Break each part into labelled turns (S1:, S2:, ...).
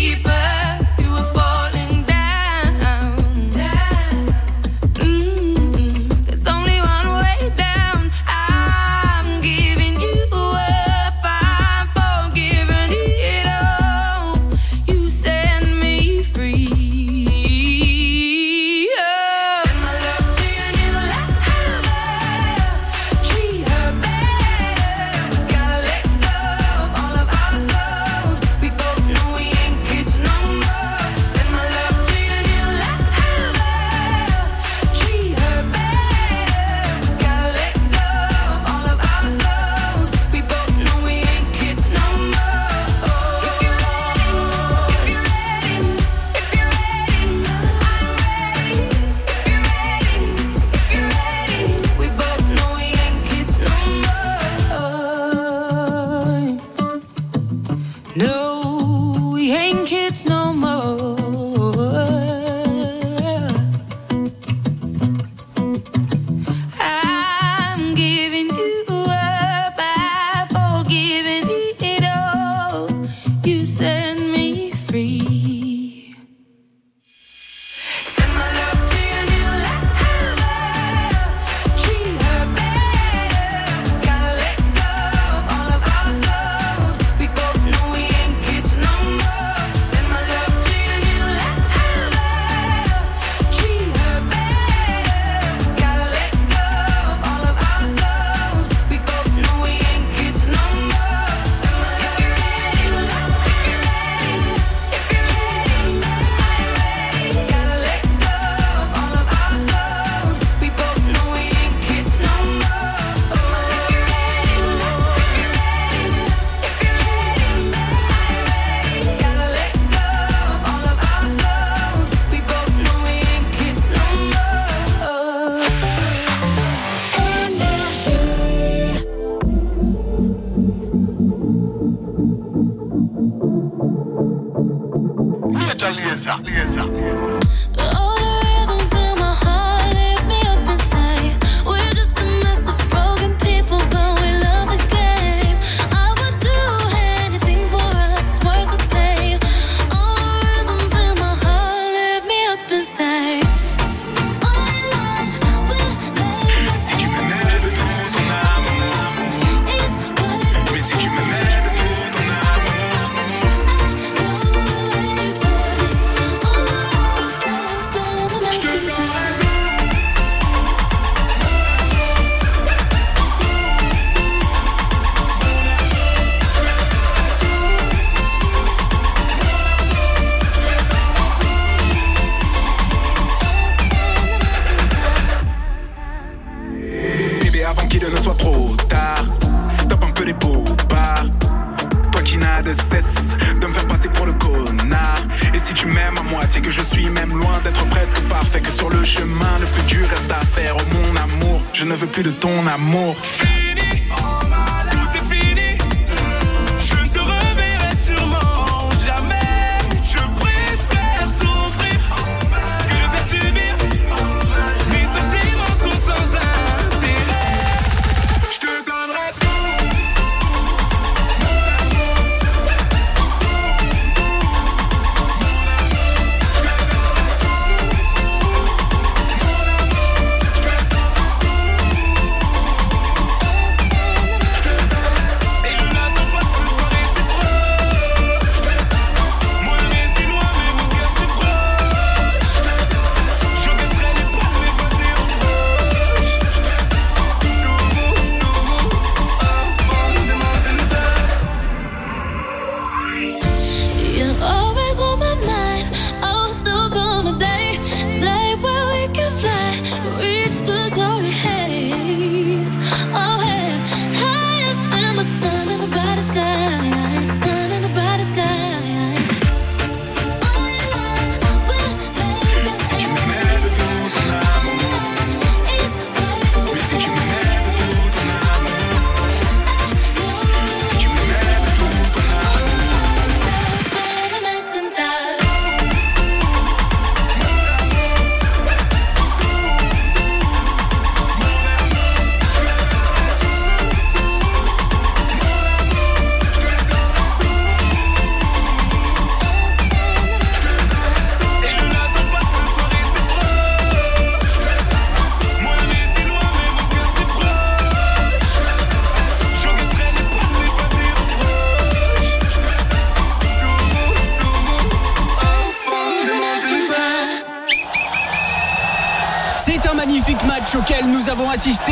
S1: deeper.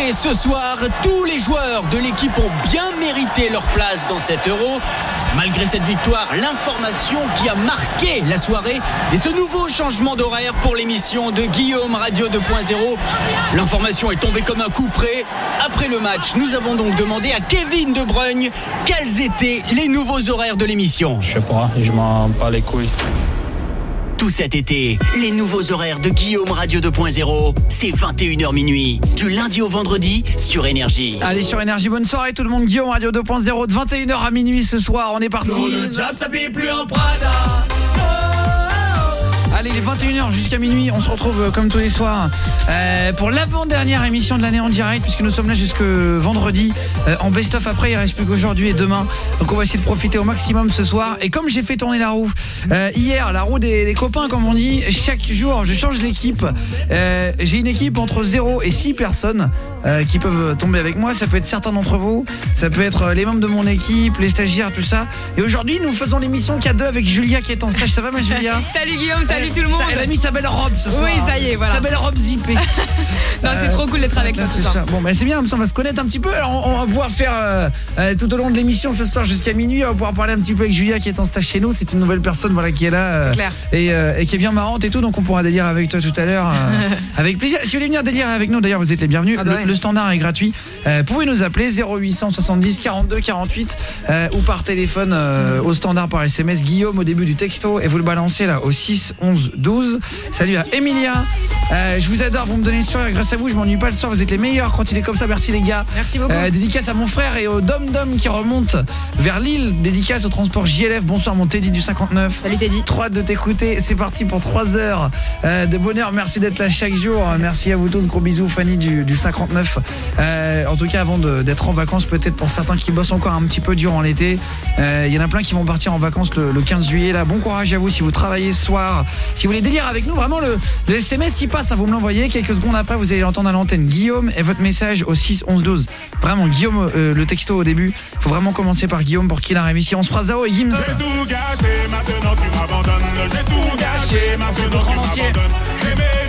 S1: Assisté ce soir. Tous les joueurs de l'équipe ont bien mérité leur place dans cet euro. Malgré cette victoire, l'information qui a marqué la soirée et ce nouveau changement d'horaire pour l'émission de Guillaume Radio 2.0. L'information est tombée comme un coup près. Après le match, nous avons donc demandé à Kevin De Bruyne quels étaient les nouveaux horaires de l'émission.
S2: Je sais pas, je m'en bats les couilles.
S1: Tout cet été, les nouveaux horaires de Guillaume Radio 2.0, c'est 21h minuit, du lundi au vendredi sur Énergie.
S3: Allez sur Énergie, bonne soirée tout le monde, Guillaume Radio 2.0 de 21h à minuit ce soir, on est parti.
S4: le job s'habille plus en Prada.
S3: Allez, il est 21h jusqu'à minuit, on se retrouve euh, comme tous les soirs euh, pour l'avant-dernière émission de l'année en direct puisque nous sommes là jusque vendredi euh, en best-of après, il reste plus qu'aujourd'hui et demain. Donc on va essayer de profiter au maximum ce soir et comme j'ai fait tourner la roue euh, hier, la roue des, des copains comme on dit, chaque jour je change l'équipe. Euh, j'ai une équipe entre 0 et 6 personnes euh, qui peuvent tomber avec moi, ça peut être certains d'entre vous, ça peut être les membres de mon équipe, les stagiaires, tout ça. Et aujourd'hui, nous faisons l'émission K2 avec Julia qui est en stage. Ça va ma Julia
S5: Salut Guillaume, salut tout le monde.
S3: Elle a mis sa belle robe ce soir.
S5: Oui, ça y est, voilà.
S3: Sa belle robe zippée.
S5: Non, c'est trop cool d'être avec nous ce soir.
S3: ça. Bon, bah, c'est bien, on va se connaître un petit peu. Alors, on, on va pouvoir faire tout au long de l'émission ce soir jusqu'à minuit, on va pouvoir parler un petit peu avec Julia qui est en stage chez nous. C'est une nouvelle personne voilà qui est là euh, et, euh, et qui est bien marrante et tout. Donc on pourra délire avec toi tout à l'heure euh, avec plaisir. Si vous voulez venir délire avec nous, d'ailleurs, vous êtes les bienvenus.
S5: Ah bah
S3: le,
S5: ouais.
S3: le standard est gratuit. Euh, pouvez nous appeler 0870 42 48 euh, ou par téléphone au standard par SMS Guillaume au début du texto et vous le balancez là au 6 11 12. Salut à Emilia. Je vous adore, vous me donnez le sourire grâce à vous, je m'ennuie pas le soir, vous êtes les meilleurs quand il est comme ça. Merci les gars.
S5: Merci beaucoup.
S3: Dédicace à mon frère et au Dom Dom qui remonte vers Lille. Dédicace au transport JLF. Bonsoir mon Teddy du 59.
S5: Salut Teddy.
S3: 3 de t'écouter, c'est parti pour 3 heures euh, de bonheur. Merci d'être là chaque jour. Merci à vous tous, gros bisous Fanny du, du 59. Euh, en tout cas, avant de- d'être en vacances, peut-être pour certains qui bossent encore un petit peu durant l'été, euh, il y en a plein qui vont partir en vacances le, le 15 juillet. Là, bon courage à vous si vous travaillez ce soir. Si vous voulez délire avec nous, vraiment le, le SMS il passe, hein, vous me l'envoyez. Quelques secondes après, vous allez l'entendre à l'antenne. Guillaume et votre message au 6 11 12. Vraiment, Guillaume, euh, le texto au début. faut vraiment commencer par Guillaume pour qu'il arrive ici. On se fera Zao et Gims.
S4: J'ai tout gâché, maintenant tu m'abandonnes. J'ai tout gâché, maintenant tu m'abandonnes.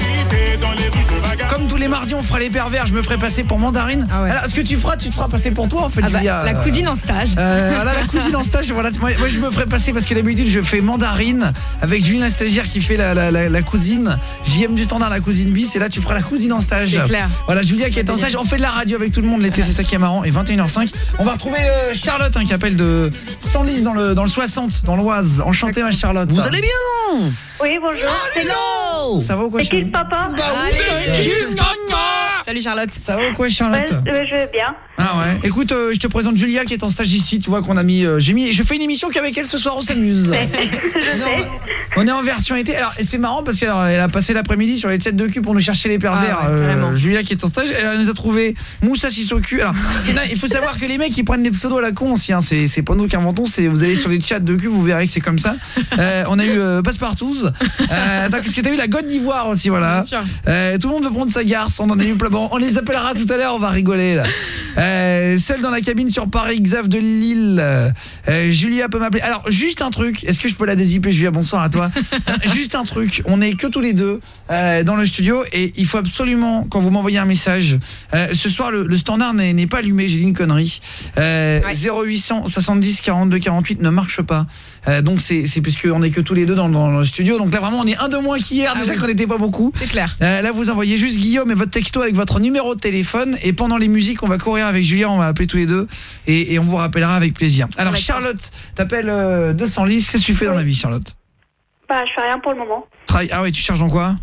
S3: Comme tous les mardis, on fera les pervers. Je me ferai passer pour mandarine.
S5: Ah ouais.
S3: Alors, ce que tu feras, tu te feras passer pour toi, en fait,
S5: Ah bah,
S3: Julia.
S5: la cousine en stage.
S3: Euh, voilà, la cousine en stage. Voilà, moi, moi, je me ferai passer parce que d'habitude, je fais mandarine avec Julien la stagiaire qui fait la, la, la, la cousine. JM du standard, la cousine bis. Et là, tu feras la cousine en stage.
S5: Clair.
S3: Voilà, Julia qui est en stage. On fait de la radio avec tout le monde l'été, c'est ça qui est marrant. Et 21h05, on va retrouver euh, Charlotte hein, qui appelle de Senlis dans le, dans le 60, dans l'Oise. Enchantée, ma Charlotte. Vous allez bien?
S6: Oui, bonjour.
S3: Ça va ou quoi,
S6: C'est qui le papa?
S3: Bah oui,
S5: Allez. Salut Charlotte.
S3: Ça va ou quoi, Charlotte
S6: euh, Je vais bien.
S3: Ah ouais. Écoute, euh, je te présente Julia qui est en stage ici. Tu vois qu'on a mis, euh, j'ai mis, je fais une émission qu'avec elle ce soir on s'amuse. Non, on est en version été. Alors et c'est marrant parce qu'elle elle a passé l'après-midi sur les têtes de cul pour nous chercher les pervers.
S5: Ah ouais, carrément.
S3: Julia qui est en stage, elle nous a trouvé Moussa Sissoko. Alors là, il faut savoir que les mecs ils prennent des pseudos à la con aussi. Hein. C'est c'est pas nous qui inventons. C'est vous allez sur les chats de cul, vous verrez que c'est comme ça. Euh, on a eu euh, Passepartous. Euh, attends, qu'est-ce que t'as eu? La Côte d'Ivoire aussi voilà.
S5: Bien sûr.
S3: Euh, tout le monde veut prendre sa garce, on en a eu plein. Bon, on les appellera tout à l'heure, on va rigoler là. Euh, seul dans la cabine sur Paris, Xav de Lille. Euh, Julia peut m'appeler. Alors, juste un truc, est-ce que je peux la dézipper Julia? Bonsoir à toi. Euh, juste un truc, on est que tous les deux euh, dans le studio et il faut absolument, quand vous m'envoyez un message, ce soir le, le standard n'est pas allumé, j'ai dit une connerie.
S5: Ouais.
S3: 0800 70 42 48 ne marche pas. Donc c'est puisqu'on est que tous les deux dans, dans le studio. Donc là vraiment on est un de moins qu'hier,
S5: Ah
S3: déjà
S5: oui.
S3: qu'on n'était pas beaucoup.
S5: C'est clair.
S3: Là, vous envoyez juste Guillaume et votre texto avec votre numéro de téléphone. Et pendant les musiques, on va courir avec Julien, on va appeler tous les deux. Et, et on vous rappellera avec plaisir. Alors. Charlotte, t'appelles euh, 200 listes. Qu'est-ce que tu fais dans la vie, Charlotte?
S6: Bah, je fais rien pour le moment.
S3: Ah ouais, tu cherches dans quoi?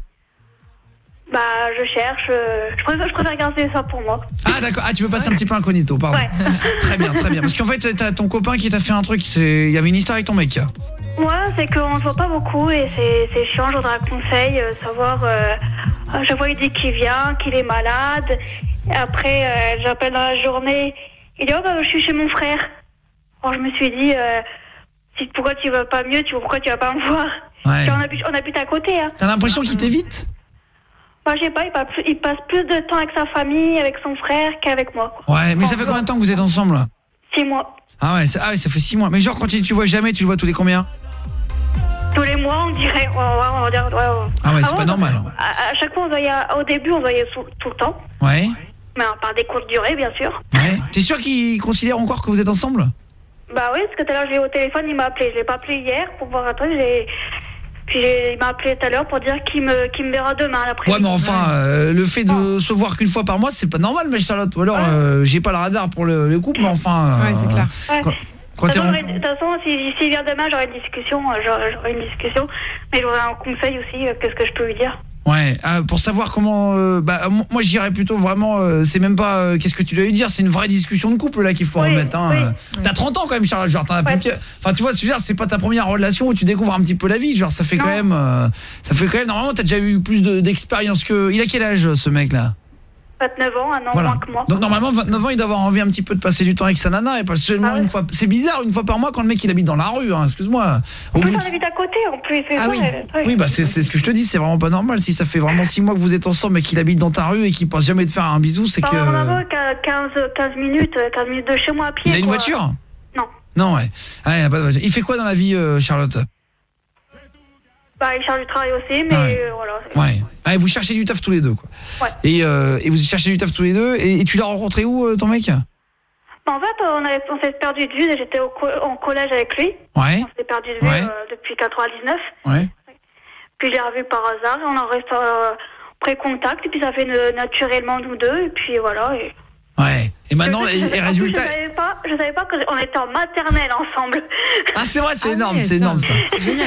S6: Bah, je cherche. euh, Je préfère, je préfère garder ça pour moi.
S3: Ah d'accord, ah tu veux passer un petit peu incognito, pardon.
S6: Ouais.
S3: Très bien, très bien. Parce qu'en fait, t'as ton copain qui t'a fait un truc, c'est- il y avait une histoire avec ton mec.
S6: Moi, c'est qu'on se voit pas beaucoup et c'est chiant. Je voudrais un conseil, euh, savoir. Euh, à chaque fois, il dit qu'il vient, qu'il est malade. Après, euh, j'appelle dans la journée. Il dit Oh, bah, je suis chez mon frère. Alors, je me suis dit euh, si, Pourquoi tu vas pas mieux? Tu, Pourquoi tu vas pas me voir?
S3: Ouais.
S6: On, habite, on habite à côté. Hein.
S3: T'as l'impression qu'il t'évite?
S6: Bah, je sais pas, il passe, il passe plus de temps avec sa famille, avec son frère qu'avec moi. Quoi.
S3: Ouais, mais ça fait combien de temps que vous êtes ensemble?
S6: Six mois.
S3: ah ouais, ça, ah ouais, ça fait 6 mois. Mais genre, quand tu, tu vois jamais, tu le vois tous les combien?
S6: Tous les mois, on dirait. Dire, ouais.
S3: Ah ouais, c'est pas normal. hein.
S6: À, à chaque fois, on voyait, au début, on voyait tout le temps.
S3: Ouais.
S6: Mais par des courtes durées, bien sûr.
S3: Ouais. T'es sûr qu'il considère encore que vous êtes ensemble?
S6: Bah oui, parce que tout à l'heure, je l'ai eu au téléphone, il m'a appelé. Je l'ai pas appelé hier pour voir un truc. j'ai- Puis j'ai- il m'a appelé tout à l'heure pour dire qu'il me, qu'il me verra demain l'après-midi.
S3: Ouais, mais enfin, euh, le fait de se voir qu'une fois par mois, c'est pas normal, mais Charlotte. Ou alors,
S6: Ouais.
S3: euh, j'ai pas le radar pour le, le couple, mais enfin.
S5: Ouais, c'est
S3: euh,
S5: clair.
S6: Ouais.
S3: Quand
S6: De toute façon, façon, si- s'il vient demain, j'aurai une discussion. euh, J'aurai une discussion. Mais j'aurai un conseil aussi. euh, Qu'est-ce que je peux lui dire
S3: Ouais, ah, pour savoir comment. euh, bah, mo- moi, je dirais plutôt vraiment. euh, c'est même pas. euh, Qu'est-ce que tu dois lui dire C'est une vraie discussion de couple là qu'il faut
S6: Oui,
S3: remettre. Hein.
S6: oui.
S3: T'as 30 ans quand même, Charlotte. Genre, t'en as plus
S6: Ouais.
S3: Enfin, tu vois, ce c'est pas ta première relation où tu découvres un petit peu la vie. Genre, ça fait quand même. ça fait quand même. Normalement, t'as déjà eu plus de- d'expérience que. Il a quel âge ce mec là?
S6: 29 ans, un an
S3: Voilà.
S6: moins que moi.
S3: Donc normalement 29 ans il doit avoir envie un petit peu de passer du temps avec sa nana et pas seulement
S6: Ah ouais.
S3: une fois c'est bizarre une fois par mois quand le mec il habite dans la rue hein, excuse-moi
S6: En plus, on habite à côté, en plus.
S5: Ah oui.
S3: Oui bah c'est c'est ce que je te dis c'est vraiment pas normal si ça fait vraiment 6 mois que vous êtes ensemble et qu'il habite dans ta rue et qu'il pense jamais de faire un bisou c'est que
S6: Enfin, on a qu'à 15, 15 minutes, euh, 15 minutes de chez moi à pied.
S3: il a une
S6: quoi.
S3: voiture?
S6: Non.
S3: Non ouais. Ah, de voiture. Il fait quoi dans la vie euh, Charlotte?
S6: Bah, il charge du travail aussi, mais
S3: Ouais.
S6: euh, voilà.
S3: Ouais. Ah, et vous cherchez du taf tous les deux quoi.
S6: Ouais.
S3: Et, euh, et vous cherchez du taf tous les deux et, et tu l'as rencontré où euh, ton mec?
S6: Bah, en fait, on, avait- on s'est perdu de vue. J'étais au co- en collège avec lui.
S3: Ouais.
S6: On s'est perdu de vue
S3: Ouais.
S6: euh, depuis 99.
S3: Ouais.
S6: Puis je l'ai revu par hasard. et On en reste euh, pris contact. Et puis ça fait naturellement nous deux. Et puis voilà. Et...
S3: Ouais. Et maintenant
S6: Je-
S3: et,
S6: je-
S3: résultat
S6: Je savais pas, je savais pas qu'on était en maternelle ensemble.
S3: Ah c'est vrai, c'est
S5: Ah
S3: énorme,
S5: ouais,
S3: c'est énorme ça.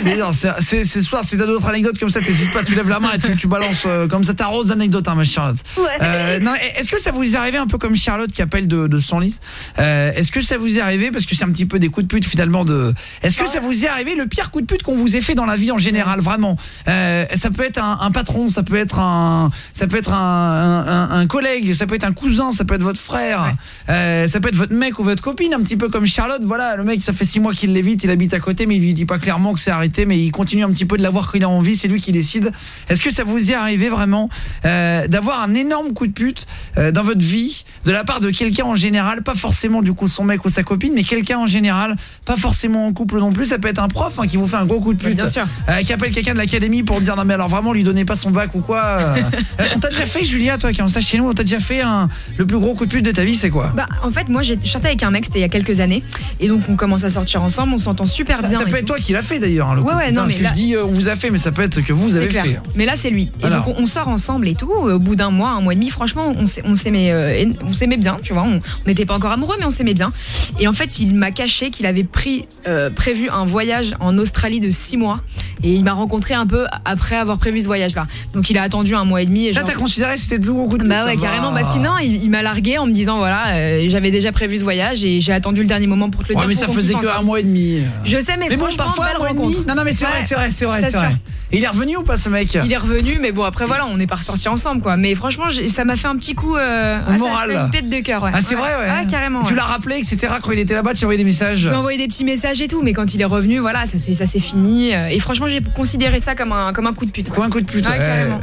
S3: C'est énorme, c'est c'est ce soir si t'as d'autres anecdotes comme ça, t'hésites pas, tu lèves la main et tu, tu balances euh, comme ça t'arroses d'anecdotes hein, ma Charlotte.
S6: Ouais.
S3: Euh, non, est-ce que ça vous est arrivé un peu comme Charlotte qui appelle de, de Senlis euh, Est-ce que ça vous est arrivé parce que c'est un petit peu des coups de pute finalement de Est-ce que ça vous est arrivé le pire coup de pute qu'on vous ait fait dans la vie en général vraiment? Euh, Ça peut être un, un patron, ça peut être un ça peut être un, un, un collègue, ça peut être un cousin, ça peut être votre frère, euh, ça peut être votre mec ou votre copine, un petit peu comme Charlotte. Voilà, le mec ça fait six mois qu'il l'évite, il habite à côté, mais il lui dit pas clairement que c'est arrêté, mais il continue un petit peu de l'avoir quand il a envie, c'est lui qui décide. Est-ce que ça vous est arrivé vraiment euh, d'avoir un énorme coup de pute euh, dans votre vie de la part de quelqu'un en général, pas forcément du coup son mec ou sa copine, mais quelqu'un en général, pas forcément en couple non plus, ça peut être un prof hein, qui vous fait un gros coup de pute,
S5: Bien sûr.
S3: qui appelle quelqu'un de l'académie pour dire non mais alors vraiment lui donnez pas son bac ou quoi. on t'a déjà fait Julia, toi qui en stage chez nous, on t'a déjà fait un, le plus gros coup de pute de ta vie, c'est quoi?
S5: Bah, en fait, moi, j'ai chanté avec un mec, c'était il y a quelques années. Et donc, on commence à sortir ensemble, on s'entend super bien.
S3: Ça
S5: et
S3: peut être
S5: tout.
S3: toi qui l'a fait d'ailleurs. hein, le
S5: Ouais,
S3: coup
S5: ouais, non,
S3: hein,
S5: mais
S3: parce que
S5: là-
S3: je dis euh, on vous a fait, mais ça peut être que vous
S5: C'est
S3: avez
S5: clair.
S3: fait.
S5: Mais là, c'est lui. Et donc, on, on sort ensemble et tout. Au bout d'un mois, un mois et demi, franchement, on s'est- on s'aimait euh, en- on s'aimait bien, tu vois. On on n'était pas encore amoureux, mais on s'aimait bien. Et en fait, il m'a caché qu'il avait pris, euh, prévu un voyage en Australie de six mois. Et il m'a rencontré un peu après avoir prévu ce voyage-là. Donc, il a attendu un mois et demi. Et genre-
S3: t'as considéré que c'était le plus gros coup de pute
S5: Bah
S3: ça
S5: ouais,
S3: va.
S5: carrément. Parce que non, il, il m'a largué en me disant voilà, euh, j'avais déjà prévu ce voyage et j'ai attendu le dernier moment pour te le
S3: Ouais,
S5: dire.
S3: mais ça faisait que un mois et demi.
S5: Je sais, mais,
S3: Mais bon, parfois un mois et demi. Non, non, mais c'est vrai, c'est vrai, c'est vrai, c'est vrai. il est revenu ou pas ce mec?
S5: Il est revenu, mais bon, après voilà, on n'est pas ressortis ensemble, quoi. Mais franchement, ça m'a fait un petit coup. Euh, ah,
S3: moral.
S5: Une pète de cœur, ouais.
S3: Ah, c'est
S5: Ouais.
S3: vrai, ouais.
S5: Ah, carrément.
S3: Tu l'as rappelé, etc. Quand il était là-bas, tu as envoyé des messages?
S5: Je lui ai envoyé des petits messages et tout, mais quand il est revenu, voilà, ça s'est ça s'est fini. euh, Et franchement, j'ai considéré ça comme un, comme un coup de pute.
S3: Quoi, un coup de pute
S5: Ouais.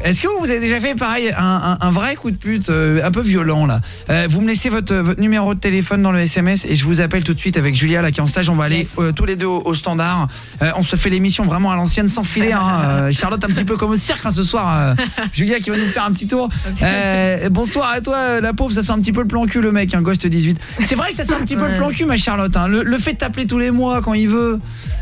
S3: Est-ce que vous avez déjà fait pareil un, un- un vrai coup de pute euh, un peu violent là? Euh, Vous me laissez votre, votre numéro de téléphone dans le SMS et je vous appelle tout de suite avec Julia là qui est en stage. On va aller
S5: Yes.
S3: euh, tous les deux au, au standard. Euh, on se fait l'émission vraiment à l'ancienne sans filer. Hein. Euh, Charlotte un petit peu comme au cirque hein, ce soir. euh, Julia qui va nous faire un petit tour. Euh, bonsoir à toi euh, la pauvre. Ça sent un petit peu le plan cul le mec, un Ghost 18. C'est vrai que ça sent un petit peu le plan cul ma Charlotte. hein. Le, le fait de t'appeler tous les mois quand il veut,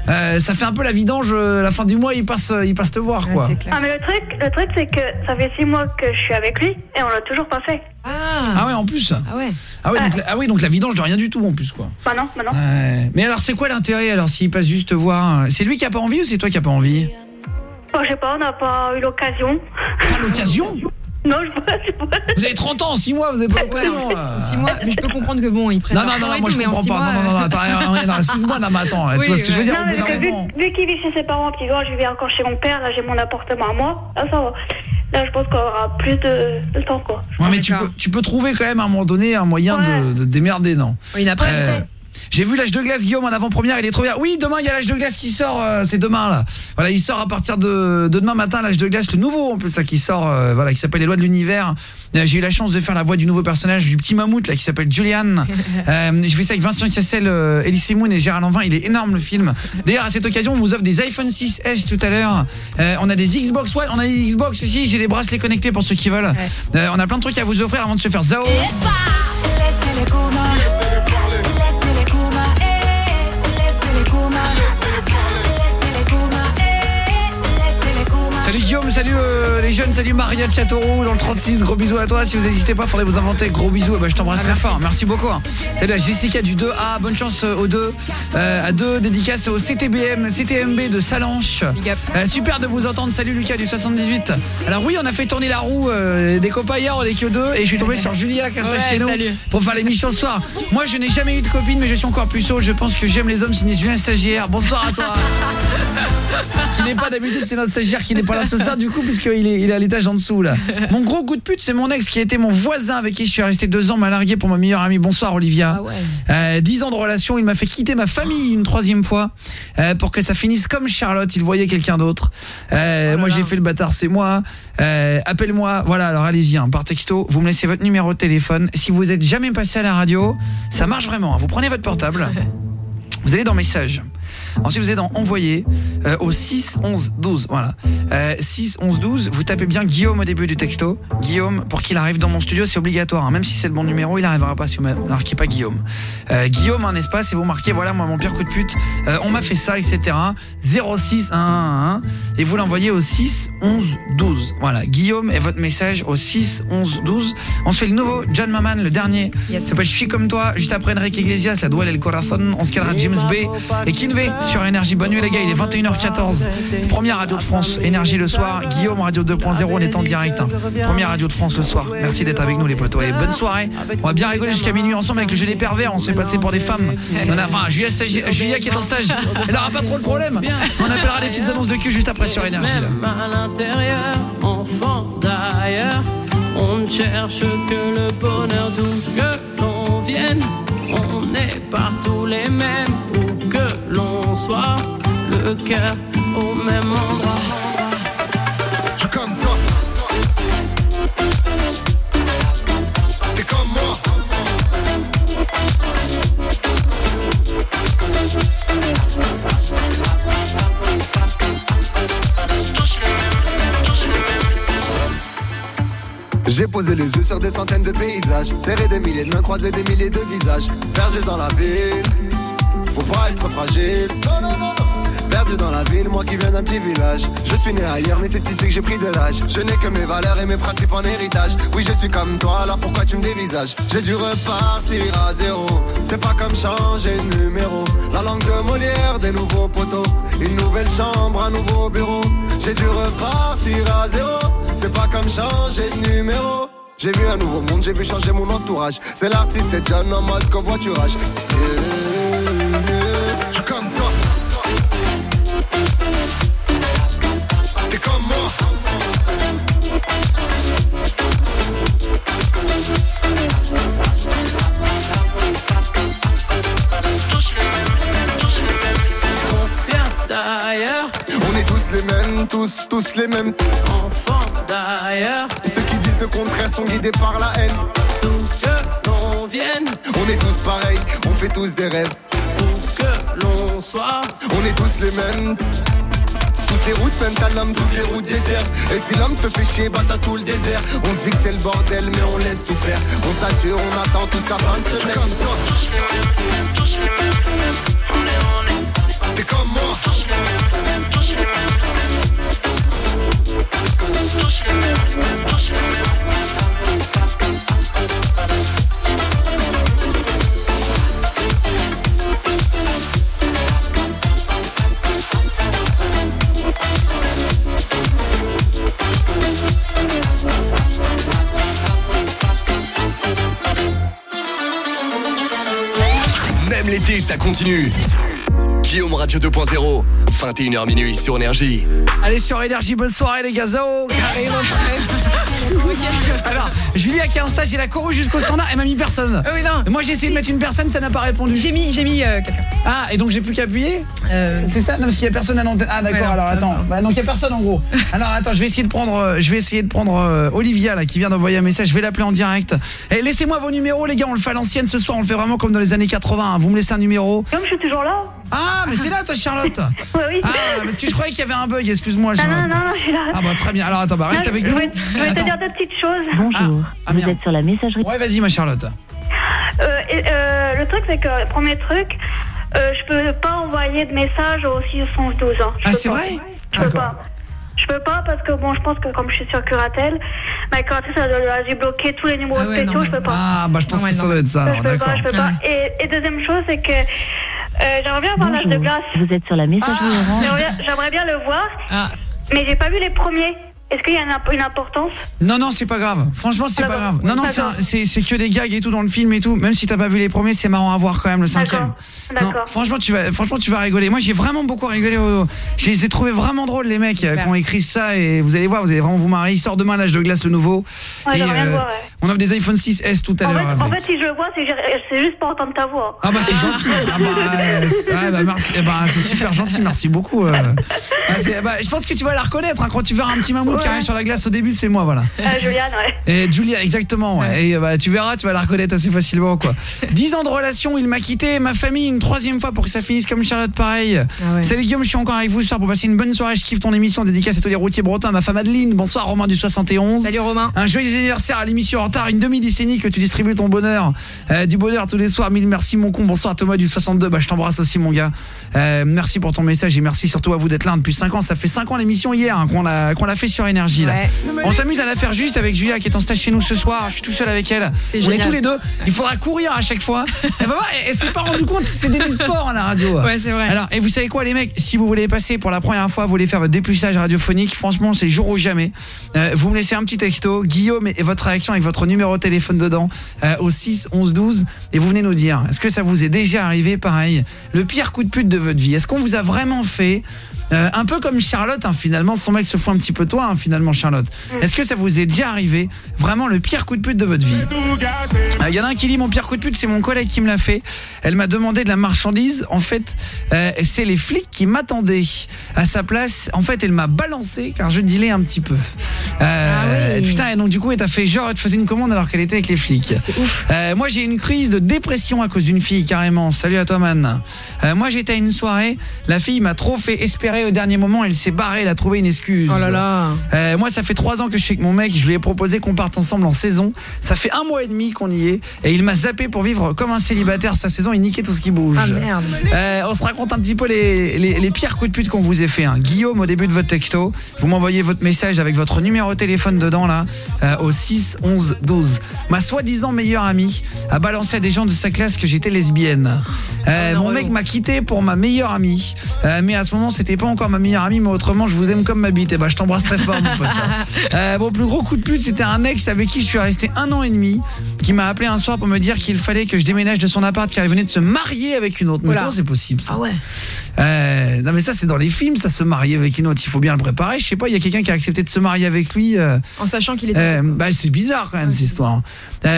S3: euh, ça fait un peu la vidange. euh, la fin du mois il passe, il passe te voir quoi.
S6: Ah, mais le truc, le truc c'est que ça fait six mois que je suis avec lui et on l'a toujours pas fait.
S5: Ah,
S3: Ah ouais en plus.
S5: ah ouais.
S3: Ah oui, donc, la- ah oui, donc la vidange de rien du tout en plus quoi.
S6: Bah non, bah non.
S3: Ouais. Mais alors c'est quoi l'intérêt alors s'il passe juste te voir C'est lui qui a pas envie ou c'est toi qui a pas envie
S6: Bon, je sais pas, on n'a pas eu l'occasion.
S3: Pas l'occasion
S6: Non, je vois, je vois.
S3: Vous avez 30 ans en 6 mois, vous avez pas
S5: Ouais,
S3: l'occasion.
S5: en
S3: euh.
S5: six mois, mais je peux comprendre que bon, il prenne
S3: Non non non, non, moi je comprends pas. Non non non, attends, rien, rien, non, excuse-moi, non mais attends, tu vois ce que je veux
S5: ouais.
S3: dire
S6: Non,
S3: au bout d'un
S6: vu, qu'il vit chez ses parents, puis moi, je vais encore chez mon père, là, j'ai mon appartement à moi. Là, ça va. Là, je pense qu'on aura plus de, de temps, quoi.
S3: Ouais, mais tu peux tu peux trouver quand même à un moment donné un moyen de,
S6: Ouais.
S3: de te démerder, non?
S5: Oui, après,
S3: Euh, J'ai vu l'âge de glace Guillaume en avant-première, il est trop bien. Oui, demain il y a l'âge de glace qui sort, euh, c'est demain là. Voilà, il sort à partir de, de demain matin l'âge de glace, le nouveau en plus ça qui sort, euh, voilà, qui s'appelle les lois de l'univers. Euh, J'ai eu la chance de faire la voix du nouveau personnage du petit mammouth là qui s'appelle Julian. Euh, J'ai fait ça avec Vincent Cassel, euh, Elise Moon et Gérard Lanvin. Il est énorme le film. D'ailleurs à cette occasion on vous offre des iPhone 6s tout à l'heure. Euh, on a des Xbox One, on a des Xbox aussi. J'ai des bracelets connectés pour ceux qui veulent. Euh, on a plein de trucs à vous offrir avant de se faire zao.
S7: you
S3: Salut euh, les jeunes, salut Maria de Châteauroux dans le 36, gros bisous à toi. Si vous n'hésitez pas, faudrait vous inventer. Gros bisous, bah, je t'embrasse très fort, merci beaucoup. hein. Salut à Jessica du 2A, bonne chance euh, aux deux. Euh, à deux, dédicace au CTBM, CTMB de Salanches. Euh, super de vous entendre, salut Lucas du 78. Alors oui, on a fait tourner la roue euh, des copains hier, on est que deux, et je suis tombé sur Julia qui reste
S5: Ouais,
S3: chez nous
S5: salut.
S3: pour faire l'émission ce soir. Moi, je n'ai jamais eu de copine, mais je suis encore plus saut. Je pense que j'aime les hommes Julien Stagiaire. Bonsoir à toi. qui n'est pas d'habitude, c'est notre stagiaire qui n'est pas là ce soir du coup puisqu'il est, il est à l'étage en dessous là. Mon gros coup de pute, c'est mon ex qui était mon voisin avec qui je suis resté deux ans, m'a largué pour ma meilleure amie. Bonsoir Olivia.
S5: Ah ouais.
S3: Euh, 10 ans de relation, il m'a fait quitter ma famille une troisième fois euh, pour que ça finisse comme Charlotte, il voyait quelqu'un d'autre. Euh, moi j'ai fait le bâtard, c'est moi. Appelle-moi, voilà, alors allez-y, hein, par texto, vous me laissez votre numéro de téléphone. Si vous êtes jamais passé à la radio, ça marche vraiment. hein. Vous prenez votre portable, vous allez dans message. Ensuite, vous êtes dans envoyer euh, au 6 11 12. Voilà. Euh, 6 11 12, vous tapez bien Guillaume au début du texto. Guillaume, pour qu'il arrive dans mon studio, c'est obligatoire. hein. Même si c'est le bon numéro, il n'arrivera pas si vous marquez pas Guillaume. Euh, Guillaume, un espace, et vous marquez, voilà, moi, mon pire coup de pute. Euh, on m'a fait ça, etc. 06 1 1 1. Et vous l'envoyez au 6 11 12. Voilà. Guillaume et votre message au 6 11 12. On se fait le nouveau John Maman, le dernier.
S5: Yes.
S3: Ça s'appelle Je suis comme toi. Juste après Enrique Iglesias, la Douelle et le Corazon. On se calera James Bay et Kinvey sur Énergie. Bonne nuit les gars, il est 21h14. Première radio de France, Énergie le soir. Guillaume, Radio 2.0, on est en direct. hein. Première radio de France ce soir. Merci d'être avec nous les potos. Et bonne soirée. On va bien rigoler jusqu'à minuit ensemble avec le jeu des pervers. On s'est passé pour des femmes. On a, enfin, Julia, qui est en stage. Elle aura pas trop le problème. On appellera les petites annonces de cul juste après sur Énergie. là.
S8: On ne cherche que le bonheur d'où que l'on vienne. On est partout les mêmes, que l'on soit, le cœur au même endroit.
S9: Suis comme toi. T'es comme moi. J'ai posé les yeux sur des centaines de paysages, serré des milliers de mains, croisé des milliers de visages, perdu dans la ville. Faut être fragile. Non, non, non, non. Perdu dans la ville, moi qui viens d'un petit village. Je suis né ailleurs, mais c'est ici que j'ai pris de l'âge. Je n'ai que mes valeurs et mes principes en héritage. Oui, je suis comme toi, alors pourquoi tu me dévisages? J'ai dû repartir à zéro. C'est pas comme changer de numéro. La langue de Molière, des nouveaux poteaux. Une nouvelle chambre, un nouveau bureau. J'ai dû repartir à zéro. C'est pas comme changer de numéro. J'ai vu un nouveau monde, j'ai vu changer mon entourage. C'est l'artiste et John en mode covoiturage. Yeah, T'es comme moi.
S8: On vient d'ailleurs,
S9: On est tous les mêmes, tous, tous les mêmes.
S8: enfant d'ailleurs,
S9: Ceux qui disent le contraire sont guidés par la haine.
S8: d'où que l'on vienne,
S9: On est tous pareils, on fait tous des rêves.
S8: où que l'on soit.
S9: On est tous les mêmes. Les routes mènent à l'homme, toutes les routes désertes. Et si l'homme te fait chier, bah t'as tout le désert. On se dit que c'est le bordel, mais on laisse tout faire. On sature, on attend tous la fin de semaine. comme toi. T'es comme moi.
S10: Même l'été, ça continue. Guillaume Radio 2.0, 21h minuit sur Énergie.
S3: Allez sur Énergie, bonne soirée les gazos Carré, Alors, Julia qui est en stage, elle a couru jusqu'au standard, elle m'a mis personne.
S5: Ah oui, non.
S3: Moi j'ai essayé de mettre une personne, ça n'a pas répondu.
S5: J'ai mis, j'ai mis euh, quelqu'un.
S3: Ah, et donc j'ai plus qu'à appuyer
S5: Euh,
S3: C'est ça Non, parce qu'il y a personne à l'antenne. Ah d'accord,
S5: Ouais,
S3: alors attends. Bah, donc il y a personne en gros. Alors attends, je vais essayer de prendre euh, je vais essayer de prendre euh, Olivia là qui vient d'envoyer un message, je vais l'appeler en direct. Et laissez-moi vos numéros les gars, on le fait à l'ancienne ce soir, on le fait vraiment comme dans les années 80. hein. Vous me laissez un numéro.
S6: Comme je suis toujours là.
S3: Ah, mais t'es là toi Charlotte.
S6: Ouais, oui.
S3: Ah, parce que je croyais qu'il y avait un bug, excuse-moi
S6: non, non, non, non, je suis là.
S3: Ah bah très bien. Alors attends, bah reste
S6: Non,
S3: avec
S6: je
S3: nous.
S6: Je vais te dire deux petites choses.
S11: Bonjour,
S3: Ah,
S11: vous
S3: merde.
S11: êtes sur la messagerie.
S3: Ouais, vas-y ma Charlotte.
S6: Euh, et, euh, le truc, c'est que, premier truc, euh, je peux pas envoyer de message au 612 ans. Je
S3: Ah,
S6: peux
S3: c'est
S6: pas.
S3: vrai
S6: Je peux
S3: D'accord.
S6: pas. Je peux pas parce que, bon, je pense que comme je suis sur Curatel, ma Curatel, ça doit dû bloquer tous les numéros
S5: Ah ouais,
S6: spéciaux,
S5: normal.
S6: je peux pas.
S3: Ah, bah je pense que ça
S5: non.
S3: doit être ça
S6: je
S3: alors,
S6: peux
S3: d'accord.
S6: pas, je peux pas. Et, et deuxième chose, c'est que euh, j'aimerais bien voir l'âge de glace.
S11: vous êtes sur la messagerie
S3: Ah.
S11: orange.
S6: J'aimerais bien- J'aimerais bien le voir,
S5: ah,
S6: mais j'ai pas vu les premiers. Est-ce qu'il y a une, imp- une importance?
S3: Non non, c'est pas grave. Franchement, c'est
S6: Ah,
S3: pas grave. Non non, c'est que des gags et tout dans le film et tout. Même si t'as pas vu les premiers, c'est marrant à voir quand même le cinquième.
S6: D'accord.
S3: Non, franchement, tu vas, franchement, tu vas rigoler. Moi, j'ai vraiment beaucoup rigolé. Au... Je les ai trouvés vraiment drôles, les mecs, euh, qui ont écrit ça. Et vous allez voir, vous allez vraiment vous marrer. Il sort demain l'âge de glace, le nouveau.
S6: Ouais,
S3: et
S6: le voir, ouais.
S3: on offre des iPhone 6S tout à
S6: En
S3: l'heure.
S6: fait, en fait, si je le vois, c'est juste pour entendre ta voix.
S3: Ah bah c'est gentil. Ah bah, euh, ouais, bah, merci. Eh bah, c'est super gentil. Merci beaucoup. euh. Ah, bah, je pense que tu vas la reconnaître hein, quand tu verras un petit mammouth qui
S6: Ouais.
S3: arrive sur la glace au début. C'est moi, voilà.
S6: Euh, Juliane, ouais.
S3: Et Julia, exactement. ouais. Et euh, bah, tu verras, tu vas la reconnaître assez facilement, quoi. 10 ans de relation, il m'a quitté, ma famille une troisième fois pour que ça finisse comme Charlotte, pareil.
S5: Ah ouais.
S3: Salut Guillaume, je suis encore avec vous ce soir pour passer une bonne soirée. Je kiffe ton émission dédicace à tous les routiers bretons, à ma femme Adeline. Bonsoir Romain du 71.
S5: salut Romain.
S3: Un joyeux anniversaire à l'émission en retard, une demi-décennie que tu distribues ton bonheur, Euh, du bonheur tous les soirs. Mille merci mon con. Bonsoir Thomas du 62. Bah je t'embrasse aussi mon gars. Euh, merci pour ton message et merci surtout à vous d'être là depuis 5 ans. Ça fait 5 ans l'émission hier hein, qu'on l'a qu'on l'a fait sur énergie là.
S5: Ouais.
S3: On s'amuse à la faire juste avec Julia qui est en stage chez nous ce soir. Je suis tout seul avec elle. On est tous les deux. Il faudra courir à chaque fois. Elle s'est pas rendu compte, c'est des sport à la radio.
S5: Ouais, c'est vrai.
S3: Alors, et vous savez quoi les mecs, si vous voulez passer pour la première fois, vous voulez faire votre dépucelage radiophonique, franchement, c'est jour ou jamais. Euh, vous me laissez un petit texto, Guillaume et, et votre réaction avec votre numéro de téléphone dedans euh, au 6 11 12 et vous venez nous dire est-ce que ça vous est déjà arrivé pareil le pire coup de pute de votre vie? Est-ce qu'on vous a vraiment fait euh, un peu comme Charlotte, hein, finalement, son mec se fout un petit peu de toi, hein, finalement, Charlotte. Est-ce que ça vous est déjà arrivé Vraiment le pire coup de pute de votre vie il Euh, y en a un qui dit mon pire coup de pute, c'est mon collègue qui me l'a fait. Elle m'a demandé de la marchandise. En fait, euh, c'est les flics qui m'attendaient à sa place. En fait, elle m'a balancé car je dealais un petit peu.
S5: Ah oui.
S3: Putain, et donc du coup, elle t'a fait genre, elle te faisait une commande alors qu'elle était avec les flics.
S5: C'est ouf.
S3: Moi, j'ai une crise de dépression à cause d'une fille, carrément. Salut à toi, man. Moi, j'étais à une soirée. La fille m'a trop fait espérer au dernier moment. Elle s'est barrée. Elle a trouvé une excuse.
S5: Oh là là.
S3: Euh, moi, ça fait trois ans que je suis avec mon mec. Je lui ai proposé qu'on parte ensemble en saison. Ça fait un mois et demi qu'on y est. Et il m'a zappé pour vivre comme un célibataire sa saison et niquer tout ce qui bouge.
S5: Ah merde.
S3: Euh, on se raconte un petit peu les, les, les pires coups de pute qu'on vous ait fait. hein. Guillaume, au début de votre texto, vous m'envoyez votre message avec votre numéro de téléphone dedans, là, euh, au 6 11 12. Ma soi-disant meilleure amie a balancé à des gens de sa classe que j'étais lesbienne. Euh,
S5: non,
S3: mon mec m'a quitté pour ma meilleure amie. Euh, mais à ce moment, c'était pas encore ma meilleure amie, mais autrement, je vous aime comme ma bite. Et bah, je t'embrasse très fort, mon pote. Euh, mon plus gros coup de pute, c'était un ex avec qui je suis resté un an et demi, qui m'a appelé un soir pour me dire qu'il fallait que je déménage de son appart car il venait de se marier avec une autre. Mais comment c'est possible ça
S5: Ah ouais.
S3: euh, non mais ça c'est dans les films, ça se marier avec une autre, il faut bien le préparer. Je sais pas, il y a quelqu'un qui a accepté de se marier avec lui. euh,
S5: En sachant qu'il était.
S3: bah c'est bizarre quand même cette histoire.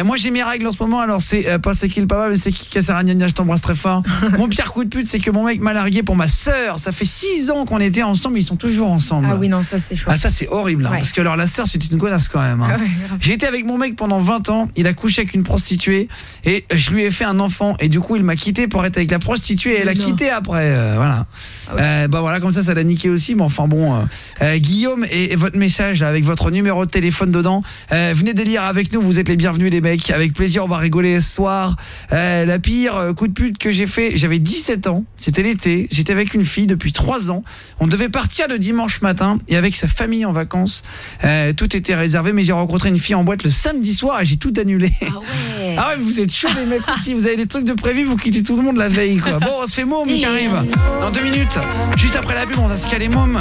S3: Moi j'ai mes règles en ce moment, alors c'est pas c'est qui le papa, mais c'est qui Cassaragnagna, je t'embrasse très fort. mon pire coup de pute, c'est que mon mec m'a largué pour ma sœur. Ça fait 6 ans qu'on était ensemble, ils sont toujours ensemble.
S5: Ah oui, non, ça c'est chaud.
S3: Ah ça c'est horrible, hein,
S5: Ouais.
S3: parce que alors la sœur c'était une connasse quand même. hein.
S5: Ah ouais.
S3: J'ai été avec mon mec pendant 20 ans, il a couché avec une prostituée et je lui ai fait un enfant et du coup il m'a quitté pour être avec la prostituée et elle a quitté après euh, voilà.
S5: Ah ouais.
S3: Euh, bah voilà comme ça ça l'a niqué aussi mais enfin bon euh, Guillaume et, et votre message là, avec votre numéro de téléphone dedans venez délire avec nous vous êtes les bienvenus les mecs avec plaisir on va rigoler ce soir la pire coup de pute que j'ai fait j'avais 17 ans c'était l'été j'étais avec une fille depuis 3 ans on devait partir le dimanche matin et avec sa famille en vacances euh, tout était réservé mais j'ai rencontré une fille en boîte le samedi soir et j'ai tout annulé
S5: Ah ouais.
S3: ah ouais, vous êtes chaud les mecs aussi, vous avez des trucs de prévu, vous quittez tout le monde la veille quoi. Bon, on se fait môme qui arrive. Dans deux minutes, juste après la pub, on va se caler môme.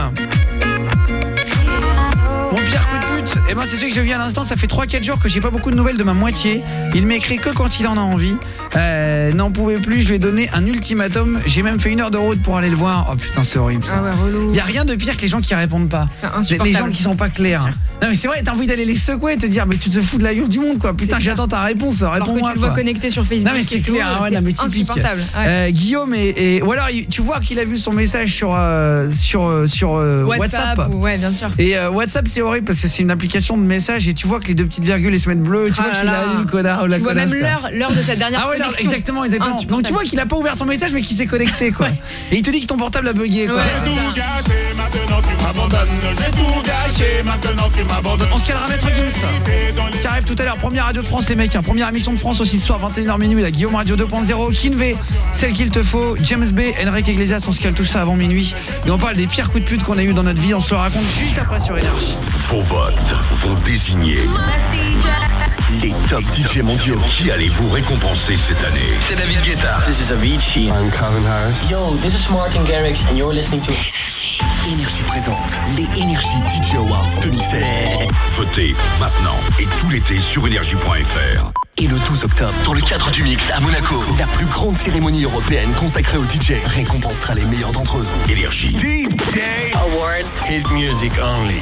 S3: Pire coup de pute Eh ben c'est celui que je vis à l'instant, ça fait 3-4 jours que j'ai pas beaucoup de nouvelles de ma moitié. Il m'écrit que quand il en a envie. Euh, N'en pouvait plus, je lui ai donné un ultimatum. J'ai même fait une heure de route pour aller le voir. Oh putain c'est horrible ça.
S5: Ah ouais, relou.
S3: Il y a rien de pire que les gens qui répondent pas.
S5: C'est
S3: Les, les gens qui sont pas clairs. Non mais c'est vrai, t'as envie d'aller les secouer et te dire mais tu te fous de la gueule du monde quoi. Putain j'attends ta réponse,
S5: Alors que tu le vois connecté sur Facebook.
S3: Non mais c'est
S5: tout,
S3: clair, ouais, non, mais typique. Euh, Guillaume et, et- ou alors tu vois qu'il a vu son message sur euh, sur euh, sur euh, WhatsApp.
S5: WhatsApp, ou- ouais, bien sûr.
S3: Et WhatsApp c'est horrible parce que c'est une application de message et tu vois que les deux petites virgules elles se mettent bleues, tu
S5: Ah
S3: vois
S5: là
S3: qu'il a eu le connard ou la
S5: Tu vois
S3: connasse,
S5: même l'heure, l'heure de sa dernière
S3: Ah ouais,
S5: connexion.
S3: exactement, exactement. Donc tu vois qu'il a pas ouvert ton message mais qu'il s'est connecté quoi. Et il te dit que ton portable a bugué quoi.
S5: Ouais.
S12: J'ai tout gâché, maintenant tu m'abandonnes. J'ai tout gâché, maintenant tu m'abandonnes.
S3: On se calera maître Gims qui arrive tout à l'heure première radio de France les mecs hein. première émission de France aussi ce soir 21h minuit la Guillaume Radio 2.0 Kinvé celle qu'il te faut James B Enrique Iglesias on se cale tout ça avant minuit et on parle des pires coups de pute qu'on a eu dans notre vie on se le raconte juste après sur Énergie
S11: Vos votes vont désigner les top DJ mondiaux. Qui allez-vous récompenser cette année?
S13: C'est David Guetta. This is Avicii. I'm Calvin Harris. Yo, this is Martin Garrix and you're listening to
S14: Énergie présente les Énergie DJ Awards 2016.
S11: Votez maintenant et tout l'été sur énergie.fr.
S14: Et le 12 octobre,
S13: Dans le cadre du mix à Monaco.
S14: la plus grande cérémonie européenne consacrée aux DJ récompensera les meilleurs d'entre eux.
S11: Énergie.
S13: Awards. Hit music only.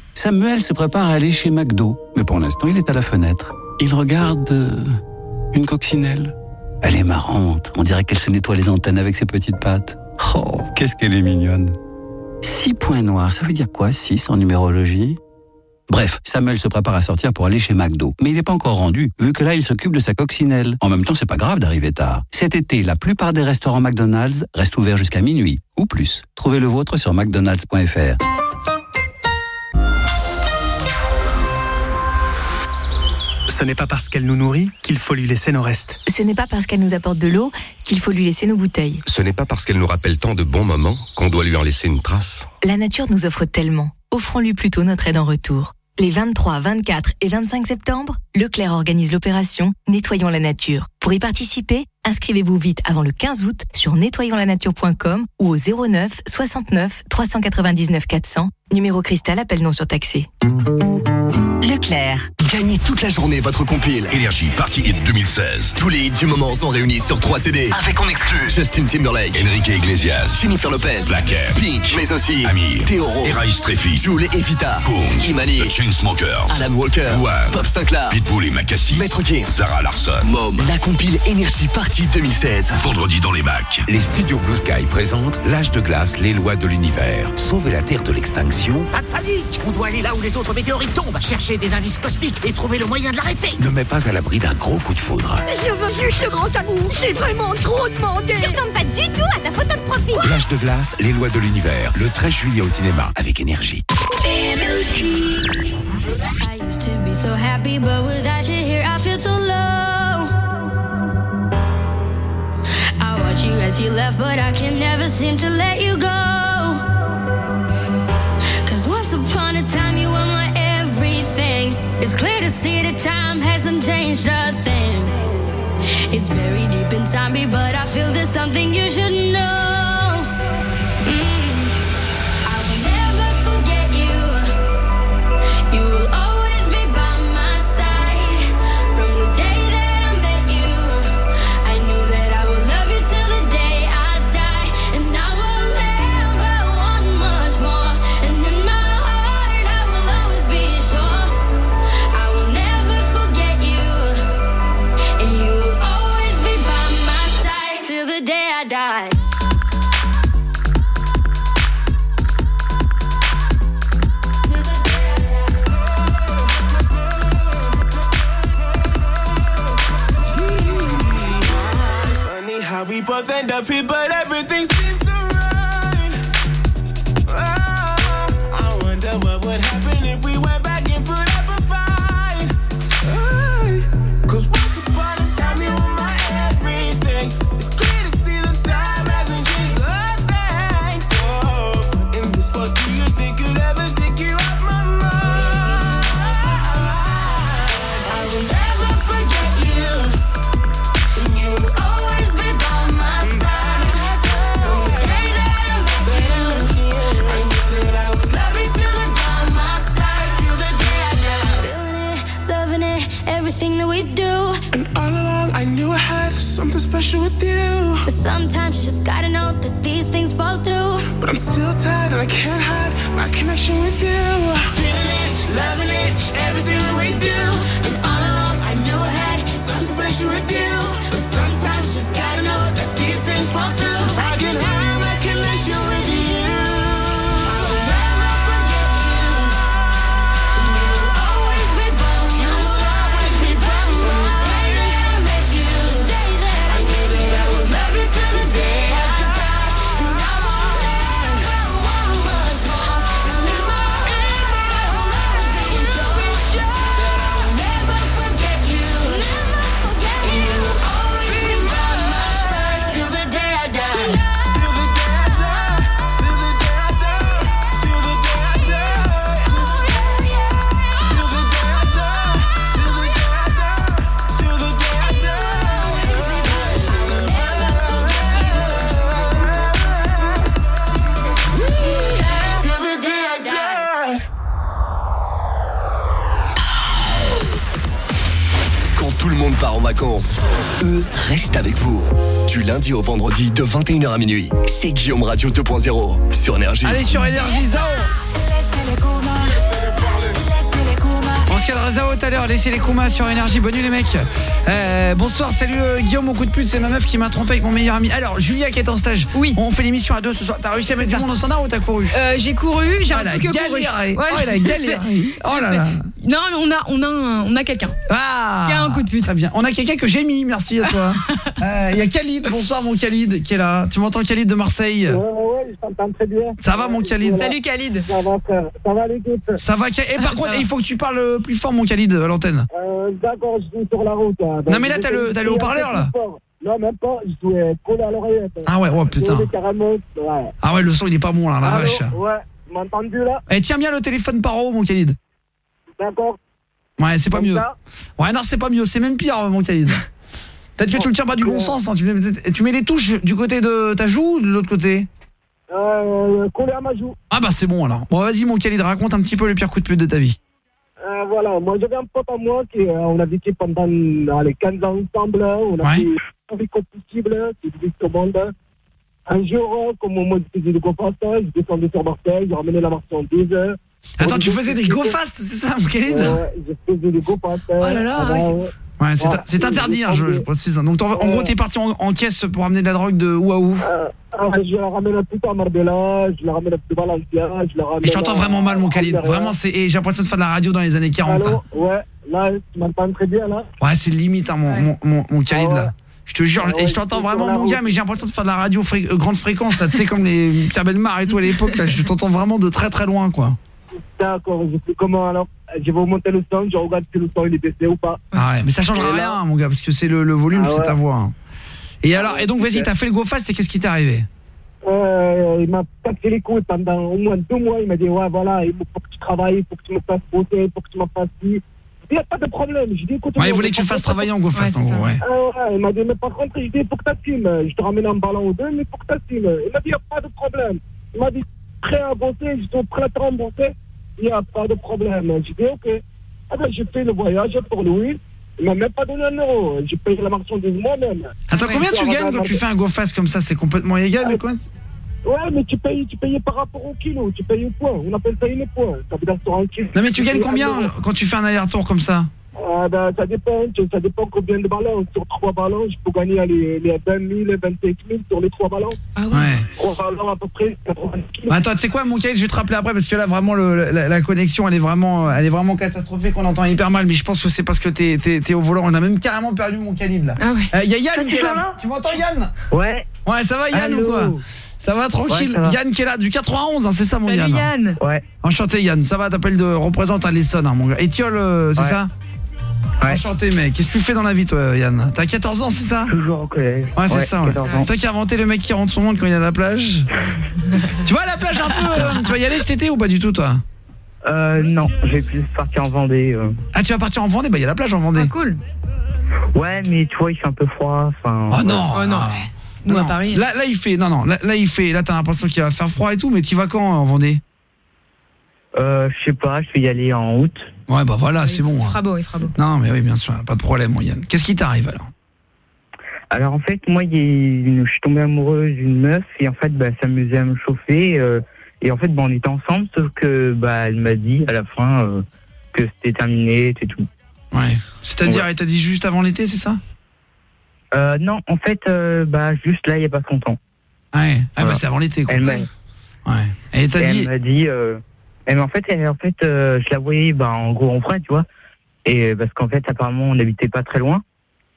S15: Samuel se prépare à aller chez McDo, mais pour l'instant il est à la fenêtre. Il regarde euh, une coccinelle. Elle est marrante, on dirait qu'elle se nettoie les antennes avec ses petites pattes. Oh, qu'est-ce qu'elle est mignonne. Six points noirs, ça veut dire quoi, six en numérologie? Bref, Samuel se prépare à sortir pour aller chez McDo, mais il n'est pas encore rendu, vu que là il s'occupe de sa coccinelle. En même temps, c'est pas grave d'arriver tard. Cet été, la plupart des restaurants McDonald's restent ouverts jusqu'à minuit, ou plus. Trouvez le vôtre sur mcdonalds.fr.
S16: Ce n'est pas parce qu'elle nous nourrit qu'il faut lui laisser nos restes.
S17: Ce n'est pas parce qu'elle nous apporte de l'eau qu'il faut lui laisser nos bouteilles.
S18: Ce n'est pas parce qu'elle nous rappelle tant de bons moments qu'on doit lui en laisser une trace.
S17: La nature nous offre tellement. Offrons-lui plutôt notre aide en retour. Les 23, 24 et 25 septembre, Leclerc organise l'opération Nettoyons la nature. Pour y participer, inscrivez-vous vite avant le 15 août sur nettoyonslanature.com ou au 09 69 399 400, numéro cristal appel non surtaxé. Leclerc.
S14: Gagnez toute la journée votre compile.
S11: Énergie Party Hit 2016.
S14: Tous les hits du moment sont réunis sur 3 CD.
S13: Avec en exclu.
S14: Justin Timberlake,
S11: Enrique Iglesias.
S14: Jennifer Lopez,
S11: Black Air.
S14: Pink, mais aussi
S11: Amir.
S14: Théoro,
S11: Eraïs Treffi.
S14: Jules et Evita,
S11: Punk.
S14: Imani,
S11: The Chainsmokers.
S14: Alan Walker,
S11: Wham.
S14: Bob Sinclair,
S11: Pitbull et Macassi.
S14: Maître Gims,
S11: Sarah Larson.
S14: Mom, la compile Énergie Party 2016.
S11: Vendredi dans les bacs.
S19: Les studios Blue Sky présentent L'âge de glace, les lois de l'univers. Sauver la Terre de l'extinction
S20: Pas de panique On doit aller là où les autres météorites tombent, chercher des indices cosmiques et trouver le moyen de l'arrêter
S19: ne met pas à l'abri d'un gros coup de foudre.
S20: Je veux juste le grand amour C'est vraiment trop demandé
S7: Tu ressembles pas du tout à ta photo de profil
S19: L'âge de glace, les lois de l'univers. Le 13 juillet au cinéma avec énergie.
S7: I used to be so happy, but without you here, I feel so low. I watch you as you left, but I can never seem to let you go. Clear to see that time hasn't changed a thing. It's buried deep inside me, but I feel there's something you should know.
S10: How we both end up here, but everything seems so right. Ah, I wonder what
S4: with you. But sometimes you just gotta know that these things fall through. But I'm still tired and I can't hide my connection
S10: with you. Feeling it, loving it. Vacances, eux restent avec vous. Du lundi au vendredi de 21h à minuit. C'est Guillaume Radio 2.0 sur Énergie.
S3: Allez sur Énergie Zao On se cadre Zao tout à l'heure, laissez les Kumas sur Énergie, bonne nuit les mecs Euh, Bonsoir, salut euh, Guillaume, mon coup de pute, c'est ma meuf qui m'a trompé avec mon meilleur ami Alors, Julia qui est en stage, oui. on fait l'émission à deux ce soir T'as réussi à mettre
S5: C'est
S3: du
S5: ça.
S3: monde au standard ou t'as couru
S5: Euh, j'ai couru, j'ai
S3: Oh,
S5: un peu que couru.
S3: galéré. Oh, elle a galéré. Oh là là.
S5: Non, mais on a, on a, un- on a quelqu'un.
S3: Ah
S5: Qui a un coup de pute.
S3: Très bien, on a quelqu'un que j'ai mis, merci à toi Euh, Il y a Khalid, bonsoir mon Khalid qui est là Tu m'entends Khalid de Marseille?
S21: Ouais, ouais, je t'entends très bien.
S3: Ça va mon Khalid?
S5: Salut Khalid.
S21: Ça va. Ça va, l'équipe
S3: Ça va Khalid? Et par contre, il faut que tu parles plus fort mon Khalid à l'antenne?
S21: Euh, D'accord, je suis sur la route. hein.
S3: Non, mais là, t'as le- le haut-parleur, là
S21: Non, même pas. Je euh, collé à l'oreillette.
S3: Ah ouais, oh, putain.
S21: Ouais.
S3: Ah ouais, le son il est pas bon là, la
S21: Allô
S3: vache
S21: Ouais, là?
S3: Eh tiens bien le téléphone par haut mon Khalid
S21: D'accord.
S3: Ouais, c'est pas mieux.
S21: ça?
S3: Ouais, non, c'est pas mieux, c'est même pire, mon Khalid. Peut-être que tu le tiens pas du bon sens. hein. Tu, mets, tu mets les touches du côté de ta joue ou de l'autre côté?
S21: Euh, collé à ma joue.
S3: Ah bah c'est bon alors. Bon, vas-y, mon Khalid, raconte un petit peu le pire coup de pute de ta vie.
S21: Euh, voilà, moi j'avais un pote à moi qui euh, on a vécu pendant allez, 15 ans ensemble, on a
S3: Ouais.
S21: fait une vie combustible, c'est du au monde. Un jour, euh, comme moi je faisais des go fast, je descendais sur Marseille, j'ai ramené la marchandise.
S3: Attends, tu faisais des go fast, c'est ça, mon Khalid
S21: Ouais, je faisais des go fast.
S3: Oh là là, ouais, Ouais, c'est c'est interdit, hein, je, je précise. Donc, en, en gros, t'es parti en, en caisse pour amener de la drogue de où à où?
S21: Ah, je la ramène un peu à Marbella, je la ramène un peu à je la ramène.
S3: Je t'entends
S21: à-
S3: vraiment mal, mon Khalid.
S21: à-
S3: Vraiment, c'est et j'ai l'impression de faire de la radio dans les années 40.
S21: Allô Ouais, là, tu m'entends très bien là?
S3: Ouais, c'est limite, hein, mon, mon, mon, mon Khalid,
S21: Ah ouais.
S3: là. Je te jure,
S21: Ah
S3: et je t'entends vraiment, mon gars, mais j'ai l'impression de faire de la radio fré- euh, grande fréquence, là, tu sais, comme les Pierre Belmar et tout à l'époque, là. Je t'entends vraiment de très très loin, quoi.
S21: D'accord, je comment alors Je vais monter le son, je regarde si le son il est baissé ou pas.
S3: Ah ouais, mais ça changera
S21: là-
S3: rien, mon gars, parce que c'est le, le volume,
S21: Ah
S3: c'est
S21: ouais.
S3: ta voix. hein. Et alors, et donc, vas-y, t'as fait le go fast, et qu'est-ce qui t'est arrivé?
S21: Euh, il m'a cassé les couilles pendant au moins deux mois. Il m'a dit Ouais, voilà, il faut que tu travailles, il faut que tu me fasses bosser, il faut que tu me fasses ci. Il n'y a pas de problème. Je dis Écoute,
S3: Ouais, il voulait que tu fasses travailler en go fast, en gros, ouais.
S21: Ah ouais, il m'a dit Mais par contre, je dis Il faut que tu assumes. Je te ramène un ballon ou deux, mais il faut que tu assumes. Il m'a dit Il n'y a pas de problème. Il m'a dit Prêt à bosser, je suis prêt à te rembourser. Il n'y a pas de problème. Je dis Ok. Ah ben, j'ai fait le voyage pour lui. Il m'a même pas donné un euro. J'ai payé la marchandise moi-même.
S3: Attends, combien tu gagnes quand tu fais un go fast comme ça? C'est complètement illégal, mais quoi
S21: Ouais, mais tu payes, tu payes par rapport au kilo, tu payes au poids. On appelle ça une poids. Ça veut dire sur un kilo.
S3: Non, mais tu gagnes combien quand tu fais un aller-retour comme ça?
S21: Ah, ben, ça dépend, ça dépend combien de ballons. Sur trois ballons, je peux gagner les, les 20 000, 25 000 sur les trois ballons.
S5: Ah
S3: ouais.
S21: Trois ballons à peu près, 80 kilos.
S3: Bah, Attends, tu sais quoi, mon Khalid, je vais te rappeler après parce que là vraiment le- la, la connexion elle est vraiment elle est vraiment catastrophique, on entend hyper mal mais je pense que c'est parce que t'es es, au volant, on a même carrément perdu mon Khalid là.
S5: Ah ouais.
S3: Euh, y a Yann qui est là. Tu m'entends Yann
S21: Ouais.
S3: Ouais, ça va Yann
S21: Allô
S3: ou quoi Ça va tranquille.
S21: Ouais, ça va.
S3: Yann qui est là du 91, hein, c'est ça mon
S5: Salut
S3: Yann.
S5: Yann.
S21: Ouais.
S3: Enchanté Yann, ça va, t'appelles de représente à l'Essonne hein, mon gars. Étiole, euh, c'est
S21: Ouais.
S3: ça Enchanté mec. Qu'est-ce que tu fais dans la vie toi Yann T'as 14 ans, c'est ça
S21: Toujours au collège.
S3: Ouais, c'est ça. ouais.
S21: 14 ans.
S3: C'est toi qui as inventé le mec qui rentre son monde quand il est à la plage. tu vois à la plage un peu euh, Tu vas y aller cet été ou pas du tout toi
S21: Euh, non, je vais plus partir en Vendée. euh.
S3: Ah, tu vas partir en Vendée Bah, il y a la plage en Vendée.
S5: Ah, cool.
S21: Ouais, mais tu vois, il fait un peu froid. Enfin.
S3: Oh non
S5: Oh non. Nous, à. Paris.
S3: Là, là, il fait. Non, non. Là, là, il fait. Là, t'as l'impression qu'il va faire froid et tout, mais tu vas quand en Vendée
S21: Euh, je sais pas, je vais y aller en août.
S3: Ouais, bah voilà, c'est bon.
S5: Il
S3: hein.
S5: fera beau, il fera beau.
S3: Non, mais oui, bien sûr, pas de problème, mon Yann. Qu'est-ce qui t'arrive alors?
S22: Alors en fait, moi, il y a une- je suis tombé amoureuse d'une meuf et en fait, bah, elle s'amusait à me chauffer. euh, et en fait, bah, on était ensemble, sauf que bah, elle m'a dit à la fin euh, que c'était terminé, c'est tout.
S3: Ouais. C'est-à-dire, elle t'a dit juste avant l'été, c'est ça?
S22: Euh, non, en fait, euh, bah, juste là, il n'y a pas longtemps.
S3: Ouais. Ah bah c'est avant l'été quoi.
S22: Elle m'a
S3: Ouais. Et t'as dit
S22: Elle m'a dit. Euh, elle m'a- en fait, en fait euh, je la voyais bah, en gros en vrai, tu vois. Et parce qu'en fait, apparemment, on n'habitait pas très loin.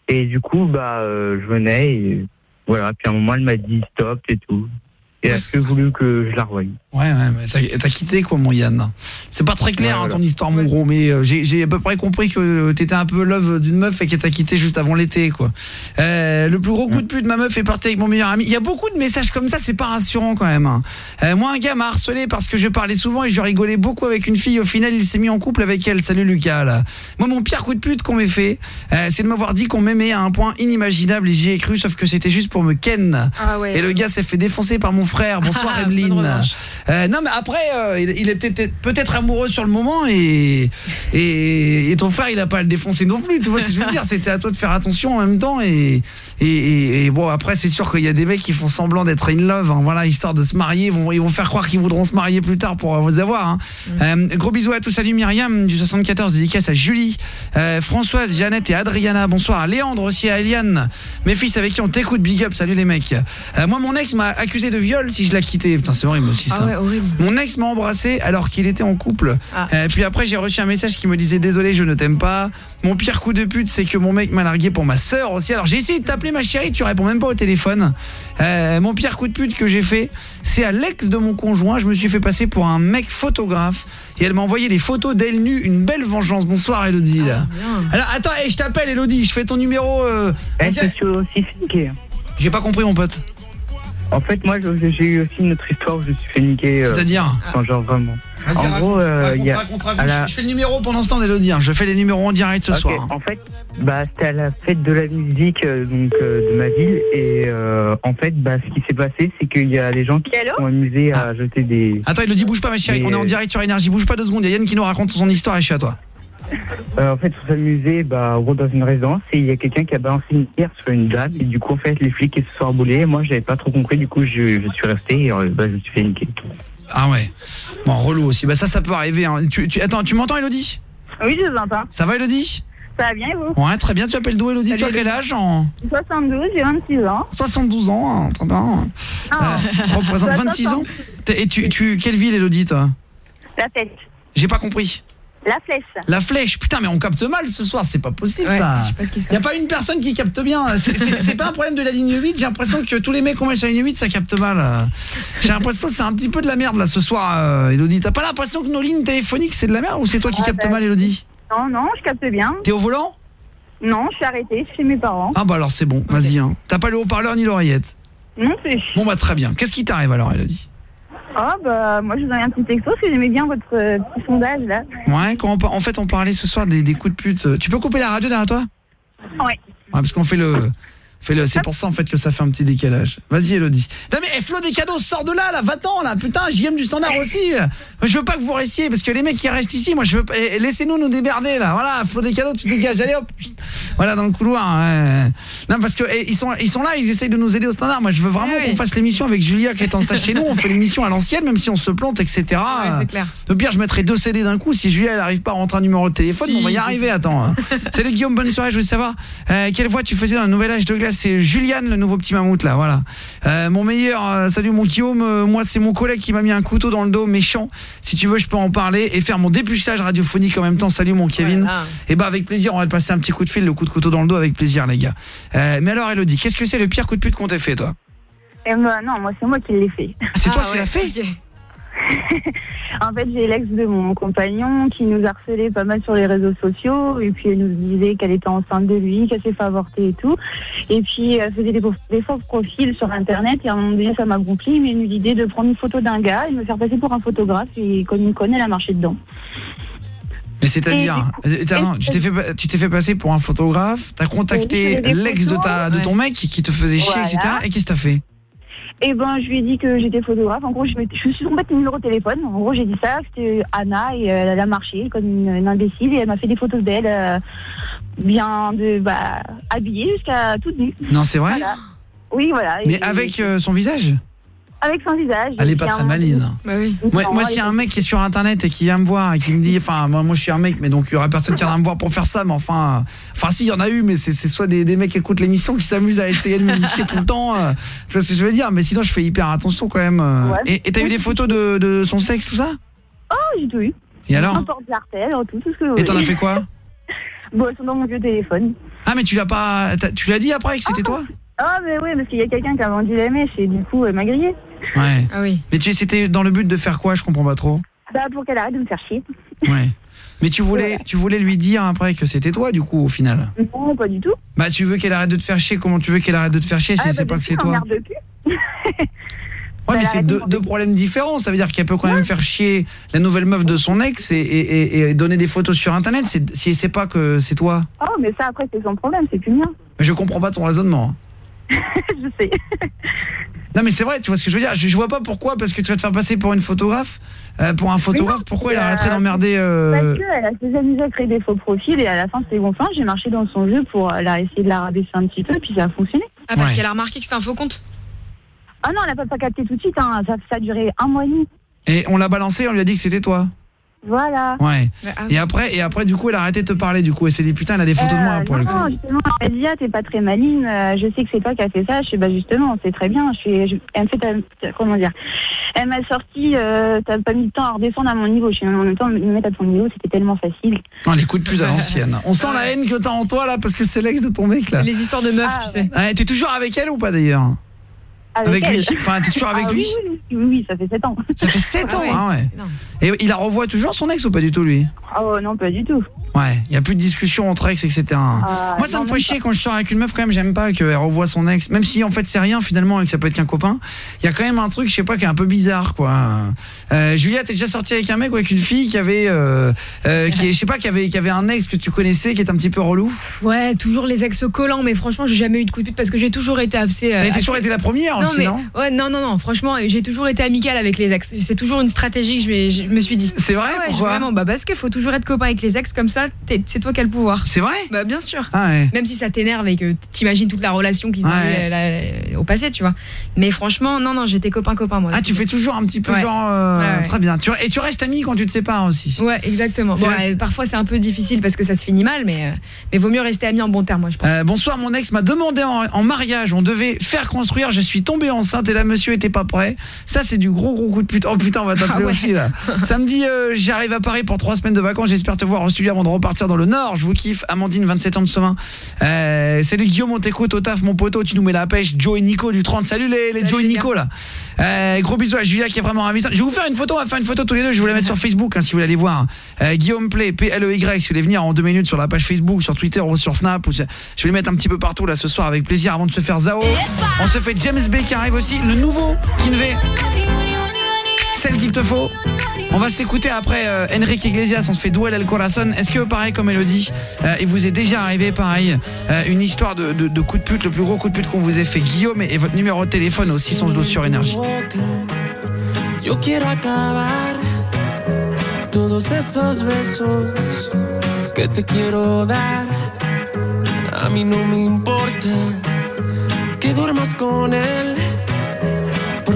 S22: Et du coup, bah, euh, je venais et voilà. Puis à un moment, elle m'a dit stop et tout. Et elle a plus voulu que je la revoie.
S3: Ouais, ouais, mais t'as quitté quoi, mon Yann. C'est pas très clair
S22: Ouais,
S3: hein,
S22: voilà.
S3: ton histoire, mon gros, mais euh, j'ai à peu près compris que t'étais un peu love d'une meuf et qu'elle t'a quitté juste avant l'été, quoi. Euh, le plus gros coup de pute, ma meuf est partie avec mon meilleur ami. Il y a beaucoup de messages comme ça, c'est pas rassurant quand même. hein. Euh, moi, un gars m'a harcelé parce que je parlais souvent et je rigolais beaucoup avec une fille. Au final, il s'est mis en couple avec elle. Salut Lucas. Là. Moi, mon pire coup de pute qu'on m'ait fait, euh, c'est de m'avoir dit qu'on m'aimait à un point inimaginable et j'y ai cru, sauf que c'était juste pour me ken.
S5: Ah ouais.
S3: Et le gars s'est fait défoncer par mon frère. Bonsoir
S5: Ah, revanche.
S3: Euh, non mais après euh, il, il est peut-être peut-être amoureux sur le moment et, et et ton frère il a pas à le défoncer non plus tu vois ce que je veux dire? C'était à toi de faire attention en même temps et et, et- et bon après c'est sûr qu'il y a des mecs qui font semblant d'être in love hein, voilà histoire de se marier ils vont ils vont faire croire qu'ils voudront se marier plus tard pour vous avoir hein. Euh, gros bisous à tous salut Myriam du 74 dédicace à Julie euh, Françoise Jeannette et Adriana bonsoir à Léandre aussi à Eliane mes fils avec qui on t'écoute big up salut les mecs Euh, moi mon ex m'a accusé de viol si je la quittais putain c'est horrible aussi
S5: Ah
S3: ça
S5: ouais, horrible.
S3: mon ex m'a embrassé alors qu'il était en couple.
S5: Ah.
S3: Puis après, j'ai reçu un message qui me disait désolé, je ne t'aime pas. Mon pire coup de pute, c'est que mon mec m'a largué pour ma sœur aussi. Alors j'ai essayé de ma chérie, tu réponds même pas au téléphone. Euh, mon pire coup de pute que j'ai fait, c'est à l'ex de mon conjoint. Je me suis fait passer pour un mec photographe et elle m'a envoyé des photos d'elle nue. Une belle vengeance. Bonsoir Elodie. là. Alors attends, hey, je t'appelle Elodie. Je fais ton numéro. Euh... J'ai pas compris mon pote.
S22: En fait, moi, j'ai eu aussi une autre histoire où je me suis fait niquer. euh,
S3: C'est-à-dire
S22: genre vraiment.
S3: Vas-y, raconte,
S22: gros, euh,
S3: raconte,
S22: il y a.
S3: raconte, raconte.
S22: à la-
S3: Je fais le numéro pendant ce temps d'Elodie. hein. Je fais les numéros en direct ce
S22: Ok,
S3: soir.
S22: En fait, bah, c'était à la fête de la musique euh, donc euh, de ma ville et euh, en fait, bah, ce qui s'est passé, c'est qu'il y a des gens qui se sont amusés à jeter des.
S3: Attends, Elodie, bouge pas ma chérie,
S22: des,
S3: on est en direct sur énergie, bouge pas deux secondes, il y a Yann qui nous raconte son histoire et je suis à toi.
S22: euh, en fait, se sont amusés bah, dans une résidence et il y a quelqu'un qui a balancé une pierre sur une dame et du coup, en fait, les flics ils se sont aboulés. Moi, j'avais pas trop compris, du coup, je, je suis resté et bah, je me suis fait niquer.
S3: Ah ouais. Bon, relou aussi. Bah ça, ça peut arriver. hein. Tu, tu- attends, tu m'entends Elodie?
S6: Oui, je vous entends.
S3: Ça va Elodie?
S6: Ça va bien et vous?
S3: Ouais, très bien, tu appelles d'où Elodie? Tu as quel âge en
S6: 72, j'ai 26 ans.
S3: 72 ans, hein, très bien.
S6: Ah.
S3: Euh, représente 26 ans T'es- Et tu, tu, quelle ville Elodie toi?
S6: La flèche.
S3: J'ai pas compris.
S6: La flèche.
S3: La flèche, putain mais on capte mal ce soir, c'est pas possible
S5: Ouais,
S3: ça.
S5: je sais pas ce qui se
S3: Y a pas une personne qui capte bien. C'est- C'est c'est pas un problème de la ligne 8, j'ai l'impression que tous les mecs qu'on met sur la ligne 8 ça capte mal. euh. J'ai l'impression que c'est un petit peu de la merde là ce soir euh, Elodie. T'as pas l'impression que nos lignes téléphoniques c'est de la merde ou c'est toi qui
S6: Ah,
S3: capte
S6: bah,
S3: mal Elodie?
S6: Non, non, je capte bien.
S3: T'es au volant?
S6: Non, je suis arrêtée, je suis chez mes parents.
S3: Ah bah alors c'est bon, vas-y hein. T'as pas le haut-parleur ni l'oreillette?
S6: Non plus.
S3: Bon bah très bien. Qu'est-ce qui t'arrive alors Elodie?
S6: Ah bah moi je vous envoie un petit texto parce que j'aimais bien votre euh, petit sondage là.
S3: Ouais, quand on en fait on parlait ce soir des, des coups de pute. Tu peux couper la radio derrière toi?
S6: Ouais.
S3: Ouais, parce qu'on fait le. C'est pour ça en fait que ça fait un petit décalage. Vas-y Elodie. Non mais eh, Flo des cadeaux, sors de là là, va-t'en là. Putain, JM du standard aussi. Je veux pas que vous restiez parce que les mecs qui restent ici, moi je veux pas eh, laissez-nous nous démerder là. Voilà, Flo des cadeaux, tu dégages. Allez hop. Voilà dans le couloir. ouais. Non parce que eh, ils sont ils sont là, ils essayent de nous aider au standard. Moi je veux vraiment qu'on fasse l'émission avec Julia qui est en stage chez nous, on fait l'émission à l'ancienne même si on se plante etc.
S5: c'est clair.
S3: Au pire, je mettrai deux CD d'un coup. Si Julia, elle arrive pas à rentrer un numéro de téléphone,
S5: Si,
S3: on va y arriver. Attends. hein. Salut Guillaume, bonne soirée. Je voulais savoir euh, quelle voix tu faisais dans le nouvel âge de glace? C'est Juliane, le nouveau petit mammouth là. Voilà. Euh, mon meilleur. euh, salut mon Guillaume. Euh, moi, c'est mon collègue qui m'a mis un couteau dans le dos, méchant. Si tu veux, je peux en parler et faire mon dépucelage radiophonique en même temps. Salut mon Kevin.
S5: Voilà.
S3: Et bah avec plaisir, on va te passer un petit coup de fil, le coup de couteau dans le dos avec plaisir, les gars. Euh, mais alors, Elodie, qu'est-ce que c'est le pire coup de pute qu'on t'ait fait, toi?
S6: Et bah non, moi c'est moi qui l'ai fait.
S3: C'est toi
S5: Ah,
S3: qui
S5: ouais,
S3: l'as fait.
S6: En fait, j'ai l'ex de mon compagnon qui nous harcelait pas mal sur les réseaux sociaux et puis elle nous disait qu'elle était enceinte de lui, qu'elle s'est fait avorter et tout. Et puis elle faisait des, faux- des faux profils sur internet et à un moment donné ça m'a gonflé, il m'est venu l'idée de prendre une photo d'un gars et me faire passer pour un photographe et comme une conne, elle a marché dedans.
S3: Mais c'est-à-dire, tu t'es fait pa- tu t'es fait passer pour un photographe, t'as contacté l'ex de ta de ton mec qui te faisait chier,
S6: Voilà.
S3: etc. Et qu'est-ce que t'as fait?
S23: Et ben, je lui ai dit que j'étais photographe. En gros, je, me- je suis trompée de numéro de téléphone. En gros, j'ai dit ça. C'était Anna et euh, elle a marché comme une, une imbécile et elle m'a fait des photos d'elle euh, bien de, bah, habillée jusqu'à toute nue.
S3: Non, c'est vrai
S23: Voilà. Oui, voilà.
S3: Mais
S23: Et-
S3: avec euh, son visage
S23: avec son visage.
S3: Elle est pas très maline. Moi,
S23: Non,
S3: moi s'il y a un mec qui est sur internet et qui vient me voir et qui me dit enfin moi, moi je suis un mec mais donc il y aura personne qui viendra me voir pour faire ça mais enfin enfin si il y en a eu mais c'est c'est soit des, des mecs qui écoutent l'émission qui s'amusent à essayer de me niquer tout le temps euh, tu vois ce que je veux dire mais sinon je fais hyper attention quand même euh.
S23: Ouais.
S3: et t'as eu des photos de, de son sexe tout ça?
S23: Oh, j'ai tout eu.
S3: Et alors?
S23: Un porte-jartel, tout, tout ce que vous
S3: Et t'en as fait quoi?
S23: Bon, elles sont dans mon vieux téléphone.
S3: Ah mais tu l'as pas tu l'as dit après que c'était toi?
S23: Ah, mais oui, parce qu'il y a quelqu'un qui a vendu la mèche et du coup, elle m'a grillé.
S3: Ouais.
S5: Ah oui.
S3: Mais tu c'était dans le but de faire quoi? Je comprends pas trop
S23: Bah, pour qu'elle arrête de me faire chier.
S3: Ouais. Mais tu voulais tu voulais lui dire après que c'était toi du coup au final?
S23: Non, pas du tout.
S3: Bah tu veux qu'elle arrête de te faire chier, comment tu veux qu'elle arrête de te faire chier si
S23: Ah,
S3: c'est
S23: bah,
S3: pas que c'est toi?
S23: de cul.
S3: Ouais mais
S23: Elle
S3: c'est deux, deux problèmes différents, ça veut dire qu'elle peut quand même faire chier la nouvelle meuf de son ex et, et, et- et donner des photos sur internet si elle sait pas que c'est toi.
S23: Oh, mais ça, après, c'est son problème, c'est plus le mien.
S3: Mais je comprends pas ton raisonnement.
S23: je sais.
S3: Non mais c'est vrai, tu vois ce que je veux dire, je, je vois pas pourquoi parce que tu vas te faire passer pour une photographe euh, pour un photographe, pourquoi elle
S23: euh,
S3: arrêterait d'emmerder euh,
S23: Parce qu'elle a s'est amusée à créer des faux profils et à la fin, c'était bon. Enfin, j'ai marché dans son jeu pour euh, la, essayer de la rabaisser un petit peu, puis ça a fonctionné.
S5: Ah, parce
S3: Ouais.
S5: qu'elle a remarqué que c'était un faux compte
S23: Ah non, elle n'a pas, pas capté tout de suite, hein. ça, ça a duré un mois et demi.
S3: et on l'a balancé, on lui a dit que c'était toi.
S23: Voilà.
S3: Ouais.
S23: ah
S3: Et après et après du coup elle a arrêté de te parler du coup, elle s'est dit putain, elle a des photos de moi à
S23: Euh,
S3: poil.
S23: non,
S3: quoi.
S23: non, justement, elle dit, ah, t'es pas très maline, euh, je sais que c'est toi qui as fait ça. Je sais, bah, justement, c'est très bien. Je suis, je- elle me fait, ta- comment dire, elle m'a sorti, euh, t'as pas mis de temps à redescendre à mon niveau. Je suis en même temps, me mettre à ton niveau, c'était tellement facile.
S3: On l'écoute plus à l'ancienne. On sent la haine que t'as en toi là parce que c'est l'ex de ton mec là.
S5: Les histoires de meufs, tu sais.
S3: Ouais, t'es toujours avec elle ou pas d'ailleurs? Avec lui Enfin, t'es toujours avec
S23: Ah,
S3: lui
S23: oui, oui, oui, ça fait 7 ans.
S3: Ça fait 7
S23: Ah
S3: ans,
S23: ouais,
S3: hein, ouais. Et il la revoit toujours son ex ou pas du tout lui?
S23: Oh non, pas du tout.
S3: Ouais, il y a plus de discussion entre ex, etc.
S23: Ah,
S3: Moi, ça
S23: non,
S3: me fait
S23: même
S3: chier quand je sors avec une meuf, quand même, j'aime pas qu'elle revoie son ex. Même si, en fait, c'est rien, finalement, et que ça peut être qu'un copain. Il y a quand même un truc, je sais pas, qui est un peu bizarre, quoi. Euh, Julia, t'es déjà sortie avec un mec ou avec une fille qui avait, euh, euh, qui, je sais pas, qui avait, qui avait un ex que tu connaissais, qui est un petit peu relou?
S5: Ouais, toujours les ex collants, mais franchement, j'ai jamais eu de coup de pute parce que j'ai toujours été assez.
S3: T'as été- toujours été la première
S5: mais,
S3: non
S5: Ouais, non, non, non. Franchement, j'ai toujours été amicale avec les ex. C'est toujours une stratégie que je, vais- je me suis dit.
S3: C'est vrai
S5: Ah ouais,
S3: Pourquoi
S5: Vraiment, bah parce qu'il faut toujours être copain avec les ex comme ça. C'est toi qui as le pouvoir.
S3: C'est vrai
S5: Bah bien sûr.
S3: Ah ouais.
S5: Même si ça t'énerve et que t'imagines toute la relation qu'ils ont la- au passé, tu vois. Mais franchement, non, non, j'étais copain copain moi.
S3: Ah, tu fais toujours un petit peu genre. euh. Très bien. Et tu restes ami quand tu te sépares aussi
S5: Ouais, exactement.
S3: C'est
S5: Bon,
S3: la-
S5: euh, parfois c'est un peu difficile parce que ça se finit mal, mais euh, mais vaut mieux rester amis en bon terme, moi je pense.
S3: Euh, bonsoir, mon ex m'a demandé en, en mariage, on devait faire construire, je suis tombée enceinte et là monsieur était pas prêt. Ça c'est du gros gros coup de pute. Oh putain, on va t'appeler
S5: Ah ouais.
S3: aussi là. Samedi, euh, j'arrive à Paris pour trois semaines de vacances, j'espère te voir au studio avant de repartir dans le Nord. Je vous kiffe, Amandine, 27 ans de semain. Euh, salut Guillaume, on t'écoute au taf, mon poteau, tu nous mets la pêche. Joe et Nico du 30, salut les, les Joe et Nico là. Euh, gros bisous à Julia qui est vraiment ravie. Je vais vous faire une photo, on va faire une photo tous les deux, je vais vous la mettre sur Facebook hein, si vous voulez aller voir. Euh, Guillaume Play, P-L-E-Y, si vous voulez venir en deux minutes sur la page Facebook, sur Twitter ou sur Snap. Ou sur- Je vais les mettre un petit peu partout là ce soir avec plaisir avant de se faire Zao. On se fait James Bay qui arrive aussi, le nouveau Kinvey. Celle qu'il te faut. On va s'écouter après euh, Enrique Iglesias, on se fait Duel El Corazon. Est-ce que pareil comme Elodie, euh, il vous est déjà arrivé pareil euh, une histoire de, de, de coup de pute, le plus gros coup de pute qu'on vous ait fait Guillaume et, votre numéro de téléphone au 612 sur énergie.
S4: Yo quiero acabar todos esos besos que te quiero dar. A no que con él,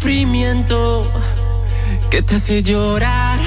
S4: Sufrimiento que te hace llorar.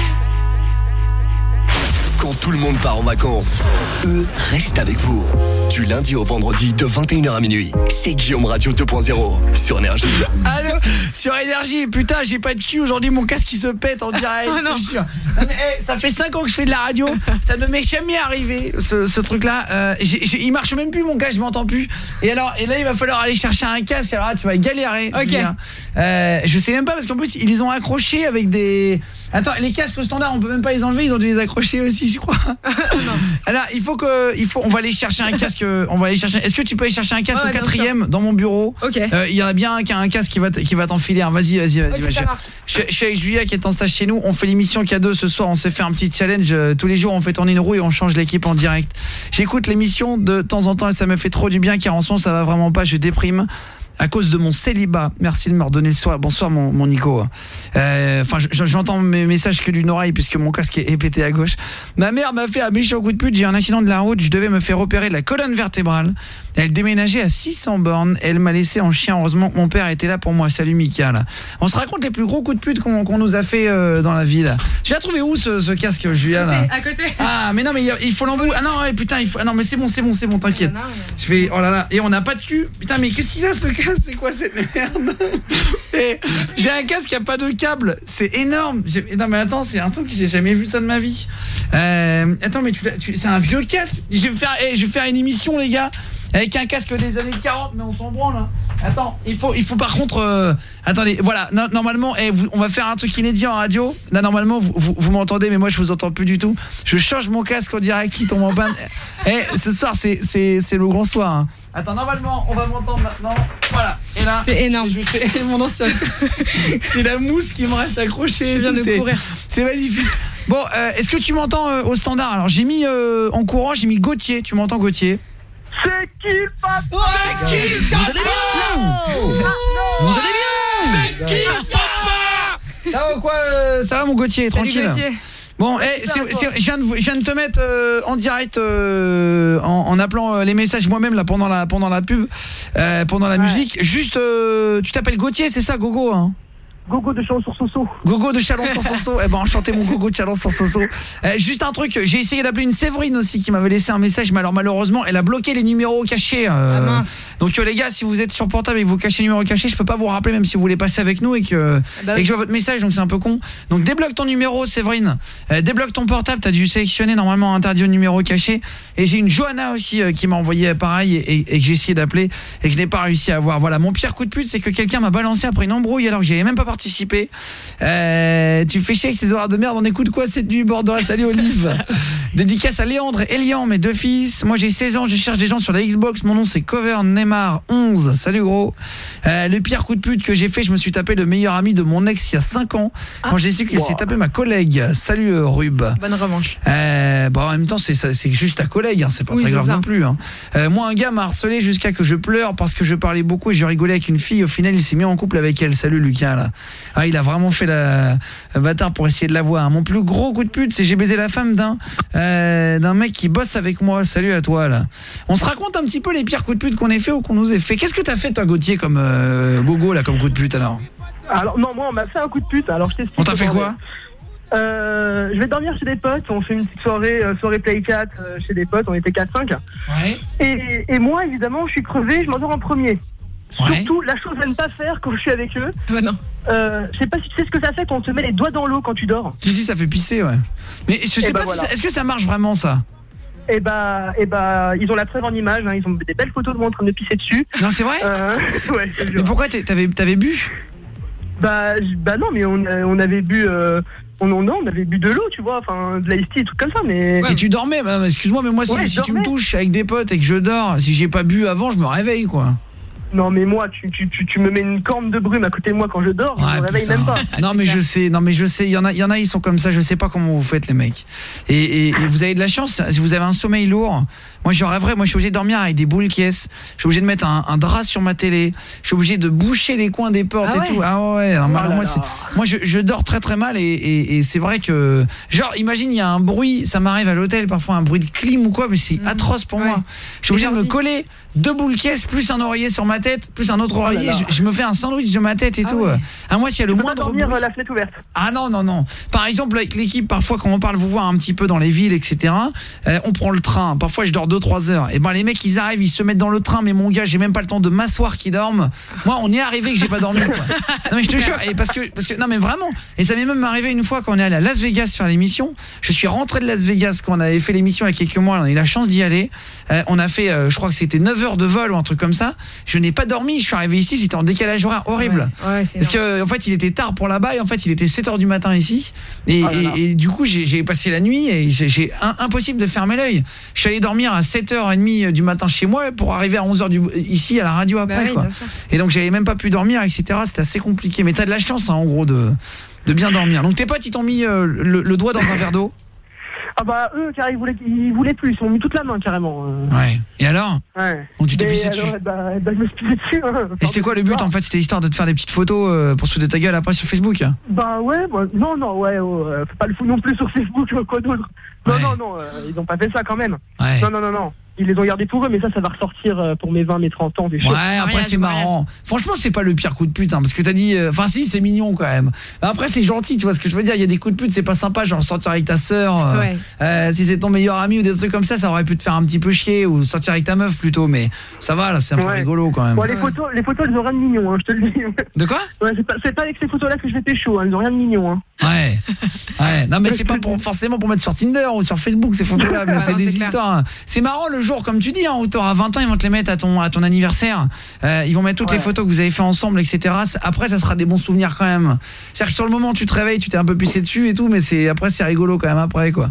S14: Quand tout le monde part en vacances, eux restent avec vous. Du lundi au vendredi de 21h à minuit. C'est Guillaume Radio 2.0 sur Énergie.
S3: Allô Sur énergie, putain, j'ai pas de cul aujourd'hui, mon casque qui se pète en direct.
S5: Oh non.
S3: je te jure. Non, mais, eh, ça fait 5 ans que je fais de la radio, ça ne m'est jamais arrivé ce, ce truc-là. Euh, il marche même plus mon casque, je m'entends plus. Et alors, et là il va falloir aller chercher un casque. Alors là, tu vas galérer.
S5: Ok.
S3: Julien. Euh, je sais même pas parce qu'en plus ils les ont accrochés avec des. Attends, les casques au standard, on peut même pas les enlever, ils ont dû les accrocher aussi, je crois. Alors, il faut que il faut on va aller chercher un casque, on va aller chercher. Est-ce que tu peux aller chercher un casque
S5: Ouais,
S3: au quatrième dans mon bureau
S5: Ok.
S3: Euh, il y en a bien un qui a un casque qui va qui va t'enfiler. Vas-y, vas-y, vas-y.
S5: Ok,
S3: vas-y.
S5: ça
S3: Je- suis avec Julia qui est en stage chez nous. On fait l'émission cadeau ce soir. On s'est fait un petit challenge. euh, tous les jours, on fait tourner une roue et on change l'équipe en direct. J'écoute l'émission de temps en temps et ça me fait trop du bien car en son ça va vraiment pas. Je déprime. À cause de mon célibat. Merci de me redonner le soir. Bonsoir mon, mon Nico. Euh, Enfin, je- je- j'entends mes messages que d'une oreille puisque mon casque est pété à gauche. Ma mère m'a fait un méchant coup de pute. J'ai un accident de la route. Je devais me faire opérer la colonne vertébrale. Elle déménageait à 600 bornes. Elle m'a laissé en chien. Heureusement que mon père était là pour moi. Salut Mika. On se raconte les plus gros coups de pute qu'on nous a fait euh, dans la ville. Tu l'as trouvé où ce, ce casque, Julien là
S5: À côté.
S3: Ah mais non mais il faut l'embout. Ah non ouais, putain il faut ah non mais c'est bon c'est bon c'est bon t'inquiète. Je fais oh là là et on n'a pas de cul. Putain mais qu'est-ce qu'il a ce casque? C'est quoi cette merde? J'ai un casque qui a pas de câble. C'est énorme. Non mais attends c'est un truc que j'ai jamais vu ça de ma vie. Euh, attends mais tu, l'as- tu- c'est un vieux casque. Je vais faire eh, je vais faire une émission les gars avec un casque des années 40 mais on s'en branle. Hein. Attends il faut il faut par contre euh, attendez voilà no- normalement eh, vous- on va faire un truc inédit en radio. Là normalement vous, vous, vous m'entendez mais moi je vous entends plus du tout. Je change mon casque en direct qui tombe en panne. Eh ce soir c'est c'est c'est le grand soir. hein. Attends normalement on va m'entendre maintenant. Voilà. Et là
S5: C'est énorme.
S3: Je fais mon ancien J'ai la mousse qui me reste accrochée. et
S5: Je viens
S3: tout,
S5: de
S3: c'est-
S5: courir.
S3: C'est magnifique. Bon, euh, est-ce que tu m'entends euh, au standard? Alors j'ai mis euh, en courant, j'ai mis Gauthier. Tu m'entends Gauthier?
S21: C'est qui le patron
S3: C'est qui
S21: Vous allez bien
S3: Vous allez bien C'est qui papa Ça va ou quoi euh, Ça va mon Gauthier,
S5: Salut,
S3: tranquille.
S5: Gauthier.
S3: Bon, eh, je, viens de, vous- je viens de te mettre euh, en direct euh, en, en appelant euh, les messages moi-même là pendant la pendant la pub, euh, pendant la musique. Juste, euh, tu t'appelles Gauthier, c'est ça, Gogo hein?
S24: Gogo de Chalon sur Soso.
S3: Gogo de Chalon sur Soso. Eh ben enchanté mon Gogo de Chalon sur Soso. Euh, juste un truc, j'ai essayé d'appeler une Séverine aussi qui m'avait laissé un message, mais alors malheureusement elle a bloqué les numéros cachés. euh.
S5: Ah, mince.
S3: donc euh, les gars, si vous êtes sur portable et que vous cachez les numéros cachés, je peux pas vous rappeler même si vous voulez passer avec nous et que,
S5: bah
S3: et
S5: oui.
S3: que je vois votre message, donc c'est un peu con. Donc débloque ton numéro, Séverine. Euh, débloque ton portable, t'as dû sélectionner normalement interdit au numéro caché. Et j'ai une Johanna aussi euh, qui m'a envoyé pareil et, et- et que j'ai essayé d'appeler et que je n'ai pas réussi à avoir. Voilà, mon pire coup de pute, c'est que quelqu'un m'a balancé après une embrouille alors que j'avais même pas participer. Euh, tu fais chier avec ces horaires de merde, on écoute quoi cette nuit Bordeaux? Salut Olive. Dédicace à Léandre et Elian, mes deux fils. Moi j'ai 16 ans, je cherche des gens sur la Xbox. Mon nom c'est Cover Neymar 11. Salut gros. Euh, le pire coup de pute que j'ai fait, je me suis tapé le meilleur ami de mon ex il y a 5 ans quand j'ai su qu'il s'est tapé ma collègue. Salut euh, Rub.
S5: Bonne revanche.
S3: Euh, bon, en même temps, c'est c'est juste ta collègue, hein, c'est pas
S5: Oui,
S3: très
S5: c'est
S3: grave
S5: ça.
S3: non plus. hein. Moi, un gars m'a harcelé jusqu'à que je pleure parce que je parlais beaucoup et je rigolais avec une fille. Au final, il s'est mis en couple avec elle. Salut Lucas là. Ah, il a vraiment fait la, bâtard pour essayer de la voir. Mon plus gros coup de pute, c'est j'ai baisé la femme d'un euh, d'un mec qui bosse avec moi. Salut à toi là. On se raconte un petit peu les pires coups de pute qu'on ait fait ou qu'on nous ait fait. Qu'est-ce que t'as fait toi Gauthier comme euh, gogo là comme coup de pute alors?
S21: Alors non, moi on m'a fait un coup de pute. Alors je t'explique.
S3: On t'a fait quoi?
S21: Euh, Je vais dormir chez des potes. On fait une petite soirée, euh, soirée play 4 euh, chez des potes. On était 4-5.
S3: Ouais.
S21: Et, et moi évidemment, je suis crevé. Je m'endors en premier. Surtout la chose à ne pas faire quand je suis avec eux.
S5: Bah non.
S21: Euh, je sais pas si tu sais ce que ça fait quand on te met les doigts dans l'eau quand tu dors.
S3: Si si, ça fait pisser ouais. Mais je sais
S21: Eh ben
S3: pas si
S21: voilà.
S3: est-ce que ça marche vraiment ça?
S21: Et bah, et bah, ils ont la preuve en image. hein. Ils ont des belles photos de moi en train de pisser dessus.
S3: Non, c'est vrai?
S21: Euh, Ouais, jure.
S3: Mais pourquoi t'avais t'avais bu?
S21: Bah, bah non, mais on, on avait bu, euh, on, on, non, on avait bu de l'eau, tu vois, enfin de l'ice tea, et tout comme ça, mais.
S3: Et tu dormais? Bah, non, Excuse-moi, mais moi, si,
S21: Ouais,
S3: si tu me touches avec des potes et que je dors, si j'ai pas bu avant, je me réveille, quoi.
S21: Non, mais moi, tu, tu, tu, tu me mets une corne de brume à côté de moi quand je dors, je me réveille
S3: putain.
S21: même pas.
S3: Non, mais je sais, non, mais je sais, il y en a, il y en a, ils sont comme ça, je sais pas comment vous faites, les mecs. Et, et- et vous avez de la chance, si vous avez un sommeil lourd. Moi, je rêverais, moi, je suis obligé de dormir avec des boules caisses. Je suis obligé de mettre un, un drap sur ma télé. Je suis obligé de boucher les coins des portes
S5: Ah
S3: et
S5: ouais
S3: tout. Ah ouais,
S21: Oh là
S3: moi, je, je dors très très mal et, et- et c'est vrai que genre imagine il y a un bruit ça m'arrive à l'hôtel parfois un bruit de clim ou quoi mais c'est atroce pour moi je suis obligé de me coller deux boules caisses plus un oreiller sur ma tête plus un autre
S21: Oh
S3: oreiller je, je me fais un sandwich de ma tête et tout ah moi s'il y a le moindre
S21: dormir
S3: bruit-
S21: euh, la fenêtre ouverte.
S3: ah non, non, non. Par exemple, avec l'équipe, parfois quand on parle vous voir un petit peu dans les villes, etc., euh, on prend le train. Parfois, je dors 2-3 heures. Et ben les mecs, ils arrivent, ils se mettent dans le train, mais mon gars, j'ai même pas le temps de m'asseoir qu'ils dorment. Moi, on est arrivé que j'ai pas dormi. Quoi. Non, mais je te jure, et parce que, parce que, non, mais vraiment. Et ça m'est même arrivé une fois quand on est allé à Las Vegas faire l'émission. Je suis rentré de Las Vegas quand on avait fait l'émission il y a quelques mois. On a eu la chance d'y aller. Euh, on a fait, euh, je crois que c'était 9 heures de vol ou un truc comme ça. Je n'ai pas dormi. Je suis arrivé ici, j'étais en décalage horaire horrible.
S5: Ouais,
S3: Parce que en fait, il était tard pour là-bas et en fait, il était 7h du matin ici et,
S21: Oh là là.
S3: et- et du coup, j'ai passé la nuit et j'ai impossible de fermer l'œil. Je suis allé dormir à 7h30 du matin chez moi pour arriver à 11h du, ici à la radio après
S5: Bah oui,
S3: quoi. Et donc j'avais même pas pu dormir etc. C'était assez compliqué mais t'as de la chance hein, en gros de de bien dormir. Donc tes potes ils t'ont mis euh, le, le doigt dans un verre d'eau?
S21: Ah bah eux, car ils voulaient, ils voulaient plus, ils m'ont mis toute la main carrément. euh.
S3: Ouais. Et alors
S21: Ouais.
S3: Donc tu t'es pissé
S21: alors,
S3: dessus.
S21: bah, bah, je me suis pissé dessus. Hein.
S3: Et c'était quoi le but en fait? C'était histoire de te faire des petites photos euh, pour se foutre de ta gueule après sur Facebook?
S21: Bah ouais, bah, non, non, ouais, ouais, euh, faut pas le foutre non plus sur Facebook, euh, quoi d'autre. Non, non, non, euh, ils ont pas fait ça quand même.
S3: Ouais.
S21: Non, non, non, non. Ils les ont gardés pour eux, mais ça, ça va ressortir euh, pour mes 20, mes 30 ans, des choses.
S3: Ouais, après c'est marrant. Franchement, c'est pas le pire coup de pute hein, parce que t'as dit euh, enfin si, c'est mignon quand même. Après c'est gentil, tu vois ce que je veux dire, il y a des coups de pute, c'est pas sympa genre sortir avec ta sœur euh,
S5: Ouais.
S3: euh, si c'est ton meilleur ami ou des trucs comme ça, ça aurait pu te faire un petit peu chier ou sortir avec ta meuf plutôt mais ça va là, c'est un peu rigolo quand même.
S21: Bon, les photos, les photos, elles ont rien de mignon, hein, je te le dis.
S3: De quoi?
S21: Ouais, c'est pas, avec ces photos-là que je vais pécho, hein, elles ont rien de mignon. Hein.
S3: Ouais. Ouais, non mais c'est pas pour, forcément pour mettre sur Tinder ou sur Facebook ces photos là, mais c'est des histoires. C'est marrant le jour comme tu dis hein, où t'auras 20 ans, ils vont te les mettre à ton à ton anniversaire. Euh, ils vont mettre toutes les photos que vous avez fait ensemble etc. Après ça sera des bons souvenirs quand même. C'est-à-dire que sur le moment tu te réveilles, tu t'es un peu pissé dessus et tout mais c'est après c'est rigolo quand même après quoi.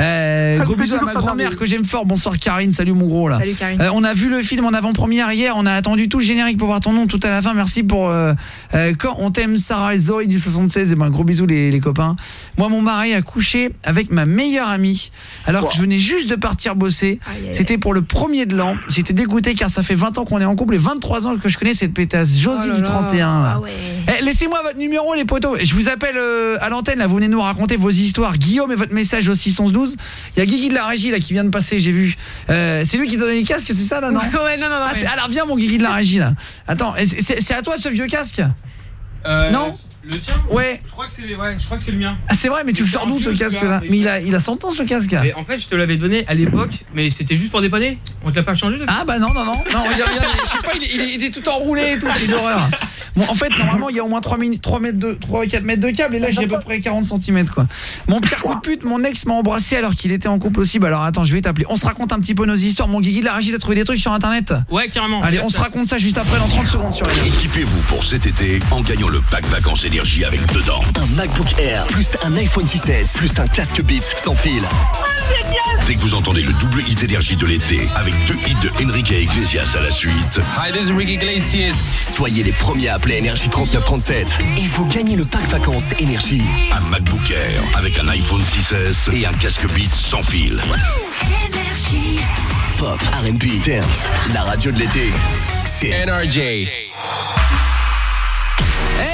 S3: Euh, gros bisous à ma grand-mère que j'aime fort. Bonsoir Karine, salut mon gros là.
S5: Salut, Karine.
S3: Euh, on a vu le film en avant-première hier, on a attendu tout le générique pour voir ton nom tout à la fin. Merci pour euh, euh, quand on t'aime Sarah et Zoé du 76 et ben gros bisous les, les copains. Moi mon mari a couché avec ma meilleure amie alors que je venais juste de partir bosser. C'était pour le premier de l'an. J'étais dégoûté car ça fait 20 ans qu'on est en couple et 23 ans que je connais cette pétasse Josie
S5: Oh
S3: du
S5: là.
S3: 31 là.
S5: Ah ouais.
S3: Eh, Laissez-moi votre numéro les potos. Je vous appelle euh, à l'antenne là, vous venez nous raconter vos histoires. Guillaume et votre message au 612. Il y a Guigui de la régie là qui vient de passer, j'ai vu. Euh, c'est lui qui donne les casques, c'est ça là non
S5: Ouais, non, non, non.
S3: Ah, alors viens mon Guigui de la régie là. Attends, c'est à toi ce vieux casque?
S25: Euh,
S3: Non?
S25: Le tien
S3: Ouais.
S25: Je crois que c'est ouais, je crois que c'est le mien.
S3: Ah c'est vrai mais tu le sors d'où ce casque là Mais il a il a 100 ans ce casque.
S25: Mais en fait, je te l'avais donné à l'époque, mais c'était juste pour dépanner. On te l'a pas changé depuis
S3: Ah bah non non non, non regarde, regarde, je sais pas il, est- il était tout enroulé et tout, c'est une horreur. Bon, en fait, normalement, il y a au moins 3 minutes 3 mètres de 3 4 mètres de câble et là, j'ai à peu près 40 cm quoi. Mon pire coup de pute, mon ex m'a embrassé alors qu'il était en couple aussi. Bah alors attends, je vais t'appeler. On se raconte un petit peu nos histoires. Mon Guigui de la régie, t'as trouvé des trucs sur internet
S25: Ouais, carrément.
S3: Allez, on se raconte ça juste après dans 30 secondes sur.
S11: Équipez-vous pour cet été en gagnant le pack vacances avec dedans
S14: Un MacBook Air, plus un iPhone 6S, plus un casque Beats sans fil.
S11: Dès que vous entendez le double hit énergie de l'été avec deux hits de Enrique Iglesias à la suite.
S14: Hi, this is Ricky Iglesias. Soyez les premiers à appeler Énergie 3937 et vous gagnez le pack vacances Énergie.
S11: Un MacBook Air avec un iPhone 6S et un casque Beats sans fil.
S14: Pop, R&B, dance, la radio de l'été. C'est NRJ.
S26: Hey,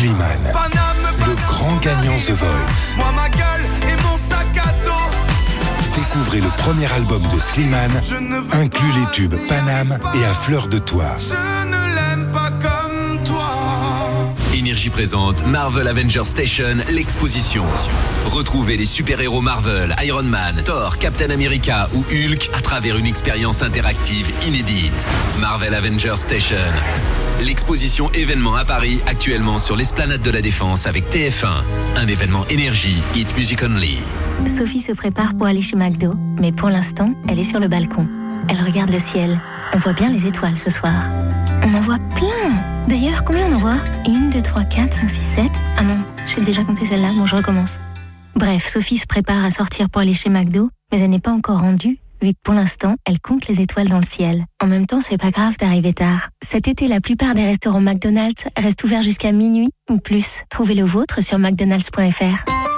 S27: Slimane, le grand gagnant The Voice.
S28: Moi ma gueule et mon sac à dos.
S27: Découvrez le premier album de Slimane, inclut les tubes Paname et À fleur de toi.
S14: Énergie présente Marvel Avengers Station, l'exposition. Retrouvez les super-héros Marvel, Iron Man, Thor, Captain America ou Hulk à travers une expérience interactive inédite. Marvel Avengers Station. L'exposition événement à Paris, actuellement sur l'esplanade de la Défense avec TF1. Un événement énergie, hit music only.
S29: Sophie se prépare pour aller chez McDo, mais pour l'instant, elle est sur le balcon. Elle regarde le ciel. On voit bien les étoiles ce soir. On en voit plein D'ailleurs, combien on en voit? Une, deux, trois, quatre, cinq, six, sept. Ah non, j'ai déjà compté celle-là, bon, je recommence. Bref, Sophie se prépare à sortir pour aller chez McDo, mais elle n'est pas encore rendue, vu que pour l'instant, elle compte les étoiles dans le ciel. En même temps, c'est pas grave d'arriver tard. Cet été, la plupart des restaurants McDonald's restent ouverts jusqu'à minuit ou plus. Trouvez le vôtre sur mcdonalds.fr.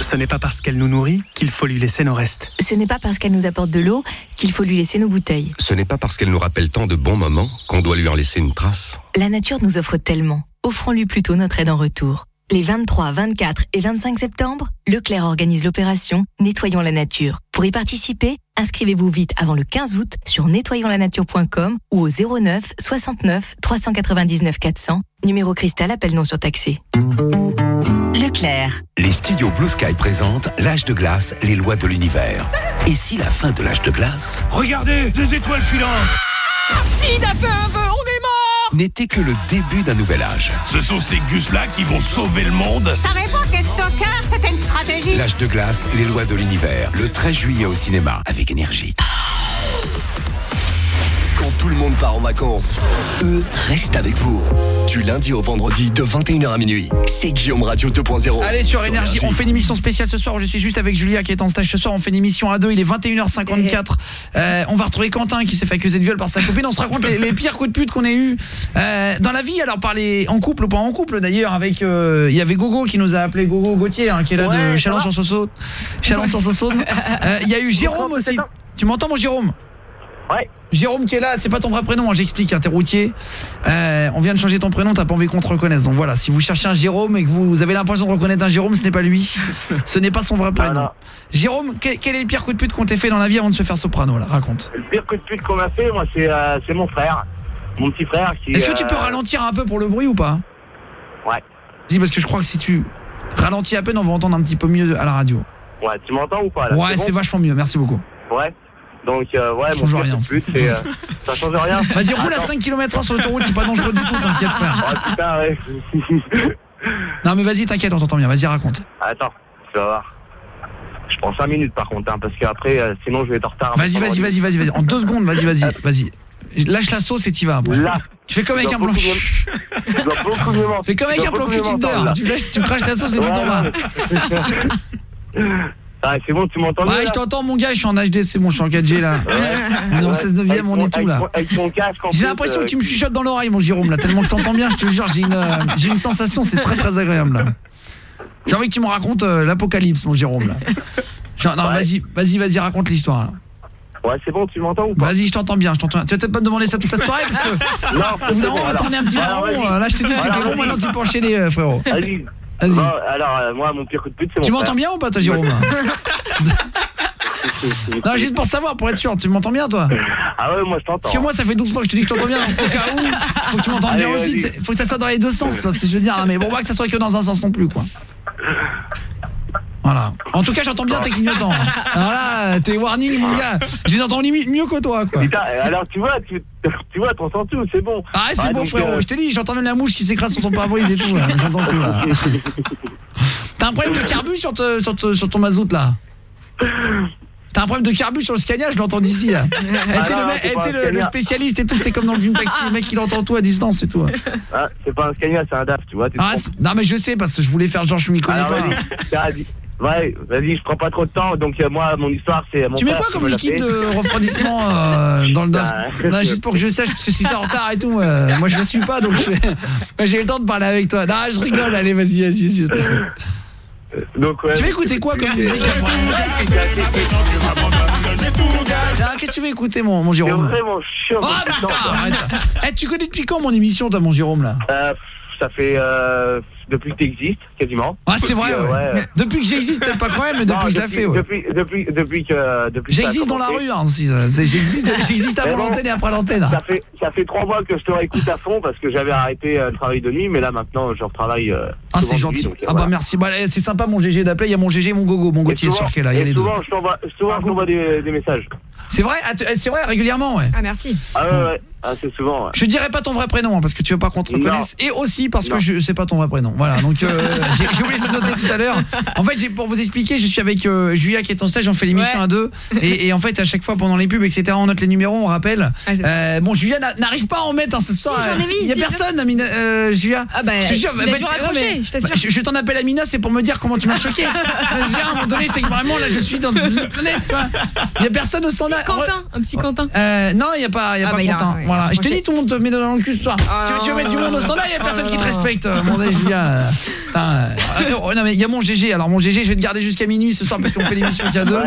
S30: Ce n'est pas parce qu'elle nous nourrit qu'il faut lui laisser nos restes.
S17: Ce n'est pas parce qu'elle nous apporte de l'eau qu'il faut lui laisser nos bouteilles.
S18: Ce n'est pas parce qu'elle nous rappelle tant de bons moments qu'on doit lui en laisser une trace.
S17: La nature nous offre tellement. Offrons-lui plutôt notre aide en retour. Les 23, 24 et 25 septembre, Leclerc organise l'opération Nettoyons la nature. Pour y participer, inscrivez-vous vite avant le 15 août sur nettoyonslanature.com ou au 09 69 399 400, numéro cristal appel non surtaxé. Leclerc.
S19: Les studios Blue Sky présentent L'âge de glace, les lois de l'univers. Et si la fin de l'âge de glace?
S28: Regardez, des étoiles filantes. Sid a fait un vœu.
S19: N'était que le début d'un nouvel âge
S11: Ce sont ces gus-là qui vont sauver le monde
S31: savais pas qu'être tocard, c'était une stratégie.
S19: L'âge de glace, les lois de l'univers. Le 13 juillet au cinéma avec énergie.
S14: Quand tout le monde part en vacances, eux restent avec vous. Du lundi au vendredi de 21h à minuit. C'est Guillaume Radio 2.0.
S3: Allez sur énergie, on fait une émission spéciale ce soir. Je suis juste avec Julia qui est en stage ce soir. On fait une émission à deux. Il est 21h54. Euh, on va retrouver Quentin qui s'est fait accuser de viol par sa copine. On se raconte les, les pires coups de pute qu'on ait eu euh, dans la vie. Alors parler en couple ou pas en couple d'ailleurs. Avec euh, il y avait Gogo qui nous a appelé Gogo Gauthier hein, qui est là de
S32: Ouais, ça
S3: Chalon sur Saône. Chalon sur Saône. Euh, Il y a eu Jérôme aussi. Tu m'entends mon Jérôme?
S32: Ouais.
S3: Jérôme qui est là, c'est pas ton vrai prénom, hein, j'explique, hein, t'es routier. Euh, on vient de changer ton prénom, t'as pas envie qu'on te reconnaisse. Donc voilà, si vous cherchez un Jérôme et que vous avez l'impression de reconnaître un Jérôme, ce n'est pas lui. Ce n'est pas son vrai prénom. Jérôme, quel, est le pire coup de pute qu'on t'ait fait dans la vie avant de se faire soprano là Raconte.
S33: Le pire coup de pute qu'on m'a fait, moi, c'est euh, mon frère. Mon petit frère qui.
S3: Est-ce que tu peux
S33: euh,
S3: ralentir un peu pour le bruit ou pas?
S33: Ouais.
S3: Dis parce que je crois que si tu ralentis à peine, on va entendre un petit peu mieux à la radio.
S33: Ouais, tu m'entends ou pas là?
S3: Ouais,
S33: bon
S3: c'est vachement mieux, merci beaucoup.
S33: Ouais. Donc, euh, ouais, mon pire
S3: rien.
S33: c'est. euh, ça change rien.
S3: Vas-y, roule à
S33: Attends.
S3: 5 km/h sur l'autoroute, c'est pas dangereux du tout, t'inquiète frère.
S33: Oh putain, ouais.
S3: Non mais vas-y, t'inquiète, on t'entend bien, vas-y raconte.
S33: Attends, tu vas voir. Je prends 5 minutes par contre, hein, parce qu'après, euh, sinon je vais être en retard.
S3: Vas-y, vas-y, vas-y, vas-y, vas-y. En deux secondes, vas-y, vas-y, vas-y. Lâche la sauce et t'y vas après.
S33: Là.
S3: Tu fais comme avec un plan. Fais comme avec un plan cul
S33: là.
S3: Tu, lâches- tu craches la sauce et tu t'en vas.
S33: Ah, c'est bon, tu m'entends
S3: Ouais, je t'entends mon gars, je suis en HD, c'est bon, je suis en 4G là. On est en 16 9 on est tout là. J'ai l'impression
S33: euh,
S3: que tu me chuchotes dans l'oreille mon Jérôme là, tellement que je t'entends bien, je te jure, j'ai une euh, j'ai une sensation, c'est très très agréable là. J'ai envie que tu me racontes euh, l'apocalypse mon Jérôme là. Genre, non, vas-y, vas-y, vas-y, raconte l'histoire là.
S33: Ouais, c'est bon, tu m'entends ou pas?
S3: Vas-y, je t'entends bien, je t'entends. Tu vas peut-être pas me demander ça toute la soirée parce que
S33: Non,
S3: moment, on va tourner un petit peu rond. Là, je t'ai dit c'était long, maintenant tu peux enchaîner, euh, frérot.
S33: Vas-y.
S3: Vas-y.
S33: Bon, alors, euh, moi, mon pire coup de pute, c'est
S3: Tu m'entends bien ou pas, toi, Jérôme Non, juste pour savoir, pour être sûr, tu m'entends bien, toi
S33: Ah ouais, moi, je t'entends.
S3: Parce que moi, ça fait 12 fois que je te dis que je t'entends bien. Au cas où, faut que tu m'entendes bien aussi. Faut que ça soit dans les deux sens, si je veux dire. Mais bon, pas que ça soit que dans un sens non plus, quoi. Voilà. En tout cas, j'entends bien tes clignotants. Alors là, tes warnings, mon gars, je les entends limite mieux que toi, quoi.
S33: Putain, alors, tu vois, tu, tu vois, t'entends tout, c'est bon.
S3: Ah, c'est
S33: Ouais,
S3: bon, frérot.
S33: euh,
S3: Je t'ai dit, j'entends même la mouche qui s'écrase sur ton pare-brise et tout. J'entends tout, là. T'as un problème de carbu sur, te- sur, te- sur ton mazout, là? T'as un problème de carbu sur le Scania, je l'entends d'ici, là. Tu sais,
S33: Ah c'est
S3: le- spécialiste et tout, c'est comme dans le film Taxi, le mec, il entend tout à distance et tout.
S33: Ah, c'est pas un Scania, c'est un DAF, tu vois.
S3: Ah, non, mais je sais, parce que je voulais faire genre, je m'y
S33: Ouais, vas-y, je prends pas trop de temps. Donc, euh, moi, mon histoire, c'est mon
S3: Tu mets quoi comme liquide de refroidissement euh, dans le DAF
S33: Bah,
S3: Non, juste pour que je sache, parce que si t'es en retard et tout, euh, moi je ne suis pas, donc j'ai le temps de parler avec toi. Non, je rigole, allez, vas-y, vas-y, plaît.
S33: Donc, ouais.
S3: Tu veux écouter quoi comme musique Qu'est-ce que tu veux écouter, mon, mon Jérôme?
S33: Vraiment chiant.
S3: Oh,
S33: putain,
S3: arrête. Eh, tu connais depuis quand mon émission, toi, mon Jérôme, là?
S33: Euh, ça fait euh, depuis que t'existes, quasiment.
S3: Ah, c'est vrai,
S33: Depuis, euh,
S3: ouais. Depuis que j'existe, peut-être pas quand même, mais
S33: Non,
S3: depuis que je l'ai fait, ouais.
S33: Depuis, depuis, depuis que. Depuis
S3: J'existe dans la rue, hein, J'existe avant
S33: bon,
S3: l'antenne et après l'antenne.
S33: Ça fait, ça fait trois mois que je te réécoute à fond parce que j'avais arrêté euh, le travail de nuit, mais là maintenant je retravaille. Euh,
S3: Ah, c'est gentil.
S33: nuit, donc,
S3: Ah, bah merci. Bah, eh, c'est sympa, mon GG d'appeler. Il y a mon GG et mon Gogo, mon Gauthier sûr qui est là. Il y a les deux.
S33: souvent, je t'envoie des, des messages.
S3: C'est vrai? Ah, tu- eh, C'est vrai, régulièrement, ouais.
S5: Ah, merci.
S33: Ah ouais, ouais. Ah, c'est souvent. ouais.
S3: Je dirais pas ton vrai prénom hein, parce que tu veux pas qu'on te
S33: Non.
S3: reconnaisse et aussi parce
S33: Non.
S3: que je sais pas ton vrai prénom. Voilà, donc euh, j'ai oublié de le noter tout à l'heure. En fait, pour vous expliquer, je suis avec euh, Julia qui est en stage, on fait l'émission
S5: Ouais.
S3: à deux et, et en fait à chaque fois pendant les pubs etc, on note les numéros, on rappelle.
S5: Ah,
S3: Euh, bon, Julia n'a- n'arrive pas à en mettre hein, ce soir.
S5: j'en ai mis,
S3: Il y a
S5: si,
S3: personne, Amina, Julia.
S5: Ah bah,
S3: je te jure,
S5: il a
S3: bah,
S5: je
S3: bah, je, t'en appelle Amina, c'est pour me dire comment tu m'as choqué. Julia, à un moment donné, c'est que vraiment là je suis dans une planète. Il y a personne au standard.
S5: Quentin, un petit Quentin.
S3: Non, il y a pas, y a
S5: Ah
S3: pas
S5: bah, a-
S3: Quentin. voilà. Je te dis, tout le monde te met dans le cul ce soir. tu, veux, mettre du monde au standard, il y a personne qui te respecte. euh, Mon Dieu, Putain, euh, euh, oh, non mais il y a mon GG. Alors mon GG, je vais te garder jusqu'à minuit ce soir parce qu'on fait l'émission qu'il y a deux.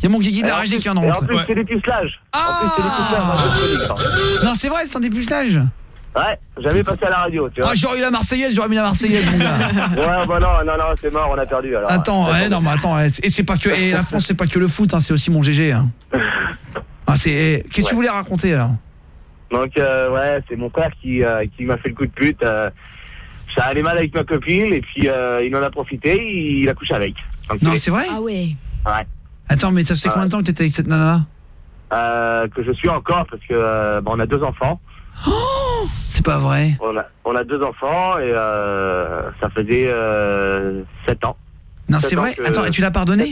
S3: Il y a mon Guigui de la régie qui en rentre.
S33: plus, c'est des pucelages. En plus, c'est des pucelages.
S3: Ah. Non, c'est vrai, c'est un dépucelage.
S33: Ouais, j'avais passé à la radio, tu vois.
S3: Ah, j'aurais eu la Marseillaise, j'aurais mis la Marseillaise, mon gars.
S33: Ouais, bah non, non, non, c'est mort, on a perdu alors.
S3: Attends, ouais, non, mais attends, et c'est pas que et la France, c'est pas que le foot, hein, c'est aussi mon GG. hein. Ah, c'est eh, qu'est-ce que tu voulais raconter alors?
S33: Donc, euh, ouais, c'est mon frère qui, euh, qui m'a fait le coup de pute. euh, ça allait mal avec ma copine et puis euh, il en a profité, il, a couché avec. Donc,
S3: Non, c'est vrai
S5: Ah ouais.
S33: Ouais.
S3: Attends, mais ça faisait combien de temps que t'étais avec cette nana
S33: Euh, que je suis encore parce que euh, bah, on a deux enfants.
S3: C'est pas vrai.
S33: On a, on a deux enfants et euh, ça faisait euh, 7 ans.
S3: Non, c'est vrai.
S33: que-
S3: Attends, et tu l'as pardonné.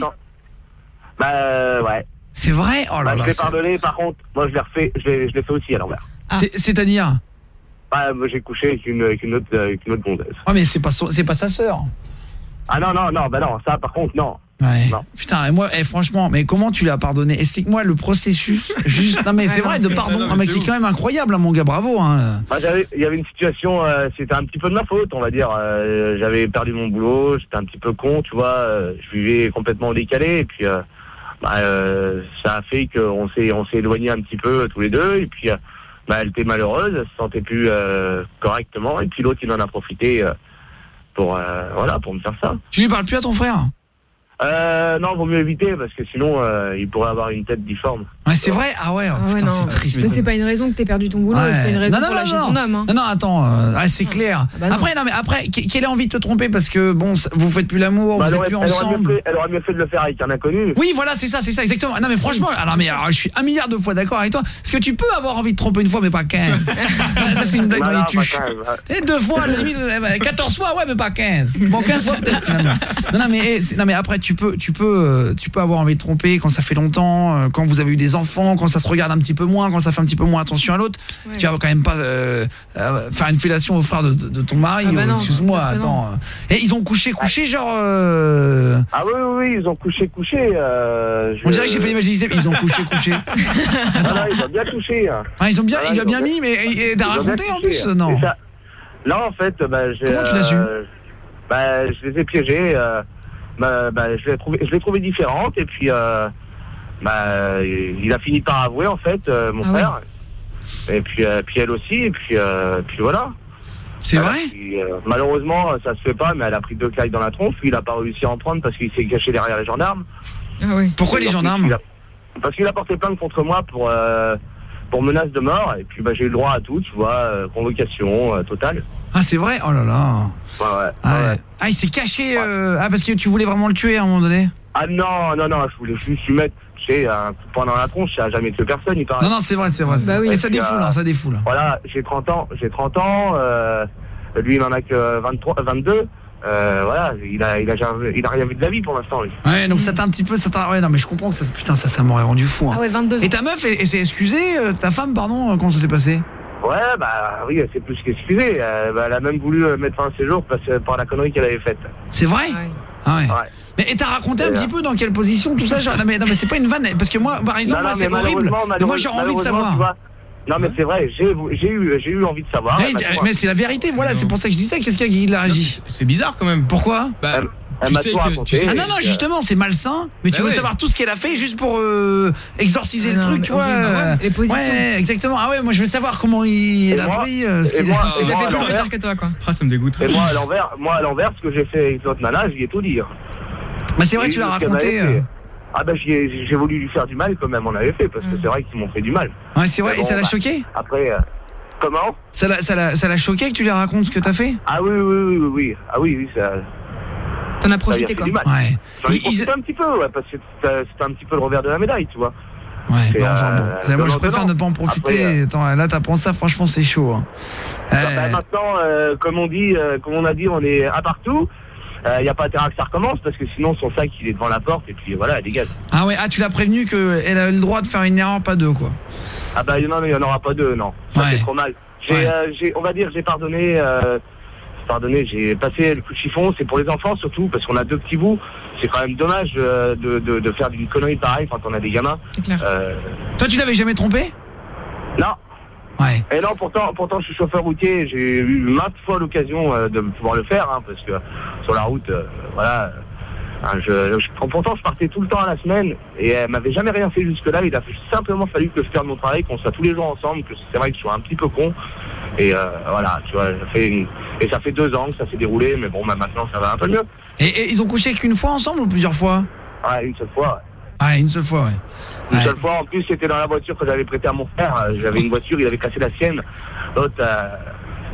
S33: Bah euh, ouais.
S3: C'est vrai? Oh là
S33: Bah,
S3: là.
S33: je l'ai pardonné, par contre, moi je l'ai refait, je l'ai je l'ai fait aussi à l'envers.
S3: c'est- C'est-à-dire?
S33: Bah, moi, j'ai couché avec une, avec une autre, avec une autre gonzesse.
S3: Oh, mais c'est pas son- c'est pas sa sœur.
S33: Ah non, non, non, bah non, ça par contre, non.
S3: Ouais.
S33: Non.
S3: Putain, et moi, eh, franchement, mais comment tu l'as pardonné? Explique-moi le processus. Juste, non mais c'est vrai, de
S5: c'est-
S3: pardon,
S25: non, mais
S3: un mec
S25: c'est
S3: qui est quand même incroyable, hein, mon gars, bravo. Hein.
S33: Bah, j'avais- il y avait une situation, euh, c'était un petit peu de ma faute, on va dire. Euh, j'avais perdu mon boulot, j'étais un petit peu con, tu vois. euh, je vivais complètement décalé, et puis euh, bah, euh, ça a fait qu'on s'est, on s'est éloigné un petit peu tous les deux, et puis euh, bah, elle était malheureuse, elle se sentait plus euh, correctement, et puis l'autre il en a profité euh, pour, euh, voilà, pour me faire ça.
S3: Tu lui parles plus à ton frère?
S33: Euh, non, vaut mieux éviter parce que sinon euh, il pourrait avoir une tête difforme.
S3: Ouais, c'est vrai? Ah ouais, oh,
S5: Ah ouais,
S3: putain,
S5: non.
S3: c'est triste.
S5: Mais c'est pas une raison que t'aies perdu ton boulot,
S3: Ouais.
S5: c'est pas une raison
S3: Non, non,
S5: pour
S3: non,
S5: lâcher son homme. hein.
S3: Non, non, attends, euh, ah, c'est clair.
S5: bah non.
S3: après, non, mais après, quelle est envie de te tromper? Parce que bon, vous faites plus l'amour,
S33: Bah,
S3: vous êtes
S33: aurait,
S3: plus
S33: elle aurait mieux
S3: ensemble.
S33: fait, elle aurait mieux fait de le faire avec un inconnu.
S3: Oui, voilà, c'est ça, c'est ça, exactement. Non, mais franchement, alors, mais, alors, je suis un milliard de fois d'accord avec toi. Parce que tu peux avoir envie de tromper une fois, mais pas 15. ça, c'est une blague
S33: Bah
S3: dans les tuches. Et deux fois, à la limite, eh ben, 14 fois, ouais, mais pas 15. Bon, 15 fois peut-être finalement. Non, non, mais, eh, non, mais après, tu peux, tu, peux, euh, tu peux avoir envie de tromper quand ça fait longtemps, euh, quand vous avez eu des enfants, quand ça se regarde un petit peu moins, quand ça fait un petit peu moins attention à l'autre.
S5: Ouais.
S3: Tu vas quand même pas euh, euh, faire une fellation au frère de, de- de ton mari.
S5: Ah bah
S3: Excuse-moi, attends. Et ils ont couché, couché, genre. euh,
S33: Ah oui, oui, oui, ils ont couché, couché. Euh, je-
S3: On dirait que j'ai fait l'image Ils ont couché, couché.
S33: Ah ils ont bien couché. hein.
S3: Ah, ils ont bien,
S33: Ah,
S3: il a
S33: ils
S3: bien mis, mais t'as raconté en plus,
S33: hein.
S3: non
S33: ça- Là, en fait, bah, j'ai.
S3: Comment tu l'as su
S33: bah, Je les ai piégés. euh, bah, bah, je l'ai trouvé, je l'ai trouvé différente et puis. Euh, bah, il a fini par avouer en fait, euh, mon
S3: Ah ouais.
S33: frère. Et puis, euh, puis elle aussi, et puis, euh, puis voilà.
S3: C'est
S33: Voilà,
S3: vrai
S33: puis, euh, Malheureusement, ça se fait pas, mais elle a pris deux claques dans la tronche. Lui, il a pas réussi à en prendre parce qu'il s'est caché derrière les gendarmes.
S5: Ah oui.
S3: Pourquoi
S33: Et
S3: les gendarmes
S33: Parce qu'il a porté plainte contre moi pour, euh, pour menace de mort. Et puis, bah, j'ai eu le droit à tout, tu vois, euh, convocation euh, totale.
S3: Ah, c'est vrai? Oh là là.
S33: Ouais, ouais.
S3: Ah, ouais. Ah, il s'est caché. euh, Ah, parce que tu voulais vraiment le tuer à un moment donné?
S33: Ah non, non, non, je voulais juste lui mettre, tu sais, un coup de poing dans la tronche, ça a jamais tué personne, il paraît.
S3: Non, non, c'est vrai, c'est vrai. Et ça défoule,
S33: euh,
S3: hein, ça défoule.
S33: Voilà, j'ai 30 ans, j'ai 30 ans, euh, lui il en a que 23, 22. Euh, voilà, il a, il a, jamais- il a rien vu de la vie pour l'instant. lui.
S3: Ouais, donc ça t'a un petit peu, ça t'a, ouais, non, mais je comprends que ça, putain, ça, ça m'aurait rendu fou. hein.
S5: Ah ouais, 22 ans.
S3: Et ta meuf, elle, elle s'est excusée, euh, ta femme, pardon, comment ça s'est passé?
S33: Ouais, bah oui, s'est plus qu'excusée. Euh, bah, elle a même voulu euh, mettre fin à ses jours parce, par la connerie qu'elle avait faite.
S3: C'est vrai Ah ouais.
S33: Ouais.
S3: Mais et t'as raconté un
S33: Et,
S3: petit
S33: euh,
S3: peu dans quelle position tout ça genre, Non mais, non, mais c'est pas une vanne, parce que moi, par exemple,
S33: Non,
S3: moi, c'est horrible. Mais moi j'ai envie de savoir.
S33: non mais c'est vrai, j'ai eu, j'ai eu envie de savoir.
S3: Mais, c'est la vérité, voilà, c'est pour ça que je dis ça. Qu'est-ce qu'il y a qui l'a réagi
S25: C'est bizarre quand même.
S3: Pourquoi
S25: Bah, tu
S33: m'a
S25: sais
S33: tout
S25: que-
S33: raconté.
S25: tu sais-
S3: Ah non, non, justement, c'est malsain, mais tu
S25: Bah
S3: veux
S25: ouais.
S3: savoir tout ce qu'elle a fait juste pour euh, exorciser
S5: Ah
S3: le
S5: non,
S3: truc, tu vois.
S5: horrible,
S3: euh,
S5: ouais, les positions.
S3: Ouais, exactement. Ah ouais, moi je veux savoir comment il
S33: Et
S3: a
S33: moi-
S3: pris, euh, ce
S33: et
S3: qu'il
S33: moi-
S3: a
S33: moi,
S5: fait
S33: à
S5: plus que toi, quoi.
S25: Ah, ça me dégoûte.
S33: Et moi à l'envers, moi à l'envers, ce que j'ai fait avec l'autre nana, j'y ai tout dit. hein.
S3: Bah c'est vrai,
S33: Et
S3: tu l'as raconté. euh.
S33: Ah bah j'ai voulu lui faire du mal quand même, on avait fait, parce que c'est vrai qu'ils m'ont fait du mal.
S3: Ouais, c'est vrai, et ça l'a
S33: bah,
S3: choqué
S33: Après, euh, comment?
S3: Ça l'a- ça l'a ça l'a choqué que tu lui racontes ce que t'as fait?
S33: Ah oui, oui, oui, oui, oui. Ah oui, oui, ça...
S5: T'en as profité, quoi.
S3: Ouais.
S33: J'en ai
S3: Ils-
S33: profité
S3: ils-
S33: un petit peu, ouais, parce que c'était un petit peu le revers de la médaille, tu vois.
S3: Ouais, bon, enfin bon.
S33: euh,
S3: Moi je préfère ne pas en profiter.
S33: Après, euh,
S3: Attends, là t'apprends ça, franchement c'est chaud. hein.
S33: Bah,
S3: Euh,
S33: bah, maintenant, euh, comme on dit, euh, comme on a dit, on est un partout. Il n'y a pas intérêt que ça recommence parce que sinon son sac il est devant la porte et puis voilà, elle dégage.
S3: Ah ouais, ah tu l'as prévenu qu'elle a le droit de faire une erreur, pas deux quoi.
S33: Ah bah non, il n'y en aura pas deux, non. Ça
S3: Ouais.
S33: c'est trop mal. J'ai,
S3: Ouais.
S33: euh, j'ai- on va dire, j'ai pardonné, pardonné, j'ai passé le coup de chiffon. C'est pour les enfants surtout parce qu'on a deux petits bouts. C'est quand même dommage euh, de, de, de faire une connerie pareille quand on a des gamins.
S5: C'est clair.
S33: Euh,
S3: Toi tu l'avais jamais trompé?
S33: Non.
S3: Ouais.
S33: Et non, pourtant, pourtant, je suis chauffeur routier. J'ai eu maintes fois l'occasion euh, de pouvoir le faire, hein, parce que sur la route, euh, voilà. Hein, je, je- pourtant, je partais tout le temps à la semaine et elle m'avait jamais rien fait jusque-là. Il a simplement fallu que je fasse mon travail, qu'on soit tous les jours ensemble, que c'est vrai que je sois un petit peu con. Et euh, voilà, tu vois, ça fait une- et ça fait deux ans que ça s'est déroulé, mais bon, bah, maintenant, ça va un peu mieux.
S3: Et, et ils ont couché qu'une fois ensemble ou plusieurs fois?
S33: Ouais, une seule fois. ouais.
S3: Ah, une seule fois, ouais.
S33: Une
S3: Ouais.
S33: seule fois, en plus, c'était dans la voiture que j'avais prêtée à mon frère. J'avais une voiture, il avait cassé la sienne. L'autre, euh,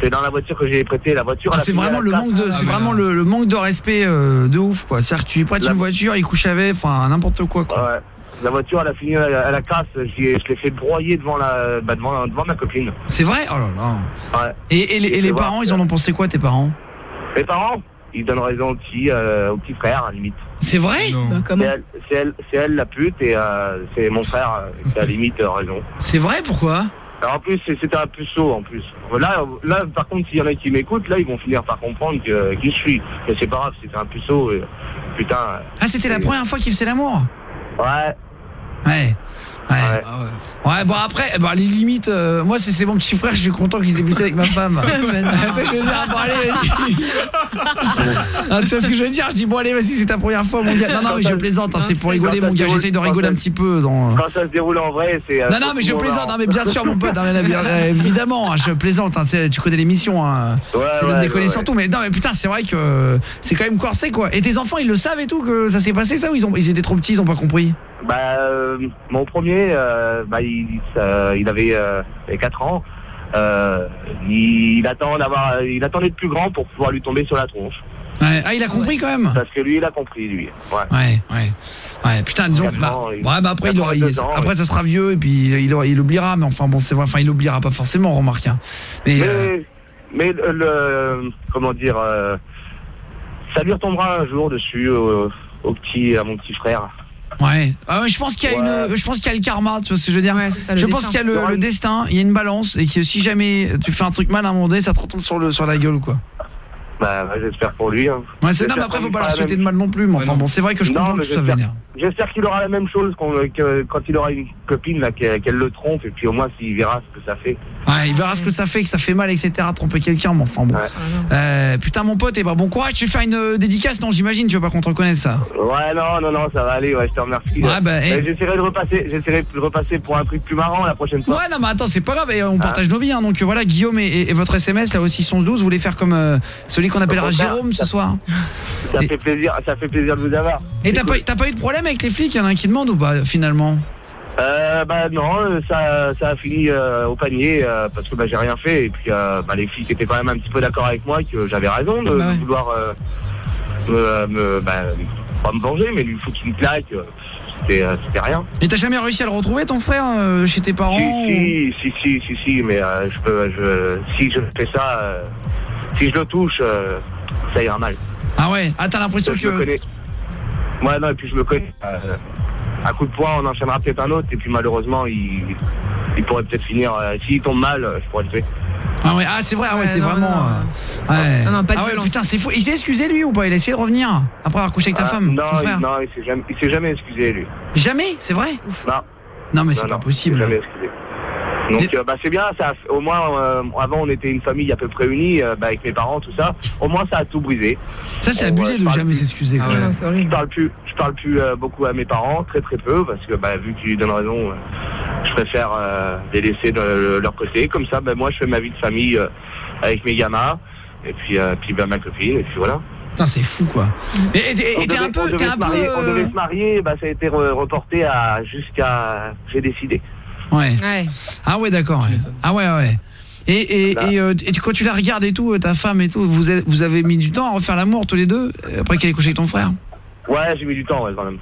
S33: c'était dans la voiture que j'ai prêté. La voiture.
S3: Ah, c'est vraiment le manque de, c'est vraiment le, le manque de respect euh, de ouf quoi. C'est-à-dire que tu lui prêtes
S33: La-
S3: une voiture, il couche avec, enfin n'importe quoi quoi.
S33: Ouais. La voiture, elle a fini à la, à la casse. Je l'ai fait broyer devant, la, bah, devant, devant ma copine.
S3: C'est vrai? Oh là là.
S33: Ouais.
S3: Et, et les, et parents, ils en ont pensé quoi tes parents?
S33: Mes parents, ils donnent raison au petit, euh, au petit frère, à la limite.
S3: C'est vrai?
S25: Non.
S5: Bah,
S33: C'est
S5: comment
S33: elle, c'est elle, c'est elle, la pute et euh, c'est mon frère euh, qui a limite raison.
S3: C'est vrai? Pourquoi?
S33: Alors, en plus, c'était un puceau en plus. Là, là par contre, s'il y en a qui m'écoutent, là, ils vont finir par comprendre que, qui je suis. Mais c'est pas grave, c'était un puceau. Et, putain.
S3: Ah c'était la première fois qu'il faisait l'amour?
S33: Ouais.
S3: Ouais. Ouais.
S33: Ouais.
S25: Ah ouais.
S3: Ouais, bon après, bah, les limites, euh, moi c'est c'est mon petit frère, je suis content qu'il s'est poussé avec ma femme. Attends, je veux dire, bon allez, vas-y. Tu vois ce que je veux dire? Je dis, bon allez, vas-y, c'est ta première fois, mon gars. Non, non, mais je plaisante, hein, c'est pour rigoler, mon gars, j'essaye de rigoler un petit peu. Dans...
S33: Quand ça se déroule en vrai, c'est. euh,
S3: Non, non, mais je plaisante, non, mais bien sûr, mon pote, hein, mais bien, euh, évidemment, hein, je plaisante, hein, tu connais l'émission, hein.
S33: Ouais,
S3: Je donne
S33: ouais,
S3: des connaissances
S33: ouais.
S3: surtout, mais non, mais putain, c'est vrai que c'est quand même corsé, quoi. Et tes enfants, ils le savent et tout, que ça s'est passé, ça, ou ils, ont, ils étaient trop petits, ils ont pas compris?
S33: Bah, euh, mon premier, euh, bah, il, ça- il avait euh, 4 ans. Euh, il, il attend d'avoir, il attendait de plus grand pour pouvoir lui tomber sur la tronche.
S3: Ouais. Ah, il a compris quand même
S33: Parce que lui, il a compris, lui. Ouais.
S3: Ouais, ouais. Ouais, putain, disons, bah,
S33: ans, il-
S3: bah après, il aura, il-
S33: 82 ans,
S3: après ça sera vieux et puis il, aura- il oubliera, mais enfin bon, c'est vrai, enfin, il oubliera pas forcément, remarque. hein. Mais,
S33: Mais,
S3: euh,
S33: mais le, le- comment dire, euh, ça lui retombera un jour dessus au petit, à mon petit frère.
S3: Ouais. Ah ouais, je pense qu'il y a
S33: Ouais.
S3: une, je pense qu'il y a le karma, tu vois ce que je veux dire?
S5: Ouais, c'est ça, le
S3: je pense qu'il y a le, le destin, il y a une balance et que si jamais tu fais un truc mal à un moment donné, ça te retombe sur le, sur la gueule, quoi.
S33: Bah, bah, j'espère pour lui. Hein.
S3: Ouais, c'est non,
S33: J'espère
S3: mais après faut pas leur
S33: la
S3: souhaiter de mal non plus, mais enfin bon, c'est vrai que je
S33: Non,
S3: comprends que ça
S33: j'espère-
S3: vénère.
S33: J'espère qu'il aura la même chose qu'on- que, quand il aura une copine, là, qu'elle le trompe, et puis au moins s'il verra ce que ça fait.
S3: Ouais, il verra ce que ça fait, que ça fait mal, etc. Tromper quelqu'un, mais enfin bon. Euh, putain, mon pote, et bah bon courage. Tu fais une euh, dédicace, non J'imagine, tu veux pas qu'on te reconnaisse ça.
S33: Ouais, non, non, non, ça va aller, ouais, je te remercie.
S3: Ouais, bah, eh.
S33: Mais J'essaierai de repasser, j'essaierai de repasser pour un truc plus marrant la prochaine fois.
S3: Ouais, non, mais attends, c'est pas grave, et on partage nos vies. hein. donc euh, voilà, Guillaume et, et- et votre SMS, là aussi, sont 12. Vous voulez faire comme euh, celui qu'on appellera Jérôme ce soir
S33: Ça fait plaisir, ça fait plaisir de vous avoir.
S3: Et t'as pas, pas eu de problème avec les flics? Il y en a un qui demande ou pas, finalement?
S33: Euh, bah non, euh, ça, ça a fini euh, au panier euh, parce que bah, j'ai rien fait et puis bah, les filles étaient quand même un petit peu d'accord avec moi que j'avais raison de,
S3: Bah ouais.
S33: de vouloir me, me- bah, pas me venger mais lui foutre une claque, euh, c'était rien.
S3: Et t'as jamais réussi à le retrouver, ton frère, chez tes parents ou-
S33: Si, si, si, si, si, mais je peux, je, si je fais ça, si je le touche, euh, ça ira mal.
S3: Ah ouais? Ah, t'as l'impression
S33: Je me
S3: que.
S33: connais. Ouais, non, et puis je me connais. euh, un coup de poing, on enchaînera peut-être un autre, et puis malheureusement, il, il pourrait peut-être finir. euh, S'il tombe mal, je pourrais le tuer.
S3: Ah ouais, ah c'est vrai, ah ouais,
S5: Ouais,
S3: t'es vraiment.
S5: non.
S3: euh, ouais.
S5: Non, non, pas de
S3: ah ouais,
S5: violence.
S3: putain, c'est fou. Il s'est excusé lui ou pas? Il a essayé de revenir après avoir couché avec ta
S33: Ah,
S3: femme,
S33: Non,
S3: ton frère
S33: il, non, il s'est jamais, il s'est jamais excusé, lui.
S3: Jamais, c'est vrai?
S33: Non.
S3: Non, mais c'est
S33: Non,
S3: pas
S33: non,
S3: possible.
S33: il s'est jamais excusé. Donc euh, bah, c'est bien, ça, au moins euh, avant on était une famille à peu près unie euh, bah, avec mes parents tout ça. Au moins ça a tout brisé.
S3: Ça, c'est abusé de jamais s'excuser,
S33: Ah
S3: quand
S33: ouais. Je parle plus, je parle plus euh, beaucoup à mes parents, très très peu parce que bah, vu qu'ils donnent raison, euh, je préfère euh, les laisser de leur côté. Comme ça, bah, moi je fais ma vie de famille euh, avec mes gamins et puis euh, puis bah, ma copine et puis voilà.
S3: Putain, c'est fou quoi. Et et- t'es un
S33: devait-
S3: peu.
S33: on devait
S3: un
S33: se
S3: peu.
S33: marier- on devait se marier, bah, ça a été re- reporté à jusqu'à j'ai décidé.
S3: Ouais. Ah ouais, d'accord. ouais. Ah ouais, ouais. Et, et, et, euh, et quand tu la regardes et tout, euh, ta femme et tout, vous, êtes- vous avez mis du temps à refaire l'amour tous les deux euh, après qu'elle ait couché avec ton frère?
S33: Ouais, j'ai mis du temps ouais, quand même.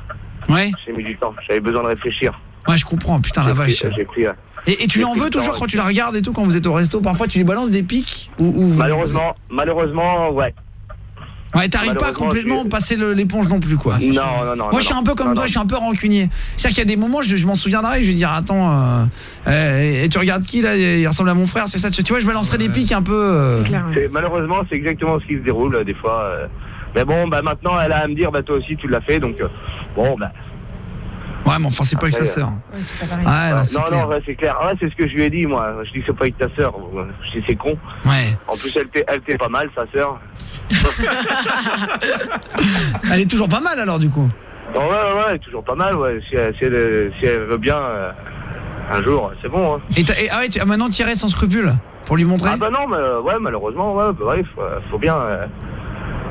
S3: Ouais.
S33: J'ai mis du temps. J'avais besoin de réfléchir.
S3: Ouais, je comprends, putain la
S33: pris-
S3: vache.
S33: J'ai pris.
S3: Et, et tu lui en veux
S33: temps,
S3: toujours
S33: ouais.
S3: quand tu la regardes et tout, quand vous êtes au resto? Parfois tu lui balances des pics ou, ou vous-
S33: Malheureusement, malheureusement, ouais.
S3: Ouais, t'arrives pas à complètement
S33: j'ai-
S3: passer le- l'éponge non plus quoi.
S33: Non, non, non.
S3: Moi, je suis un peu comme
S33: Non,
S3: toi,
S33: non.
S3: je suis un peu rancunier. C'est-à-dire qu'il y a des moments, je, je m'en souviendrai, je vais dire, attends, euh, euh, et tu regardes qui là Il ressemble à mon frère, c'est ça Tu vois, je balancerai des pics un peu. euh,
S33: C'est- Malheureusement, c'est exactement ce qui se déroule euh, des fois. euh. Mais bon, bah maintenant, elle a à me dire, bah toi aussi, tu l'as fait, donc euh, bon, bah.
S3: Ouais, mais enfin, c'est pas avec sa sœur.
S33: Ouais,
S3: Ah, non, c'est
S33: non,
S3: clair.
S33: ouais, c'est clair. Ouais, c'est ce que je lui ai dit, moi. Je dis, c'est pas avec ta sœur. Je dis, c'est con.
S3: Ouais.
S33: En plus, elle t'est, elle t'est pas mal, sa sœur.
S3: Elle est toujours pas mal alors, du coup.
S33: Bon, ouais, ouais, ouais, toujours pas mal, ouais. Si elle, si elle- si elle veut bien, euh, un jour, c'est bon, hein.
S3: Et, t'as- et- ah ouais, tu, ah, maintenant tirer sans scrupule pour lui montrer
S33: Ah bah non, mais euh, ouais, malheureusement, ouais, bah ouais, faut, faut bien. euh,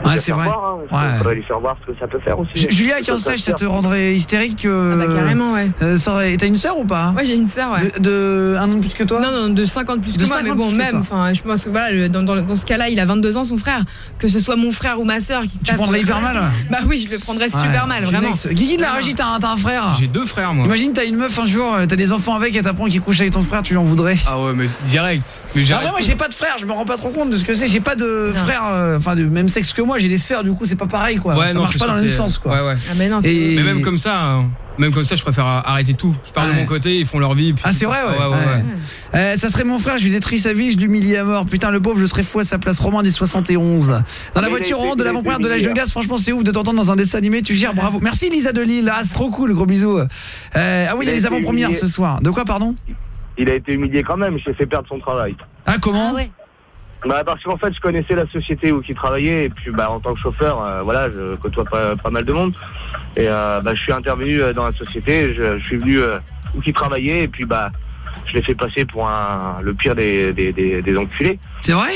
S3: Ouais, c'est vrai.
S33: voir, hein.
S3: Ouais.
S33: faudrait lui faire voir ce que ça peut faire aussi.
S3: Ju- Julia, avec
S33: Ce que
S3: un
S33: ça
S3: stage, ça
S33: peut
S3: te rendrait hystérique euh,
S5: Ah bah, carrément, ouais.
S3: euh, ça aurait- et T'as une sœur ou pas?
S5: Ouais, j'ai une sœur, ouais.
S3: De, de un an de plus que toi?
S5: Non, non, de 50 plus
S3: De
S5: que moi, mais
S3: 50
S5: bon, même, enfin, je pense que voilà, dans, dans- dans ce cas-là, il a 22 ans, son frère. Que ce soit mon frère ou ma sœur qui se
S3: Tu prendrais hyper mal?
S5: Bah oui, je le prendrais super mal, vraiment.
S3: Guigui de la régie, t'as un, t'as un frère?
S25: J'ai deux frères, moi.
S3: Imagine, t'as une meuf un jour, euh, t'as des enfants avec, et t'apprends qu'il couche avec ton frère, tu lui en voudrais
S25: Ah ouais, mais direct. Mais
S3: Ah ouais, moi j'ai pas de frère, je me rends pas trop compte de ce que c'est. J'ai pas de frère, euh, enfin de même sexe que moi. J'ai des sœurs, du coup c'est pas pareil quoi.
S25: Ouais,
S3: ça
S25: non,
S3: marche pas dans le même sens quoi.
S25: Ouais, ouais.
S5: Ah, mais non,
S3: Et-
S25: Mais même comme ça, hein, même comme ça, je préfère arrêter tout. Je pars de mon côté, ils font leur vie. puis
S3: Ah c'est vrai ouais.
S25: ouais, ouais, ouais.
S3: Euh, ça serait mon frère, je lui détruis sa vie, je l'humilie à mort. Putain le pauvre, je serais fou à sa place. Romain du 71. Dans la voiture rentre de l'avant-première de l'âge de glace. Franchement c'est ouf de t'entendre dans un dessin animé. Tu gères, bravo. Merci Lisa de Lille. Ah c'est trop cool, gros bisous. Euh, ah oui il y a les avant-premières ce soir. De quoi pardon?
S33: Il a été humilié quand même, j'ai fait perdre son travail.
S3: Ah comment?
S33: Bah parce qu'en fait je connaissais la société où il travaillait et puis bah en tant que chauffeur euh, voilà je côtoie pas, pas mal de monde et euh, bah je suis intervenu euh, dans la société je, je suis venu euh, où il travaillait et puis bah je l'ai fait passer pour un le pire des, des, des, des enculés.
S3: C'est vrai?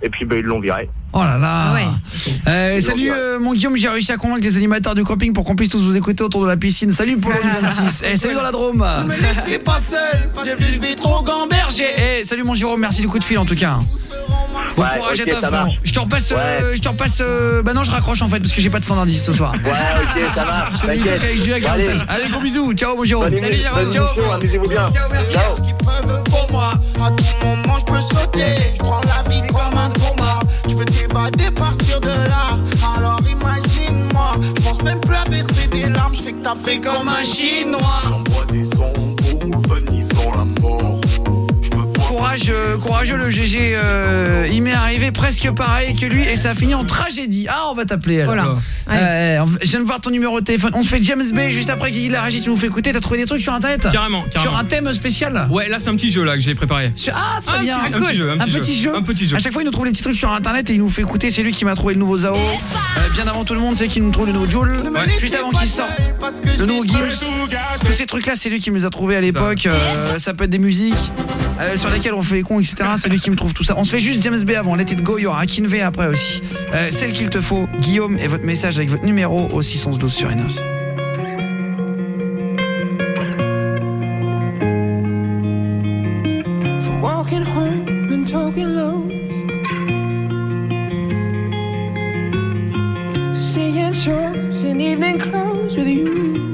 S33: Et puis bah ils l'ont viré.
S3: Oh là là
S5: Ouais.
S3: Euh, Salut euh, mon Guillaume, j'ai réussi à convaincre les animateurs du camping pour qu'on puisse tous vous écouter autour de la piscine. Salut Polo du 26. Eh, salut dans la Drôme.
S34: Me laissez pas seul, parce que je vais trop gamberger.
S3: Eh, salut mon Jérôme, merci du coup de fil en tout cas. Bon
S33: Ouais,
S3: courage
S33: ok,
S3: à toi. Je te repasse euh, je te repasse euh, bah non, je raccroche en fait parce que j'ai pas de standardiste ce soir.
S33: Ouais ok ça marche.
S3: Je te dis avec Julia
S33: Allez.
S3: gros bisous. Ciao mon Jérôme.
S33: Bonne
S3: Salut Jérôme. Ciao.
S33: émission, amusez-vous bien.
S3: Ciao, merci.
S33: Ciao.
S34: qui peuvent pour moi. À tout moment, je peux sauter. Je prends la vie comme un trauma. Tu veux t'évader, partir de là. Alors imagine-moi. Pense même plus à verser des larmes. Je fais que t'as fait comme un chinois.
S3: Courage courage, euh, courageux le GG. euh, il m'est arrivé presque pareil que lui et ça a fini en tragédie. Ah, on va t'appeler alors.
S5: Voilà.
S3: Euh, je viens de voir ton numéro de téléphone. On te fait James Bay juste après qu'il la régie. Tu nous fais écouter. T'as trouvé des trucs sur internet
S25: Carrément, carrément.
S3: Sur un thème spécial
S25: Ouais, là c'est un petit jeu là que j'ai préparé.
S3: Ah, très
S25: Un
S3: bien.
S25: petit- un petit jeu, un petit jeu. Un petit jeu.
S3: À chaque fois, il nous trouve les petits trucs sur internet et il nous fait écouter. C'est lui qui m'a trouvé le nouveau Zao. Euh, bien avant tout le monde, c'est qui nous trouve le nouveau Joule. Juste avant qu'il sorte, le nouveau Gims. Tous ces trucs-là, c'est lui qui me les a trouvés à l'époque. Euh, ça peut être des musiques euh, sur lesquelles on fait les cons, etc. C'est lui qui me trouve tout ça. On se fait juste James Bay avant. Let it go. Il y aura Kinvey après aussi. Euh, celle qu'il te faut, Guillaume, et votre message avec votre numéro au 612 sur Énergie.
S4: Walking evening clothes with you.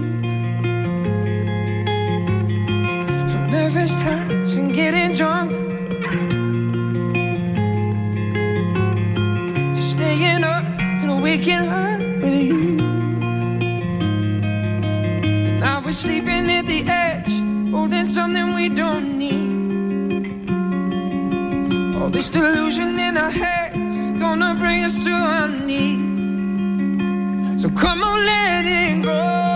S4: Nervous touch and getting drunk to staying up and waking up with you. Now we're sleeping at the edge, holding something we don't need. All this delusion in our heads is gonna bring us to our knees. So come on, let it go.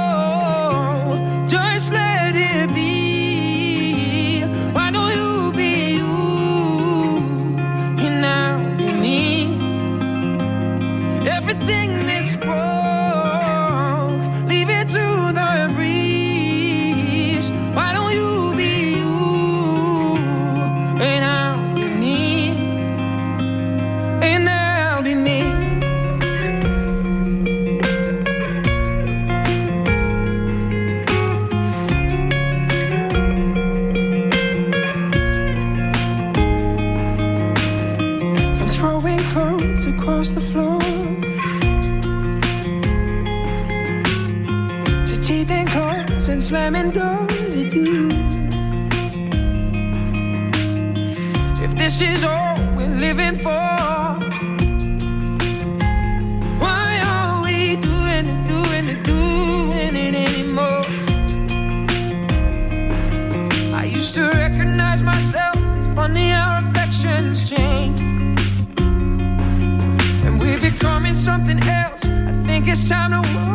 S4: The floor. To teething claws and slamming doors it's time to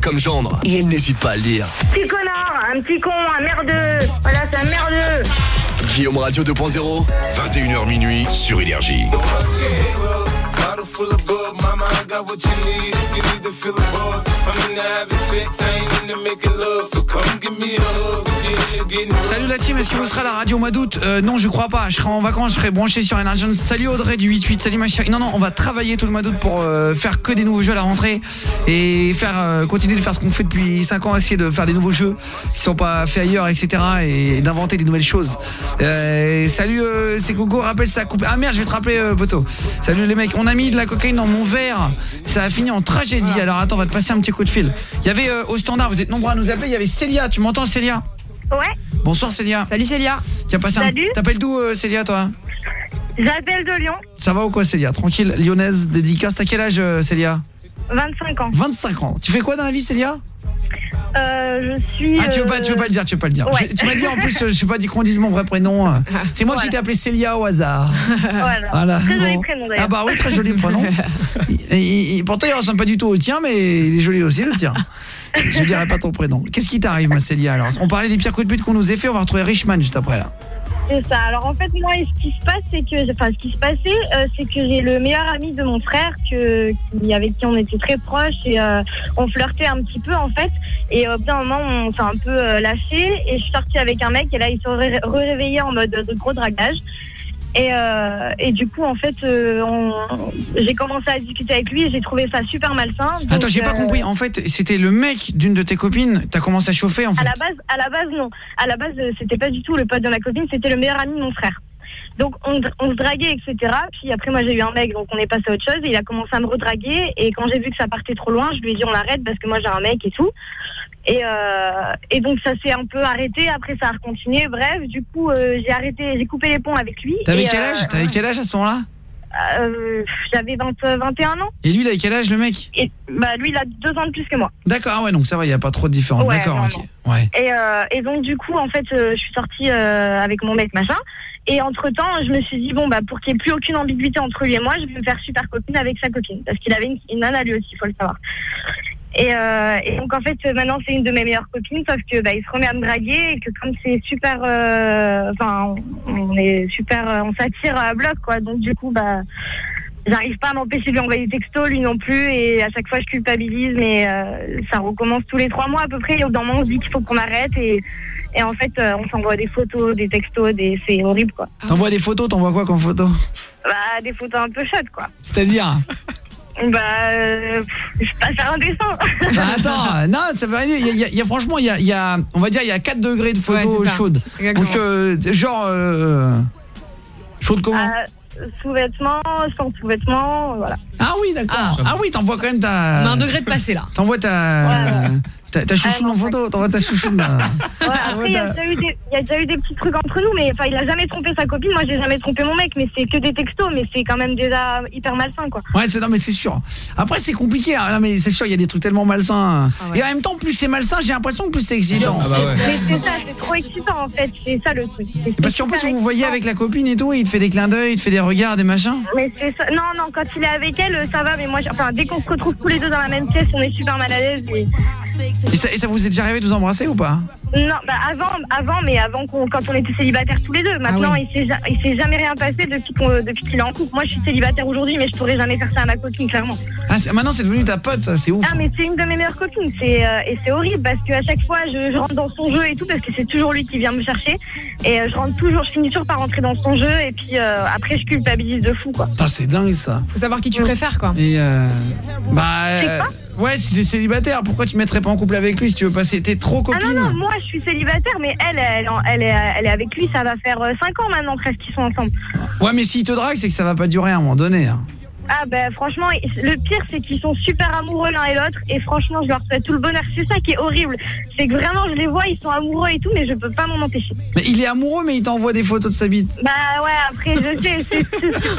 S10: comme gendre. Et elles n'hésitent pas à le dire.
S35: Petit connard, un petit con, un merdeux. Voilà, c'est un merdeux.
S10: Guillaume Radio 2.0.
S11: 21h minuit sur Énergie.
S3: Salut la team, est-ce que vous serez à la radio au mois d'août Non, je crois pas. Je serai en vacances, je serai branché sur Energy. Salut Audrey du 88, salut ma chérie. Non, non, on va travailler tout le mois d'août pour euh, faire que des nouveaux jeux à la rentrée et faire euh, continuer de faire ce qu'on fait depuis 5 ans, essayer de faire des nouveaux jeux qui sont pas faits ailleurs, etc. et d'inventer des nouvelles choses. Euh, salut, euh, c'est Coco, rappelle ça a coupé. Ah merde, je vais te rappeler, euh, Poto. Salut les mecs, on a mis de la cocaïne dans mon verre. Ça a fini en tragédie. Alors attends, on va te passer un petit coup de fil. Il y avait euh, au standard, vous êtes nombreux à nous appeler, il y avait Célia. Tu m'entends, Célia?
S35: Ouais.
S3: Bonsoir Célia.
S5: Salut Célia.
S3: Tu as passé un...
S35: Salut.
S3: T'appelles d'où euh, Célia toi?
S35: J'appelle de Lyon,
S3: Ça va ou quoi Célia? Tranquille, lyonnaise, dédicace. T'as quel âge euh, Célia?
S35: 25 ans.
S3: 25 ans. Tu fais quoi dans la vie Célia?
S35: Euh, je suis.
S3: Ah tu veux pas tu veux pas le dire, tu veux pas le dire.
S35: Ouais.
S3: Je- Tu m'as dit en plus euh, je sais pas dit qu'on dise mon vrai prénom. euh. C'est moi qui t'ai appelé Célia au hasard.
S35: Voilà.
S3: Voilà.
S35: Très joli prénom d'ailleurs.
S3: Ah bah oui, très joli prénom. Et- et- et pourtant il ressemble pas du tout au tien mais il est joli aussi le tien. Je dirais pas ton prénom. Qu'est-ce qui t'arrive ma Célia alors? On parlait des pires coups de pute qu'on nous ait fait, on va retrouver Richman juste après là.
S35: C'est ça. Alors en fait, moi, ce qui se passe, c'est que, enfin, ce qui se passait, euh, c'est que j'ai le meilleur ami de mon frère, avec qui on était très proches et euh, on flirtait un petit peu en fait. Et au bout d'un moment, on s'est un peu euh, lâché et je suis sortie avec un mec et là, ils se sont ré- réveillés en mode de gros dragage. Et, euh, et du coup, en fait, euh, on- j'ai commencé à discuter avec lui et j'ai trouvé ça super malsain. Donc,
S3: Attends, j'ai pas
S35: euh,
S3: compris. En fait, c'était le mec d'une de tes copines, t'as commencé à chauffer en fait.
S35: À la base, à la base non. À la base, c'était pas du tout le pote de ma copine, c'était le meilleur ami de mon frère. Donc on, on se draguait, etc. Puis après moi j'ai eu un mec, donc on est passé à autre chose. Et il a commencé à me redraguer. Et quand j'ai vu que ça partait trop loin, je lui ai dit on arrête parce que moi j'ai un mec et tout. Et, euh, et donc ça s'est un peu arrêté. Après ça a recontinué. Bref, du coup euh, j'ai arrêté, j'ai coupé les ponts avec lui.
S3: T'avais quel
S35: euh,
S3: âge T'avais quel âge à ce moment-là
S35: euh, J'avais 20 21 ans.
S3: Et lui, il avait quel âge le mec
S35: Et bah lui il a deux ans de plus que moi.
S3: D'accord, ah ouais, donc ça va, il y a pas trop de différence.
S35: Ouais,
S3: D'accord, OK. Ouais.
S35: Et, euh, et donc du coup en fait euh, je suis sortie euh, avec mon mec machin et entre temps je me suis dit bon bah pour qu'il n'y ait plus aucune ambiguïté entre lui et moi je vais me faire super copine avec sa copine parce qu'il avait une, une nana lui aussi il faut le savoir. Et, euh, et donc en fait maintenant c'est une de mes meilleures copines sauf que bah, il se remet à me draguer et que comme c'est super euh, enfin on, on est super euh, on s'attire à bloc quoi donc du coup bah J'arrive pas à m'empêcher de lui envoyer des textos, lui non plus, et à chaque fois je culpabilise, mais euh, ça recommence tous les trois mois à peu près, et au bout d'un moment on se dit qu'il faut qu'on arrête, et, et en fait euh, on s'envoie des photos, des textos, des... c'est horrible quoi.
S3: T'envoies des photos, t'envoies quoi comme photo?
S35: Bah des photos un peu chaudes quoi.
S3: C'est-à-dire?
S35: Bah euh, je vais pas faire un dessin.
S3: Bah attends, non, ça veut rien dire. Il y a, il y franchement, il y a, il y a- on va dire, il y a 4 degrés de
S35: Ouais,
S3: chaudes.
S35: Exactement.
S3: Donc, euh, genre, euh, chaude comment
S35: Euh, sous-vêtements, sans sous-vêtements, voilà.
S3: Ah oui, d'accord. Ah, oui, t'envoies quand même ta.
S5: On a un degré de passé là.
S3: T'envoies ta. Ta, ta chouchou en photo, t'envoies ta chouchou. là.
S35: Ouais, après, il y, a déjà eu des- il y a déjà eu des petits trucs entre nous, mais enfin, il a jamais trompé sa copine. Moi, j'ai jamais trompé mon mec, mais c'est que des textos, mais c'est quand même déjà hyper malsain, quoi.
S3: Ouais, c'est non mais c'est sûr. Après c'est compliqué, hein. non mais c'est sûr, il y a des trucs tellement malsains.
S35: ouais.
S3: Et en même temps, plus c'est malsain, j'ai l'impression que plus c'est excitant.
S35: Mais c'est ça, c'est trop excitant en fait, c'est ça le truc.
S3: Parce qu'en plus vous vous voyez avec la copine et tout, il te fait des clins d'œil, il te fait des regards, des machins.
S35: Mais c'est ça. Non, non, quand il est avec elle, ça va, mais moi, enfin, dès qu'on se retrouve tous les deux dans la même pièce, on est super mal à l'aise. Et...
S3: Et ça, et ça vous est déjà arrivé de vous embrasser ou pas?
S35: Non, bah avant, avant, mais avant qu'on, quand on était célibataires tous les deux. Maintenant, il s'est, ja- il s'est jamais rien passé depuis qu'on, depuis qu'il est en couple. Moi, je suis célibataire aujourd'hui, mais je pourrais jamais faire ça à ma copine, clairement.
S3: Ah, c'est- maintenant c'est devenu ta pote, ça, c'est ouf.
S35: Ah mais c'est une de mes meilleures copines, c'est euh, et c'est horrible parce qu'à chaque fois je, je rentre dans son jeu et tout parce que c'est toujours lui qui vient me chercher et euh, je rentre toujours, je finis toujours par rentrer dans son jeu et puis euh, après je culpabilise de fou quoi.
S3: Putain, c'est dingue ça.
S5: Faut savoir qui tu préfères quoi.
S3: Et euh, bah euh, ouais, si t'es célibataire, pourquoi tu mettrais pas en couple avec lui si tu veux passer T'es trop
S35: Ah
S3: copine.
S35: non non, moi je suis célibataire mais elle elle, elle, est, elle est avec lui, ça va faire 5 ans maintenant presque qu'ils sont ensemble.
S3: Ouais, mais s'il te drague, c'est que ça va pas durer à un moment donné. hein.
S35: Ah ben franchement, le pire c'est qu'ils sont super amoureux l'un et l'autre et franchement je leur souhaite tout le bonheur. C'est ça qui est horrible, c'est que vraiment je les vois, ils sont amoureux et tout mais je peux pas m'en empêcher.
S3: Mais il est amoureux, mais il t'envoie des photos de sa bite.
S35: Bah ouais, après je sais,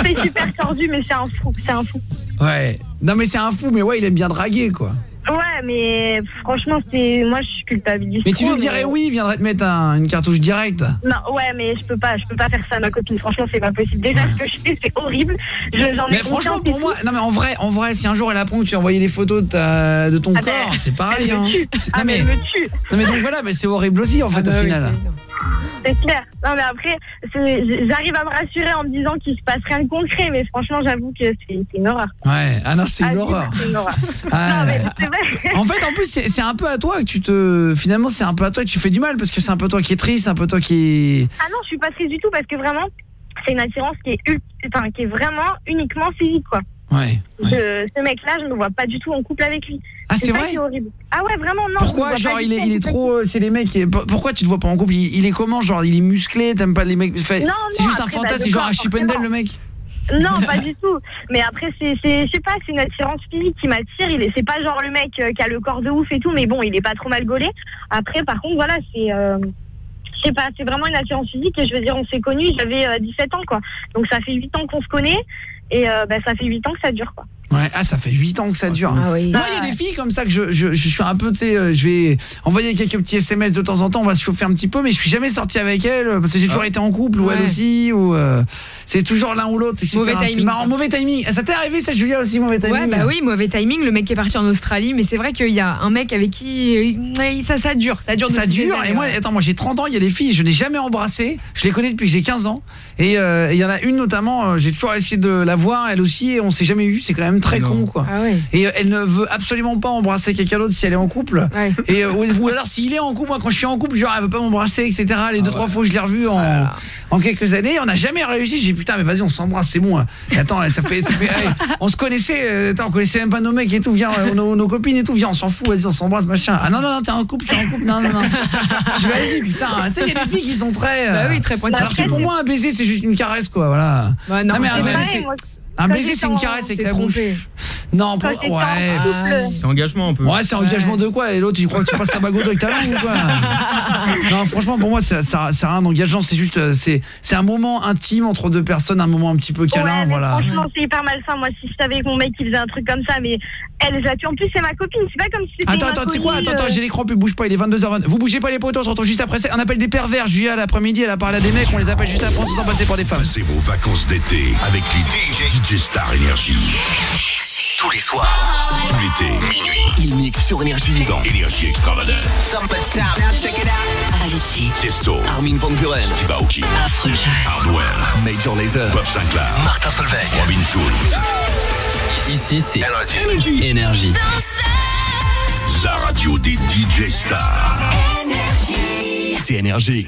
S35: c'est super tordu mais c'est un fou, c'est un fou.
S3: Ouais. Non mais c'est un fou, mais ouais, il aime bien draguer quoi.
S35: Ouais, mais franchement, c'est moi je culpabilise.
S3: Mais tu lui dirais oui, il viendrait te mettre un- une cartouche directe.
S35: Non, ouais, mais je peux pas, je peux pas faire ça à ma copine. Franchement, c'est pas possible. Déjà, ce que je fais, c'est horrible. Je
S3: Mais franchement, pour moi, non mais en vrai, en vrai, si un jour elle apprend que tu as envoyé des photos de, ta- de ton
S35: Ah ben,
S3: corps, c'est pareil.
S35: elle me
S3: Hein.
S35: tue.
S3: C'est-
S35: Ah,
S3: non,
S35: mais elle me tue.
S3: non mais donc voilà, mais c'est horrible aussi en fait
S5: bah
S3: au
S5: oui,
S3: final.
S35: C'est clair. Non, mais après, j'arrive à me rassurer en me disant qu'il se passe rien de concret, mais franchement, j'avoue que c'est une horreur.
S3: Ouais, ah non, c'est
S35: Ah,
S3: une horreur.
S35: C'est une horreur.
S3: Ah,
S35: Non, mais.
S3: En fait, en plus, c'est un peu à toi que tu te. Finalement, c'est un peu à toi que tu fais du mal parce que c'est un peu toi qui est triste, un peu toi qui est.
S35: Ah non, je suis pas triste du tout parce que vraiment, c'est une attirance qui est, enfin, qui est vraiment uniquement physique, quoi.
S3: Ouais.
S35: Ce, ce mec-là, je ne vois pas du tout en couple avec lui.
S3: Ah, c'est vrai
S35: horrible. Ah ouais, vraiment, non.
S3: Pourquoi genre il est il est trop c'est les mecs pourquoi tu te vois pas en couple? Il, il est comment genre il est musclé t'aimes pas les mecs
S35: Non,
S3: c'est juste un
S35: après,
S3: fantasme
S35: bah,
S3: c'est genre un
S35: forcément.
S3: le mec
S35: Non, pas du tout. Mais après, c'est, je sais pas, c'est une attirance physique qui m'attire. Il est, c'est pas genre le mec euh, qui a le corps de ouf et tout, mais bon, il est pas trop mal gaulé. Après, par contre, voilà, c'est, euh, pas, c'est vraiment une attirance physique. Et je veux dire, on s'est connus, j'avais euh, 17 ans, quoi. Donc ça fait 8 ans qu'on se connaît. Et euh, bah, ça fait 8 ans que ça dure, quoi.
S3: Ouais, ah ça fait 8 ans que ça dure.
S5: Ah oui.
S3: Moi il y a des filles comme ça que je, je, je suis un peu tu sais euh, je vais envoyer quelques petits SMS de temps en temps, on va se chauffer un petit peu mais je suis jamais sorti avec elle parce que j'ai toujours été en couple ou elle
S5: Ouais.
S3: aussi ou euh, c'est toujours l'un ou l'autre C'est marrant, mauvais timing. Ça t'est arrivé ça Julia aussi mauvais timing?
S5: Ouais, bah oui, mauvais timing. Le mec qui est parti en Australie, mais c'est vrai qu'il y a un mec avec qui euh, ça, ça dure, ça dure.
S3: Ça dure
S5: années,
S3: et moi
S5: ouais.
S3: attends moi j'ai 30 ans il y a des filles je n'ai jamais embrassé je les connais depuis que j'ai 15 ans et euh, il y en a une notamment j'ai toujours essayé de la voir elle aussi et on s'est jamais eu c'est quand même très
S25: Non.
S3: con quoi
S5: Ah ouais.
S3: et euh, elle ne veut absolument pas embrasser quelqu'un d'autre si elle est en couple
S5: Ouais.
S3: et euh, ou, ou alors s'il est en couple moi quand je suis en couple genre elle veut pas m'embrasser etc les deux trois fois je l'ai revu en,
S5: Voilà.
S3: en quelques années on n'a jamais réussi j'ai dit putain mais vas-y on s'embrasse c'est bon hein. Et attends ça fait ça fait hey, on se connaissait euh, attends on connaissait même pas nos mecs et tout viens euh, nos, nos copines et tout viens on s'en fout vas-y on s'embrasse machin ah non non non t'es en couple t'es en couple non non non je dis vas-y putain tu sais il y a des filles qui sont très euh,
S5: Bah oui, très pointilleuses.
S3: alors que pour moi un baiser c'est juste une caresse quoi voilà
S5: Bah non,
S3: Non, mais un baiser, un baiser c'est une caresse avec
S5: C'est
S3: la bouche non ouais
S35: couple,
S25: C'est engagement un peu.
S3: Ouais, c'est engagement de quoi? Et l'autre, tu crois que tu passes ta bague avec ta langue ou quoi? Non, franchement, pour moi, ça, ça, ça a rien d'engageant. C'est juste, euh, c'est, c'est un moment intime entre deux personnes, un moment un petit peu câlin,
S35: Ouais,
S3: voilà.
S35: Franchement, c'est hyper malsain. Moi, si je savais que mon mec il faisait un truc comme ça, mais elle, je la tue. En plus, c'est ma copine. C'est pas comme si c'était.
S3: Attends, attends, tu sais quoi? Attends, attends,
S35: euh,
S3: j'ai les crampes, bouge pas, il est 22h20. Vous bougez pas les potos, on se retrouve juste après ça. On appelle des pervers. Julia, l'après-midi, elle a parlé à des mecs, on les appelle juste après, on se sent passer pour des femmes.
S11: Passez vos vacances d'été avec les DJ, DJ Star Énergie.
S10: Tous les soirs,
S11: Tout l'été, minuit,
S10: il mixe sur Énergie
S11: dans Énergie Extravagance.
S10: Avicii,
S11: Tiesto,
S10: Armin Van Buren,
S11: Steve Aoki, Hardwell,
S10: Major Lazer,
S11: Bob Sinclair,
S10: Martin Solveig.
S11: Robin Schulz,
S10: Ici, c'est Énergie. Énergie.
S11: la radio des DJ Stars.
S10: C'est Énergie.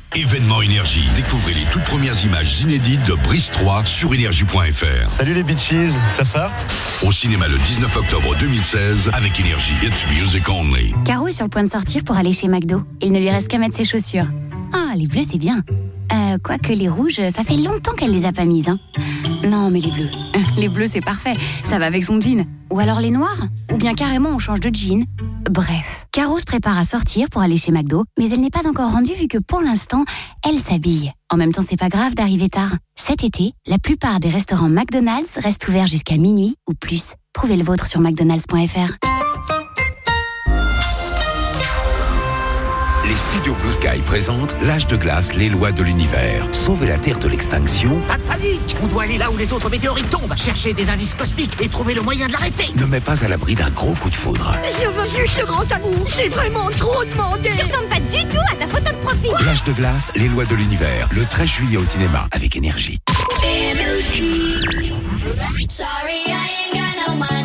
S11: Événement Énergie. Découvrez les toutes premières images inédites de Brice 3 sur énergie.fr.
S36: Salut les bitches, ça sort?
S11: Au cinéma le 19 octobre 2016 avec Énergie. It's music only.
S37: Caro est sur le point de sortir pour aller chez McDo. Il ne lui reste qu'à mettre ses chaussures. Ah, les bleus, c'est bien. Euh, quoique les rouges, ça fait longtemps qu'elle les a pas mises. Hein. Non, mais les bleus. Les bleus, c'est parfait. Ça va avec son jean. Ou alors les noirs Ou bien carrément, on change de jean. Bref. Caro se prépare à sortir pour aller chez McDo, mais elle n'est pas encore rendue vu que pour l'instant, elle s'habille. En même temps, c'est pas grave d'arriver tard. Cet été, la plupart des restaurants McDonald's restent ouverts jusqu'à minuit ou plus. Trouvez le vôtre sur mcdonalds.fr.
S19: Les studios Blue Sky présentent L'âge de glace, les lois de l'univers. Sauver la Terre de l'extinction
S38: Pas de panique On doit aller là où les autres météorites tombent, chercher des indices cosmiques et trouver le moyen de l'arrêter
S19: ne met pas à l'abri d'un gros coup de foudre.
S38: Je veux juste le grand amour C'est vraiment trop demandé
S37: Tu ressembles pas du tout à ta photo de profil.
S19: L'âge de glace, les lois de l'univers. Le 13 juillet au cinéma avec énergie.
S39: Sorry, I ain't got no money.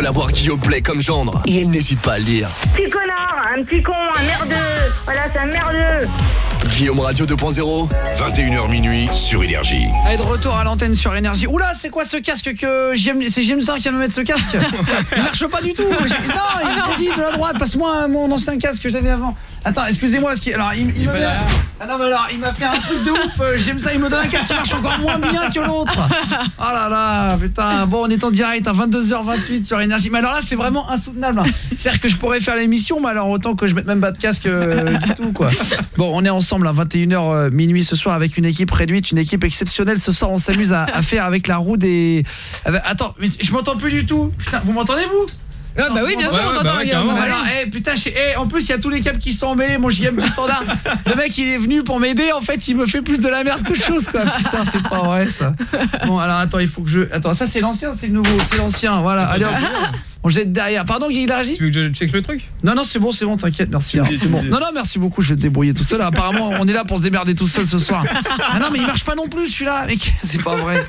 S10: Veulent avoir Guillaume Play comme gendre. Et elles n'hésitent pas à le dire.
S35: Petit connard, un petit con, un merdeux. Voilà, c'est un merdeux.
S10: Guillaume Radio 2.0.
S11: 21h minuit sur Énergie.
S3: Allez, de retour à l'antenne sur Énergie. Oula, c'est quoi ce casque que j'aime C'est James qui vient de me mettre ce casque? Il marche pas du tout. Non, il vas-y de la droite, passe-moi mon ancien casque que j'avais avant. Attends, excusez-moi, ce qui alors il, me met- non, mais alors il m'a fait un truc de ouf. euh, J'aime ça, il me donne un casque qui marche encore moins bien que l'autre. Oh là là, putain. Bon, on est en direct à 22h28 sur Énergie. Mais alors là, c'est vraiment insoutenable. hein. C'est-à-dire que je pourrais faire l'émission, mais alors autant que je mette même pas de casque euh, du tout quoi. Bon, on est ensemble à 21h euh, minuit ce soir avec une équipe réduite, une équipe exceptionnelle. Ce soir, on s'amuse à, faire avec la roue des Attends, je m'entends plus du tout. Putain, vous m'entendez vous?
S5: Ah bah oui, bien sûr, on t'entend,
S25: bah
S3: alors, eh, putain, je- eh, en plus il y a tous les câbles qui sont emmêlés, mon JM du standard. Le mec il est venu pour m'aider, en fait il me fait plus de la merde qu'autre chose quoi. Putain, c'est pas vrai ça. Bon, alors attends, il faut que je Attends, ça c'est l'ancien, c'est le nouveau, c'est l'ancien. Voilà, allez hop. On jette derrière. Pardon Guy Largy
S25: Tu veux que je check le truc?
S3: Non non, c'est bon, c'est bon, t'inquiète, merci. hein, c'est bon. Non non, merci beaucoup, je vais te débrouiller tout seul. Apparemment, on est là pour se démerder tout seul ce soir. Ah non, mais il marche pas non plus celui-là, mec, c'est pas vrai.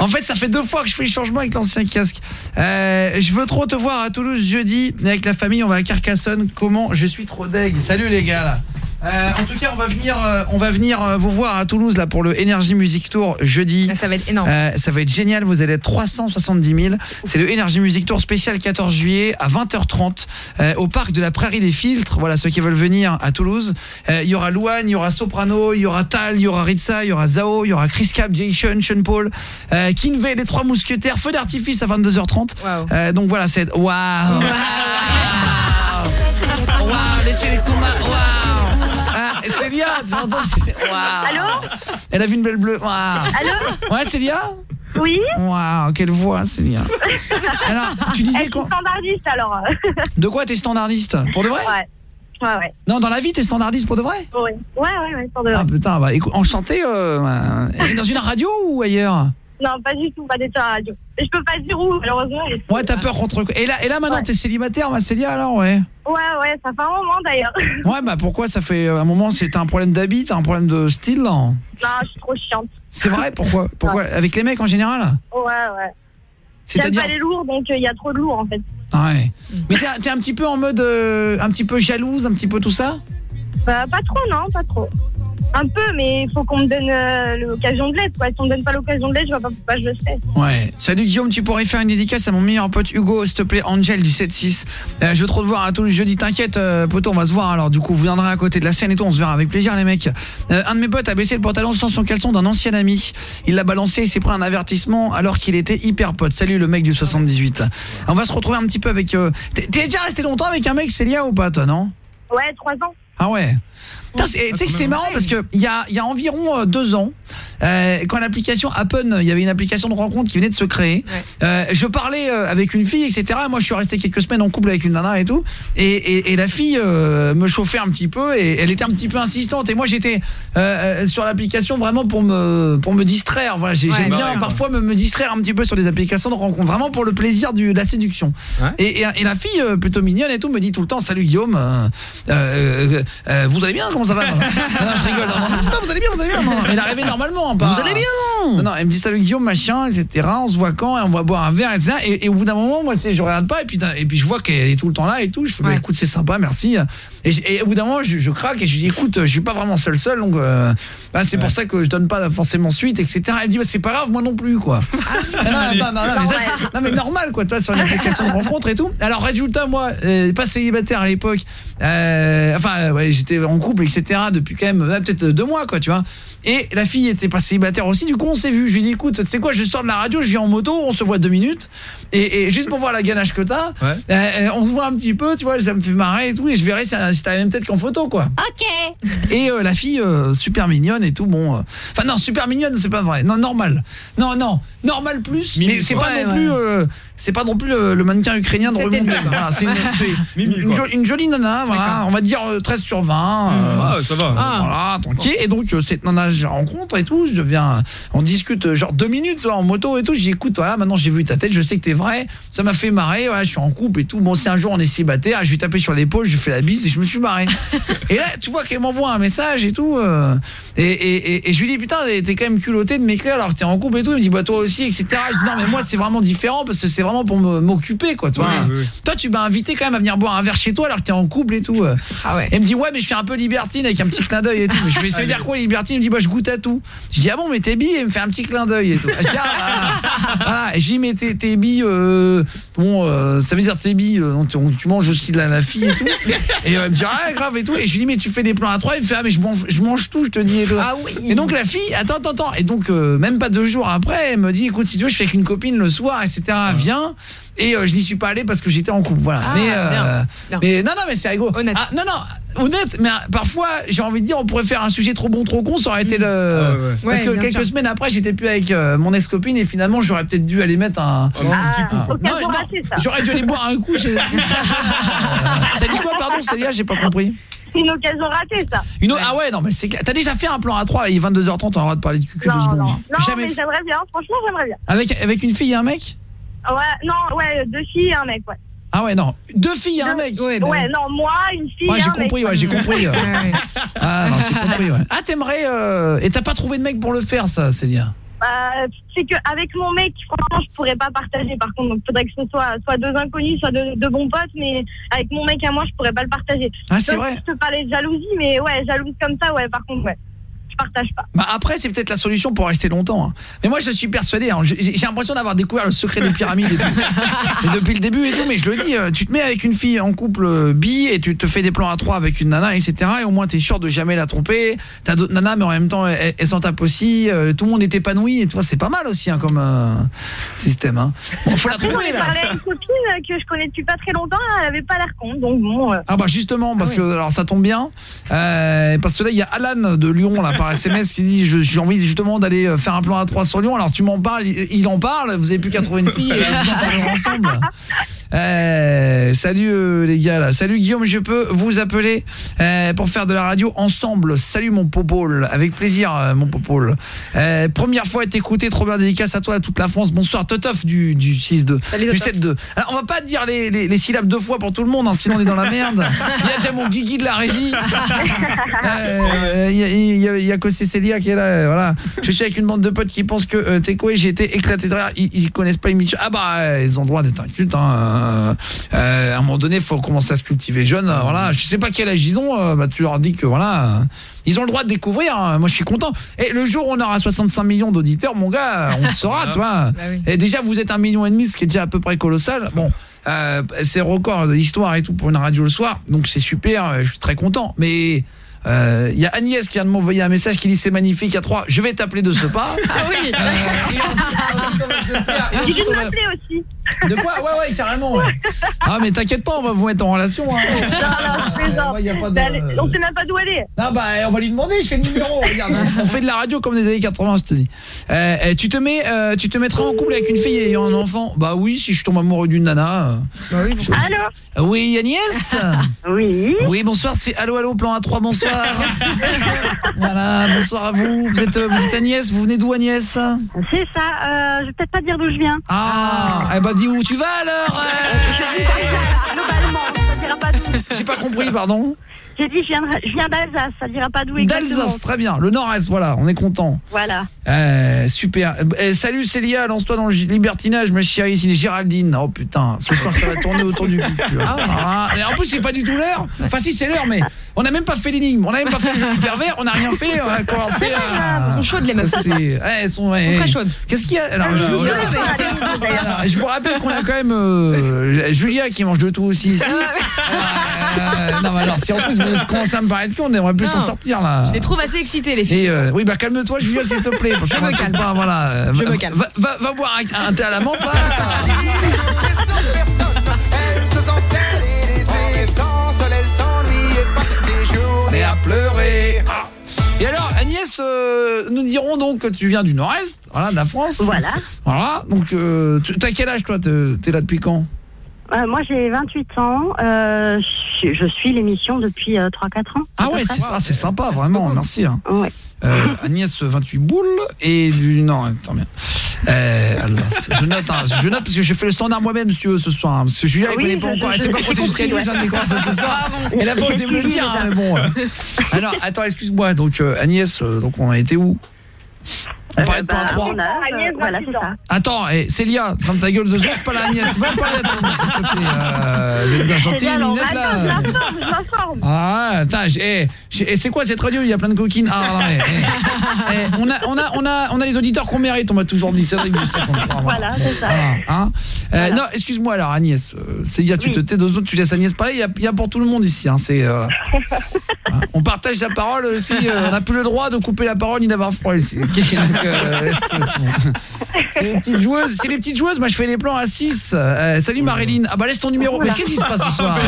S3: En fait, ça fait deux fois que je fais le changement avec l'ancien casque. Euh, je veux trop te voir à Toulouse jeudi avec la famille, on va à Carcassonne. Comment je suis trop deg. Salut les gars là. Euh, en tout cas, on va venir euh, on va venir euh, vous voir à Toulouse là pour le Energy Music Tour jeudi.
S5: Ah, Ça va être énorme.
S3: Euh, ça va être génial, vous allez être 370 000. C'est le Energy Music Tour spécial 14 juillet à 20h30 euh, au parc de la Prairie des Filtres. Voilà ceux qui veulent venir à Toulouse. Euh, Il y aura Louane, il y aura Soprano, il y aura Tal, il y aura Ritza, il y aura Zao, il y aura Chris Cap, Jason, Sean Paul, euh, Kinvey, les trois mousquetaires, feu d'artifice à 22h30.
S5: Waouh.
S3: Euh, donc voilà, c'est waouh. Waouh, laissez les Kuma. Waouh. Ah, Célia, tu entends c'est- Waouh.
S35: Allô
S3: Elle a vu une belle bleue. Waouh.
S35: Allô
S3: Ouais, Célia
S35: Oui
S3: Waouh, quelle voix, Célia. Alors, tu disais quoi
S35: standardiste alors.
S3: De quoi t'es standardiste Pour de vrai
S35: Ouais. Ouais, ouais.
S3: Non, dans la vie, t'es standardiste pour de vrai
S35: Ouais, ouais, ouais, ouais, pour de
S3: Ah
S35: vrai.
S3: putain, bah écoute, enchanté. Euh, euh, dans une radio ou ailleurs
S35: Non, pas du tout, pas la radio. Et je peux pas dire où, malheureusement.
S3: Ouais, t'as peur contre. Et là, et là maintenant,
S35: Ouais.
S3: t'es célibataire, ma Célia, alors ouais?
S35: Ouais, ouais, ça fait un moment d'ailleurs.
S3: Ouais, bah pourquoi ça fait un moment C'est un problème d'habit, t'as un problème de style là?
S35: Non, je suis trop chiante.
S3: C'est vrai? Pourquoi? Pourquoi? Avec les mecs en général?
S35: Ouais, ouais.
S3: C'est-à-dire
S35: pas les lourds, donc il y a trop de lourds en fait.
S3: Ouais. Mais t'es t'es un petit peu en mode. euh, un petit peu jalouse, un petit peu tout ça?
S35: Bah, pas trop, non, pas trop. Un peu, mais il faut qu'on me donne euh, l'occasion de quoi. Si on me donne pas l'occasion de l'être, je vois pas pourquoi je le ferais.
S3: Ouais. Salut Guillaume, tu pourrais faire une dédicace à mon meilleur pote Hugo, s'il te plaît, Angel du 7-6. Euh, je veux trop te voir à tous les jeudis, t'inquiète, euh, poteau, on va se voir alors. Du coup, vous viendrez à côté de la scène et tout, on se verra avec plaisir, les mecs. Un de mes potes a baissé le pantalon sans son caleçon d'un ancien ami. Il l'a balancé et s'est pris un avertissement alors qu'il était hyper pote. Salut le mec du 78. On va se retrouver un petit peu avec. T'es déjà resté longtemps avec un mec, Célia, ou pas, toi, non?
S35: Ouais, trois ans.
S3: ah ouais? Tu sais que c'est marrant parce que il y a, y a environ euh, deux ans, euh, quand l'application Appen, il y avait une application de rencontre qui venait de se créer. euh, je parlais avec une fille, etc. Moi, je suis resté quelques semaines en couple avec une nana et tout. Et, et, et la fille euh, me chauffait un petit peu et elle était un petit peu insistante. Et moi, j'étais sur l'application vraiment pour me pour me distraire. Voilà,
S25: Ouais,
S3: j'aime
S25: bah
S3: bien
S25: ouais.
S3: parfois me, me distraire un petit peu sur des applications de rencontre, vraiment pour le plaisir de la séduction. Et, et, la fille, plutôt mignonne et tout, me dit tout le temps Salut Guillaume, vous allez bien Comment ça va non, non, je rigole. Non, non, non, vous allez bien, vous allez bien. Non, mais elle arrivait normalement. pas-
S25: Vous allez bien
S3: non, non, elle me dit Salut Guillaume, machin, etc. On se voit quand et On va boire un verre, etc. Et, et au bout d'un moment, moi, je regarde pas et puis, et puis je vois qu'elle est tout le temps là et tout. Je fais bah, écoute, c'est sympa, merci. Et, au bout d'un moment, je, je craque et je lui dis écoute, je suis pas vraiment seul seul, donc euh, Bah, c'est pour ça que je donne pas forcément suite, etc. Elle me dit, bah, c'est pas grave, moi non plus, quoi. Ah, non, non, non, mais ça, non, mais normal, quoi, toi, sur une application de rencontre et tout. Alors, résultat, moi, euh, pas célibataire à l'époque, euh, enfin, ouais, j'étais en couple, etc. depuis quand même, euh, peut-être deux mois, quoi, tu vois. Et la fille était pas célibataire aussi, du coup, on s'est vu. Je lui ai dit, écoute, tu sais quoi, je sors de la radio, je viens en moto, on se voit deux minutes. Et, et juste pour voir la ganache que t'as, euh, euh, on se voit un petit peu, tu vois, ça me fait marrer et tout. Et je verrai si, si t'as la même tête qu'en photo, quoi.
S37: Ok.
S3: Et euh, la fille euh, super mignonne et tout bon. euh, Enfin non, super mignonne, c'est pas vrai. Non, normal. Non non, normal plus, mais c'est pas
S25: Ouais,
S3: non
S25: ouais.
S3: plus euh, c'est pas non plus le, le mannequin ukrainien de
S25: C'était
S3: Remonde.
S25: nul.
S3: Voilà, c'est une, c'est une, une jo- une jolie nana, voilà, on va dire euh, 13 sur 20. euh,
S25: Ah, ça va.
S3: euh, Voilà, tranquille. Et donc euh, cette nana je la rencontre et tout, je viens on discute euh, genre deux minutes en moto et tout, je dis écoute voilà, maintenant j'ai vu ta tête, je sais que t'es vrai, ça m'a fait marrer, voilà, je suis en couple et tout. Bon, c'est un jour on est célibataire, je lui tapé sur l'épaule, je lui fais la bise et je me suis marré. et là, tu vois qu'elle m'envoie un message et tout euh, et, et, et, et je lui dis putain, t'es quand même culotté de m'écrire alors que t'es en couple et tout. Il me dit bah toi aussi, etc. Je dis non mais moi c'est vraiment différent parce que c'est vraiment pour me- m'occuper quoi, toi. Toi tu m'as invité quand même à venir boire un verre chez toi alors que t'es en couple et tout.
S5: Ah ouais.
S3: Elle me dit ouais mais je suis un peu libertine avec un petit clin d'œil et tout. Mais je vais ça veut dire quoi libertine? Il me dit bah je goûte à tout. Je dis ah bon mais t'es bi et il me fait un petit clin d'œil et tout. Je dis ah voilà. Voilà. Et je dis mais t'es t'es bi euh, bon euh, ça veut dire t'es bi euh, donc tu, tu manges aussi de la, la fille et tout. Et euh, elle me dit ah grave et tout et je lui dis mais tu fais des plans à trois il me fait ah mais je mange, je mange tout je te dis et tout.
S5: Ah oui.
S3: Et donc la fille attends attends attends et donc euh, même pas deux jours après elle me dit écoute si tu veux je fais avec une copine le soir etc viens et euh, je n'y suis pas allé parce que j'étais en couple voilà
S5: Ah,
S3: mais euh, mais non non mais c'est rigolo Ah, non non honnête mais euh, parfois j'ai envie de dire on pourrait faire un sujet trop bon trop con ça aurait été le
S25: ouais.
S3: parce
S5: Ouais,
S3: que quelques
S5: sûr.
S3: semaines après j'étais plus avec euh, mon ex-copine et finalement j'aurais peut-être dû aller mettre un
S35: Ah,
S3: non,
S35: ratée, ça.
S3: j'aurais dû aller boire un coup chez T'as dit quoi pardon Célia? J'ai pas compris
S35: C'est une occasion ratée, ça.
S3: une Ah ouais non mais c'est. T'as déjà fait un plan à 3 il est 22h30 on a le droit de parler de cul
S35: Non,
S3: deux secondes
S35: non. Non,
S3: Jamais
S35: mais j'aimerais bien. Franchement, j'aimerais bien.
S3: avec avec une fille et un mec?
S35: Ouais, non, ouais, deux filles et un mec, ouais.
S3: Ah ouais non deux filles et un mec
S5: Ouais, bah
S35: ouais, non, moi, une fille
S3: Ouais,
S35: et
S3: j'ai
S35: un mec.
S3: compris, ouais, j'ai compris. euh. Ah non, j'ai compris, ouais. Ah, t'aimerais euh, et t'as pas trouvé de mec pour le faire ça, Célia?
S35: Euh, c'est que avec mon mec, franchement, je pourrais pas partager. Par contre, donc faudrait que ce soit soit deux inconnus, soit deux, deux bons potes. Mais avec mon mec à moi, je pourrais pas le partager.
S3: Ah, c'est
S35: Donc,
S3: vrai
S35: Je te parlais de jalousie, mais ouais, jalouse comme ça, ouais. Par contre, ouais, partage pas.
S3: Bah après c'est peut-être la solution pour rester longtemps. hein. Mais moi je suis persuadé, hein, j'ai l'impression d'avoir découvert le secret des pyramides et tout. Et depuis le début et tout, mais je le dis, euh, tu te mets avec une fille en couple euh, bi et tu te fais des plans à trois avec une nana, etc. Et au moins t'es sûr de jamais la tromper. T'as d'autres nanas mais en même temps elles, elles s'en tapent aussi. euh, tout le monde est épanoui et toi c'est pas mal aussi hein, comme euh, système. Bon faut la
S35: ai
S3: là.
S35: parlé à une copine que je connais depuis pas très longtemps. Elle avait pas l'air con, donc bon. euh,
S3: Ah bah justement parce
S5: Ah oui.
S3: que alors ça tombe bien euh, parce que là il y a Alan de Lyon là par SMS qui dit j'ai envie justement d'aller euh, faire un plan à 3 sur Lyon alors tu m'en parles il, en parle vous avez plus qu'à trouver une fille et vous en parlerez ensemble. Euh, salut euh, les gars là. Salut Guillaume, je peux vous appeler euh, pour faire de la radio ensemble. Salut mon popole, avec plaisir euh, mon popole. Euh, première fois à t'écouter, trop bien dédicace à toi à toute la France. Bonsoir Totof du du 6-2.
S5: Salut,
S3: Du
S5: Totof.
S3: 7-2. Alors on va pas dire les, les, les syllabes deux fois pour tout le monde hein, sinon on est dans la merde. Il y a déjà mon Guigui de la régie. Il y a, il y a, il y a que Cécilia qui est là, euh, voilà. Je suis avec une bande de potes qui pensent que Teco et j'ai été éclaté de rire. Ils, ils connaissent pas l'émission. Ah bah ils ont droit d'être incultes. Hein. Euh, euh, à un moment donné, il faut commencer à se cultiver jeune. euh, Voilà, je sais pas quel âge ils ont. bah tu leur dis que voilà, ils ont le droit de découvrir. hein. Moi, je suis content. Et le jour où on aura 65 millions d'auditeurs, mon gars, on le saura, tu vois.
S5: Bah oui.
S3: Et déjà, vous êtes un million et demi, ce qui est déjà à peu près colossal. Bon. Euh, c'est record de l'histoire et tout pour une radio le soir donc c'est super je suis très content mais euh, il y a Agnès qui vient de m'envoyer un message qui dit c'est magnifique à 3 je vais t'appeler de ce pas
S5: Ah oui.
S3: Euh, on va
S35: m'appeler aussi.
S3: de quoi? Ouais, ouais, carrément. ouais. Ah, mais t'inquiète pas, on va vous mettre en relation. Hein.
S35: Non, non,
S3: ouais, y a pas de-
S35: Elle- On sait même pas d'où est.
S3: Non, bah, on va lui demander, je fais le numéro. Regarde, on fait de la radio comme des années 80, je te dis. Euh, euh, tu, te mets, euh, tu te mettras en couple avec une fille ayant un enfant? Bah oui, si je tombe amoureux d'une nana. euh.
S35: Allô?
S3: Euh, Oui, Agnès?
S35: Oui.
S3: Oui, bonsoir, c'est Allo Allo Plan A3, bonsoir. Voilà, bonsoir à vous. Vous êtes, vous êtes Agnès, vous venez d'où Agnès?
S35: C'est ça. Euh, je vais peut-être pas dire d'où je viens.
S3: Ah, eh bah dis où tu vas alors euh
S35: Globalement, ça dira pas d'où.
S3: J'ai pas compris, pardon.
S35: J'ai dit, je viens, d'Alsace, ça dira pas d'où exactement.
S3: D'Alsace, très bien. Le Nord-Est, voilà, on est content.
S35: Voilà.
S3: Euh, super. Euh, salut Célia, lance-toi dans le libertinage, ma chérie, c'est Géraldine. Oh putain, ce soir ça va tourner autour du cul. Ah, et en plus, c'est pas du tout l'heure. Enfin, si, c'est l'heure, mais on n'a même pas fait l'énigme, on n'a même pas fait le jeu du pervers, on n'a rien fait. On a commencé à.
S5: Elles sont chaudes, les meufs.
S3: C'est- ouais, elles sont, ouais.
S5: Elles sont très chaudes.
S3: Qu'est-ce qu'il y a? Alors,
S5: Ah,
S3: je,
S5: Julia,
S3: Alors, je vous rappelle qu'on a quand même euh, Julia qui mange de tout aussi ici. Euh, non, mais alors, si en plus vous commencez à me paraître con, on aimerait plus s'en sortir là.
S5: Je les trouve assez excitées, les filles.
S3: Et euh, oui, bah calme-toi, Julia, s'il te plaît. Parce
S5: Je me
S3: va
S5: calme.
S3: pas, voilà. euh,
S5: Je
S3: va,
S5: me calme.
S3: Va, va- va boire un, un thé à la menthe, là. Et à pleurer. Ah. Et alors, Agnès, euh, nous dirons donc que tu viens du Nord-Est, voilà, de la France.
S35: Voilà.
S3: Voilà, donc, euh, tu- t'as quel âge, toi t'es là depuis quand?
S35: Euh, moi, j'ai 28 ans. Euh, je, je suis l'émission depuis euh, 3-4 ans.
S3: Ah ouais, c'est ça, c'est sympa, vraiment, merci. hein.
S35: Ouais.
S3: Euh, Agnès 28 boules et du non attends bien euh, Alsace. je note hein, je note parce que j'ai fait le standard moi-même si tu veux ce soir hein, parce que Julia elle
S35: Oui,
S3: connaît pas
S35: je-
S3: encore elle
S35: je-
S3: sait pas
S35: j'ai
S3: compter jusqu'à
S35: compris,
S3: 10
S35: ouais.
S3: on est quoi ça ce soir
S35: Pardon.
S3: elle a pas osé me le
S35: J'ai
S3: dire hein, mais bon euh. alors attends excuse-moi donc euh, Agnès euh, donc on a été où? On parlait de plan
S35: Bah,
S3: 3
S35: on a, euh, voilà, c'est ça.
S3: Attends, eh, Célia, ferme ta gueule deux secondes, c'est pas la Agnès, tu peux pas parler à monde, s'il te plaît. Euh, vous êtes bien gentil,
S35: Célia, alors,
S3: Minette, là. Ah, attends, eh, eh, c'est quoi cette radio Il y a plein de coquines? Ah, non, eh, eh, eh, on, a, on, a, on, a, on a les auditeurs qu'on mérite, on m'a toujours dit. Cédric du 53.
S35: Voilà, c'est ça.
S3: Voilà, hein. Euh, Non, excuse-moi alors Agnès, euh, Célia, tu
S35: Oui.
S3: te tais deux secondes, tu laisses Agnès parler, il y a, il y a pour tout le monde ici. Hein, c'est, euh, voilà. Hein, on partage la parole aussi, euh, on n'a plus le droit de couper la parole ni d'avoir froid ici. Euh, c'est les petites joueuses, c'est les petites joueuses, moi je fais les plans à 6. salut Marilyn. Ah bah laisse ton numéro. Mais qu'est-ce qui se passe ce soir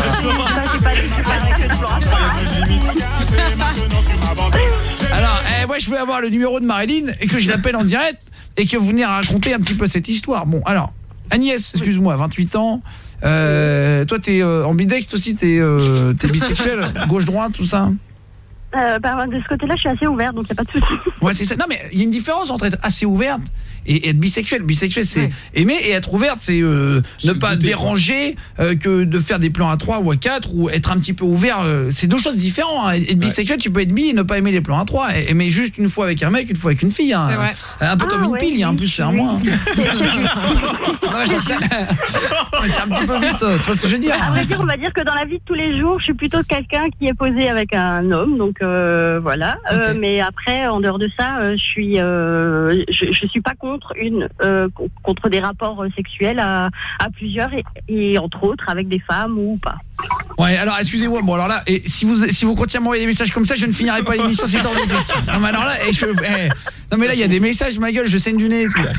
S3: Alors, eh, moi je veux avoir le numéro de Marilyn et que je l'appelle en direct et que vous venez raconter un petit peu cette histoire. Bon, alors, Agnès, excuse-moi, 28 ans. Euh, toi, t'es euh, ambidextre aussi, t'es euh, bisexuel, gauche-droite, tout ça
S35: Euh, bah, de ce côté-là, je suis assez ouverte, donc il n'y a pas de souci.
S3: Ouais, c'est ça. Non, mais il y a une différence entre être assez ouverte et être bisexuel. Bisexuel, c'est aimer et être ouverte, c'est euh, ne pas déranger euh, que de faire des plans à 3 ou à 4 ou être un petit peu ouvert. euh, c'est deux choses différentes. hein. Être bisexuel, tu peux être bi et ne pas aimer les plans à 3. Et- Aimer juste une fois avec un mec, une fois avec une fille. hein.
S5: Vrai.
S3: Un peu
S35: Ah,
S3: comme une
S35: ouais,
S3: pile, il y a un
S35: oui,
S3: plus, c'est un moins. Ouais. Ouais, c'est un petit peu vite, tu vois ce que je veux dire
S35: À vrai dire, on va dire que dans la vie de tous les jours, je suis plutôt quelqu'un qui est posé avec un homme, donc euh, voilà. Euh, mais après, en dehors de ça, euh, je suis, euh, je, je suis pas contre une, con- contre des rapports sexuels à, à plusieurs et, et entre autres avec des femmes ou pas.
S3: Ouais, alors excusez-moi, bon alors là, et si vous si vous continuez à m'envoyer des messages comme ça, je ne finirai pas l'émission, c'est hors de question. Non mais alors là, et je, eh, non mais là il y a des messages, ma gueule, je saigne du nez. et tout, là.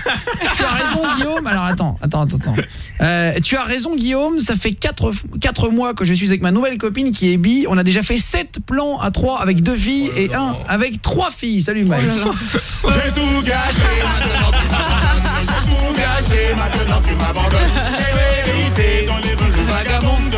S3: Tu as raison Guillaume. Alors attends, attends, attends, attends. Euh, tu as raison Guillaume, ça fait 4 quatre mois que je suis avec ma nouvelle copine qui est bi. On a déjà fait 7 plans à 3 avec deux filles et un avec trois filles. Salut Mike.
S4: J'ai tout gâché, maintenant tu m'abandonnes. J'ai tout gâché, maintenant tu m'abandonnes. J'ai mérité dans les rues, vagabonde.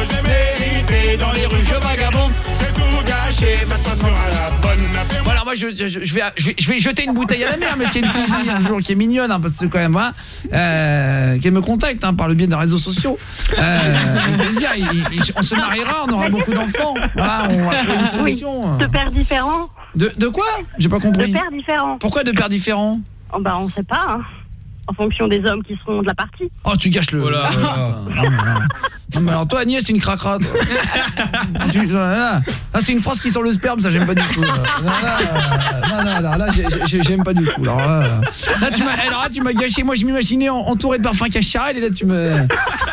S4: Dans les rues, je vagabonde. J'ai tout gâché, maintenant sera la bonne affaire.
S3: Voilà, moi je, je, je vais, je, vais, je vais jeter une bouteille à la mer, mais c'est une fille jour qui est mignonne, hein, parce que quand même, hein, euh, qu'elle me contacte hein, par le biais des réseaux sociaux. Euh, avec plaisir, il- il- on se mariera, on aura beaucoup d'enfants. Voilà, on va trouver une solution.
S35: De pères différents.
S3: De, de quoi? J'ai pas compris.
S35: De pères différents.
S3: Pourquoi de pères différents?
S35: Oh, bah, on sait pas. hein. En fonction des hommes qui seront de la partie.
S3: Oh, tu gâches le.
S25: Oh là.
S3: le- non, mais alors toi Agnès, c'est une cracra. toi. Tu- voilà. Ah, c'est une phrase qui sent le sperme, ça j'aime pas du tout. là. Non, là, non, non, alors là, j'ai- j'aime pas du tout. Alors là, là, tu m'as, alors là, tu m'as gâché. Moi, je m'imaginais en- entouré de parfums cacharel et là, tu me,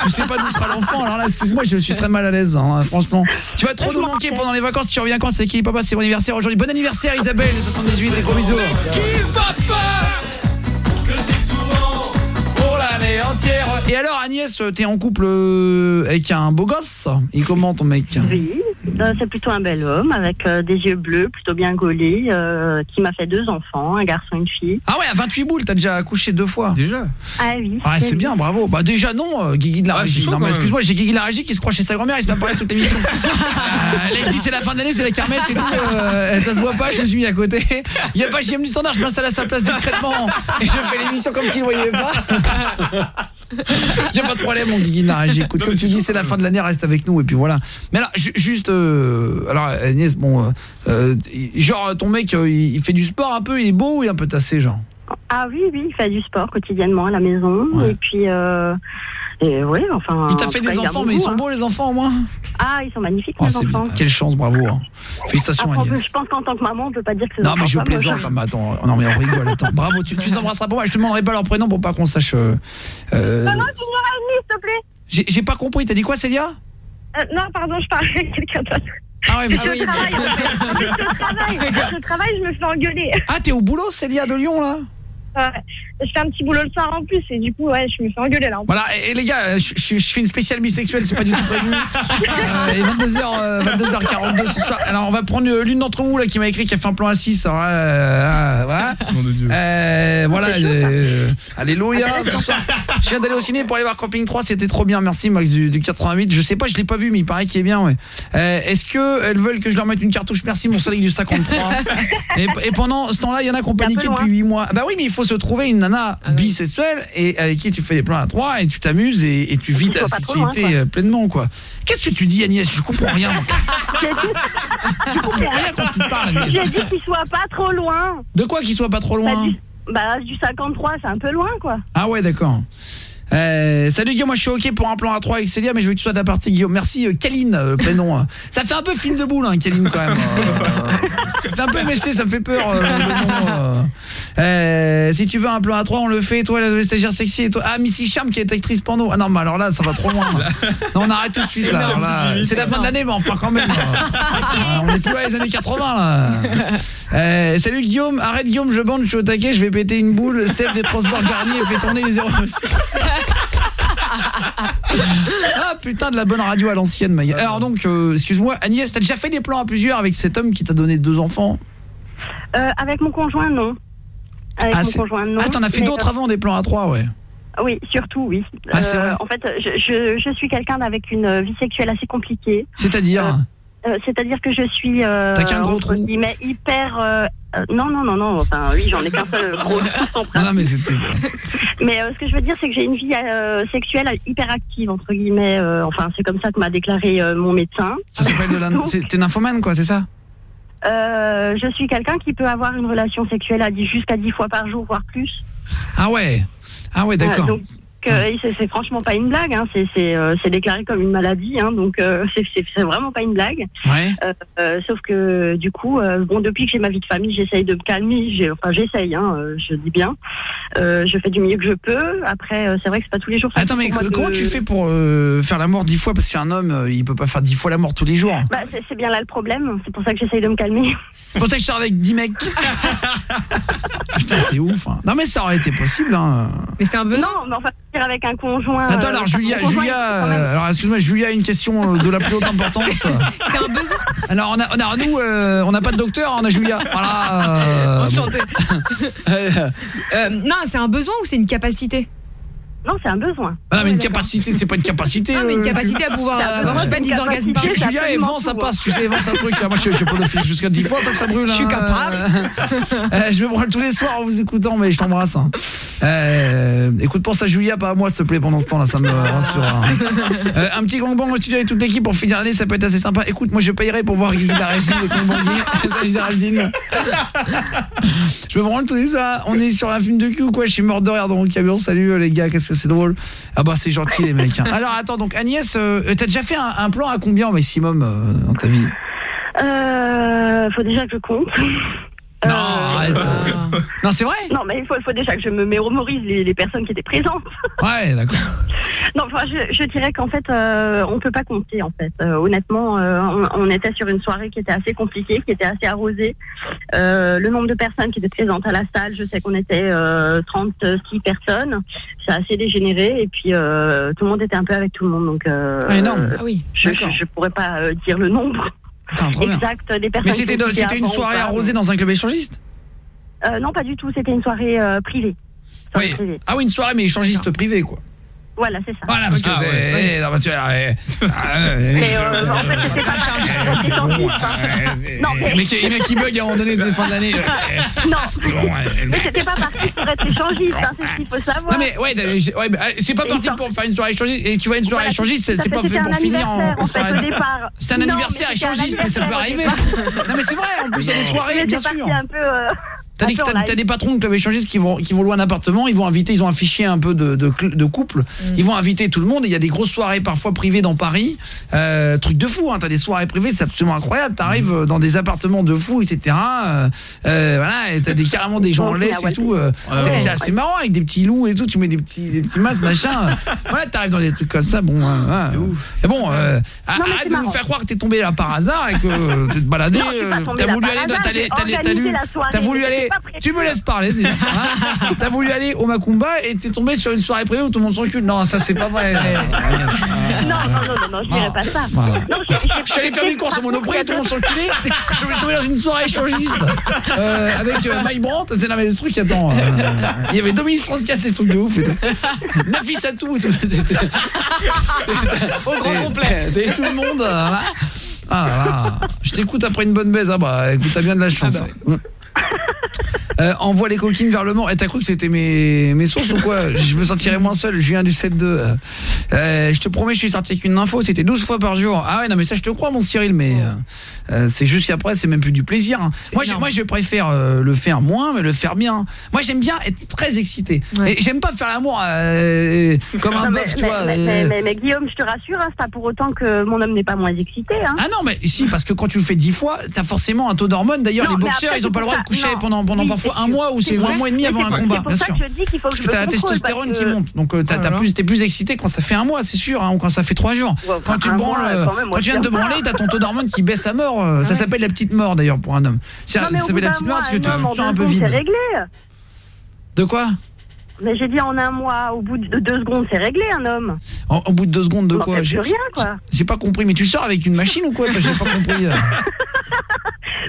S3: tu sais pas d'où sera l'enfant. Alors là, excuse-moi, je suis très mal à l'aise. hein, franchement, tu vas trop nous manquer pendant les vacances. Tu reviens quand C'est qui Papa, c'est mon anniversaire aujourd'hui. Bon anniversaire, Isabelle, 78 et gros bisous. Qui va pas pour l'année entière. Et alors Agnès, t'es en couple euh, avec un beau gosse? Il comment ton mec?
S35: Oui, euh, c'est plutôt un bel homme avec euh, des yeux bleus, plutôt bien gaulés, euh, qui m'a fait deux enfants, un garçon et une fille.
S3: Ah ouais, à 28 boules, t'as déjà accouché deux fois
S25: Déjà?
S35: Ah oui.
S3: Ah c'est bien, bravo. Bah déjà non, Guigui de la
S25: Ah,
S3: régie. Non mais excuse-moi, j'ai Guigui de la régie qui se croit chez sa grand-mère, il se met à parler toute l'émission. Euh, là je dis c'est la fin de l'année, c'est la kermesse et tout, euh, ça se voit pas, je me suis mis à côté. Il y a pas JM du standard, je m'installe à sa place discrètement et je fais l'émission comme s'il voyait pas. Il y a pas de problème mon Guiguinard, j'écoute. Comme tu dis c'est la fin de l'année reste avec nous et puis voilà. Mais alors ju- juste euh, alors Agnès bon euh, euh, genre ton mec il il fait du sport un peu, il est beau ou il est un peu tassé genre?
S40: Ah oui, oui, il fait du sport quotidiennement à la maison. Et puis, euh, et ouais, enfin.
S3: Il t'a
S40: en
S3: fait
S40: cas,
S3: des
S40: il
S3: enfants mais ils sont
S40: hein.
S3: beaux les enfants au moins
S40: Ah, ils sont magnifiques,
S3: Oh,
S40: les enfants.
S3: bien. Quelle chance, bravo. hein. Félicitations
S40: Après,
S3: Agnès.
S40: je pense qu'en tant que maman, on peut pas dire que c'est
S3: Non mais je plaisante, hein, mais attends, non mais on rigole, attends. Bravo, tu, tu les embrasseras pour moi, je te demanderai pas leur prénom pour pas qu'on sache euh, euh,
S35: Non, non, tu ramener, s'il te plaît.
S3: J'ai pas compris, t'as dit quoi Célia?
S35: Euh, non, pardon, je parle avec quelqu'un d'autre.
S3: Ah ouais, mais-
S35: je travaille. Je travaille, je me fais engueuler.
S3: Ah, t'es au boulot Célia de Lyon là?
S35: Ouais. Je fais un petit boulot le soir en plus et du coup, ouais, je me fais engueuler là.
S3: Voilà, et, et les gars, je, je- je fais une spéciale bisexuelle, c'est pas du tout prévu. Euh, et 22h, 22h42 ce soir. Alors, on va prendre euh, l'une d'entre vous là qui m'a écrit qui a fait un plan à 6. Alors, euh, voilà. Euh, voilà. euh, alléluia. Je viens d'aller au ciné pour aller voir Camping 3, c'était trop bien. Merci Max du, du 88. Je sais pas, je l'ai pas vu, mais il paraît qu'il est bien. Ouais. Euh, Est-ce que elles veulent que je leur mette une cartouche? Merci mon soleil du 53. et, et pendant ce temps-là, il y en a qui ont paniqué depuis 8 mois. Bah oui, mais il faut se trouver une nana bisexuelle et avec qui tu fais des plans à 3 et tu t'amuses et, et tu vis ta
S40: loin,
S3: sexualité
S40: quoi.
S3: euh, pleinement quoi. Qu'est-ce que tu dis Agnès? Je comprends rien. tu comprends rien quand tu parles Agnès.
S40: J'ai dit qu'il soit pas trop loin.
S3: De quoi qu'il soit pas trop loin?
S40: Bah, du 53, c'est un peu loin, quoi.
S3: Ah ouais, d'accord. Euh, salut Guillaume, moi je suis ok pour un plan à 3 avec Célia mais je veux que tu sois de la partie Guillaume. Merci euh, Kaline, euh, prénom. hein. Ça fait un peu film de boule hein, Kaline quand même. Ça fait un peu MST, ça me fait peur euh, le nom. euh. Si tu veux un plan à 3 on le fait. Toi la stagiaire sexy et toi ah Missy Charm qui est actrice porno. Ah non mais alors là ça va trop loin. là. Non on arrête tout de suite là. C'est la fin de l'année mais enfin quand même. là. on est plus à les années 80 là. Euh, salut Guillaume, arrête Guillaume, je bande, je suis au taquet, je vais péter une boule. Steph des transports Garnier fait tourner les 06. Ah putain de la bonne radio à l'ancienne Maïa. Alors donc euh, excuse-moi Agnès, t'as déjà fait des plans à plusieurs avec cet homme qui t'a donné deux enfants
S40: Euh, avec mon conjoint, non. Avec
S3: Ah,
S40: mon conjoint, non.
S3: Ah t'en as fait d'autres
S40: euh,
S3: avant des plans à trois ouais.
S40: Oui, surtout, oui.
S3: Ah, c'est vrai
S40: en fait, je, je, je suis quelqu'un avec une vie sexuelle assez compliquée.
S3: C'est-à-dire
S40: Euh, C'est-à-dire que je suis euh,
S3: T'as qu'un gros
S40: entre guillemets, hyper euh, euh, non non non non enfin oui j'en ai qu'un seul gros
S3: Non, non mais c'était
S40: mais euh, ce que je veux dire c'est que j'ai une vie euh, sexuelle hyper active entre guillemets euh, enfin c'est comme ça que m'a déclaré euh, mon médecin.
S3: Ça s'appelle de la c'est- t'es nymphomane quoi, c'est ça?
S40: Euh, je suis quelqu'un qui peut avoir une relation sexuelle à dix- jusqu'à 10 fois par jour voire plus.
S3: Ah ouais. Ah ouais, d'accord.
S40: Donc c'est c'est franchement pas une blague, hein. c'est c'est, euh, c'est déclaré comme une maladie, hein. donc euh, c'est- vraiment pas une blague.
S3: Ouais.
S40: Euh, euh, sauf que du coup, euh, bon, depuis que j'ai ma vie de famille, j'essaye de me calmer. j'ai- Enfin, j'essaye, hein, euh, je dis bien. Euh, je fais du mieux que je peux. Après, euh, c'est vrai que c'est pas tous les jours.
S3: Attends mais comment
S40: de-
S3: tu fais pour euh, faire l'amour dix fois? Parce qu'un homme euh, il peut pas faire dix fois l'amour tous les jours.
S40: Bah, c'est c'est bien là le problème. C'est pour ça que j'essaye de me calmer.
S3: C'est pour ça que je sors avec 10 mecs. Putain, c'est ouf. hein. Non mais ça aurait été possible hein.
S5: Mais c'est un besoin.
S40: Non, mais enfin, dire avec un conjoint.
S3: Attends
S40: euh,
S3: alors Julia,
S40: conjoint,
S3: Julia,
S40: même-
S3: euh, alors excuse-moi Julia a une question euh, de la plus haute importance.
S5: C'est un besoin.
S3: Alors on a, on a nous euh, on n'a pas de docteur, on a Julia. Voilà. euh,
S5: Enchantée. Euh, non, c'est un besoin ou c'est une capacité?
S40: Non, c'est un besoin.
S3: Ah non, mais une capacité, c'est pas une capacité.
S5: Non, mais une
S3: euh,
S5: capacité à pouvoir
S40: C'est un
S5: avoir, je sais pas,
S40: besoin,
S5: 10
S40: une
S5: orgasmes par
S3: elle vend, ça passe, tu sais, vend un truc. Moi, je, suis podophile jusqu'à 10 fois, ça que ça brûle.
S5: Je suis
S3: hein.
S5: capable.
S3: Euh, je me branle tous les soirs en vous écoutant, mais je t'embrasse. hein. Euh, écoute, pense à Julia, pas à moi, s'il te plaît, pendant ce temps-là, ça me rassure. hein. Euh, un petit gangbang au studio avec toute l'équipe pour finir l'année, ça peut être assez sympa. Écoute, moi, je payerai pour voir Guigui la régie, le gangbangier. Salut Géraldine. Je me branle tous les soirs. On est sur un film de cul ou quoi? Je suis mort de rire dans mon camion. Salut euh, les gars, qu'est-ce que c'est drôle. Ah bah, c'est gentil, les mecs. hein. Alors, attends, donc Agnès, euh, t'as déjà fait un, un plan à combien au maximum euh, dans ta vie?
S40: Euh, faut déjà que je compte.
S3: Non, arrête. euh. Non, c'est vrai
S40: Non, mais il faut, il faut déjà que je me mémorise les, les personnes qui étaient présentes.
S3: Ouais, d'accord.
S40: Non, enfin, je, je dirais qu'en fait, euh, on peut pas compter. En fait, Euh, honnêtement, euh, on, on était sur une soirée qui était assez compliquée, qui était assez arrosée. Euh, le nombre de personnes qui étaient présentes à la salle, je sais qu'on était euh, 36 personnes. C'est assez dégénéré, et puis tout le monde était un peu avec tout le monde. Donc,
S3: Ah, énorme. Ah oui,
S40: je, je, je pourrais pas dire le nombre Exact des personnes.
S3: Mais c'était une soirée arrosée dans un club échangiste
S40: euh, Non, pas du tout. C'était une soirée euh, privée. Soirée
S3: Oui.
S40: privée.
S3: Ah oui, une soirée mais échangiste privé quoi.
S40: Voilà, c'est ça.
S3: Voilà, parce que
S40: Ah,
S3: c'est...
S40: ouais.
S3: eh, non, parce que, eh,
S40: Mais
S3: eh,
S40: euh, en fait, c'était pas plus, hein. Non, mais...
S3: Mais qui, mais qui bug à un moment donné, c'est fin de l'année. euh,
S40: Non,
S3: c'est ouais.
S40: mais c'était pas parti pour être échangiste, hein, c'est ce qu'il faut savoir.
S3: Non mais ouais, ouais, euh, c'est pas parti pour faire une soirée échangiste et tu vois une soirée
S40: Voilà,
S3: échangiste, c'est c'est pas
S40: fait-
S3: pour finir en, soirée. C'est un anniversaire échangiste, mais ça peut arriver. Non mais c'est vrai, en plus il y a des soirées, bien
S40: c'est
S3: sûr.
S40: un peu...
S3: T'as des,
S40: en
S3: patrons de club échangistes qui vont qui vont louer un appartement, ils vont inviter, ils ont un fichier un peu de de, couple,
S40: Mm.
S3: ils vont inviter tout le monde. et Il y a des grosses soirées parfois privées dans Paris, euh, truc de fou. Hein, t'as des soirées privées, c'est absolument incroyable. T'arrives
S40: Mm.
S3: euh, dans des appartements de fous, etc. Euh, euh, voilà, et t'as des carrément des gens en
S40: Ok,
S3: laisse
S40: ah
S3: et tout. euh,
S40: Ouais,
S3: c'est assez marrant avec des petits loups et tout. Tu mets des petits des petits masques machin. voilà, t'arrives dans des trucs comme ça. Bon, euh, voilà. c'est bon. euh, arrête de nous faire croire que t'es tombé là par hasard et que tu te baladais. T'as voulu
S40: par
S3: aller,
S40: hasard,
S3: t'as voulu aller. Tu me laisses parler. déjà, voilà. T'as voulu aller au Macumba et t'es tombé sur une soirée privée où tout le monde s'encule. Non, ça c'est pas vrai.
S40: Non, non, non, non, non, je dirais pas ça.
S3: Voilà.
S40: Non,
S3: Je suis allé faire mes courses au Monoprix, tout le monde s'enculait. Je suis tombé dans une soirée échangiste euh, avec euh, Mike Brandt. C'est non mais le truc, attends. euh, il y avait Dominique Strauss-Kahn, c'est le truc de ouf et tout. Nafissatou et tout.
S26: Au grand complet.
S3: T'avais tout le monde. Voilà. Ah là là. Je t'écoute après une bonne baise. Ah bah écoute, t'as bien de la chance.
S26: bah
S3: hein. Euh, envoie les coquines vers le Mans. Et t'as cru que c'était mes, mes sources ou quoi? Je me sentirais moins seul. Je viens du 7-2. Euh, euh, je te promets, je suis sorti avec une info. C'était 12 fois par jour. Ah ouais, non, mais ça, je te crois, mon Cyril. Mais euh, euh, c'est juste qu'après, c'est même plus du plaisir. hein. Moi, je, moi, je préfère euh, le faire moins, mais le faire bien. Moi, j'aime bien être très excité. Et j'aime pas faire l'amour euh, comme un bœuf, tu
S40: mais-
S3: vois.
S40: mais, mais- mais- mais Guillaume, je te rassure, hein, c'est pas pour autant que mon homme n'est pas moins excité. Hein.
S3: Ah non mais si parce que quand tu le fais 10 fois, t'as forcément un taux d'hormones. D'ailleurs les boxeurs,
S40: après,
S3: ils ont pas le droit de coucher.
S40: Non.
S3: pendant pendant
S40: Oui,
S3: parfois un mois ou
S40: C'est
S3: un mois et demi avant un combat, bien sûr. Parce que
S40: me
S3: t'as la testostérone qui monte. Donc t'as
S40: Oh
S3: t'as
S40: là
S3: plus t'es plus excité quand ça fait un mois, c'est sûr ou quand ça fait trois jours.
S40: Ouais,
S3: Quand tu branles
S40: quand
S3: tu viens de te branler, t'as ton taux d'hormones qui baisse à mort, euh, ça s'appelle la petite mort d'ailleurs pour un homme. Ça
S40: Non, mais
S3: ça
S40: au bout
S3: s'appelle la petite mort parce que tu sens un peu vide.
S40: C'est réglé.
S3: De quoi?
S40: Mais j'ai dit en un mois, au bout de deux secondes, c'est réglé un homme.
S3: en, au bout de deux secondes de quoi? J'ai
S40: rien, quoi.
S3: j'ai pas compris mais tu sors avec une machine ou quoi? J'ai pas compris.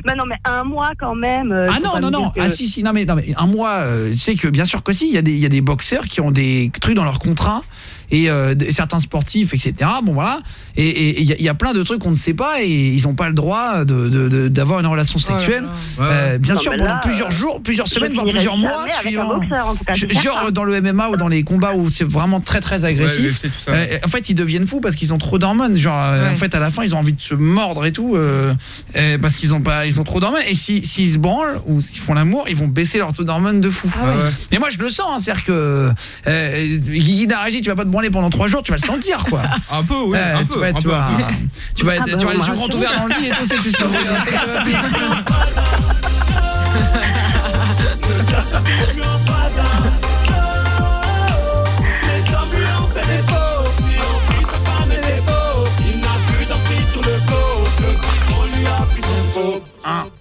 S40: Bah non, mais un mois quand même. euh,
S3: Ah non non non
S40: que-
S3: ah si si non mais non mais un mois euh, tu sais que bien sûr que si il y a des il y a des boxeurs qui ont des trucs dans leur contrat et euh, certains sportifs etc bon voilà. Et il y, a- il y a plein de trucs qu'on ne sait pas et ils ont pas le droit de de- de- d'avoir une relation
S40: Oh
S3: sexuelle. Euh, bien
S40: Non,
S3: sûr pendant
S40: là,
S3: plusieurs
S40: euh,
S3: jours plusieurs semaines voire plusieurs mois suivant.
S40: boxeur, en tout cas,
S3: Je- genre dans le MMA ou dans les combats où c'est vraiment très très agressif euh, en fait ils deviennent fous parce qu'ils ont trop d'hormones. Genre
S25: Ouais.
S3: en fait à la fin ils ont envie de se mordre et tout parce qu'ils ont pas ils ont trop d'hormones. Et si s'ils se branlent ou s'ils font l'amour ils vont baisser leur taux d'hormones de fou.
S25: Ah ouais.
S3: mais moi je le sens hein, c'est-à-dire que euh, Guigui Daragi tu vas pas te branler pendant trois jours tu vas le sentir quoi
S25: Un peu, oui,
S3: Euh,
S25: un
S3: tu
S25: peu,
S3: vas,
S25: un
S3: tu
S25: peu.
S3: vas, tu vas,
S25: Ah
S3: être-
S25: bah,
S3: tu vas
S25: on
S3: les yeux grands ouverts dans le lit et tout, c'est tout ça.
S4: Les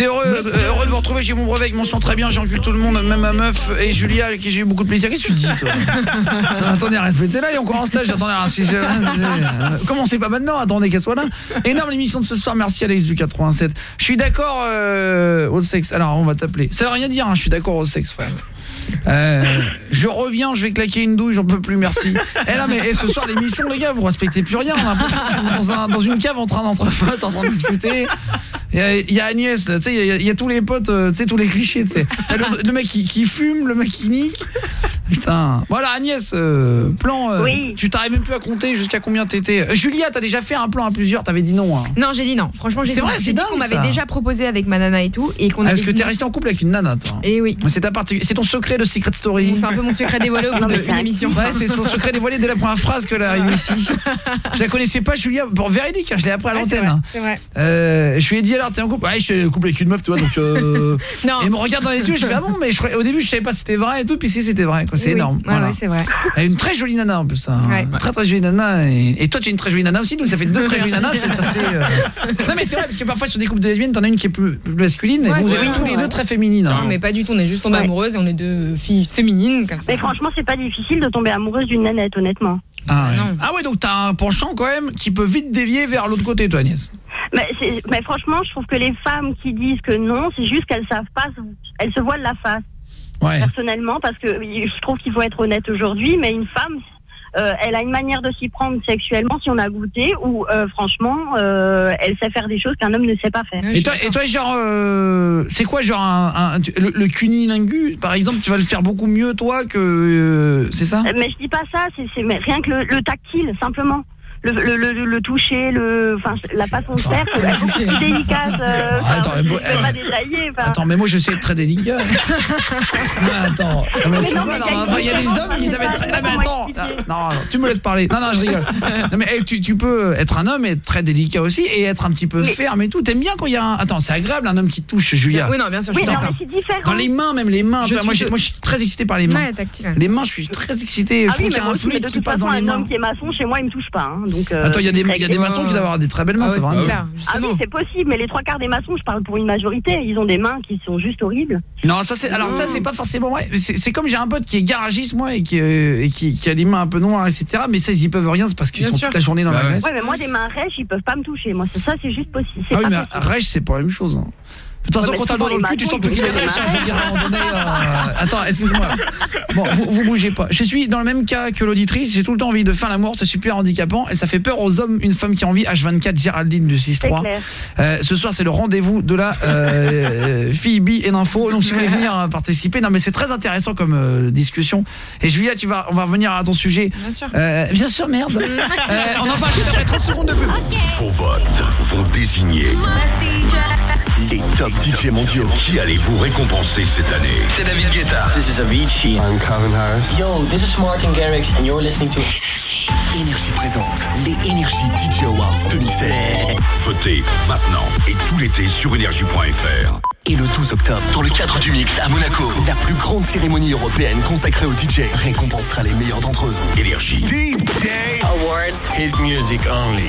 S3: C'est heureux, euh, heureux de vous retrouver chez mon brevet avec mention très bien, j'encule tout le monde, même ma meuf et Julia avec qui j'ai eu beaucoup de plaisir. Qu'est-ce que tu dis toi Non, Attendez, respectez là, il est encore en stage, attendez, alors, si je- euh, commencez pas maintenant, attendez qu'elle soit là. Énorme l'émission de ce soir, merci Alex du 87. Je suis d'accord euh, au sexe, alors on va t'appeler. Ça veut rien dire, hein, je suis d'accord au sexe frère. Euh, je reviens, je vais claquer une douille, j'en peux plus, merci. Et là, mais et ce soir l'émission, les gars, vous respectez plus rien. On un peu dans, un- dans une cave en train d'entre potes, en train de discuter. Il y a, il y a Agnès, là, tu sais, il y, a- il y a tous les potes, euh, tu sais, tous les clichés, tu sais. T'as Le, le mec qui, qui fume, le mec qui nique. Putain. Voilà, Agnès, euh, plan. euh,
S5: Oui.
S3: Tu t'arrives même plus à compter jusqu'à combien t'étais. Julia, t'as déjà fait un plan à plusieurs, t'avais dit non. Hein.
S5: Non, j'ai dit non. Franchement, j'ai
S3: C'est vrai, c'est dingue,
S5: qu'on m'avait déjà proposé avec ma nana et tout et qu'on
S3: Ah, que t'es resté en couple avec une nana, toi.
S5: Eh oui.
S3: C'est ta partie, c'est ton secret de Secret Story.
S5: C'est un peu mon secret dévoilé au bout d'une émission.
S3: Ouais, c'est son secret dévoilé dès la première phrase que elle arrive ici. Je la connaissais pas, Julia, pour véridique, hein, je l'ai appris à l'antenne.
S5: c'est vrai.
S3: Euh, je lui ai dit alors t'es en couple? Ouais je suis en couple avec une meuf tu vois donc euh...
S5: Non.
S3: Et il me regarde dans les yeux je fais ah bon mais je, au début je savais pas si c'était vrai et tout puis si c'était vrai quoi c'est
S5: Oui,
S3: énorme
S5: ouais,
S3: voilà.
S5: ouais, c'est vrai.
S3: Elle est une très jolie nana en plus hein.
S5: Ouais.
S3: Très très jolie nana et, et toi tu es une très jolie nana aussi donc ça fait deux très jolies nanas c'est assez euh, Non mais c'est vrai parce que parfois sur des couples de lesbiennes t'en as une qui est plus, plus masculine et vous
S5: vrai,
S3: tous les deux très féminines hein.
S5: Non, mais pas du tout. On est juste tombées
S40: Ouais.
S5: amoureuses et on est deux filles féminines comme ça.
S40: Mais franchement, c'est pas difficile de tomber amoureuse d'une nanette, honnêtement.
S3: ah, ouais. ah ouais donc t'as un penchant quand même qui peut vite dévier vers l'autre côté toi Agnès
S40: Mais, mais franchement, je trouve que les femmes qui disent que non, c'est juste qu'elles savent pas, elles se voilent la face.
S3: Ouais.
S40: Personnellement, parce que je trouve qu'il faut être honnête aujourd'hui, mais une femme, euh, elle a une manière de s'y prendre sexuellement si on a goûté, ou euh, franchement, euh, elle sait faire des choses qu'un homme ne sait pas faire.
S3: Et toi, et toi genre, c'est quoi genre un, le, le cunilingus, par exemple, tu vas le faire beaucoup mieux toi que, c'est ça?
S40: Mais je dis pas ça, c'est rien que le, le tactile, simplement. Le, le, le, le toucher, le, enfin, la façon de faire, c'est beaucoup plus délicate. Euh,
S3: Ah, attends, mais
S40: pas détailler. enfin.
S3: Attends, mais moi je sais être très délicat. Ah, attends, Ah, mais
S40: Mais
S3: c'est
S40: non,
S3: vrai,
S40: mais
S3: non,
S40: il y a
S3: enfin, il y a
S40: une
S3: des hommes qui savent être. Non, mais attends, non, non, tu me laisses parler. Non, non, je rigole. Non, mais eh, tu, tu peux être un homme et être très délicat aussi et être un petit peu ferme et tout. T'aimes bien quand il y a un... Attends, c'est agréable un homme qui touche, Julia.
S5: Oui, non, bien sûr, je suis.
S3: Dans les mains, même les mains. Moi, je suis très excité par les mains. Les mains, je suis très excité.
S40: Ah
S3: je trouve qu'il y a un fluide
S40: de
S3: qui passe dans les
S40: un
S3: mains.
S40: homme qui est maçon, chez moi, il me touche pas. Hein, donc, euh,
S3: Attends, il y a des, y a maçons qui doivent avoir des très belles mains,
S25: Ah
S3: c'est vrai.
S25: clair.
S40: Ah oui, c'est possible, mais les trois quarts des maçons, je parle pour une majorité, ils ont des mains qui sont juste horribles.
S3: Non, ça c'est alors ça c'est pas forcément vrai. C'est comme j'ai un pote qui est garagiste moi et qui euh, et qui, qui a les mains un peu noires etc. Mais ça ils y peuvent rien, c'est parce qu'ils sont
S5: sûr.
S3: toute la journée dans
S25: Bah
S3: la graisse.
S40: Ouais, mais moi, des mains rêches, ils peuvent pas me toucher. Moi, ça, c'est juste possible.
S3: Ah oui, mais. Rech c'est pas la même chose. hein. De toute façon, quand t'as le doigt dans le cul, tu sens plus qu'il est
S40: ils ont des
S3: Rech. je veux dire, à un moment donné.
S40: mains.
S3: euh, Attends, excuse-moi. Bon, vous, vous bougez pas. Je suis dans le même cas que l'auditrice. J'ai tout le temps envie de faire l'amour. C'est super handicapant et ça fait peur aux hommes. Une femme qui a envie. H24 Géraldine du 6-3.
S40: C'est clair.
S3: Euh, ce soir, c'est le rendez-vous de la euh, fille bi et d'info. Donc, si vous voulez venir euh, participer, non, mais c'est très intéressant comme euh, discussion. Et Julia, tu vas, on va revenir à ton sujet.
S5: Bien sûr.
S3: Euh, bien sûr, merde. Euh, on en parle juste après 30 secondes de pub.
S11: Vos votes vont désigner les top DJ mondiaux qui allez vous récompenser cette année.
S41: C'est David Guetta.
S14: This is Avicii. I'm Calvin Harris. Yo, this is Martin Garrix, and you're listening to.
S11: Énergie présente les Énergie DJ Awards 2016. Votez maintenant et tout l'été sur énergie.fr.
S14: Et le 12 octobre, dans le cadre du Mix à Monaco, la plus grande cérémonie européenne consacrée aux DJ récompensera les meilleurs d'entre eux.
S11: Énergie.
S14: Awards. Hit music only.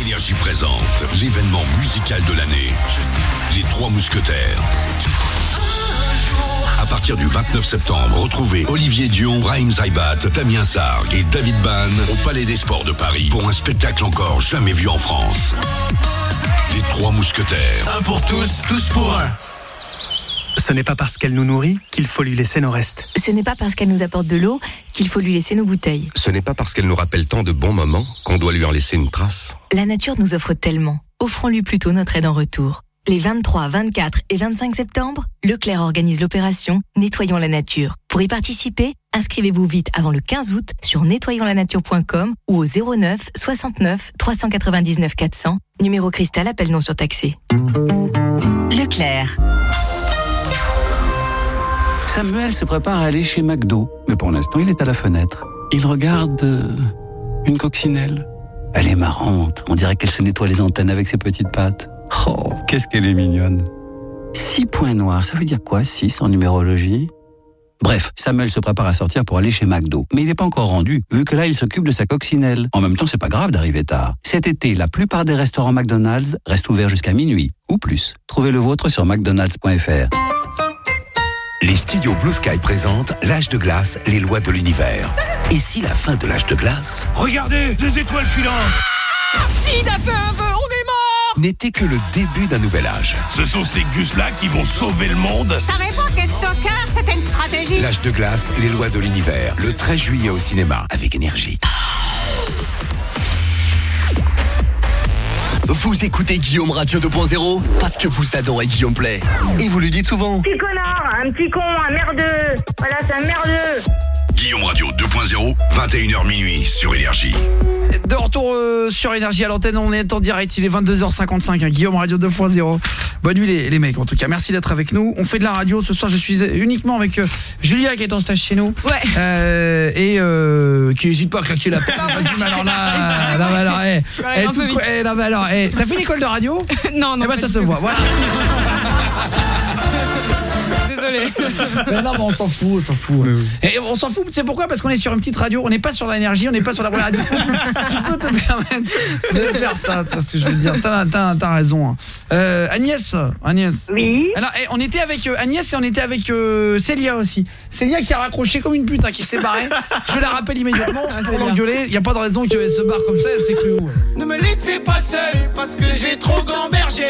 S11: Énergie présente l'événement musical de l'année. Les Trois Mousquetaires. À partir du 29 septembre, retrouvez Olivier Dion, Brahim Zaibat, Damien Sarg et David Ban au Palais des Sports de Paris pour un spectacle encore jamais vu en France. Les Trois Mousquetaires.
S30: Un pour tous, tous pour un. Ce n'est pas parce qu'elle nous nourrit qu'il faut lui laisser nos restes.
S17: Ce n'est pas parce qu'elle nous apporte de l'eau qu'il faut lui laisser nos bouteilles.
S18: Ce n'est pas parce qu'elle nous rappelle tant de bons moments qu'on doit lui en laisser une trace.
S17: La nature nous offre tellement. Offrons-lui plutôt notre aide en retour. Les 23, 24 et 25 septembre, Leclerc organise l'opération Nettoyons la nature. Pour y participer, inscrivez-vous vite avant le 15 août sur nettoyonslanature.com ou au 09 69 399 400, numéro cristal appel non surtaxé. Leclerc.
S15: Samuel se prépare à aller chez McDo, mais pour l'instant il est à la fenêtre. Il regarde euh, une coccinelle. Elle est marrante, on dirait qu'elle se nettoie les antennes avec ses petites pattes. Oh, qu'est-ce qu'elle est mignonne. Six points noirs, ça veut dire quoi, six en numérologie? Bref, Samuel se prépare à sortir pour aller chez McDo, mais il n'est pas encore rendu, vu que là il s'occupe de sa coccinelle. En même temps, c'est pas grave d'arriver tard. Cet été, la plupart des restaurants McDonald's restent ouverts jusqu'à minuit, ou plus. Trouvez le vôtre sur mcdonalds.fr.
S19: Les studios Blue Sky présentent L'âge de glace, les lois de l'univers. Et si la fin de l'âge de glace
S30: Regardez, des étoiles filantes
S42: Sid a fait un vœu, on est mort
S19: n'était que le début d'un nouvel âge
S30: Ce sont ces gus-là qui vont sauver le monde
S43: Je savais pas qu'être tocard, c'était une stratégie.
S19: L'âge de glace, les lois de l'univers, le 13 juillet au cinéma, avec énergie.
S14: Vous écoutez Guillaume Radio 2.0 parce que vous adorez Guillaume Play. Et vous le dites souvent.
S23: Petit connard, un petit con, un merdeux. Voilà, c'est un merdeux.
S11: Guillaume Radio 2.0, 21h minuit sur Énergie.
S3: De retour euh, sur Énergie à l'antenne, on est en direct, il est 22h55, hein, Guillaume Radio 2.0. Bonne nuit les, les mecs en tout cas, merci d'être avec nous. On fait de la radio, ce soir je suis uniquement avec euh, Julia qui est en stage chez nous.
S5: Ouais.
S3: Euh, et euh, qui hésite pas à claquer la porte. Vas-y, mais alors là, non, mais alors, eh, eh, tout eh, non, mais alors, t'as fait l'école de radio
S5: Non, non.
S3: Eh ben ça se voit, voilà.
S5: Désolé.
S3: Mais non, mais on s'en fout, on s'en fout. Et on s'en fout, tu sais pourquoi? Parce qu'on est sur une petite radio, on n'est pas sur l'énergie, on n'est pas sur la vraie radio. tu peux te permettre de faire ça, tu vois ce que je veux dire. T'as t'as- t'as raison. hein. Euh, Agnès, Agnès.
S35: Oui.
S3: Alors, eh, on était avec euh, Agnès et on était avec euh, Célia aussi. Célia qui a raccroché comme une pute, hein, qui s'est barrée. Je la rappelle immédiatement pour l'engueuler. Il n'y a pas de raison qu'elle se barre comme ça, elle s'est crue où
S4: Ne me laissez pas seul parce que j'ai trop gambergé.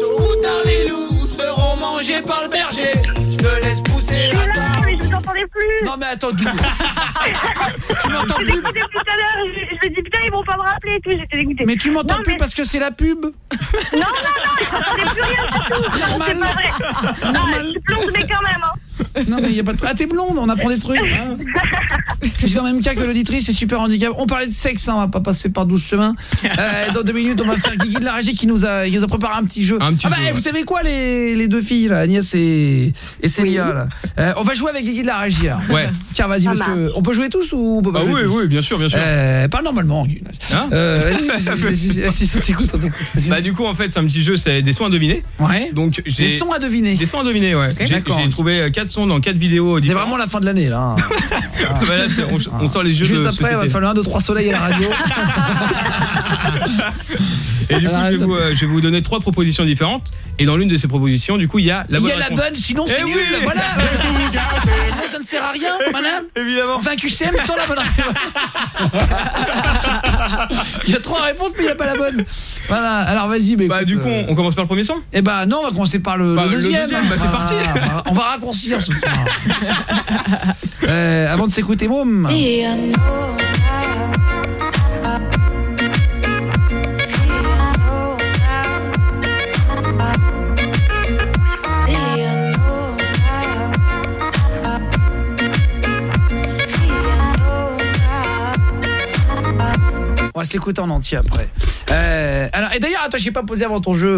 S4: Tôt ou tard, les loups se feront manger par le berger. Je me laisse pousser la
S35: Non, mais je vous entendais plus.
S3: Non, mais attends, Guy. tu m'entends
S35: Je
S3: plus
S35: l'écoutais tout à l'heure. Je, je me dis, putain, ils vont pas me rappeler et tout. J'étais dégoûtée.
S3: Mais tu m'entends plus
S35: mais-
S3: parce que c'est la pub
S35: Non, non, non, j'entendais plus rien. Non, c'est pas vrai. Non, je blonde, mais quand même. Hein.
S3: Non mais il y a pas de... Ah t'es blonde, on apprend des trucs. hein. Je suis dans le même cas que l'auditrice, c'est super handicap. On parlait de sexe, hein, on va pas passer par 12 chemins. Euh, dans deux minutes, on va faire Guigui de la régie qui nous a, qui nous a préparé un petit jeu.
S25: Un petit
S3: ah bah,
S25: jeu, ouais.
S3: vous savez quoi les, les deux filles là, Agnès et, et Célia là. Euh, on va jouer avec Guigui de la régie là.
S25: Ouais.
S3: Tiens vas-y parce que on peut jouer tous ou on peut pas
S25: Ah
S3: jouer
S25: oui,
S3: tous
S25: oui, bien sûr, bien sûr.
S3: Euh, pas normalement. Guy.
S25: Hein
S3: Euh, vas-y, ça t'écoute.
S25: Bah du coup en fait c'est un petit jeu, c'est des sons à deviner.
S3: Ouais.
S25: Donc j'ai
S3: Des sons à deviner.
S25: Des sons à deviner, ouais. J'ai
S3: D'accord.
S25: j'ai trouvé 4 sons dans 4 vidéos
S3: C'est vraiment la fin de l'année là. hein.
S25: Bah là, c'est- on, on sort les jeux
S3: Juste
S25: de
S3: après, il va falloir un, deux, trois soleils à la radio.
S25: Et du coup,
S3: Alors,
S25: je vais,
S3: ça
S25: vous, euh, je vais vous donner trois propositions différentes. Et dans l'une de ces propositions, du coup, il y a la
S3: Il
S25: bonne
S3: y a la bonne, sinon
S25: Eh
S3: c'est nul.
S25: oui
S3: Voilà. sinon ça ne sert à rien, madame.
S25: Évidemment.
S3: Un QCM sans la bonne réponse. Il y a trois réponses, mais il n'y a pas la bonne. Voilà. Alors vas-y, mais
S25: Bah du coup, on, on commence par le premier son
S3: Eh bah non, on va commencer par le,
S25: Bah,
S3: le deuxième.
S25: deuxième, bah, c'est parti.
S3: Voilà. On va raccourcir Euh, avant de s'écouter Môme. On va s'écouter en entier après. Euh, alors, et d'ailleurs, attends, j'ai pas posé avant ton jeu.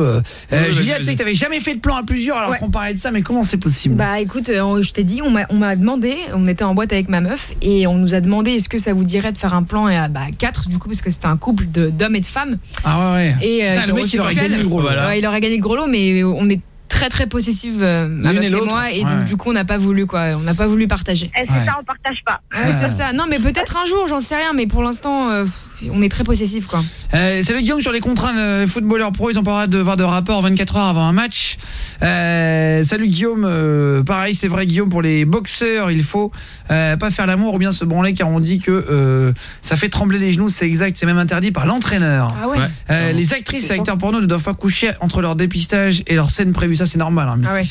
S3: Euh, Julia, tu sais que t'avais jamais fait de plan à plusieurs alors
S5: Ouais.
S3: qu'on parlait de ça, mais comment c'est possible?
S5: Bah écoute, euh, je t'ai dit, on m'a on m'a demandé, on était en boîte avec ma meuf et on nous a demandé est-ce que ça vous dirait de faire un plan à bah, 4 du coup parce que c'était un couple de- d'hommes et de femmes.
S3: Ah ouais, ouais.
S5: Et euh,
S3: Putain, le mec, il aurait gagné le gros lot.
S25: Voilà.
S5: Ouais, il aurait gagné le gros lot, mais on est très très possessives, euh, ma
S3: et
S5: moi, et
S3: Ouais.
S5: donc du coup on n'a pas voulu quoi, on n'a pas voulu partager.
S35: C'est
S3: Ouais.
S35: ça, on partage pas.
S5: Ouais, c'est ça. Non, mais peut-être un jour, j'en sais rien, mais pour l'instant, euh, on est très possessifs quoi.
S3: Euh, c'est le Guillaume sur les contraintes euh, footballeurs pro, ils ont pas le droit de voir de rapport 24 heures avant un match. Euh, salut Guillaume, euh, pareil c'est vrai Guillaume pour les boxeurs, il faut euh, pas faire l'amour ou bien se branler car on dit que euh, ça fait trembler les genoux, c'est exact, c'est même interdit par l'entraîneur.
S5: Ah ouais.
S25: Ouais.
S3: Euh, les actrices et acteurs porno ne doivent pas coucher entre leur dépistage et leur scène prévue, ça c'est normal hein,
S5: Ah ouais.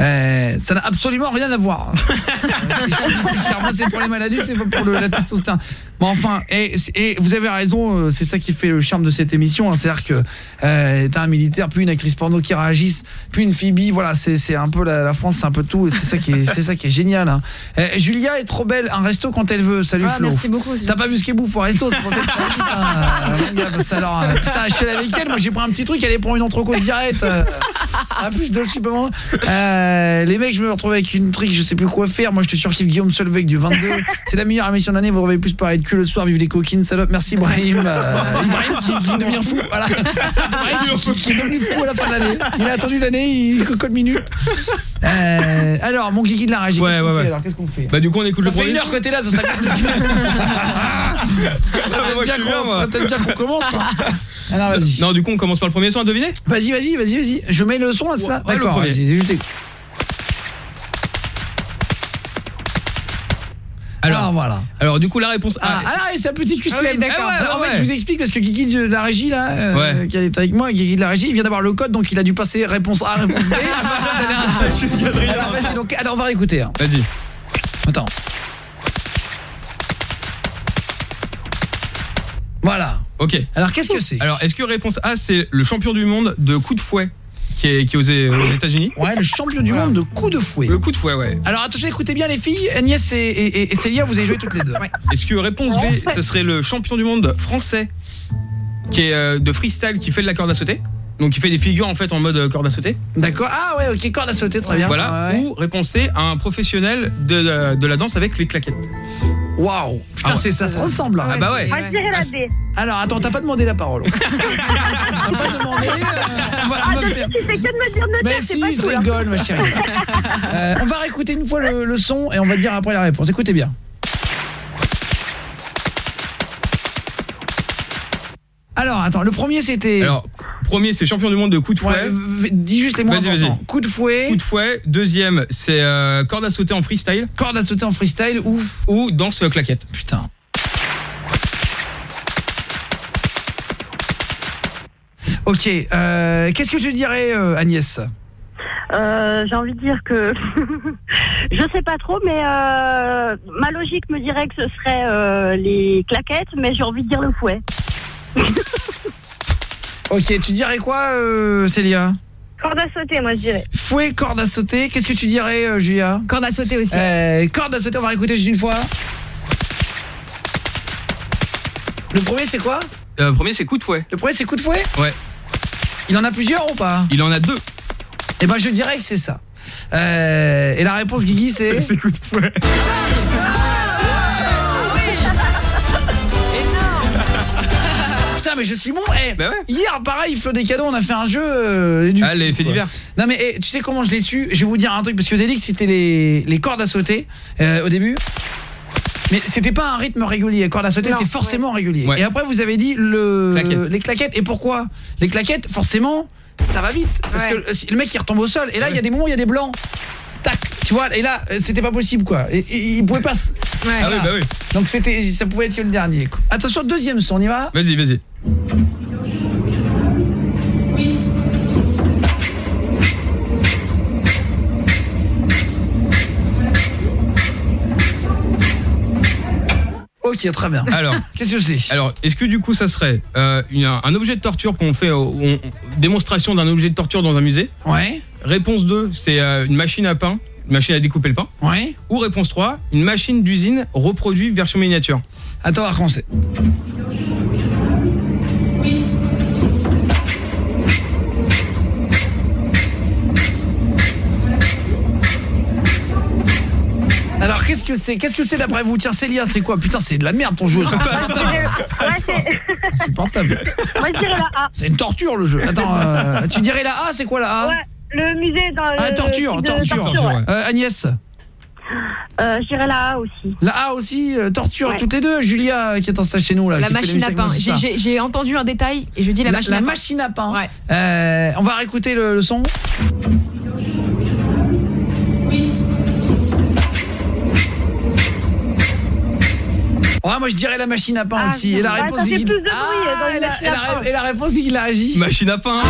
S3: Euh, ça n'a absolument rien à voir. c'est pour les maladies, c'est pas pour le, la testostérone. Bon enfin, et, et vous avez raison, euh, c'est ça qui fait le charme de cette émission, hein, c'est-à-dire que euh, t'as un militaire, puis une actrice porno qui réagissent, puis une Phoebe, voilà, c'est un peu la, la France, c'est un peu tout, et c'est ça qui est, c'est ça qui est génial. hein. Euh, Julia est trop belle, un resto quand elle veut. Salut
S5: Ah,
S3: Flo.
S5: merci beaucoup.
S3: T'as pas vu ce qu'elle bouffe au resto, c'est pour ça que parce que alors, euh, putain, je suis allé avec elle, moi j'ai pris un petit truc, elle est pour une entrecôte directe. Euh, à plus de supplément. Les mecs, je me retrouve avec une trick, je sais plus quoi faire. Moi je te surkiffe Guillaume Solveig du 22. C'est la meilleure émission de l'année, vous revoyez plus parler de cul le soir, vive les coquines, salope. Merci Ibrahim. Euh, Ibrahim qui, qui devient fou, voilà. Ibrahim qui, qui est devenu fou à la fin de l'année. Il a attendu l'année, il cocotte minute. Euh, alors, mon kiki de la régie,
S25: Ouais,
S3: qu'est-ce qu'on
S25: ouais,
S3: fait
S25: ouais.
S3: alors Qu'est-ce qu'on fait
S25: Bah du coup, on écoute
S3: ça
S25: le
S3: fait
S25: premier
S3: une heure que t'es là, ça serait ça
S25: je
S3: bien qu'on- commence. hein. Alors vas-y.
S25: Non, du coup, on commence par le premier son à deviner
S3: Vas-y, vas-y, vas-y, vas-y. Je mets le son à ça. D'accord, vas-y, c'est juste.
S25: Alors,
S3: Alors voilà.
S25: alors du coup, la réponse
S3: Ah,
S25: A.
S3: alors c'est un petit QCM.
S25: Ah oui, d'accord.
S3: Alors, en
S25: Ouais,
S3: fait, je vous explique parce que Guigui de la régie là, euh,
S25: Ouais.
S3: qui est avec moi, Guigui de la régie, il vient d'avoir le code, donc il a dû passer réponse A, réponse B. Ça a l'air- alors vas-y, donc alors on va réécouter. hein.
S25: Vas-y.
S3: Attends. Voilà.
S25: Ok.
S3: Alors qu'est-ce que c'est?
S25: Alors, est-ce que réponse A, c'est le champion du monde de coup de fouet? Qui est, qui est aux, aux États-Unis
S3: Ouais, le champion du monde de coup de fouet.
S25: Le coup de fouet, ouais.
S3: Alors attention, écoutez bien les filles, Agnès et, et- et Célia, vous avez joué toutes les deux.
S25: Est-ce que réponse B, ce serait le champion du monde français qui est euh, de freestyle qui fait de la corde à sauter? Donc qui fait des figures en fait en mode euh, corde à sauter.
S3: D'accord. Ah ouais, OK, corde à sauter, très bien.
S25: Voilà.
S3: Ouais, ouais.
S25: Ou réponse C, un professionnel de, de, de la danse avec les claquettes.
S3: Waouh Putain, c'est ça se ressemble là.
S25: Ah bah ouais.
S35: La B.
S3: Alors, attends, t'as pas demandé la parole. t'as pas demandé. euh, on va, on va
S35: Ah,
S3: faire-
S35: tu fais que de me dire de
S3: Mais
S35: pas
S3: si, je
S35: cool, hein.
S3: rigole, ma chérie. Euh, on va réécouter une fois le, le son et on va dire après la réponse. Écoutez bien. Alors, attends, le premier c'était...
S25: Alors, premier, c'est champion du monde de coup de fouet.
S3: Ouais, dis juste les mots
S25: Vas-y.
S3: Coup de fouet.
S25: Coup de fouet. Deuxième, c'est euh, corde à sauter en freestyle.
S3: Corde à sauter en freestyle ou...
S25: Ou danse claquette.
S3: Putain. Ok, euh, qu'est-ce que tu dirais euh, Agnès?
S40: Euh, J'ai envie de dire que je sais pas trop, mais euh, ma logique me dirait que ce serait euh, les claquettes, mais j'ai envie de dire le fouet.
S3: Ok, tu dirais quoi euh, Célia?
S35: Corde à sauter, moi, je dirais.
S3: Fouet, corde à sauter. Qu'est-ce que tu dirais, euh, Julia?
S5: Corde à sauter aussi.
S3: Euh, corde à sauter, on va réécouter juste une fois. Le premier, c'est quoi?
S25: Euh, premier, c'est coup de fouet.
S3: Le premier, c'est coup de fouet?
S25: Ouais.
S3: Il en a plusieurs ou pas?
S25: Il en a deux.
S3: Eh ben, je dirais que c'est ça. Euh, et la réponse, Guigui, c'est...
S25: c'est coup de fouet.
S3: Putain, mais je suis bon. Eh,
S25: Bah ouais.
S3: Hier, pareil, Flo des cadeaux, on a fait un jeu. euh, du
S25: Ah, les faits
S3: quoi.
S25: divers.
S3: Non, mais eh, tu sais comment je l'ai su? Je vais vous dire un truc, parce que vous avez dit que c'était les, les cordes à sauter euh, au début. Mais c'était pas un rythme régulier. Corde à sauter, c'est forcément régulier.
S25: Ouais.
S3: Et après, vous avez dit le,
S25: Claquettes.
S3: les claquettes. Et pourquoi? Les claquettes, forcément, ça va vite. Parce
S5: Ouais.
S3: que le- mec, il retombe au sol. Et là, il y a des moments où il y a des blancs. Tac, tu vois, et là, euh, c'était pas possible, quoi. Et, et il pouvait pas...
S5: Ouais.
S25: Ah oui, bah oui.
S3: Donc c'était, ça pouvait être que le dernier. quoi. Attention, deuxième son, on y va
S25: Vas-y, vas-y.
S3: Ok, très bien.
S25: Alors,
S3: Qu'est-ce que c'est?
S25: alors est-ce que du coup, ça serait euh, une- un objet de torture qu'on fait, au- on- démonstration d'un objet de torture dans un musée?
S3: Ouais,
S25: Réponse 2, c'est euh, une machine à pain, une machine à découper le pain.
S3: ouais.
S25: Ou réponse 3, une machine d'usine reproduite version miniature.
S3: Attends, on qu'est-ce que c'est Qu'est-ce que c'est d'après vous? Tiens Célia, c'est quoi? Putain, c'est de la merde ton jeu, c'est insupportable.
S35: C'est-
S3: Insupportable.
S35: moi, je dirais la A.
S3: C'est une torture le jeu. Attends, euh, tu dirais la A, c'est quoi la A?
S35: Ouais, le musée dans le.
S3: Ah, torture,
S35: de
S3: torture.
S25: Torture, ouais.
S3: Euh, Agnès?
S40: Euh, je dirais la A aussi.
S3: La A aussi, euh, torture,
S40: Ouais.
S3: toutes les deux. Julia qui est en stage chez nous là.
S5: La
S3: qui fait
S5: machine
S3: l'émission
S5: à
S3: avec
S5: pain.
S3: c'est
S5: J'ai-
S3: ça.
S5: J'ai j'ai entendu un détail et je dis la,
S3: La,
S5: machine
S3: la
S5: à pain.
S3: machine à pain.
S5: Ouais.
S3: Euh, on va réécouter le, le son. Ouais, moi je dirais la machine à pain
S35: Ah,
S3: aussi. Et la réponse Ah,
S35: une
S3: et, la,
S35: machine
S3: et
S35: à
S3: la-
S35: pain.
S3: et la réponse il a réagi.
S25: Machine à pain.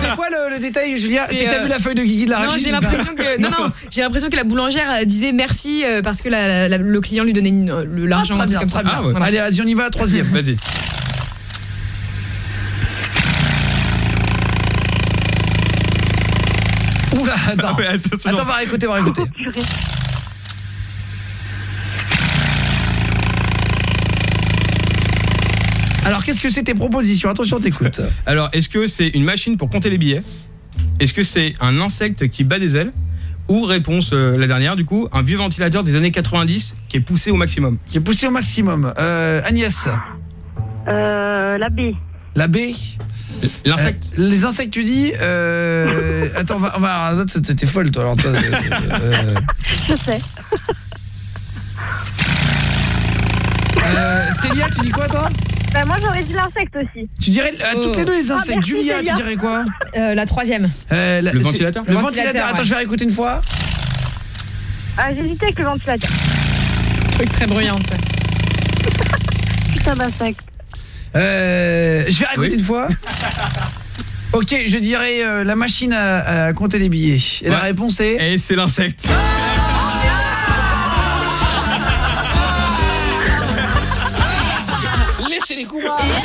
S3: C'était quoi le, le détail, Julia
S5: C'est,
S3: que t'as
S5: euh,
S3: vu la feuille de Guigui de la
S5: Non, j'ai l'impression que non non, j'ai l'impression que la boulangère euh, disait merci euh, parce que la- la- le client lui donnait
S3: Ah,
S5: l'argent
S3: bien,
S5: comme
S3: très
S5: ça.
S3: bien.
S25: Ah, ouais.
S5: Voilà.
S3: Allez, vas-y, on y va, troisième.
S25: Vas-y.
S3: Oula, attends.
S25: Ah ouais.
S3: Attends, on va réécouter, on va réécouter. Alors, qu'est-ce que c'est tes propositions? Attention, t'écoutes.
S25: Alors, est-ce que c'est une machine pour compter les billets? Est-ce que c'est un insecte qui bat des ailes? Ou réponse, euh, la dernière du coup, un vieux ventilateur des années 90 qui est poussé au maximum?
S3: Qui est poussé au maximum. Euh, Agnès,
S40: Euh, la B.
S3: la B.
S25: L'insecte
S3: Euh, les insectes, tu dis. Euh, attends, on va. On va alors, toi, t'es folle, toi. Alors, toi, euh,
S40: Je sais.
S3: euh, Célia, tu dis quoi, toi?
S35: Bah, moi, j'aurais dit l'insecte aussi.
S3: Tu dirais à toutes les deux les
S35: Ah,
S3: insectes.
S35: merci,
S3: Julia,
S35: Célia.
S3: tu dirais quoi
S5: Euh, la troisième.
S3: Euh, la-
S25: Le
S3: c'est-
S25: ventilateur
S3: Le
S5: Le
S3: ventilateur.
S5: ventilateur,
S3: Attends,
S5: ouais.
S3: je vais réécouter une fois.
S35: Ah, j'hésitais avec le ventilateur.
S5: Truc très bruyant, ça.
S40: Putain d'insecte.
S3: Euh, je vais réécouter
S25: Oui.
S3: une fois. Ok, je dirais euh, la machine à, à compter les billets. Et la
S25: Ouais.
S3: réponse est
S25: Et c'est l'insecte
S3: Laissez les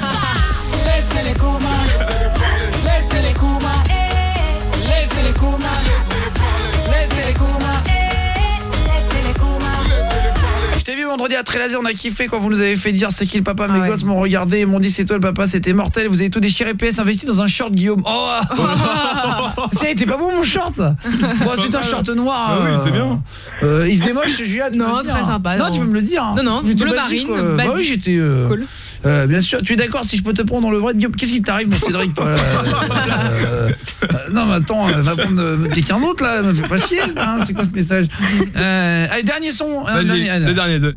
S3: vendredi à Trélazé, on a kiffé quand vous nous avez fait dire c'est qui le papa. Mes
S5: ouais.
S3: gosses m'ont regardé, m'ont dit c'est toi le papa, c'était mortel. Vous avez tout déchiré. PS investi dans un short Guillaume. Oh, ça, il était pas beau mon short. Bon, c'est un short noir.
S25: Ah oui, il était bien.
S3: Euh, il se démoche, Julia.
S5: Non, très
S3: hein.
S5: sympa,
S3: Non,
S5: non.
S3: tu peux me le dire. hein.
S5: Non, non, bleu
S3: basique,
S5: marine,
S3: euh, Bah oui, j'étais. euh,
S5: Cool.
S3: euh, bien sûr, tu es d'accord si je peux te prendre dans le vrai de Guillaume Qu'est-ce qui t'arrive, mon Cédric toi, Euh, euh, Non, mais attends, euh, va prendre euh, quelqu'un d'autre là, me fais pas chier. hein, c'est quoi ce message euh, Allez, dernier son. euh, dernier, allez.
S25: le dernier deux.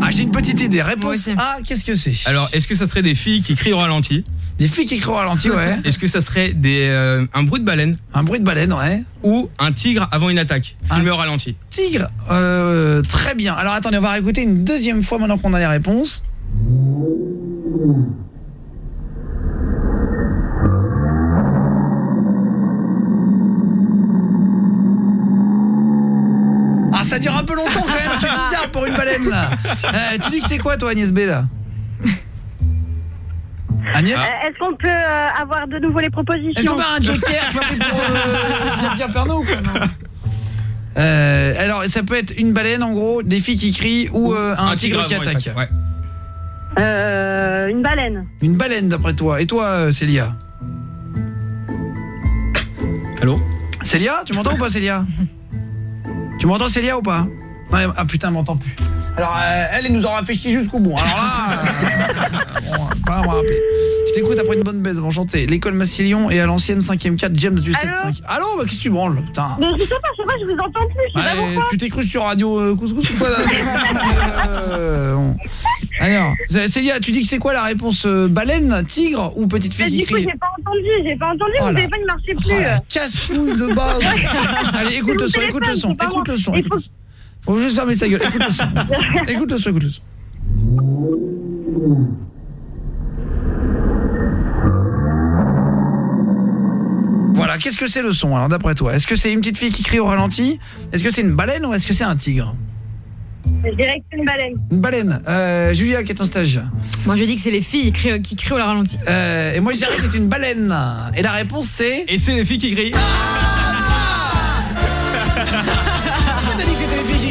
S3: Ah, j'ai une petite idée. Réponse A, qu'est-ce que c'est?
S25: Alors, est-ce que ça serait des filles qui crient au ralenti?
S3: Des filles qui crient au ralenti, ouais.
S25: Est-ce que ça serait des, euh, un bruit de baleine?
S3: Un bruit de baleine, ouais.
S25: Ou un tigre avant une attaque Filmé au ralenti?
S3: Tigre, euh, très bien. Alors attendez, on va réécouter une deuxième fois maintenant qu'on a les réponses. Ça dure un peu longtemps quand même, c'est bizarre pour une baleine là. Euh, tu dis que c'est quoi toi Agnès B là Agnès?
S40: Euh, Est-ce qu'on peut euh, avoir de nouveau les propositions?
S3: Est-ce qu'on a un joker Tu pris pour euh, Pierre Pernaut quoi non? Euh, alors ça peut être une baleine en gros, des filles qui crient ou euh, un, tigre, qui
S25: avant
S3: attaque.
S25: ouais.
S40: Euh, Une baleine.
S3: Une baleine d'après toi. Et toi euh, Célia?
S25: Allô?
S3: Célia, tu m'entends ou pas Célia? Tu m'entends Célia ou pas? Ah putain, elle m'entend plus. Alors euh, elle, elle nous aura fait chier jusqu'au bout. Alors là, euh, bon, pas va rappeler. Je t'écoute après une bonne baise, enchanté. L'école Massilion et à l'ancienne 5ème 4 James du 7-5. Allô bah, qu'est-ce que tu branles putain
S40: Mais je sais pas, je sais pas, je vous entends plus, je sais pas
S3: Ouais,
S40: pourquoi.
S3: tu t'es cru sur radio euh, couscous ou quoi là Euh, bon. Alors, Célia, tu dis que c'est quoi la réponse euh, Baleine, tigre ou petite fille
S40: Mais
S3: qui
S40: du coup,
S3: crie
S40: j'ai pas entendu, j'ai pas entendu,
S3: Oh
S40: mon
S3: là.
S40: téléphone il marchait plus.
S3: Oh, casse-couille de base. Allez, écoute le son, écoute le son, écoute le son. Écoute Faut juste fermer sa gueule. Écoute le son. écoute le son, écoute le son. Voilà, qu'est-ce que c'est le son alors d'après toi? Est-ce que c'est une petite fille qui crie au ralenti? Est-ce que c'est une baleine ou est-ce que c'est un tigre?
S40: Je dirais que c'est une baleine.
S3: Une baleine. Euh, Julia, qui est en stage
S5: Moi, je dis que c'est les filles qui crient, qui crient au ralenti.
S3: Euh, et moi je dirais que c'est une baleine. Et la réponse c'est
S25: Et c'est les filles qui crient
S3: que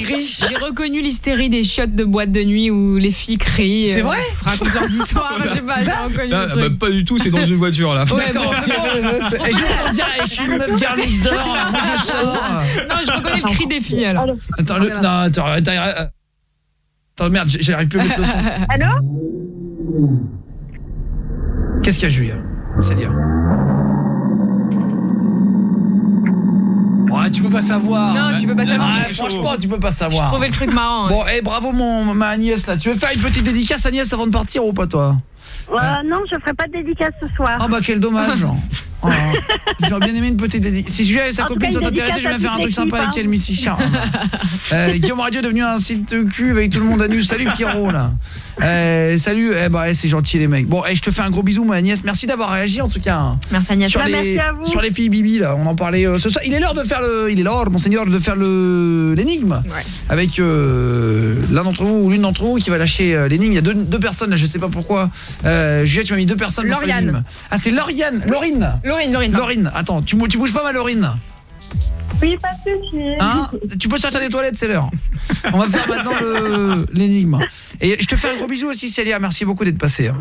S5: J'ai reconnu l'hystérie des chiottes de boîte de nuit où les filles crient.
S3: C'est
S5: euh,
S3: vrai
S5: racontent leurs histoires, je sais pas, j'ai reconnu
S25: Ah,
S5: le
S25: bah. Pas du tout, c'est dans une voiture là.
S3: D'accord, et juste pour dire, je suis une meuf girl next door, moi je sors.
S5: Non, je reconnais le cri des filles alors.
S3: Attends, le, non, attends, attends, euh, attends, merde, j'arrive plus à mettre le son.
S40: Allô
S3: Qu'est-ce qu'il y a, Julia? Célia Ouais, tu peux pas savoir.
S5: Non, tu peux pas savoir.
S3: Ouais, franchement, tu peux pas
S5: Je
S3: savoir.
S5: trouvais le truc marrant.
S3: Bon, eh, bravo mon ma Agnès là. Tu veux faire une petite dédicace Agnès avant de partir ou pas toi?
S40: Euh, Non, je ferai pas de dédicace ce soir.
S3: Ah bah quel dommage. Oh, J'aurais bien aimé une petite dédicace. Si Julia et sa
S40: En
S3: copine sont intéressées, je vais faire un truc sympa avec elle, Missy Charles. Euh, Guillaume Radio est devenu un site de cul avec tout le monde à nu. Salut Pierrot là. Euh, salut, eh bah, eh, c'est gentil les mecs. Bon, eh, je te fais un gros bisou, ma Agnès. Merci d'avoir réagi en tout cas. hein.
S5: Merci Agnès.
S3: Sur
S40: Bah,
S3: les,
S40: merci à vous.
S3: sur les filles Bibi là, on en parlait euh, ce soir. Il est l'heure de faire le, il est l'heure, monseigneur, de faire le l'énigme avec euh, l'un d'entre vous ou l'une d'entre vous qui va lâcher l'énigme. Il y a deux, deux personnes là, je sais pas pourquoi. Juliette, tu m'as mis deux personnes.
S5: Lauriane.
S3: Ah, c'est Lauriane, Laurine.
S5: Laurine, Laurine.
S3: Laurine, attends, tu, bou- tu bouges pas ma Laurine
S40: Oui, pas de souci.
S3: Hein Tu peux sortir des toilettes, c'est l'heure. On va faire maintenant l'énigme. Et je te fais un gros bisou aussi, Célia. Merci beaucoup d'être passée. hein.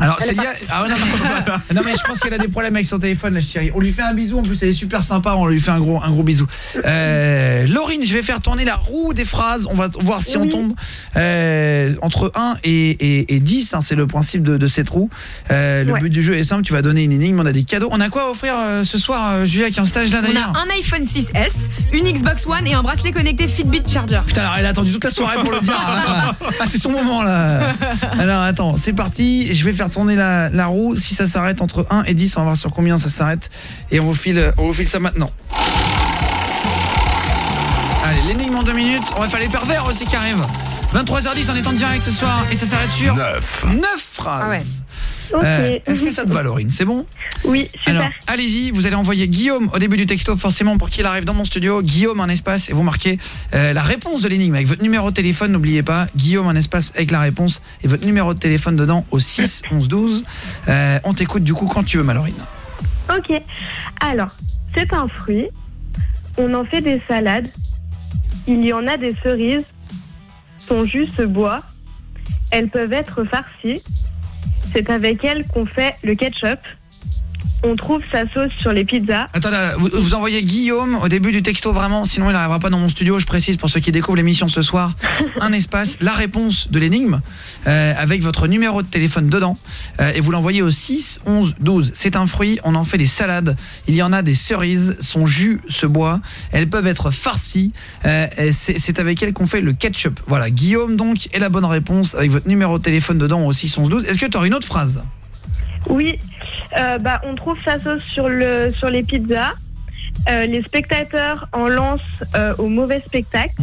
S3: Alors Célia, ah ouais, non, mais, non mais je pense qu'elle a des problèmes avec son téléphone la chérie. On lui fait un bisou en plus elle est super sympa, on lui fait un gros un gros bisou. Euh, Laurine, je vais faire tourner la roue des phrases, on va voir si on tombe euh, entre 1 et, et, et 10, hein, c'est le principe de, de cette roue. Euh, le
S5: Ouais.
S3: but du jeu est simple, tu vas donner une énigme, on a des cadeaux. On a quoi à offrir euh, ce soir Julia qui est en stage là
S5: On
S3: d'ailleurs
S5: a un iPhone 6S, une Xbox One et un bracelet connecté Fitbit Charger.
S3: Putain, alors elle a attendu toute la soirée pour le dire. Ah, ah, c'est son moment là. Alors attends, c'est parti. Je vais faire tourner la, la roue. Si ça s'arrête entre 1 et 10, on va voir sur combien ça s'arrête. Et on vous file, on vous file ça maintenant. Allez, l'énigme en deux minutes. On va faire les pervers aussi qui arrivent. 23h10, on est en direct ce soir et ça s'arrête sur 9 phrases.
S35: Ah ouais.
S3: Euh,
S35: Ok.
S3: Est-ce que ça te va, Laurine? C'est bon?
S35: Oui, super.
S3: Alors, allez-y, vous allez envoyer Guillaume au début du texto, forcément, pour qu'il arrive dans mon studio. Guillaume, un espace, et vous marquez euh, la réponse de l'énigme avec votre numéro de téléphone, n'oubliez pas. Guillaume, un espace avec la réponse et votre numéro de téléphone dedans au 6 11 12. Euh, on t'écoute du coup quand tu veux, Malorine.
S35: Ok. Alors, c'est un fruit. On en fait des salades. Il y en a des cerises. Son jus boit. Elles peuvent être farcies. C'est avec elles qu'on fait le ketchup. On trouve sa sauce sur les pizzas.
S3: Attendez, vous, vous envoyez Guillaume au début du texto vraiment, sinon il n'arrivera pas dans mon studio, je précise pour ceux qui découvrent l'émission ce soir. Un espace, la réponse de l'énigme, euh, avec votre numéro de téléphone dedans, euh, et vous l'envoyez au 6 11 12. C'est un fruit, on en fait des salades, il y en a des cerises, son jus se boit, elles peuvent être farcies, euh, c'est avec elles qu'on fait le ketchup. Voilà, Guillaume donc est la bonne réponse, avec votre numéro de téléphone dedans au 6 11 12. Est-ce que tu aurais une autre phrase?
S35: Oui, euh, bah, on trouve sa sauce sur, le, sur les pizzas. Euh, les spectateurs en lancent euh, au mauvais spectacle.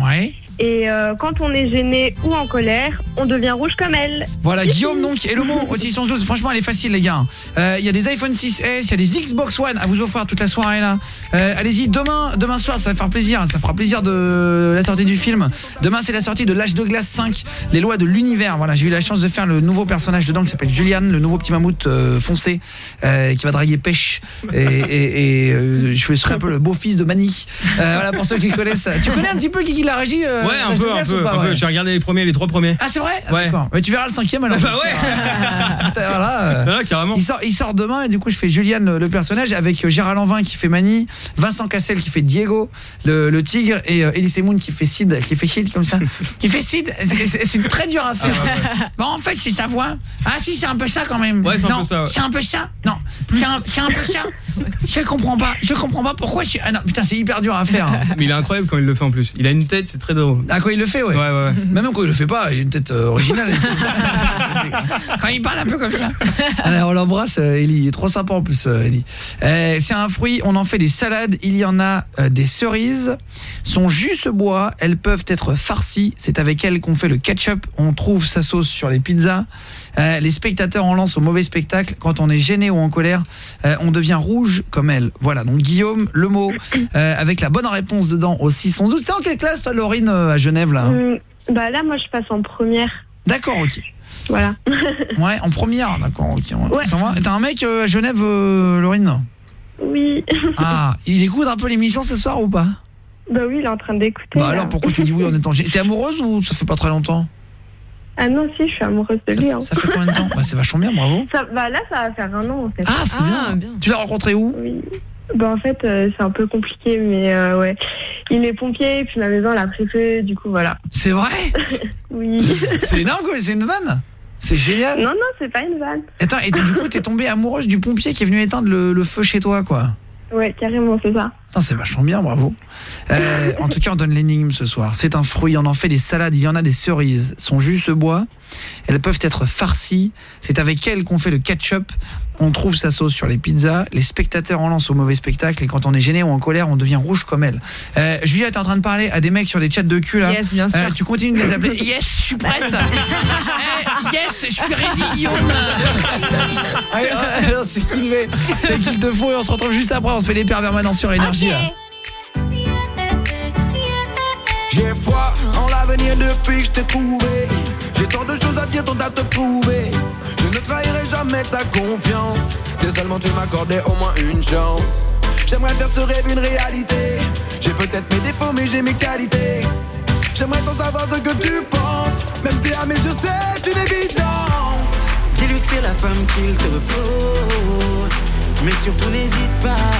S35: Et euh, quand on est gêné ou en colère, on devient rouge comme elle.
S3: Voilà, Guillaume donc, et le mot au 612. Franchement, elle est facile, les gars. Euh, Il y a des iPhone 6S, il y a des Xbox One à vous offrir toute la soirée là. Euh, Allez-y, demain, demain soir, ça va faire plaisir. Ça fera plaisir de la sortie du film. Demain, c'est la sortie de L'âge de glace 5, les lois de l'univers. Voilà, j'ai eu la chance de faire le nouveau personnage dedans qui s'appelle Julian, le nouveau petit mammouth euh, foncé euh, qui va draguer pêche. Et, et, et, euh, je serai un peu le beau-fils de Manny. Euh, voilà, pour ceux qui connaissent. Tu connais un petit peu Kiki la régie euh,
S25: Ouais, un peu, un peu, un peu.
S3: ouais
S25: J'ai regardé les premiers, les trois premiers.
S3: Ah, c'est vrai Ah,
S25: Ouais.
S3: Mais tu verras le cinquième alors.
S25: Bah
S3: j'espère. voilà, euh,
S25: Voilà, carrément.
S3: Il sort, il sort demain et du coup je fais Julian le, personnage avec euh, Gérard Lanvin qui fait Mani, Vincent Cassel qui fait Diego le, le tigre et euh, Elise Moon qui fait Sid qui fait Sid comme ça qui fait Sid c'est- très dur à faire bon en fait c'est sa voix ah si c'est un peu ça quand même
S25: Ouais, c'est un
S3: non
S25: peu ça, ouais.
S3: c'est un peu ça non c'est un, c'est un peu ça je comprends pas je comprends pas pourquoi je suis ah non putain c'est hyper dur à faire hein.
S25: Mais il est incroyable quand il le fait en plus. Il a une tête, c'est très drôle.
S3: Ah quand il le fait ouais.
S25: Ouais, ouais, ouais.
S3: Même quand il le fait pas, il a une tête euh, originale. quand il parle un peu comme ça. Alors, on l'embrasse, euh, Ellie. Il est trop sympa en plus, euh, Ellie. Euh, c'est un fruit, on en fait des salades. Il y en a euh, des cerises. Son jus se boit. Elles peuvent être farcies. C'est avec elles qu'on fait le ketchup. On trouve sa sauce sur les pizzas. Euh, les spectateurs en lancent au mauvais spectacle. Quand on est gêné ou en colère, euh, on devient rouge comme elle. Voilà, donc Guillaume, le mot, euh, avec la bonne réponse dedans au 612. C'était en quelle classe, toi, Laurine, à Genève, là
S35: Hum, bah là, moi, je passe en première.
S3: D'accord, ok.
S35: Voilà.
S3: Ouais, en première, d'accord, ok.
S35: Ouais.
S3: T'as un mec à Genève, Laurine
S35: oui.
S3: Ah, il écoute un peu l'émission ce soir ou pas?
S35: Bah oui, il est en train d'écouter.
S3: Bah
S35: là.
S3: alors, pourquoi tu dis oui en étant T'es amoureuse ou ça fait pas très longtemps?
S35: Ah non, si, je suis amoureuse de lui. hein.
S3: Ça fait combien de temps Bah c'est vachement bien, bravo.
S35: Ça- bah là, ça va faire un an en fait.
S3: Ah, c'est bien. Tu l'as rencontré où?
S35: Oui. Bah en fait, euh, c'est un peu compliqué, mais euh, ouais. Il est pompier, puis ma maison, elle a pris feu, du coup, voilà.
S3: C'est vrai?
S35: Oui.
S3: C'est énorme, quoi, c'est une vanne C'est génial
S35: Non, non, c'est pas une vanne.
S3: Attends, et du coup, t'es tombée amoureuse du pompier qui est venu éteindre le, le feu chez toi, quoi?
S35: Ouais, carrément, c'est ça.
S3: Putain, c'est vachement bien, bravo. Euh, en tout cas, on donne l'énigme ce soir. C'est un fruit, on en fait des salades, il y en a des cerises. Son jus se boit, elles peuvent être farcies. C'est avec elles qu'on fait le ketchup. On trouve sa sauce sur les pizzas. Les spectateurs en lancent au mauvais spectacle. Et quand on est gêné ou en colère, on devient rouge comme elle. Euh, Julia, t'es en train de parler à des mecs sur des chats de cul là.
S5: Yes, bien sûr.
S3: Euh, tu continues de les appeler. Yes, je suis prête. Eh, yes, je suis ready, Guillaume. Allez, euh, c'est qu'il. C'est qu'il te faut et on se retrouve juste après. On se fait les pervers maintenant sur énergie.
S4: J'ai foi en l'avenir depuis que je t'ai trouvé. J'ai tant de choses à dire, tant à te prouver. Je ne trahirai jamais ta confiance. Si seulement tu m'accordais au moins une chance. J'aimerais faire ce rêve une réalité. J'ai peut-être mes défauts, mais j'ai mes qualités. J'aimerais t'en savoir ce que tu penses. Même si à mes yeux c'est une évidence.
S44: Dis-lui que c'est la femme qu'il te faut. Mais surtout n'hésite pas.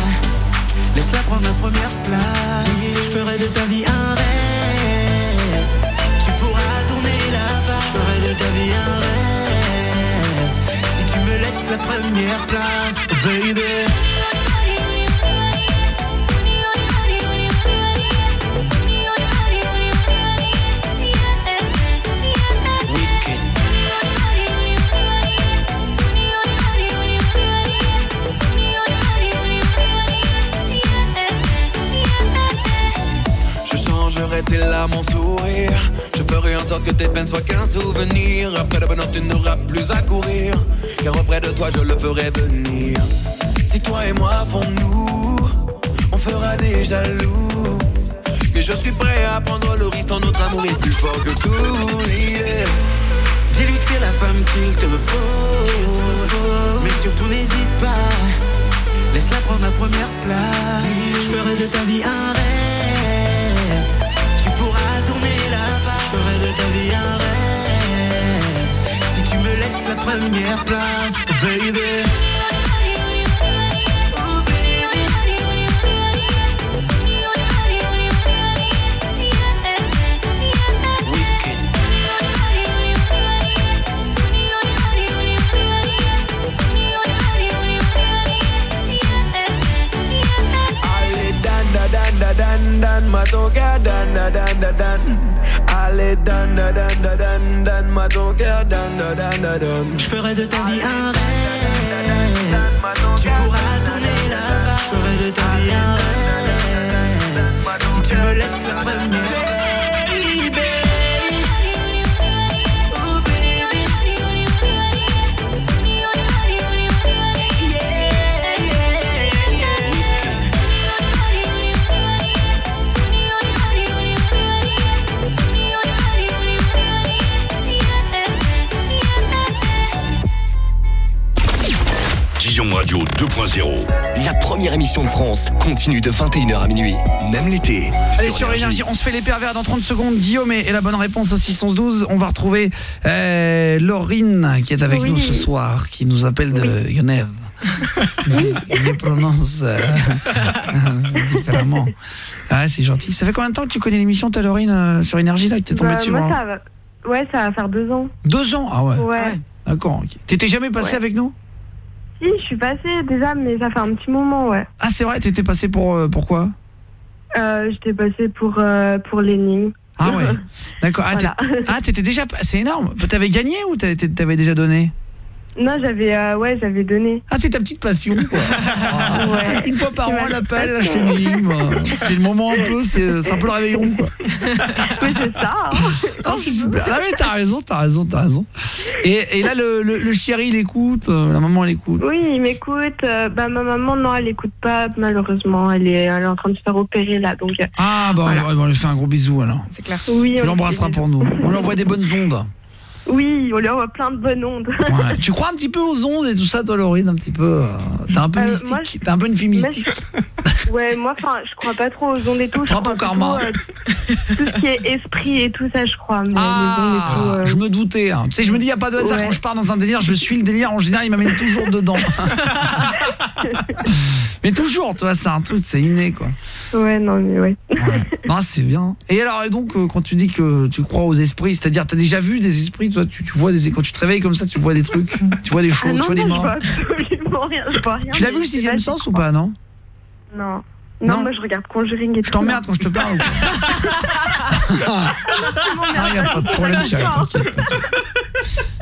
S44: Laisse-la prendre la première place. Je ferai de ta vie un la première place, baby.
S4: Changerai tes larmes en sourire. Je ferai en sorte que tes peines soient qu'un souvenir. Après bonheur, tu n'auras plus à courir. Car auprès de toi, je le ferai venir. Si toi et moi font-nous, on fera des jaloux. Mais je suis prêt à prendre le risque, tant notre amour est plus fort que tout. Dis-lui que c'est la femme qu'il te faut. Mais surtout n'hésite pas. Laisse-la prendre la première place. Je ferai de ta vie un rêve. De ta vie rêve. Si tu me laisses la première place, baby. Dan, da, dan, da, dan, dan, dan, da, dan, da, dan. Allez, dan, da, dan, da, dan, dan, ma ton cœur, dan, da, dan, da, dan. Je ferai de ta vie un rêve. Tu pourras tourner là-bas. Je ferai de ta vie un rêve. Si tu me laisses la première.
S11: Radio 2.0.
S14: La première émission de France continue de 21h à minuit, même l'été.
S3: Allez sur énergie, on se fait les pervers dans 30 secondes. Guillaume est est la bonne réponse au 612. On va retrouver euh, Laurine qui est avec
S35: Oui.
S3: nous ce soir, qui nous appelle de Genève. Il les prononce euh, euh, différemment. Ah, c'est gentil. Ça fait combien de temps que tu connais l'émission, toi, Laurine, euh, sur énergie, là, que t'es tombée
S35: Bah,
S3: dessus
S35: moi,
S3: hein
S35: ça va... Ouais, ça va faire deux ans.
S3: Deux ans? Ah ouais.
S35: Ouais.
S3: D'accord. ok. T'étais jamais passé
S35: Ouais.
S3: avec nous?
S35: Si, je suis passée déjà, mais ça fait un petit moment, ouais.
S3: Ah, c'est vrai, t'étais passé pour euh, pourquoi
S35: Euh, J'étais passée pour, euh, pour l'énigme.
S3: Ah ouais. D'accord. Ah, ah, t'étais déjà. C'est énorme. T'avais gagné ou t'avais déjà donné?
S35: Non, j'avais euh, ouais, j'avais donné.
S3: Ah, c'est ta petite passion, quoi.
S35: Ouais.
S3: Une fois par appelle, là, je
S35: passion.
S3: t'anime. C'est le moment un peu, c'est c'est un peu le réveillon, quoi.
S35: Mais c'est ça. hein.
S3: Ah, c'est super. Ah, mais t'as raison, t'as raison, t'as raison. Et, et là, le, le, le chéri, il écoute, euh, la maman, elle écoute.
S35: Oui, il m'écoute. Euh, bah, ma maman, non, elle écoute pas, malheureusement. Elle est, elle est en train de se faire opérer, là. Donc, euh,
S3: Ah, bah, ouais, on lui fait un gros bisou, alors.
S35: c'est clair. Oui,
S3: Tu
S35: on
S3: l'embrasseras pour nous. On lui envoie des bonnes ondes.
S35: Oui, on lui envoie plein de bonnes ondes.
S3: Ouais. Tu crois un petit peu aux ondes et tout ça, toi, Laurine, un petit peu. euh, T'es un peu
S35: Euh,
S3: mystique.
S35: moi, je-
S3: T'es un peu une fille mystique.
S35: je- Ouais, moi, enfin, je crois pas trop aux ondes et tout. Je
S3: Crois pas au karma.
S35: euh, tout ce qui est esprit et tout ça, je crois. Mais les ondes et
S3: Ah,
S35: tout, euh,
S3: je me doutais. hein. Tu sais, je me dis, il n'y a pas de hasard
S35: Ouais.
S3: quand je pars dans un délire, je suis le délire. En général, il m'amène toujours dedans. mais toujours, tu vois, c'est un truc, c'est inné, quoi.
S35: Ouais, non, mais ouais.
S3: Non, c'est bien. Et alors, et donc, quand tu dis que tu crois aux esprits, c'est-à-dire, t'as déjà vu des esprits, toi, tu, tu vois des, quand tu te réveilles comme ça, tu vois des trucs, tu vois des
S35: Ah
S3: choses,
S35: non,
S3: tu vois des
S35: non, je
S3: morts.
S35: vois absolument rien. Je vois rien
S3: Tu l'as vu le
S35: je
S3: sixième sens ou pas, non?
S35: Non. Non,
S3: Non.
S35: moi je regarde Conjuring et
S3: Je t'emmerde quand je te parle ou quoi Ah, y a pas de problème, chérie, t'inquiète.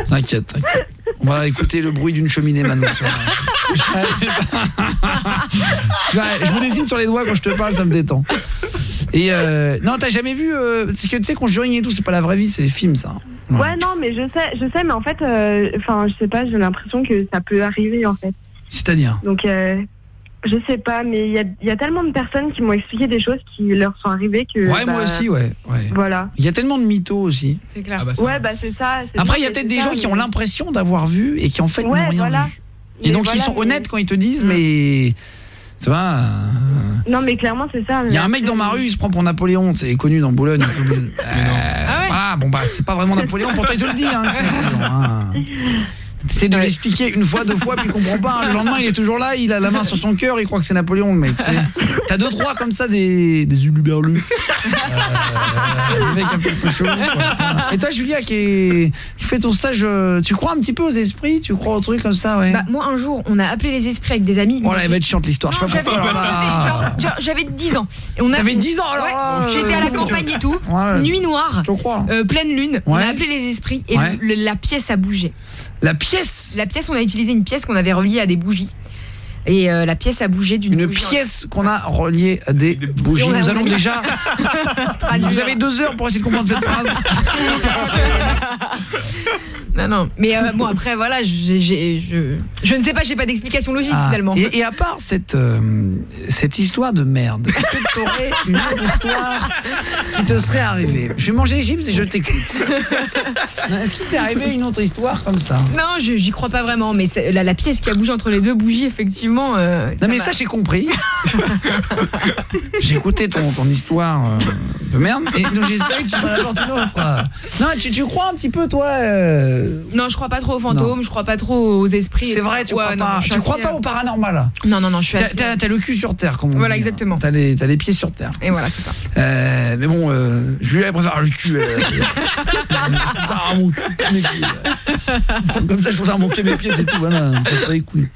S3: T'inquiète, t'inquiète. On va écouter le bruit d'une cheminée maintenant. sur- je, je me désigne sur les doigts quand je te parle, ça me détend. Et euh, non, t'as jamais vu euh, C'est que tu sais, Conjuring et tout, c'est pas la vraie vie, c'est les films, ça.
S35: Ouais. non, mais je sais, je sais, mais en fait, euh, enfin, je sais pas, j'ai l'impression que ça peut arriver en fait.
S3: C'est-à-dire
S35: Donc, euh, je sais pas, mais il y a, il y a tellement de personnes qui m'ont expliqué des choses qui leur sont arrivées que.
S3: Ouais, moi
S35: bah,
S3: aussi, ouais. ouais.
S35: Voilà.
S3: Il y a tellement de mythos aussi.
S5: C'est clair.
S35: ouais, bah c'est ça.
S3: Après, il y a peut-être des
S35: ça,
S3: gens qui ont l'impression d'avoir vu et qui en fait
S35: Ouais,
S3: n'ont rien
S35: voilà.
S3: vu. Et
S35: Mais
S3: donc, ils sont honnêtes quand ils te disent, mais. Tu vois. euh,
S35: Non, mais clairement, c'est ça.
S3: Il y a un mec dans ma rue, il se prend pour Napoléon, c'est connu dans Boulogne. et tout. Euh, Voilà, bon bah c'est pas vraiment Napoléon, pourtant il te le dit. Hein, que c'est Napoléon, hein. T'essaies de l'expliquer une fois, deux fois, puis il comprend pas. hein. Le lendemain, il est toujours là, il a la main sur son cœur, il croit que c'est Napoléon, le mec. T'as deux, trois comme ça, des, des uluberlus. Euh, le mec un petit peu quoi. Et toi, Julia, qui, est, qui fait ton stage, euh, tu crois un petit peu aux esprits? Tu crois aux trucs comme ça, ouais?
S5: Bah, moi, un jour, on a appelé les esprits avec des amis.
S3: Oh là, elle va être chiante l'histoire.
S5: J'avais-
S3: alors là.
S5: genre- genre, J'avais 10 ans.
S3: T'avais 10 ans, alors
S5: Ouais,
S3: là,
S5: J'étais à la
S3: euh,
S5: campagne et tout.
S3: Ouais.
S5: Nuit noire. Euh, pleine lune. On a appelé les esprits et le- la pièce a bougé.
S3: La pièce
S5: La pièce, on a utilisé une pièce qu'on avait reliée à des bougies. Et euh, la pièce a bougé d'une
S3: Une
S5: bougie.
S3: pièce qu'on a reliée à des bougies. Nous allons déjà... Vous avez deux heures pour essayer de comprendre cette phrase.
S5: Non, non. Mais euh, bon, après, voilà, j'ai- j'ai- je, je ne sais pas, j'ai pas d'explication logique
S3: Ah,
S5: finalement.
S3: Et, et à part cette, euh, cette histoire de merde, est-ce que tu aurais une autre histoire qui te serait arrivée? Je vais manger les chips et je t'écoute. Non, Est-ce qu'il t'est arrivé une autre histoire comme ça?
S5: Non, je- j'y crois pas vraiment, mais c'est- la, la pièce qui a bougé entre les deux bougies, effectivement. Euh,
S3: Non mais
S5: va.
S3: ça j'ai compris. j'ai écouté ton, ton histoire euh, de merde et donc j'espère que tu m'en apportes une autre. Non, tu, tu crois un petit peu toi euh,
S5: Non, je crois pas trop aux fantômes, je crois pas trop aux esprits.
S3: C'est vrai, tu
S5: Ouais,
S3: crois
S5: non,
S3: pas. Tu crois pas au paranormal
S5: Non, non, non, je suis
S3: T'as-
S5: assez-
S3: T'as le cul sur terre, comme on
S5: Voilà,
S3: dit, hein.
S5: exactement.
S3: T'as les, t'as les pieds sur terre.
S5: Et voilà, c'est ça.
S3: Euh, mais bon, euh, je lui préfère le cul. euh, mon cul que mes pieds. Comme ça, je préfère mon cul mes pieds, c'est tout. Voilà, on peut pas les couilles.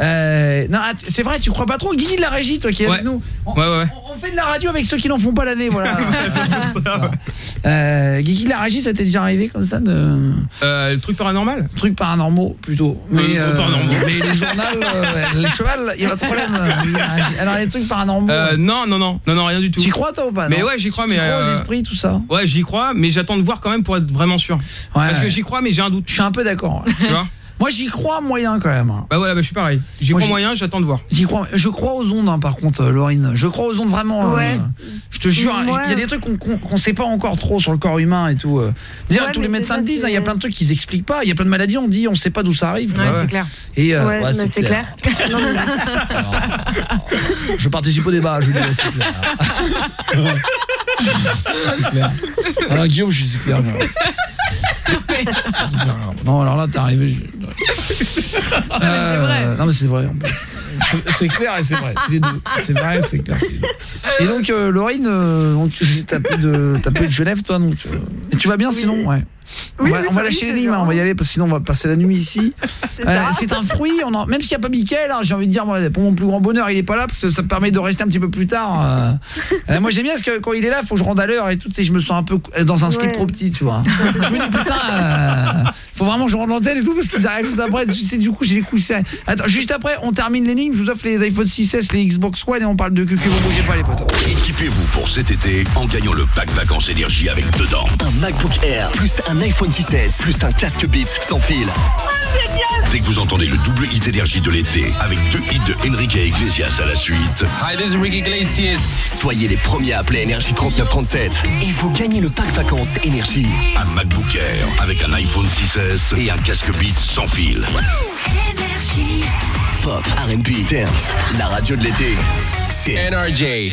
S3: Euh, non, att- c'est vrai, tu crois pas trop. Guigui de la régie, toi qui es avec nous. On,
S25: Ouais, ouais.
S3: on fait de la radio avec ceux qui n'en font pas l'année, voilà. Ça. Euh, Guigui de la régie, ça t'est déjà arrivé comme ça de
S25: Euh, le truc paranormal
S3: trucs paranormaux plutôt. Mais,
S25: Euh,
S3: mais les journaux, les chevals, il y a pas de problème. Alors les trucs paranormaux.
S25: Non, non, non, non, non, rien du tout.
S3: T'y crois toi ou pas
S25: Mais ouais, j'y crois,
S3: Tu
S25: mais.
S3: crois aux esprits, tout ça
S25: Ouais, j'y crois, mais j'attends de voir quand même pour être vraiment sûr. Parce que j'y crois, mais j'ai un doute.
S3: Je suis un peu d'accord.
S25: Tu vois
S3: Moi j'y crois moyen quand même.
S25: Bah voilà, bah, je suis pareil. J'y crois moyen, j'attends de voir.
S3: J'y crois. Je crois aux ondes, hein, par contre, euh, Laurine. Je crois aux ondes vraiment. euh,
S25: Ouais.
S3: je te jure, il
S25: Ouais.
S3: y a des trucs qu'on qu'on qu'on sait pas encore trop sur le corps humain et tout. euh. D'ailleurs,
S45: Ouais,
S3: tous les médecins le disent. hein, Il y a plein de trucs qu'ils expliquent pas. Il y a plein de maladies, on dit, on sait pas d'où ça arrive.
S5: Ouais, c'est clair.
S3: Et euh,
S45: Ouais,
S3: ouais, c'est clair.
S45: Non, mais-
S3: Je participe au débat, je dis, ouais, c'est clair. c'est clair. Alors Guillaume, je suis clair. grave. Non, alors là, t'es arrivé. je- Euh, Non, mais c'est vrai. C'est clair et c'est vrai. C'est les deux. C'est vrai, c'est clair. c'est les deux. Et donc, euh, Laurine, euh, donc, tu t'as peu de, t'as de Genève, toi, donc. euh, Et tu vas bien sinon, ouais. On va,
S45: oui,
S3: on va
S45: oui,
S3: lâcher les lignes,
S45: bien.
S3: hein, on va y aller parce que sinon on va passer la nuit ici.
S45: C'est
S3: Euh. C'est un fruit, on en- même s'il n'y a pas Mickaël, hein, j'ai envie de dire, moi, pour mon plus grand bonheur, il est pas là parce que ça me permet de rester un petit peu plus tard. euh. Euh, moi j'aime bien parce que quand il est là, il faut que je rentre à l'heure et tout, et je me sens un peu dans un slip
S45: Ouais.
S3: trop petit, tu vois. je me dis, putain, euh, faut vraiment que je rentre l'antenne et tout parce qu'ils arrivent juste après. Tu sais, du coup, j'ai les coups. Attends, juste après, on termine l'énigme, je vous offre les iPhone 6S, les Xbox One et on parle de que vous bougez pas les potos.
S11: Équipez-vous pour cet été en gagnant le pack vacances énergie avec dedans.
S14: Un MacBook Air, plus un iPhone 6S, plus un casque Beats sans fil.
S11: Dès que vous entendez le double hit énergie de l'été, avec deux hits de Enrique Iglesias à la suite,
S14: Hi, this is Ricky Iglesias. Soyez les premiers à appeler Énergie 3937 et vous gagnez le pack vacances Énergie.
S11: un MacBook Air avec un iPhone 6S et un casque Beats sans fil.
S14: Pop, R&B, dance, la radio de l'été. C'est NRJ.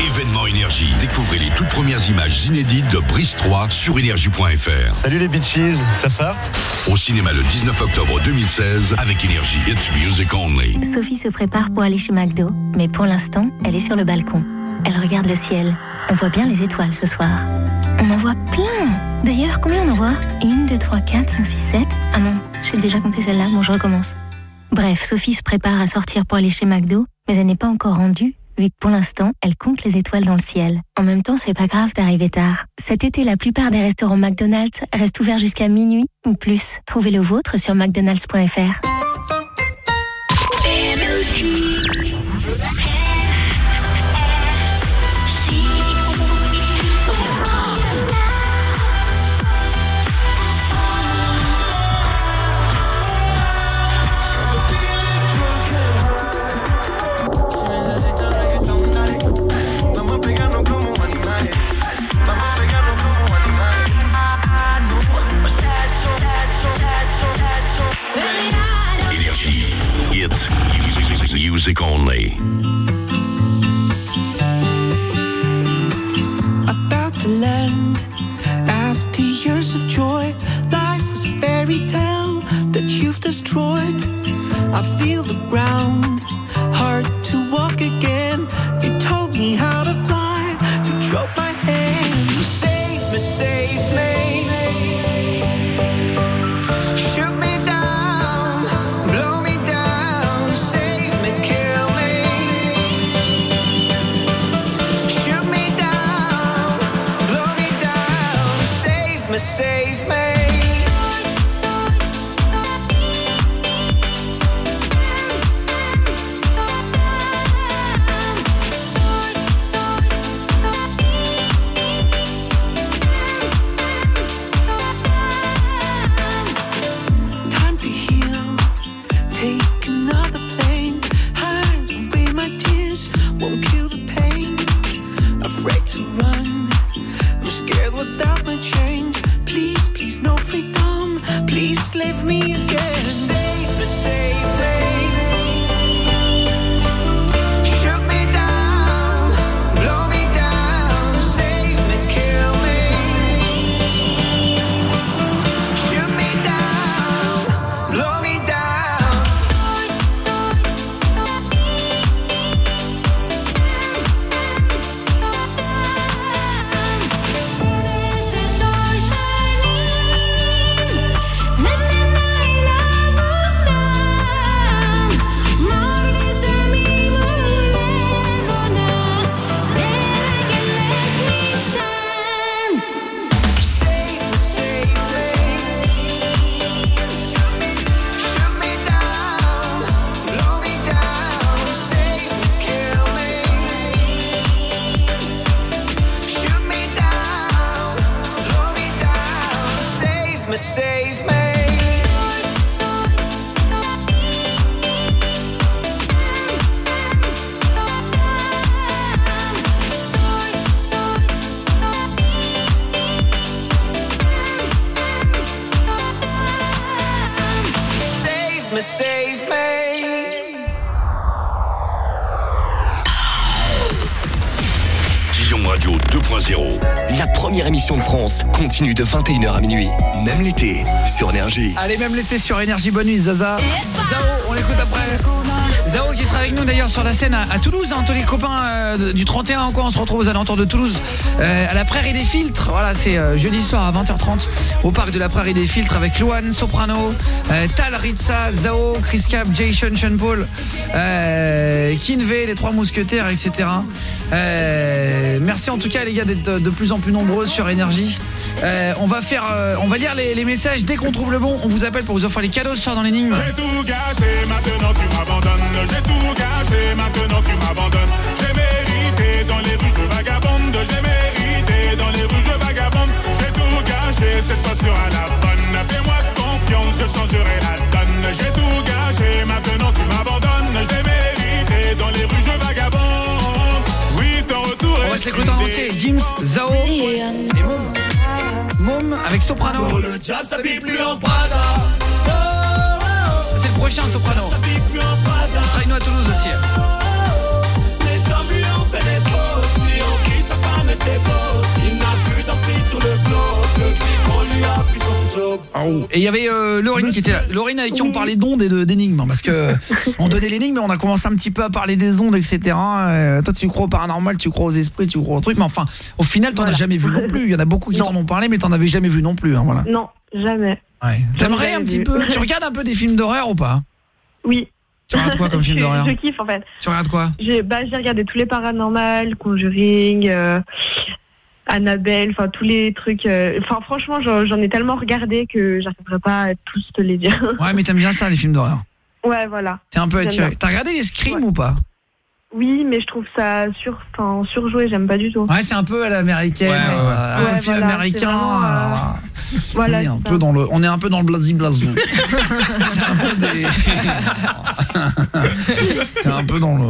S11: Événement énergie. Découvrez les toutes premières images inédites de Brice 3 sur énergie.fr.
S46: Salut les bitches, ça farte
S11: Au cinéma le 19 octobre 2016 avec énergie. It's music only.
S37: Sophie se prépare pour aller chez McDo, mais pour l'instant, elle est sur le balcon. Elle regarde le ciel. On voit bien les étoiles ce soir. On en voit plein D'ailleurs, combien on en voit? Une, deux, trois, quatre, cinq, six, sept. Ah non, j'ai déjà compté celle-là, bon, je recommence. Bref, Sophie se prépare à sortir pour aller chez McDo, mais elle n'est pas encore rendue, vu que pour l'instant, elle compte les étoiles dans le ciel. En même temps, c'est pas grave d'arriver tard. Cet été, la plupart des restaurants McDonald's restent ouverts jusqu'à minuit ou plus. Trouvez le vôtre sur mcdonalds.fr.
S11: music only.
S44: About to land after years of joy, life was a fairy tale
S11: that you've
S14: destroyed. I feel the ground, hard
S4: to walk again. You told me how to fly, you drove my leave me
S14: de 21h à minuit, même l'été, sur Énergie.
S3: Allez, même l'été sur Énergie, bonne nuit, Zaza. Zao, on l'écoute après. Zao qui sera avec nous d'ailleurs sur la scène à, Toulouse, hein, tous les copains euh, du 31 en quoi on se retrouve aux alentours de Toulouse euh, à la Prairie des Filtres. Voilà, c'est euh, jeudi soir à 20h30 au parc de la Prairie des Filtres avec Luan, Soprano, Tal, Ritza, Zao, Chris Cap, Jason, Sean Paul, Kinvey, les trois mousquetaires, etc. Merci en tout cas les gars d'être de plus en plus nombreux sur Énergie. Euh, on va faire, euh, on va lire les, les messages dès qu'on trouve le bon. On vous appelle pour vous offrir les cadeaux ce soir dans l'énigme.
S4: J'ai tout gâché, maintenant tu m'abandonnes. J'ai tout gâché, maintenant tu m'abandonnes. J'ai mérité dans les rues, je vagabonde. J'ai mérité dans les rues, je vagabonde. J'ai tout gâché, cette fois sera la bonne. Fais-moi confiance, je changerai la donne. J'ai tout gâché, maintenant tu m'abandonnes. J'ai mérité dans les rues, je vagabonde. Oui, ton retour
S3: On va se l'écouter en entier. Gims, Zao et Mom. Mom avec Soprano.
S4: le job s'habille plus en Prada.
S3: C'est le prochain Soprano. Il sera avec nous à Toulouse aussi.
S4: Les hommes lui ont fait des poches, lui ont pris sa femme et ses bosses. Il n'a plus d'emprise sur le bloc,
S3: Et il y avait euh, Laurine qui était là. Laurine avec qui on parlait d'ondes et d'énigmes. Parce que on donnait l'énigme, mais on a commencé un petit peu à parler des ondes, etc. Euh, toi, tu crois au paranormal, tu crois aux esprits, tu crois aux trucs. Mais enfin, au final, t'en as jamais vu non plus. Il y en a beaucoup qui t'en ont parlé, mais t'en avais jamais vu non plus. hein, voilà.
S45: Non, jamais.
S3: Ouais. T'aimerais un petit
S45: vu.
S3: peu Tu regardes un peu des films d'horreur ou pas?
S45: Oui.
S3: Tu regardes quoi comme film d'horreur?
S45: Je kiffe en fait.
S3: Tu regardes quoi?
S45: J'ai bah, j'ai regardé tous les paranormales, Conjuring, euh, Annabelle, enfin tous les trucs. euh, Enfin franchement, j'en ai tellement regardé que j'arriverai pas à tous te les dire.
S3: Ouais, mais t'aimes bien ça, les films d'horreur.
S45: ouais, voilà.
S3: T'es un peu attiré. T'as regardé les Scream ou pas?
S45: Oui, mais je trouve ça sur, enfin, surjoué, j'aime pas du tout.
S3: Ouais, c'est un peu à l'américaine,
S45: Ouais, ouais.
S3: euh, un film
S45: voilà,
S3: américain.
S45: c'est vraiment, euh, Voilà,
S3: on est un
S45: c'est
S3: peu dans le, on est un peu dans le blasi c'est un peu des, t'es un peu dans le,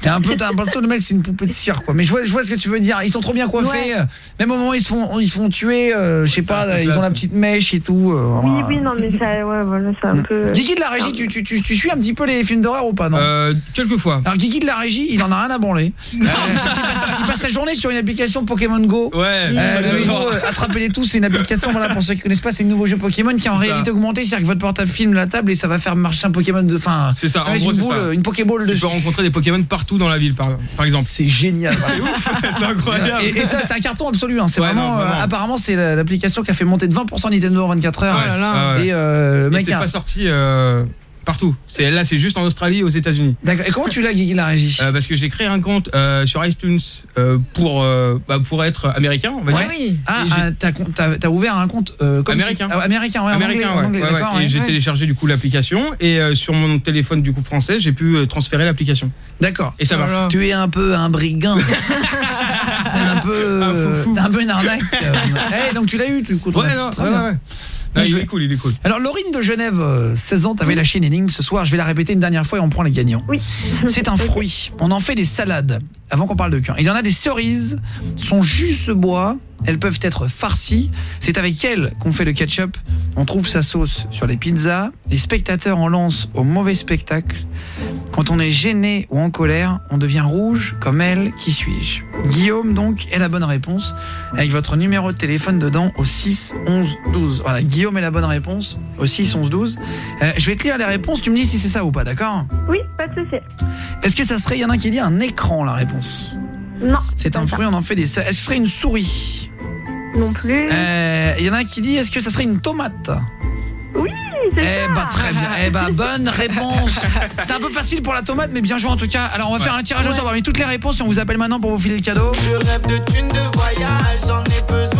S3: t'es un peu, t'as l'impression le mec c'est une poupée de cire quoi. Mais je vois, je vois ce que tu veux dire. Ils sont trop bien coiffés. euh, Même au moment où ils se font, ils se font tuer, euh, je sais pas, ils ont la petite mèche et tout. euh,
S45: Oui,
S3: voilà.
S45: oui, non, mais ça, ouais, voilà, c'est un peu.
S3: Guigui de la régie, tu, tu, tu, tu suis un petit peu les films d'horreur ou pas non?
S25: Euh, quelquefois.
S3: Alors Guigui de la régie, il en a rien à branler. Euh, parce qu'il passe, il passe sa journée sur une application Pokémon Go.
S25: Ouais.
S3: Euh, le nouveau, euh, Attrapez-les tous, c'est une application, voilà, pour ceux qui connaissent pas, c'est le nouveau jeu Pokémon qui est en réalité augmentée, c'est-à-dire que votre portable filme la table et ça va faire marcher un Pokémon de fin.
S25: C'est ça, en gros,
S3: une
S25: c'est
S3: boule,
S25: ça.
S3: une Pokéball
S25: Tu
S3: dessus.
S25: peux rencontrer des Pokémon partout dans la ville, par, par exemple.
S3: C'est génial.
S25: C'est ouf, c'est incroyable.
S3: Et, et ça, c'est un carton absolu. Hein. C'est
S25: Ouais,
S3: vraiment,
S25: non,
S3: euh, apparemment, c'est la- l'application qui a fait monter de 20% Nintendo en 24 heures. Et euh, le
S25: Et
S3: mec
S25: c'est
S3: a-
S25: pas sorti euh, partout. C'est là, c'est juste en Australie et aux États-Unis.
S3: D'accord. Et comment tu l'as, Guigui la régie
S25: Euh, Parce que j'ai créé un compte euh, sur iTunes euh, pour euh, bah, pour être américain, on va
S3: Ouais.
S25: dire.
S3: Ah,
S25: Et j'ai-
S3: ah, t'as ouvert un compte euh, comme si-
S25: américain.
S3: ah, américain, ouais, en
S25: américain,
S3: anglais, en
S25: ouais.
S3: anglais,
S25: Ouais, ouais.
S3: d'accord,
S25: Et
S3: ouais.
S25: j'ai
S3: Ouais.
S25: téléchargé du coup l'application et euh, sur mon téléphone du coup français, j'ai pu euh, transférer l'application.
S3: D'accord.
S25: Et ça marche.
S3: Tu es un peu un brigand. T'es un peu, t'es un peu une arnaque. Eh, donc tu l'as eu, du coup.
S25: Ouais, non,
S3: très
S25: ouais,
S3: bien.
S25: Non, il est cool, il est cool.
S3: Alors Laurine de Genève, euh, 16 ans, t'avais lâché une énigme ce soir, je vais la répéter une dernière fois et on prend les gagnants.
S45: Oui.
S3: C'est un fruit. On en fait des salades. Avant qu'on parle de cœur. Il y en a des cerises. Son jus se boit. Elles peuvent être farcies. C'est avec elles qu'on fait le ketchup. On trouve sa sauce sur les pizzas. Les spectateurs en lancent au mauvais spectacle. Quand on est gêné ou en colère, on devient rouge comme elle. Qui suis-je? Guillaume donc est la bonne réponse avec votre numéro de téléphone dedans au 6 11 12. Voilà, Guillaume est la bonne réponse au 6 11 12. Euh, je vais te lire les réponses, tu me dis si c'est ça ou pas, d'accord?
S45: Oui, pas de souci.
S3: Est-ce que ça serait, il y en a un qui dit un écran la réponse?
S45: Non.
S3: C'est un fruit, on en fait des... Est-ce que ce serait une souris?
S45: Non plus.
S3: Euh, Il y en a un qui dit, est-ce que ça serait une tomate?
S45: Oui, c'est
S3: Eh bah très bien, eh bah bonne réponse C'est un peu facile pour la tomate, mais bien joué en tout cas. Alors on va faire un tirage au sort parmi toutes les réponses et on vous appelle maintenant pour vous filer le cadeau.
S44: Je rêve de thunes de voyage, j'en ai besoin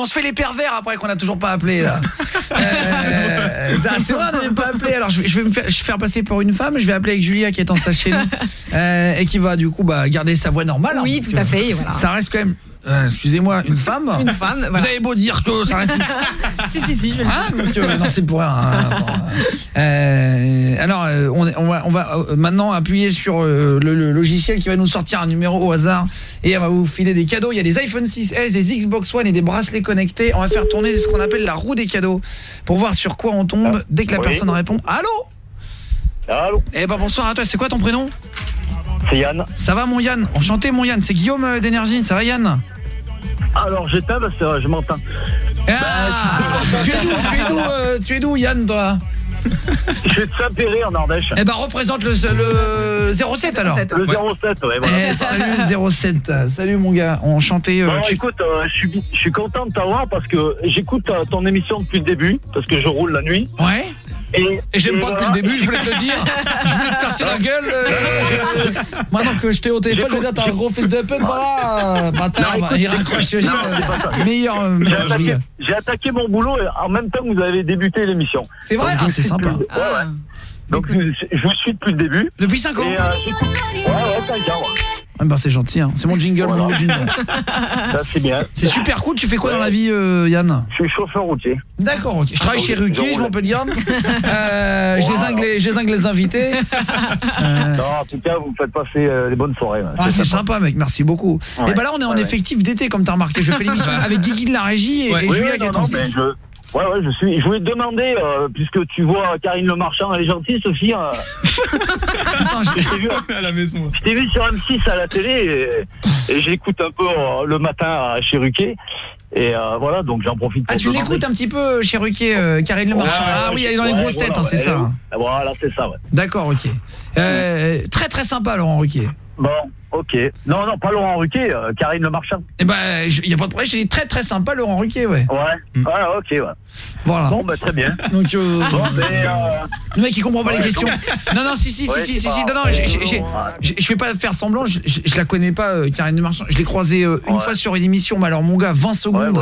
S44: on
S3: se fait les pervers après qu'on a toujours pas appelé là. Euh, ah, c'est vrai, on n'a même pas appelé. Alors je vais, je vais me faire, je vais faire passer pour une femme. Je vais appeler avec Julia qui est en stage chez nous euh, et qui va du coup bah, garder sa voix normale. hein,
S5: Oui, tout à fait, voilà.
S3: Ça reste quand même Euh, Excusez-moi, une femme
S5: Une femme,
S3: Vous avez beau dire que ça reste...
S5: si, si, si, je vais le
S3: Ah,
S5: dire.
S3: donc, euh, non, c'est pour rien. hein, euh, alors, euh, on, va, on va euh, maintenant appuyer sur euh, le, le logiciel qui va nous sortir un numéro au hasard et on va vous filer des cadeaux. Il y a des iPhone 6s, des Xbox One et des bracelets connectés. On va faire tourner ce qu'on appelle la roue des cadeaux pour voir sur quoi on tombe dès que la
S46: Oui.
S3: personne répond. Allô?
S46: Allô?
S3: Eh ben bonsoir à toi, c'est quoi ton prénom?
S46: C'est Yann.
S3: Ça va mon Yann Enchanté mon Yann, c'est Guillaume euh, d'énergie, ça va Yann
S46: Alors j'éteins parce que je m'entends.
S3: Ah Tu es d'où Tu es d'où euh, Tu es d'où Yann toi
S46: Je suis de Saint-Péry en Ardèche.
S3: Eh ben représente le, le 07 alors
S46: Le 07, ouais, voilà.
S3: Eh, salut 07, salut mon gars, enchanté. euh,
S46: Bon,
S3: tu-
S46: écoute, euh, je suis je suis content de t'avoir parce que j'écoute euh, ton émission depuis le début parce que je roule la nuit.
S3: Ouais.
S46: Et,
S3: Et j'aime pas depuis le début, je voulais te le dire. Je voulais te casser la gueule. euh, Maintenant que je t'ai au téléphone, je vais dire t'as un gros fils de pute, voilà. Bâtard,
S46: Non,
S3: il raccroche. Meilleur.
S46: J'ai attaqué, mon boulot et en même temps que vous avez débuté l'émission.
S3: C'est vrai Ah, c'est sympa.
S46: ouais, ouais. Donc je je vous suis depuis le début.
S3: Depuis 5 ans
S46: Et, euh, Ouais, ouais, 5 ans. ouais.
S3: Ah bah c'est gentil, hein. c'est mon jingle, mon nouveau jingle.
S46: C'est bien.
S3: C'est super cool, tu fais quoi dans la vie euh, Yann?
S46: Je suis chauffeur routier.
S3: D'accord. Je travaille
S46: Ah,
S3: chez Ruquier, je m'appelle Yann. Euh, je désingue les, je désingue les invités. Euh,
S46: Non, en tout cas, vous me faites passer des bonnes soirées.
S3: Ah c'est sympa mec, merci beaucoup.
S46: Ouais.
S3: Et bah là on est en
S46: Ouais,
S3: effectif d'été comme t'as remarqué, je fais l'émission avec Guigui de la régie et, et
S46: Oui,
S3: Julia
S46: oui,
S3: qui est en stage.
S46: Ouais, ouais, je suis. Je voulais te demander, euh, puisque tu vois Karine Le Marchand, elle est gentille, Sophie. euh, je t'ai vu,
S25: à la maison.
S46: je t'ai vu sur M6 à la télé et, et j'écoute un peu euh, le matin à chez Ruquier. Et euh, voilà, donc j'en profite pour
S3: Ah tu l'écoutes un petit peu chez Ruquier, euh, Karine Le Marchand.
S46: Ouais,
S3: ah oui, elle est dans les
S46: ouais,
S3: grosses
S46: voilà,
S3: têtes, hein, c'est ça. hein.
S46: Voilà, c'est ça, ouais.
S3: D'accord, ok. Euh, très très sympa Laurent Ruquier.
S46: Bon, ok. Non, non, pas Laurent Ruquier, euh, Karine Le Marchand.
S3: Eh ben, il y a pas de problème, je dis très très sympa Laurent Ruquier, ouais.
S46: Ouais, ouais, ok, ouais.
S3: Voilà.
S46: Bon, bah très bien.
S3: Donc, euh,
S46: Bon, euh,
S3: le mec il comprend pas les questions. Non non si si
S46: Ouais,
S3: si si si, non non je vais pas faire semblant je, je, je la connais pas euh, Karine Le Marchand je l'ai croisée une fois sur une émission mais alors mon gars 20 secondes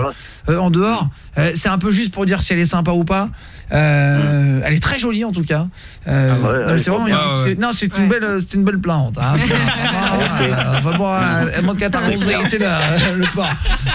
S46: voilà.
S3: en dehors c'est un peu juste pour dire si elle est sympa ou pas Euh, elle est très jolie en tout cas Euh,
S46: Ah ouais,
S3: non, c'est
S46: est
S3: vraiment
S46: pas
S3: une-
S46: mal.
S3: c'est- non c'est une belle euh, c'est une belle plante hein. Enfin, bon, elle- elle manque qu'à t'arroser c'est là le port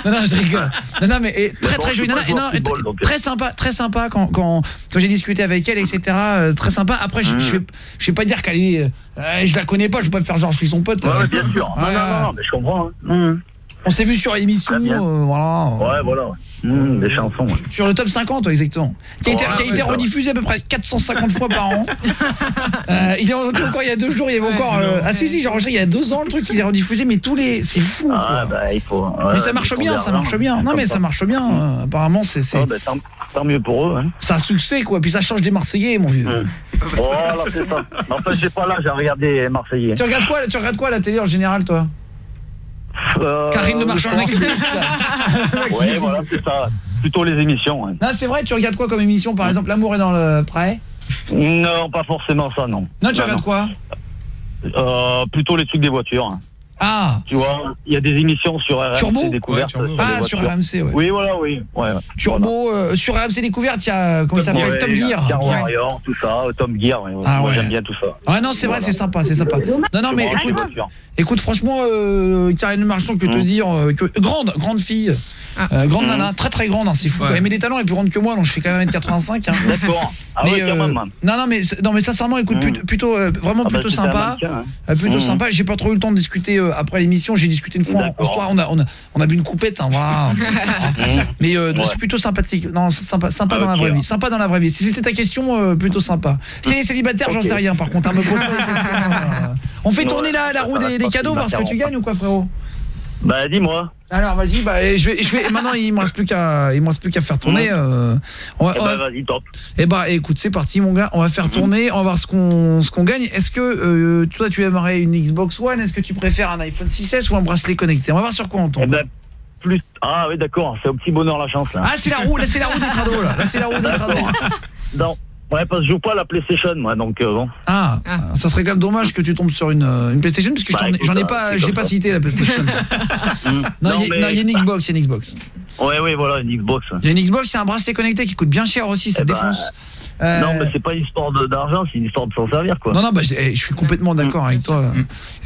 S3: non non je rigole non non mais et très très jolie non,
S46: pas
S3: non,
S46: euh.
S3: très sympa très sympa quand quand, quand j'ai discuté avec elle etc euh, très sympa après je, je vais je vais pas dire qu'elle est euh, je la connais pas je vais pas faire genre je suis son pote
S46: Ouais,
S3: euh.
S46: ouais, bien sûr. Non,
S3: Ouais.
S46: non, non, mais je comprends. hein.
S3: On s'est vu sur l'émission euh, voilà
S46: Ouais, voilà. Mmh, des chansons. ouais.
S3: sur le top 50 ouais, exactement qui a été,
S46: Ouais,
S3: qui a été
S46: ouais,
S3: rediffusé à peu près 450 fois par an euh, il est encore il y a deux jours il y avait encore euh, ah si si j'ai enregistré il y a deux ans le truc il est rediffusé mais tous les c'est fou quoi
S46: Ah, bah, il faut. ouais,
S3: mais ça marche bien ça marche bien non mais ça marche bien euh, apparemment c'est
S46: Ah, bah, tant, tant mieux pour eux. Hein.
S3: c'est un succès quoi puis ça change des Marseillais mon vieux
S46: Voilà, c'est ça. En fait, j'ai pas là, j'ai regardé Marseillais.
S3: tu regardes quoi tu regardes quoi à la télé en général toi?
S46: Euh,
S3: Karine Le Marchand ça.
S46: Ouais, voilà, c'est ça. Plutôt les émissions. hein.
S3: Non, c'est vrai, tu regardes quoi comme émission Par exemple, L'amour est dans le prêt
S46: Non, pas forcément ça, non.
S3: Non, tu regardes quoi?
S46: Euh, Plutôt les trucs des voitures.
S3: Ah
S46: Tu vois, il y a des émissions sur RMC
S3: Turbo.
S25: Ouais,
S3: Ah, sur. RMC, ouais.
S46: Oui, voilà, oui. Ouais.
S3: Turbo, euh, sur RMC Découverte, il y a, comment il s'appelle
S46: a
S3: Gear.
S46: Car
S3: Ouais.
S46: Warrior, tout ça, Tom Gear. ouais.
S3: Ah
S46: Moi,
S3: ouais.
S46: j'aime bien tout ça.
S3: Ah non, c'est vrai, c'est sympa, c'est sympa. Non, non, mais écoute, écoute franchement, euh, Karine Marchand, que te
S46: Mm.
S3: dire euh, que, Grande, grande fille, euh, grande nana, très très grande, hein, c'est fou.
S25: Ouais.
S3: met des talons, elle est plus grande que moi, donc je fais quand même 1m85. Hein.
S46: D'accord. Ah
S3: Mais,
S46: ouais,
S3: euh,
S46: même.
S3: non, non, mais, non, mais sincèrement, écoute,
S46: Mm.
S3: plutôt, euh, vraiment
S46: Ah bah,
S3: plutôt sympa.
S46: mannequin, hein.
S3: Plutôt
S46: Mhm.
S3: sympa. J'ai pas trop eu le temps de discuter euh, après l'émission. J'ai discuté une fois en- soir. On a, on a, on a bu une coupette. hein, voilà. Mais euh,
S46: Ouais.
S3: c'est plutôt sympathique. Non, sympa, sympa dans la vraie vie. Sympa dans la vraie vie. Si c'était ta question, euh, plutôt sympa. Si elle est célibataire, j'en sais rien. Par contre, hein, me pose les euh. On fait tourner la, roue des, cadeaux, voir ce que tu gagnes ou quoi, frérot?
S46: Bah, dis-moi.
S3: Alors, vas-y. Bah, je vais, je vais. Maintenant, il me reste plus qu'à, il me reste plus qu'à faire tourner. euh, on va-
S46: Eh
S3: on va-
S46: bah, vas-y, top.
S3: eh bah écoute, c'est parti mon gars, on va faire tourner, on va voir ce qu'on ce qu'on gagne. Est-ce que euh, toi tu aimerais une Xbox One? Est-ce que tu préfères un iPhone 6S ou un bracelet connecté? On va voir sur quoi on
S46: Eh
S3: tombe.
S46: ben, plus. Ah, oui, d'accord. C'est au petit bonheur la chance, là.
S3: Ah, c'est la roue, là c'est la roue des crados là. Là c'est la roue des crados.
S46: Non. Ouais, parce que je joue pas à la PlayStation, moi, donc euh, bon.
S3: Ah, ça serait quand même dommage que tu tombes sur une, euh, une PlayStation parce que
S46: Bah,
S3: j'en ai-
S46: euh,
S3: pas
S46: comme
S3: pas cité la PlayStation.
S46: Mm.
S3: non, il y a-
S46: mais-
S3: non, il y a une Xbox, il y a une Xbox.
S46: Ouais, ouais, voilà, une Xbox.
S3: Il y a une Xbox, c'est un bracelet connecté qui coûte bien cher aussi, ça
S46: Eh ben,
S3: défonce. Euh,
S46: Non, mais c'est pas une histoire d'argent, c'est une histoire de s'en servir, quoi.
S3: Non, non, bah, je eh, je suis complètement d'accord avec toi.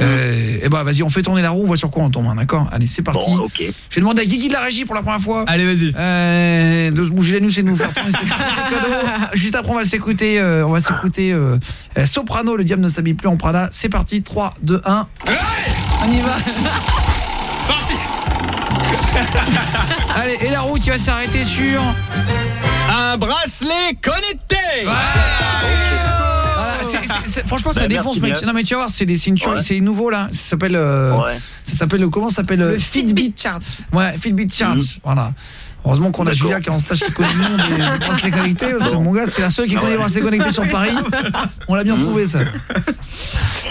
S3: Euh, et bah, vas-y, on fait tourner la roue, on voit sur quoi on tombe, hein, d'accord? Allez, c'est parti.
S46: Bon, ok.
S3: Je vais demander à Guigui de la régie pour la première fois.
S25: Allez, vas-y.
S3: Euh, de se bouger la nuit, c'est de nous faire tourner. Juste après, on va s'écouter, euh, on va s'écouter euh, Soprano, le diable ne s'habille plus en Prada. C'est parti, 3, 2, 1. On y va. Allez, et la roue qui va s'arrêter sur
S25: un bracelet connecté.
S3: Voilà, franchement ça
S25: Bah,
S3: défonce
S25: merci
S3: mec. Non mais tu vas voir, c'est des c'est une tuerie, c'est nouveau là. Ça s'appelle euh, ça s'appelle comment ça s'appelle Fitbit Charge. Ouais, Fitbit Charge. Voilà. Heureusement qu'on a Julia qui est en stage qui connaît le nom des bracelets connectés parce que mon gars, c'est la seule qui connaît les bracelets connectés sur Paris. On l'a bien trouvé ça.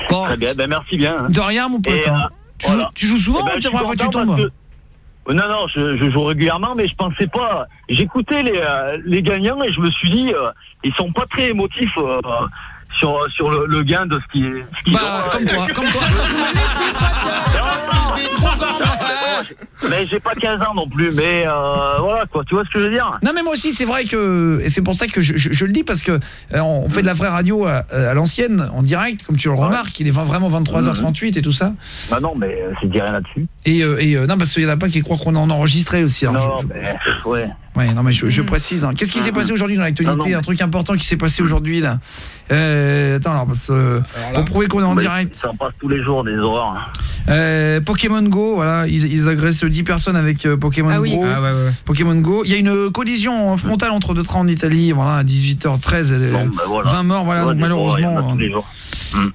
S3: Bon,
S46: Très bien, ben merci bien. hein.
S3: de rien mon pote.
S46: Et,
S3: hein.
S46: euh,
S3: Tu, joues, tu joues souvent
S46: Eh ben,
S3: ou
S46: je
S3: la
S46: suis
S3: première fois que tu
S46: content
S3: tombes
S46: parce que- Non, non, je, je joue régulièrement, mais je pensais pas. J'écoutais les, euh, les gagnants et je me suis dit, euh, ils sont pas très émotifs euh, sur, sur le, le gain de ce qui est. ce
S3: Bah,
S46: ont,
S3: comme
S46: euh,
S3: toi, comme toi.
S46: Mais j'ai pas 15 ans non plus, mais euh, voilà quoi, tu vois ce que je veux dire?
S3: Non mais moi aussi c'est vrai que et c'est pour ça que je, je- je le dis parce que euh, on fait de la vraie radio à, à l'ancienne en direct comme tu le remarques, il est vraiment 23h38 et tout ça.
S46: Bah non, mais euh, c'est dit rien là-dessus.
S3: Et, euh, et euh, non parce qu'il y en a pas qui croient qu'on en enregistré aussi. alors
S46: Non,
S3: je-
S46: mais ouais.
S3: Ouais, non mais je, je précise. hein. Qu'est-ce qui s'est passé aujourd'hui dans l'actualité? Un truc important qui s'est passé aujourd'hui là. Euh, attends alors parce euh, pour prouver qu'on est en
S46: Mais
S3: direct.
S46: Ça en passe tous les jours des horreurs.
S3: Euh, Pokémon Go, voilà, ils, ils agressent 10 personnes avec euh, Pokémon
S25: Ah oui.
S3: Go.
S25: Ah ouais, ouais.
S3: Pokémon Go. Il y a une collision frontale entre deux trains en Italie, voilà, à 18h13, euh,
S46: Bon, bah voilà.
S3: 20 morts, voilà,
S46: Ouais,
S3: donc malheureusement.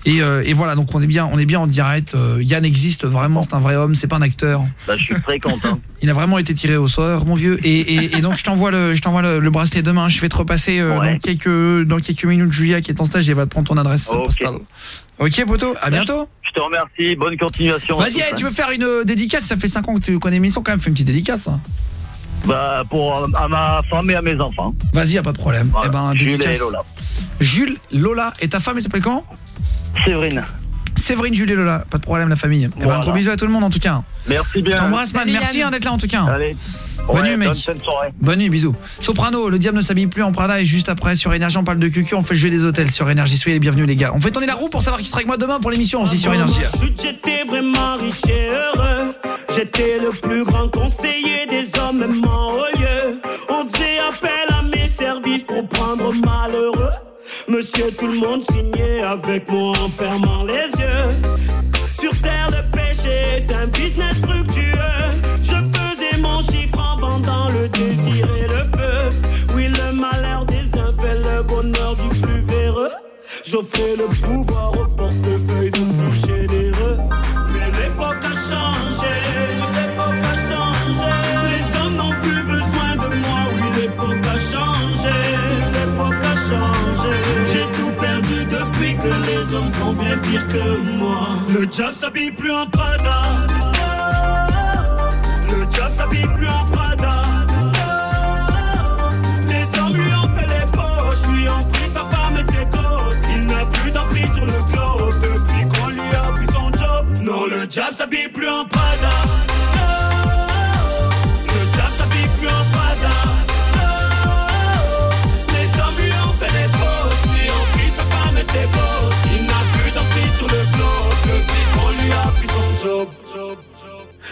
S3: Et, euh, et voilà, donc on est bien, on est bien en direct. Euh, Yann existe vraiment, c'est un vrai homme, c'est pas un acteur.
S46: Bah, je suis très content.
S3: Il a vraiment été tiré au sort, mon vieux. Et, et, et donc je t'envoie le, je t'envoie le, le bracelet demain. Je vais te repasser euh, dans quelques, dans quelques minutes. Julia qui est en stage, elle va te prendre ton adresse
S46: Ok.
S3: postale. Ok, poto. À bientôt.
S46: Je te remercie, bonne continuation.
S3: Vas-y,
S46: hein.
S3: tu veux faire une euh, dédicace? Ça fait 5 ans que tu connais l'émission, quand même. Fais une petite dédicace. hein.
S46: Bah, pour à ma femme et à mes enfants.
S3: Vas-y, a pas de problème.
S46: Voilà.
S3: Eh ben,
S46: Jules
S3: dédicace.
S46: et Lola.
S3: Jules, Lola et ta femme, elle s'appelle comment?
S46: Séverine.
S3: Séverine, Jules et Lola. Pas de problème, la famille. Eh ben,
S46: Voilà.
S3: un gros bisou à tout le monde en tout cas.
S46: Merci bien.
S3: Je t'embrasse, man. Merci hein, d'être là en tout cas.
S46: Allez.
S3: Bonne
S46: Ouais,
S3: nuit, mec.
S46: bonne soirée.
S3: Nuit, bisous. Soprano, le diable ne s'habille plus en Prada et juste après sur Énergie on parle de QQ, on fait le jeu des hôtels sur Énergie. Soyez les bienvenus les gars. On fait tourner la roue pour savoir qui sera avec moi demain pour l'émission aussi sur Énergie.
S47: J'étais vraiment riche et heureux. J'étais le plus grand conseiller des hommes, même en haut lieu. On faisait appel à mes services pour prendre malheureux. Monsieur, tout le monde signait avec moi en fermant les yeux. Sur terre, le péché est un business fructueux. Je faisais mon chiffre en vendant le désir et le feu. Oui, le malheur des uns fait le bonheur du plus véreux. J'offrais le pouvoir au portefeuille du plus généreux. Hommes font bien pire que moi. Le job s'habille plus en Prada. Le job s'habille plus en Prada. Les hommes lui ont fait les poches, lui ont pris sa femme et ses gosses. Il n'a plus d'emprise sur le globe depuis qu'on lui a pris son job. Non, le job s'habille plus en Prada.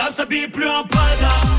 S47: Diable s'habille plus en pada.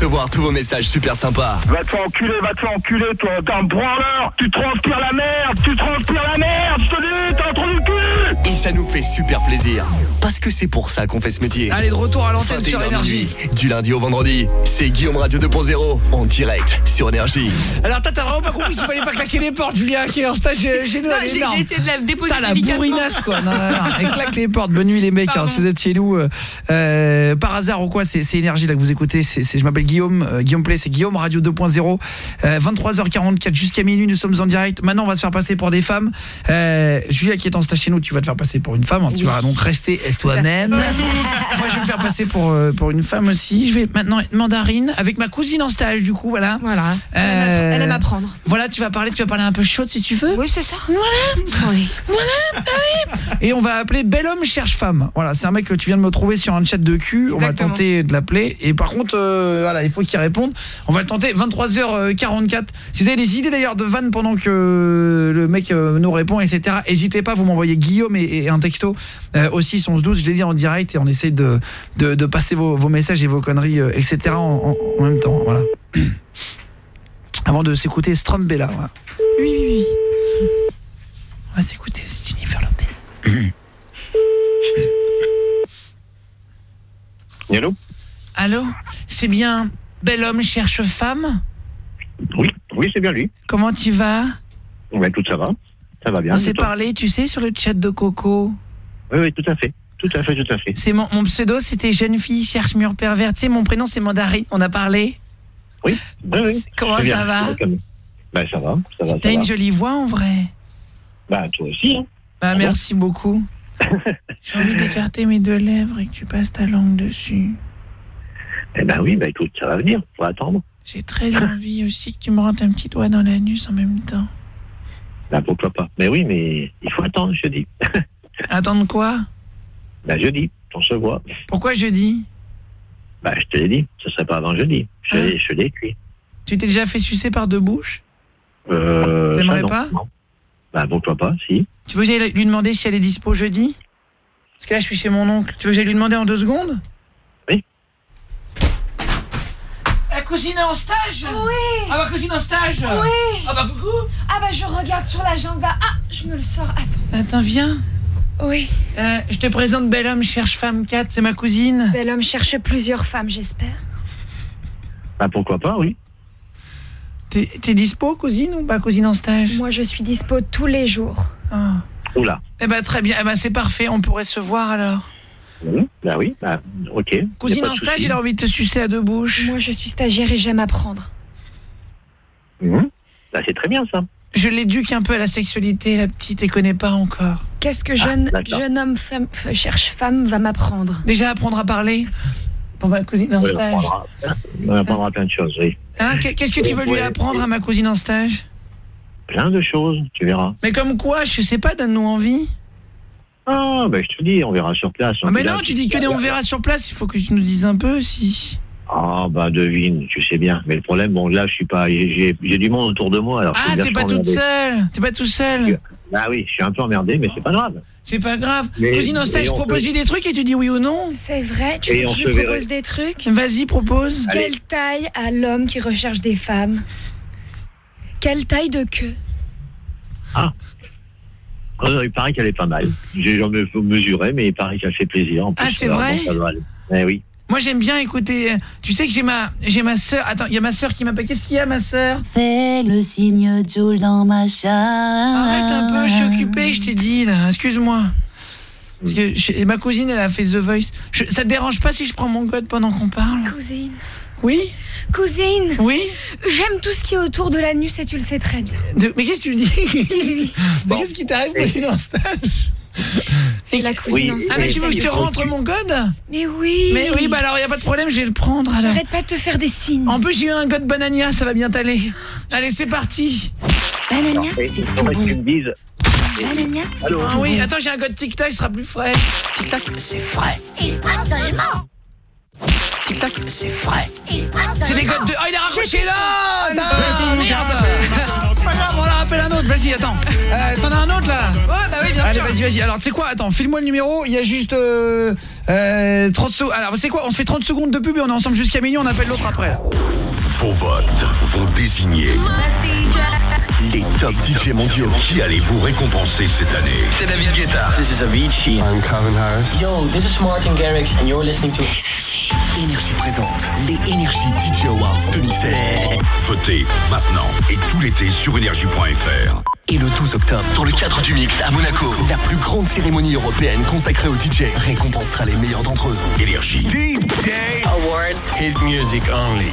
S14: Recevoir tous vos messages super sympas.
S48: Va te faire enculer, va te faire enculer, toi. T'es un branleur. Tu transpires la merde. Tu transpires la merde. Je te dis, t'es un trou du cul.
S14: Ça nous fait super plaisir. Parce que c'est pour ça qu'on fait ce métier.
S3: Allez, de retour à l'antenne sur
S14: 21h
S3: Énergie.
S14: Du lundi au vendredi, c'est Guillaume Radio 2.0 en direct sur Énergie.
S3: Alors, t'as t'as vraiment pas compris qu'il fallait pas claquer les portes, Julien, qui est en stage chez nous.
S49: J'ai- essayé de la déposer
S3: T'as la bourrinasse, quoi. Non, non, non. Elle claque les portes. Bonne nuit, les mecs. hein. si vous êtes chez nous, euh, euh, par hasard ou quoi, c'est Énergie là que vous écoutez. Je m'appelle Guillaume. euh, Guillaume Play, c'est Guillaume Radio 2.0. Euh, 23h44 jusqu'à minuit, nous sommes en direct. Maintenant, on va se faire passer pour des femmes. Euh, Julia qui est en stage chez nous, tu vas te faire passer pour une femme. hein. Tu vas donc rester toi-même. Moi, je vais me faire passer pour, euh, pour une femme aussi. Je vais maintenant être mandarine avec ma cousine en stage, du coup, voilà.
S49: Voilà.
S3: Euh,
S49: Elle aime apprendre.
S3: Voilà, tu vas parler, tu vas parler un peu chaude si tu veux.
S49: Oui, c'est ça.
S3: Voilà.
S49: Oui.
S3: Voilà. ah oui. Et on va appeler Bel homme cherche femme. Voilà, c'est un mec que tu viens de me trouver sur un chat de cul. On va tenter de l'appeler. Et par contre, euh, voilà, il faut qu'il réponde. On va le tenter 23h44. Si vous avez des idées d'ailleurs de vannes pendant que le mec euh, nous répond, etc. N'hésitez pas, vous m'envoyez Guillaume et, et un texto aussi 11 12. Je l'ai dit en direct et on essaie de, de, de passer vos, vos messages et vos conneries, euh, etc. En, en- en même temps. Voilà. Avant de s'écouter Strombella. Voilà. Oui, oui, oui. On va s'écouter aussi Jennifer Lopez.
S48: Allô?
S3: Allô? C'est bien Bel homme cherche femme?
S48: Oui, oui, c'est bien lui.
S3: Comment tu vas?
S48: Ouais, tout ça va. Ça va bien.
S3: On s'est parlé, tu sais, sur le chat de Coco.
S48: Oui, oui, tout à fait. Tout à fait, tout à fait.
S3: C'est mon, mon pseudo, c'était jeune fille cherche mur pervers. Tu sais, mon prénom c'est Mandarine. On a parlé.
S48: Oui, oui, oui.
S3: Comment
S48: bien.
S3: ça va
S48: Ben, ça va, ça va,
S3: T'as
S48: va.
S3: une jolie voix en vrai.
S48: Bah, toi aussi, hein.
S3: Bah merci beaucoup. J'ai envie d'écarter mes deux lèvres et que tu passes ta langue dessus.
S48: Eh ben oui, bah écoute, ça va venir. Faut attendre.
S3: J'ai très envie aussi que tu me rentres un petit doigt dans l'anus en même temps.
S48: Ben, pourquoi pas. Mais oui, mais il faut attendre, je dis.
S3: Attendre quoi?
S48: Ben, jeudi, on se voit.
S3: Pourquoi jeudi?
S48: Ben, je te l'ai dit, ce serait pas avant jeudi. Je l'ai- je l'ai écrit.
S3: Tu t'es déjà fait sucer par deux bouches?
S48: Euh,
S3: T'aimerais pas?
S48: Non. Ben, pourquoi pas, si.
S3: Tu veux que j'aille lui demander si elle est dispo jeudi? Parce que là, je suis chez mon oncle. Tu veux que j'aille lui demander en deux secondes
S48: Oui.
S3: La cousine est en stage
S5: Oui.
S3: Ah, ma cousine en stage
S5: Oui.
S3: Ah bah coucou
S5: Ah bah je regarde sur l'agenda. Ah, je me le sors. Attends.
S3: Attends, viens.
S5: Oui.
S3: Euh, je te présente Bel Homme Cherche Femme 4, c'est ma cousine.
S5: Bel homme cherche plusieurs femmes, j'espère.
S48: Ben, pourquoi pas, oui.
S3: T'es t'es dispo, cousine, ou pas cousine en stage?
S5: Moi, je suis dispo tous les jours.
S3: Ah.
S48: Oula.
S3: Eh ben très bien, eh ben c'est parfait, on pourrait se voir alors.
S48: Mhm. Ben oui, ben, ok.
S3: Cousine en stage, il a envie de te sucer à deux bouches.
S5: Moi, je suis stagiaire et j'aime apprendre.
S48: Mhm. Ben, c'est très bien, ça.
S3: Je l'éduque un peu à la sexualité, la petite, elle connaît pas encore.
S5: Qu'est-ce que jeune,
S48: d'accord.
S5: jeune homme femme, cherche femme va m'apprendre
S3: Déjà apprendre à parler pour ma cousine en
S48: Oui,
S3: stage.
S48: apprendra- on apprendra plein de choses, oui.
S3: Hein, qu'est- Qu'est-ce que tu veux lui apprendre à ma cousine en stage?
S48: Plein de choses, tu verras.
S3: Mais comme quoi, je sais pas, donne-nous envie.
S48: Ah, ben, je te dis, on verra sur place.
S3: Ah, mais non, tu dis que des on verra sur place, il faut que tu nous dises un peu si.
S48: Ah, bah, devine, tu sais bien. Mais le problème, bon, là, je suis pas. J'ai j'ai du monde autour de moi. Alors
S3: Ah, t'es pas toute seule T'es pas tout seul
S46: Bah oui, je suis un peu emmerdé, mais c'est pas grave.
S3: C'est pas grave.
S46: Mais-
S3: Cousine
S46: et
S3: je propose
S46: se-
S3: lui des trucs et tu dis oui ou non
S48: C'est vrai, tu lui
S46: verrait.
S48: propose des trucs
S3: Vas-y, propose.
S48: Quelle taille a l'homme qui recherche des femmes? Quelle taille de queue?
S46: Ah. Oh, il paraît qu'elle est pas mal. J'ai jamais mesuré, mais il paraît qu'elle fait plaisir. En plus,
S3: Ah, c'est
S46: alors,
S3: vrai
S46: bon, ça doit aller. Eh oui.
S3: Moi j'aime bien écouter. euh, Tu sais que j'ai ma j'ai ma sœur. Attends, il y a ma sœur qui m'appelle. Qu'est-ce qu'il y a ma sœur?
S50: Fais le signe Joule dans ma chatte.
S3: Arrête un peu, je suis occupé, je t'ai dit là. Excuse-moi. Parce que je- ma cousine elle a fait The Voice. Je- ça te dérange pas si je prends mon code pendant qu'on parle?
S48: Cousine.
S3: Oui
S48: Cousine
S3: Oui
S48: J'aime tout ce qui est autour de l'anus et tu le sais très bien.
S3: De- Mais qu'est-ce que tu dis?
S48: Dis-lui.
S3: Mais qu'est-ce qui t'arrive quand il est en stage?
S48: C'est la cousine en
S3: Ah mais tu veux que je te rentre mon code?
S48: Mais oui
S3: Mais oui, bah alors il y a pas de problème, je vais le prendre alors.
S48: Arrête pas de te faire des signes.
S3: En plus j'ai eu un code banania, ça va bien t'aller. Allez, c'est parti.
S48: Banania, c'est
S46: il
S48: tout bon.
S46: tu me dises.
S48: Banania, c'est
S3: Ah oui,
S48: bon.
S3: attends, j'ai un code tic tac, ce sera plus frais. Tic tac, c'est frais.
S48: Et pas seulement.
S3: Tac, c'est
S48: pas
S3: C'est des codes de. Oh, il est raccroché là Attends, Merde Pas grave, on en rappelle un autre. Vas-y, attends. Euh, T'en as un autre là
S5: Ouais, bah oui, bien
S3: Allez,
S5: sûr.
S3: vas-y, vas-y. Alors, tu sais quoi? Attends, file-moi le numéro. Il y a juste euh, euh, 30 secondes. Alors, c'est quoi? On se fait 30 secondes de pub et on est ensemble jusqu'à minuit. On appelle l'autre après. Là.
S11: Vos votes vont désigner les top DJ mondiaux qui allez vous récompenser cette année?
S14: C'est David Guetta. This is Avicii. I'm Calvin Harris. Yo, this is Martin Garrix and you're listening to
S19: Énergie présente les Énergie DJ Awards 2016.
S11: Votez maintenant et tout l'été sur énergie.fr.
S19: Et le 12 octobre,
S14: Dans le cadre du mix à Monaco.
S19: la plus grande cérémonie européenne consacrée aux DJ récompensera les meilleurs d'entre eux.
S11: Énergie.
S14: Awards. Hit music only.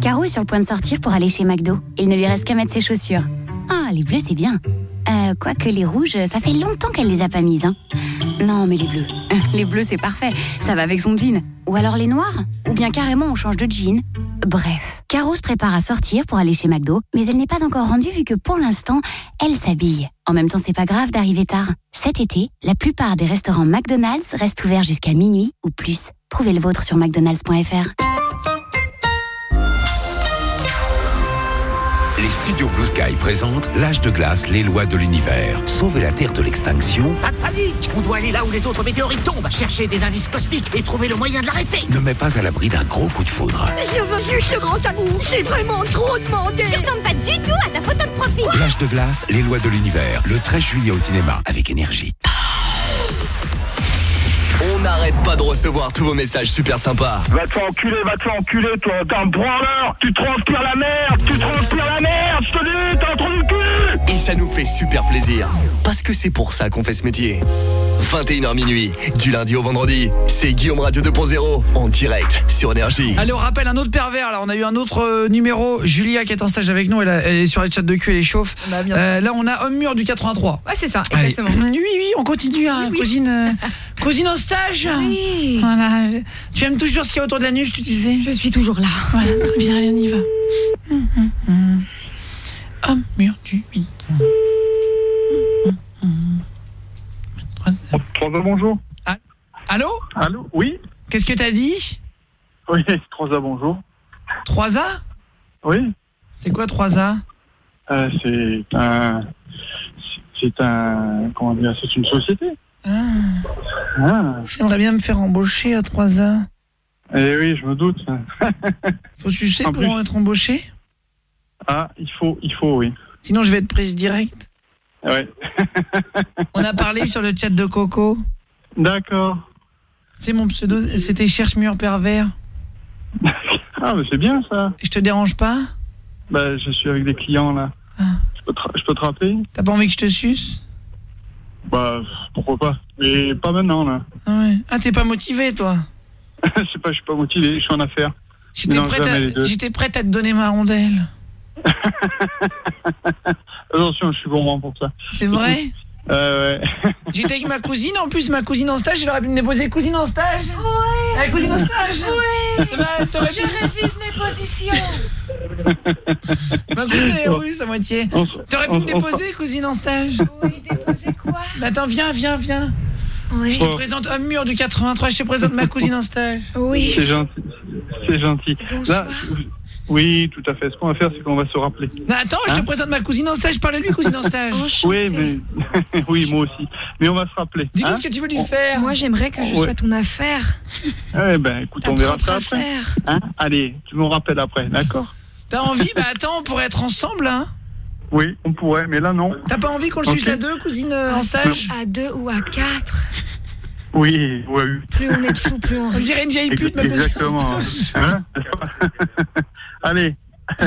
S37: Caro est sur le point de sortir pour aller chez McDo. Il ne lui reste qu'à mettre ses chaussures. Ah, les bleus, c'est bien. Euh, quoique les rouges, ça fait longtemps qu'elle les a pas mises. Hein. Non, mais les bleus. Les bleus, c'est parfait. Ça va avec son jean. Ou alors les noirs Ou bien carrément, on change de jean Bref, Caro se prépare à sortir pour aller chez McDo, mais elle n'est pas encore rendue vu que pour l'instant, elle s'habille. En même temps, c'est pas grave d'arriver tard. Cet été, la plupart des restaurants McDonald's restent ouverts jusqu'à minuit ou plus. Trouvez le vôtre sur mcdonalds.fr.
S19: Les studios Blue Sky présentent L'âge de glace, les lois de l'univers. Sauver la Terre de l'extinction
S51: Pas de panique On doit aller là où les autres météorites tombent, chercher des indices cosmiques et trouver le moyen de l'arrêter
S19: ne met pas à l'abri d'un gros coup de foudre.
S51: Je veux juste le grand amour C'est vraiment trop demandé
S37: Tu ressembles pas du tout à ta photo de profil.
S19: L'âge de glace, les lois de l'univers. Le 13 juillet au cinéma avec énergie.
S14: On n'arrête pas de recevoir tous vos messages super sympas.
S46: Va te faire enculer, va te faire enculer, toi. T'es un branleur. Tu transpires la merde. Tu transpires la merde. Je te dis, t'es un trou du cul.
S14: Et ça nous fait super plaisir. Parce que c'est pour ça qu'on fait ce métier. 21h minuit, du lundi au vendredi, c'est Guillaume Radio 2.0 en direct sur Énergie.
S3: Allez, on rappelle un autre pervers. Là, on a eu un autre euh, numéro. Julia qui est en stage avec nous. Elle, a- elle est sur les chats de cul, elle est chauffe.
S5: Bah, bien
S3: Euh, là, on a Homme Mur du 83.
S5: Ouais, c'est ça,
S3: Allez.
S5: exactement.
S3: Oui, oui, on continue. Hein, Cousine, euh, cousine en stage.
S5: Oui.
S3: Voilà. Tu aimes toujours ce qu'il y a autour de la nuit, tu disais
S5: Je suis toujours là.
S3: Voilà, très bien, allez, on y va. Hum, hum, hum. Homme Mur du 8.
S52: bonjour.
S3: Allô
S52: Allô Oui
S3: Qu'est-ce que t'as dit
S52: Oui, 3A, bonjour.
S3: 3A
S52: Oui.
S3: C'est quoi 3A
S52: Euh, c'est un. C'est un. Comment dire C'est une société. Ah.
S3: J'aimerais bien me faire embaucher à 3A.
S52: Eh oui, je me doute.
S3: Faut sucer
S52: En
S3: pour
S52: plus-
S3: être embauché?
S52: Ah, il faut, il faut, oui.
S3: Sinon, je vais être prise direct.
S52: Ouais.
S3: On a parlé sur le chat de Coco.
S52: D'accord.
S3: C'est mon pseudo, c'était Cherche Mur Pervers.
S52: Ah, mais c'est bien ça.
S3: Je te dérange pas?
S52: Bah, je suis avec des clients là. Je, peux te, ra- je peux te rappeler?
S3: T'as pas envie que je te suce?
S52: Bah, pourquoi pas. Mais pas maintenant là.
S3: Ah ouais. Ah, t'es pas motivé, toi
S52: je sais pas, je suis pas motivé, je suis en affaire.
S3: J'étais
S52: Mélange
S3: prête,
S52: jamais les
S3: à...
S52: deux.
S3: j'étais prête à te donner ma rondelle.
S52: Attention, je suis gourmand pour ça.
S3: C'est vrai
S52: Euh, ouais.
S3: J'étais avec ma cousine, en plus ma cousine en stage, elle aurait pu me déposer cousine en stage Ouais La cousine en stage
S48: Ouais
S3: t'aurais pu-
S48: Je révise mes positions
S3: Ma cousine est russe à moitié. T'aurais pu me déposer, cousine en stage
S48: Oui, déposer quoi?
S3: Bah attends, viens, viens, viens.
S48: Oui.
S3: Je te présente un mur du 83, je te présente ma cousine en stage.
S48: Oui.
S52: C'est gentil. C'est gentil.
S48: Bonsoir.
S52: Là, oui, tout à fait. Ce qu'on va faire, c'est qu'on va se rappeler.
S3: Non, attends, je te
S52: Hein
S3: présente ma cousine en stage, parle à lui, cousine en stage.
S52: Oui, mais oui, moi aussi. Mais on va se rappeler.
S3: Dis-lui
S52: hein
S3: ce que tu veux lui faire.
S5: Moi, j'aimerais que je
S52: Ouais.
S5: sois ton affaire.
S52: Eh ben, écoute,
S5: Ta
S52: on verra ça après.
S5: affaire.
S52: Hein Allez, tu me rappelles après, d'accord
S3: T'as envie Bah attends, on pourrait être ensemble, hein
S52: Oui, on pourrait, mais là non.
S3: T'as pas envie qu'on le
S52: Ok.
S3: suce à deux, cousine euh, en stage
S5: À deux ou à quatre.
S52: Oui, ouais.
S5: Plus on est de fous, plus on
S3: On dirait une vieille pute, ma cousine en
S52: Exactement. Allez.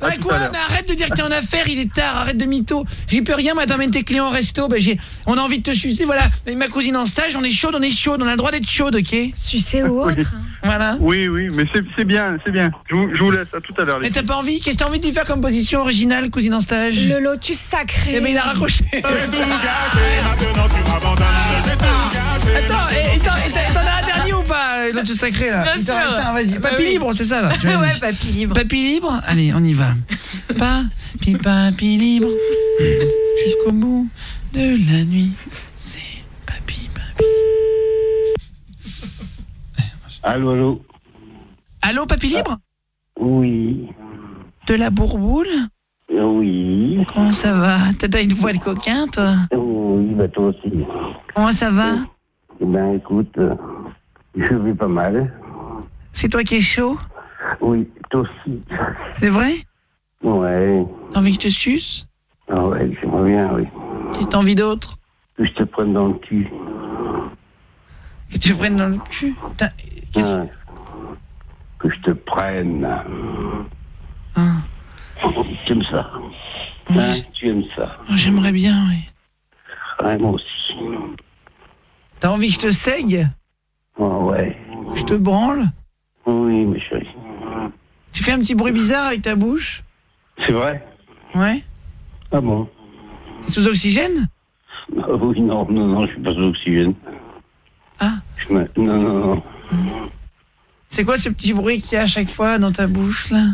S52: Tout à
S3: quoi. Mais arrête de dire que t'es en affaire, il est tard, arrête de mytho. J'y peux rien, moi t'emmènes tes clients au resto, bah j'ai on a envie de te sucer, voilà. Avec ma cousine en stage, on est chaude, on est chaude, on a le droit d'être chaude, ok?
S5: Sucer ou autre.
S3: Voilà.
S52: Oui, oui, mais c'est c'est bien, c'est bien. Je vous, je vous laisse, à tout à l'heure.
S3: Mais t'as pas envie? Qu'est-ce que t'as envie de lui faire comme position originale, cousine en stage?
S5: Le lotus sacré.
S3: Eh ben il a raccroché.
S47: Maintenant tu m'abandonnes, j'ai tout gâché.
S3: Attends, et- et t'en as un dernier ou pas L'autre sacré là?
S5: Bien sûr.
S3: vas-y.
S5: Bah
S3: Papy
S5: oui.
S3: libre, c'est ça là
S5: papy libre.
S3: Papy libre? Allez, on y va. Papy, papy libre. Jusqu'au bout de la nuit. C'est papy, papy.
S53: Allô, allô
S3: Allô, papy libre?
S53: Oui,
S3: De la bourboule?
S53: Oui,
S3: Comment ça va? T'as une voix de coquin, toi?
S53: Oui, bah toi aussi.
S3: Comment ça va?
S53: Eh ben écoute, je vais pas mal.
S3: C'est toi qui es chaud?
S53: Oui, toi aussi.
S3: C'est vrai?
S53: Ouais,
S3: T'as envie que je te suce?
S53: Ah ouais, j'aimerais bien, oui.
S3: Qu'est-ce que t'as envie d'autre
S53: Que je te prenne dans le cul.
S3: Que tu prennes dans le cul? Qu'est-ce-
S53: Ouais. Que je te prenne.
S3: Hein.
S53: Tu aimes ça? Hein, Tu aimes ça?
S3: Oh, J'aimerais bien, oui.
S53: Ouais, moi aussi.
S3: T'as envie que je te saigne
S53: ouais.
S3: Je te branle?
S53: Oui, mais chérie.
S3: Tu fais un petit bruit bizarre avec ta bouche
S53: C'est vrai
S3: Ouais
S53: Ah bon
S3: T'es sous oxygène
S53: Ah Oui, non, non, non, je suis pas sous oxygène.
S3: Ah
S53: Je me- Non, non, non.
S3: C'est quoi ce petit bruit qu'il y a à chaque fois dans ta bouche, là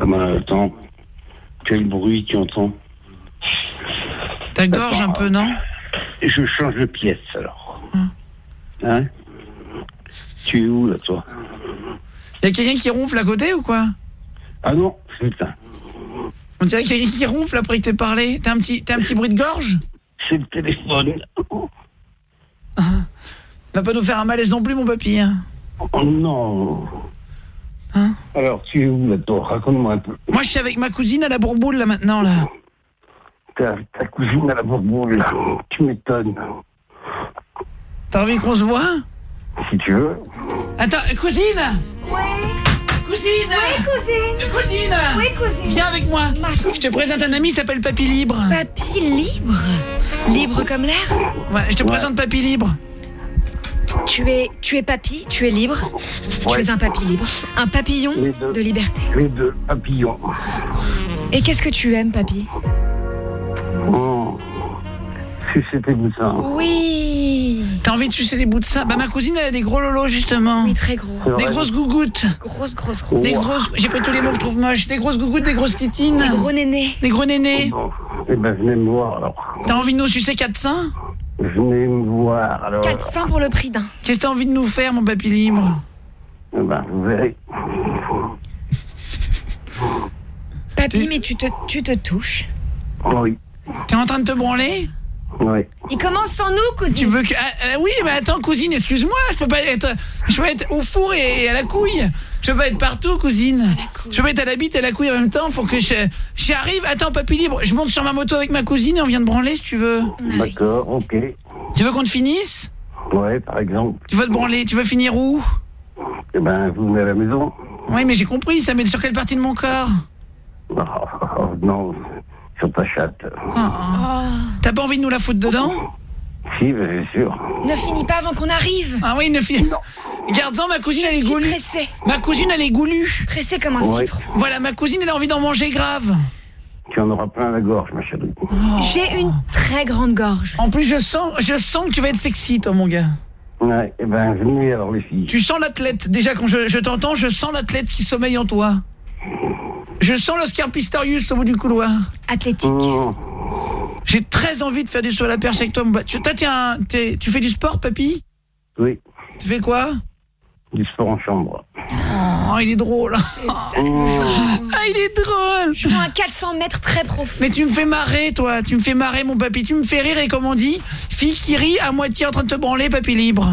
S53: Ah ben, attends. Quel bruit tu entends
S3: Ta gorge un peu, non
S53: Je change de pièce, alors. Hein? Tu es où, là, toi?
S3: Y a quelqu'un qui ronfle à côté ou quoi?
S53: Ah non, putain.
S3: On dirait qu'il y a quelqu'un qui ronfle après que t'aies parlé. T'as un petit, un petit bruit de gorge?
S53: C'est le téléphone.
S3: Va pas nous faire un malaise non plus, mon papy. hein.
S53: Oh non.
S3: Hein?
S53: Alors, tu es où, là, toi Raconte-moi un peu.
S3: Moi, je suis avec ma cousine à la bourboule, là, maintenant, là.
S53: Ta, ta cousine à la bourboule, là. Tu m'étonnes.
S3: T'as envie qu'on se voit?
S53: Si tu veux.
S3: Attends, euh, cousine
S48: Oui.
S3: Cousine
S48: Oui, cousine.
S3: Cousine
S48: Oui, cousine.
S3: Viens avec moi Je te présente un ami, il s'appelle Papy Libre.
S5: Papy libre Libre comme l'air
S3: Ouais, je te présente Papy Libre.
S5: Tu es, tu es papy, tu es libre. Tu
S53: Ouais.
S5: es un papy libre. Un papillon
S53: Les deux.
S5: de liberté.
S53: Les deux papillons.
S5: Et qu'est-ce que tu aimes, papy?
S53: Oh. Si c'était vous ça.
S5: Oui
S3: T'as envie de sucer des bouts de ça Bah, ma cousine, elle a des gros lolos, justement.
S5: Oui, très gros.
S3: Des
S53: vrai.
S3: grosses gougouttes.
S5: Grosse, grosse, grosse.
S3: Des grosses. J'ai pris tous les mots que je trouve moches. Des grosses gougouttes, des grosses titines.
S5: Des gros nénés.
S3: Des gros nénés.
S53: Bon. Eh ben, venez me voir, alors.
S3: T'as envie de nous sucer 400
S53: Venez me voir, alors.
S5: 400 pour le prix d'un.
S3: Qu'est-ce que t'as envie de nous faire, mon papy libre?
S53: Eh ben, vous verrez.
S5: Papy, mais tu te, tu te touches.
S53: Oui.
S3: T'es en train de te branler?
S53: Oui.
S5: Il commence sans nous, cousine.
S3: Tu veux que... Ah, ah, oui, mais attends, cousine, excuse-moi, je peux pas être... Je peux être au four et à la couille. Je peux pas être partout, cousine. Je peux pas être à la bite et à la couille en même temps. Faut que je... J'y arrive. Attends, papy libre, je monte sur ma moto avec ma cousine et on vient de branler, si tu veux.
S53: D'accord, ok.
S3: Tu veux qu'on te finisse?
S53: Ouais, par exemple.
S3: Tu veux te branler Tu veux finir où?
S53: Eh ben, vous venez à la maison.
S3: Oui, mais j'ai compris, ça met sur quelle partie de mon corps?
S53: Oh, oh, non, sur ta chatte.
S3: T'as pas envie de nous la foutre dedans
S53: Si, bien sûr.
S5: Ne finis pas avant qu'on arrive.
S3: Ah oui, ne finis... Garde-en, ma cousine, elle est
S48: suis
S3: goulue.
S48: pressée.
S3: Ma cousine, elle est goulue.
S48: Pressée comme un
S53: Ouais.
S48: citron.
S3: Voilà, ma cousine, elle a envie d'en manger grave.
S53: Tu en auras plein la gorge, ma chérie.
S48: J'ai une très grande gorge.
S3: En plus, je sens, je sens que tu vas être sexy, toi, mon gars.
S53: Ouais, eh ben, venez alors, les filles.
S3: Tu sens l'athlète. Déjà, quand je, je t'entends, je sens l'athlète qui sommeille en toi. Je sens l'Oscar Pistorius au bout du couloir.
S48: Athlétique.
S53: Mmh.
S3: J'ai très envie de faire du saut à la perche avec toi. Tu, toi, t'es un- t'es- tu fais du sport, papy?
S53: Oui,
S3: Tu fais quoi?
S53: Du sport en chambre.
S3: Oh, il est drôle. Ah, il est drôle.
S48: Je prends un 400 mètres très profond.
S3: Mais tu me fais marrer, toi. Tu me fais marrer, mon papy. Tu me fais rire et comme on dit, fille qui rit à moitié en train de te branler, papy libre.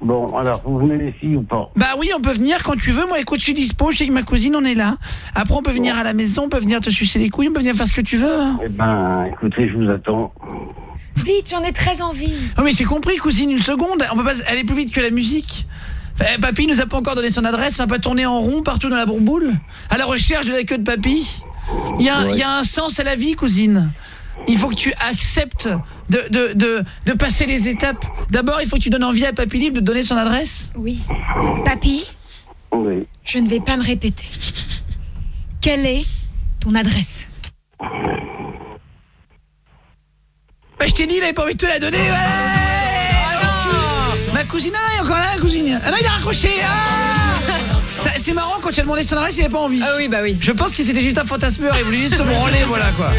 S53: Bon, alors, vous venez les filles ou pas
S3: Bah oui, on peut venir quand tu veux. Moi, écoute, je suis dispo. Je sais que ma cousine, on est là. Après, on peut venir à la maison, on peut venir te sucer les couilles, on peut venir faire ce que tu veux. hein.
S53: Eh ben, écoutez, je vous attends.
S48: Vite, j'en ai très envie.
S3: Oh, mais j'ai compris, cousine, une seconde. On peut pas aller plus vite que la musique. Eh, papy nous a pas encore donné son adresse. Ça va pas tourner en rond partout dans la bourboule. À la recherche de la queue de papy. Il y, a, un- il y a un sens à la vie, cousine. Il faut que tu acceptes de, de, de, de passer les étapes. D'abord, il faut que tu donnes envie à Papy Libre de te donner son adresse.
S48: Oui. Papy,
S53: Oui.
S48: je ne vais pas me répéter. Quelle est ton adresse?
S3: Bah, je t'ai dit, il avait pas envie de te la donner. Ouais Ma cousine, ah, il est encore là, la cousine. Ah non, il a raccroché. Ah C'est marrant, quand tu as demandé son adresse, il avait pas envie. Ah
S5: oui, bah oui.
S3: Je pense que c'était juste un fantasmeur, il voulait juste se branler, voilà quoi.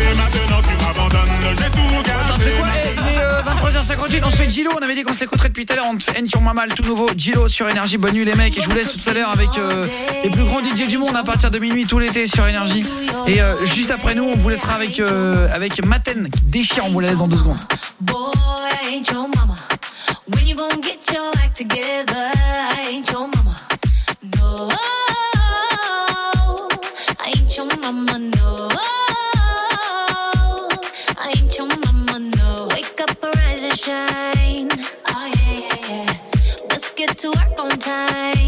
S3: Attends, c'est quoi Eh, Il est euh, 23h58, on se fait Gilo, on avait dit qu'on se l'écouterait depuis tout à l'heure, on te fait N sur Mamal, tout nouveau, Gilo sur Énergie, bonne nuit les mecs, et je vous laisse tout à l'heure avec euh, les plus grands DJ du monde à partir de minuit tout l'été sur Énergie. Et euh, juste après nous, on vous laissera avec, euh, avec Maten qui déchire, on vous la laisse dans deux secondes.
S54: Boy, I ain't your mama. When you gonna get your act together? I ain't your mama. To work on time.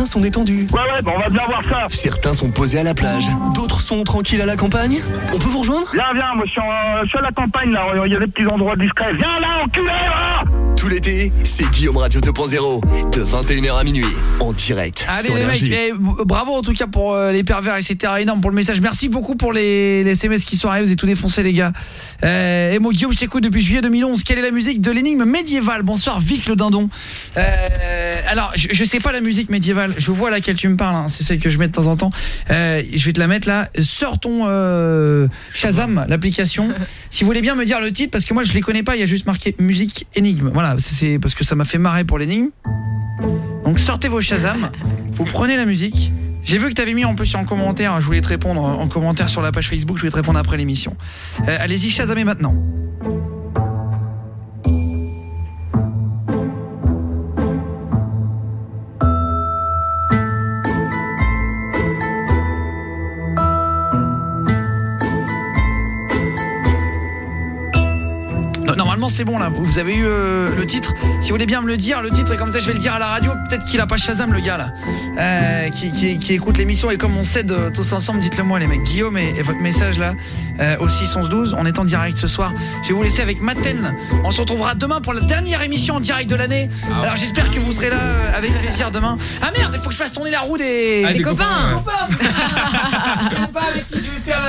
S14: Certains sont détendus.
S46: Ouais, ouais, bah on va bien voir ça.
S14: Certains sont posés à la plage. D'autres sont tranquilles à la campagne. On peut vous rejoindre?
S46: Viens, viens, moi je suis, en- je suis à la campagne là, il y a des petits endroits discrets. Viens là, enculé là
S14: Tout l'été, c'est Guillaume Radio 2.0. De 21h à minuit. En direct.
S3: Allez
S14: sur
S3: les mecs, eh, bravo en tout cas pour euh, les pervers etc. Énorme pour le message. Merci beaucoup pour les, les SMS qui sont arrivés, vous avez tout défoncé les gars. Euh, et moi Guillaume, je t'écoute depuis juillet 2011. Quelle est la musique de l'énigme médiévale? Bonsoir Vic le dindon. Euh, alors, je, je sais pas la musique médiévale, je vois laquelle tu me parles, hein. c'est celle que je mets de temps en temps. Euh, je vais te la mettre là. Sors ton euh, Shazam, l'application. si vous voulez bien me dire le titre, parce que moi je les connais pas, il y a juste marqué musique énigme. Voilà, c'est- c'est parce que ça m'a fait marrer pour l'énigme. Donc sortez vos Shazam, vous prenez la musique. J'ai vu que tu avais mis en plus en commentaire, je voulais te répondre en commentaire sur la page Facebook, je voulais te répondre après l'émission. Euh, Allez-y, Shazamez maintenant. C'est bon là, vous, vous avez eu euh, le titre. Si vous voulez bien me le dire, le titre, et comme ça je vais le dire à la radio, peut-être qu'il a pas Shazam le gars là, euh, qui, qui- qui écoute l'émission et comme on s'aide euh, tous ensemble, dites-le moi les mecs. Guillaume et, et votre message là, euh, au 612, on est en direct ce soir. Je vais vous laisser avec Maten. On se retrouvera demain pour la dernière émission en direct de l'année.
S25: Ah
S3: Alors j'espère que vous serez là avec plaisir demain. Ah merde, il faut que je fasse tourner la roue des,
S25: Ah, des copains, ouais.
S3: Sais pas avec qui je vais faire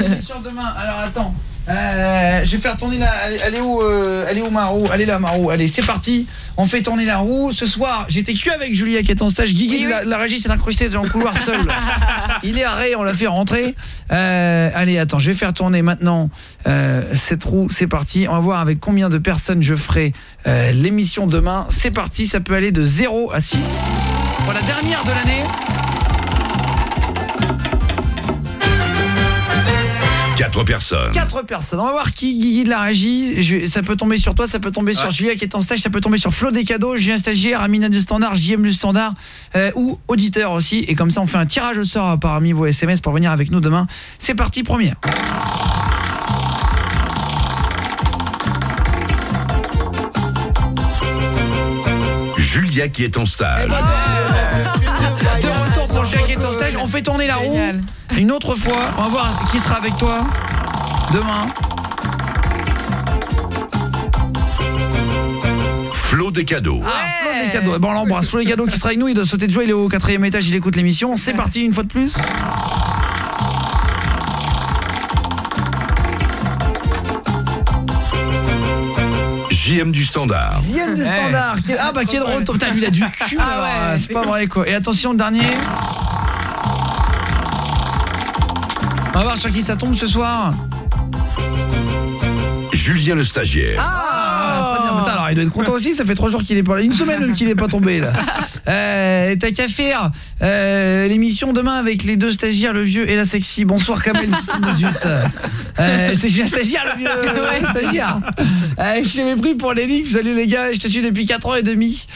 S3: l'émission demain. Alors attends. Euh, je vais faire tourner la. Est où euh, Elle est où ma roue Elle est là ma roue. Allez, c'est parti. On fait tourner la roue. Ce soir, j'étais que avec Julia qui est en stage. Guigui de la, la régie s'est incrusté dans le couloir seul. Il est arrêté, on l'a fait rentrer. Euh, allez, attends, je vais faire tourner maintenant euh, cette roue. C'est parti. On va voir avec combien de personnes je ferai euh, l'émission demain. C'est parti. Ça peut aller de 0 à 6 pour la dernière de l'année.
S11: 4 personnes.
S3: Quatre personnes. On va voir qui Guigui de la régie. Je- ça peut tomber sur toi, ça peut tomber sur Julia qui est en stage, ça peut tomber sur Flo des cadeaux, Julien stagiaire, Amina du standard, JM du standard euh, ou auditeur aussi. Et comme ça, on fait un tirage au sort parmi vos SMS pour venir avec nous demain. C'est parti, première.
S11: Julia qui est en stage.
S3: De retour pour Julien qui est en stage, on fait tourner la roue. Une autre fois, on va voir qui sera avec toi demain.
S11: Flo des cadeaux.
S3: Ah, Flo des cadeaux. Eh ben, on l'embrasse. Flo des cadeaux qui sera avec nous. Il doit sauter de joie. Il est au quatrième étage. Il écoute l'émission. C'est parti une fois de plus.
S11: JM du standard.
S3: JM du standard. qui est- Ah bah qui est de retour. Putain, lui il a du cul.
S5: Ah ouais,
S3: euh, c'est pas vrai quoi. Et attention le dernier. On va voir sur qui ça tombe ce soir.
S11: Julien le stagiaire.
S3: Ah, alors il doit être content aussi, ça fait trois jours qu'il est pas là. Une semaine même qu'il est pas tombé là. Euh, T'as qu'à faire euh, l'émission demain avec les deux stagiaires, le vieux et la sexy. Bonsoir Kamel 78. Euh, c'est Julien stagiaire le vieux
S5: Ouais,
S3: stagiaire. Euh, je t'avais pris pour l'énigme. Salut les gars, je te suis depuis 4 ans et demi.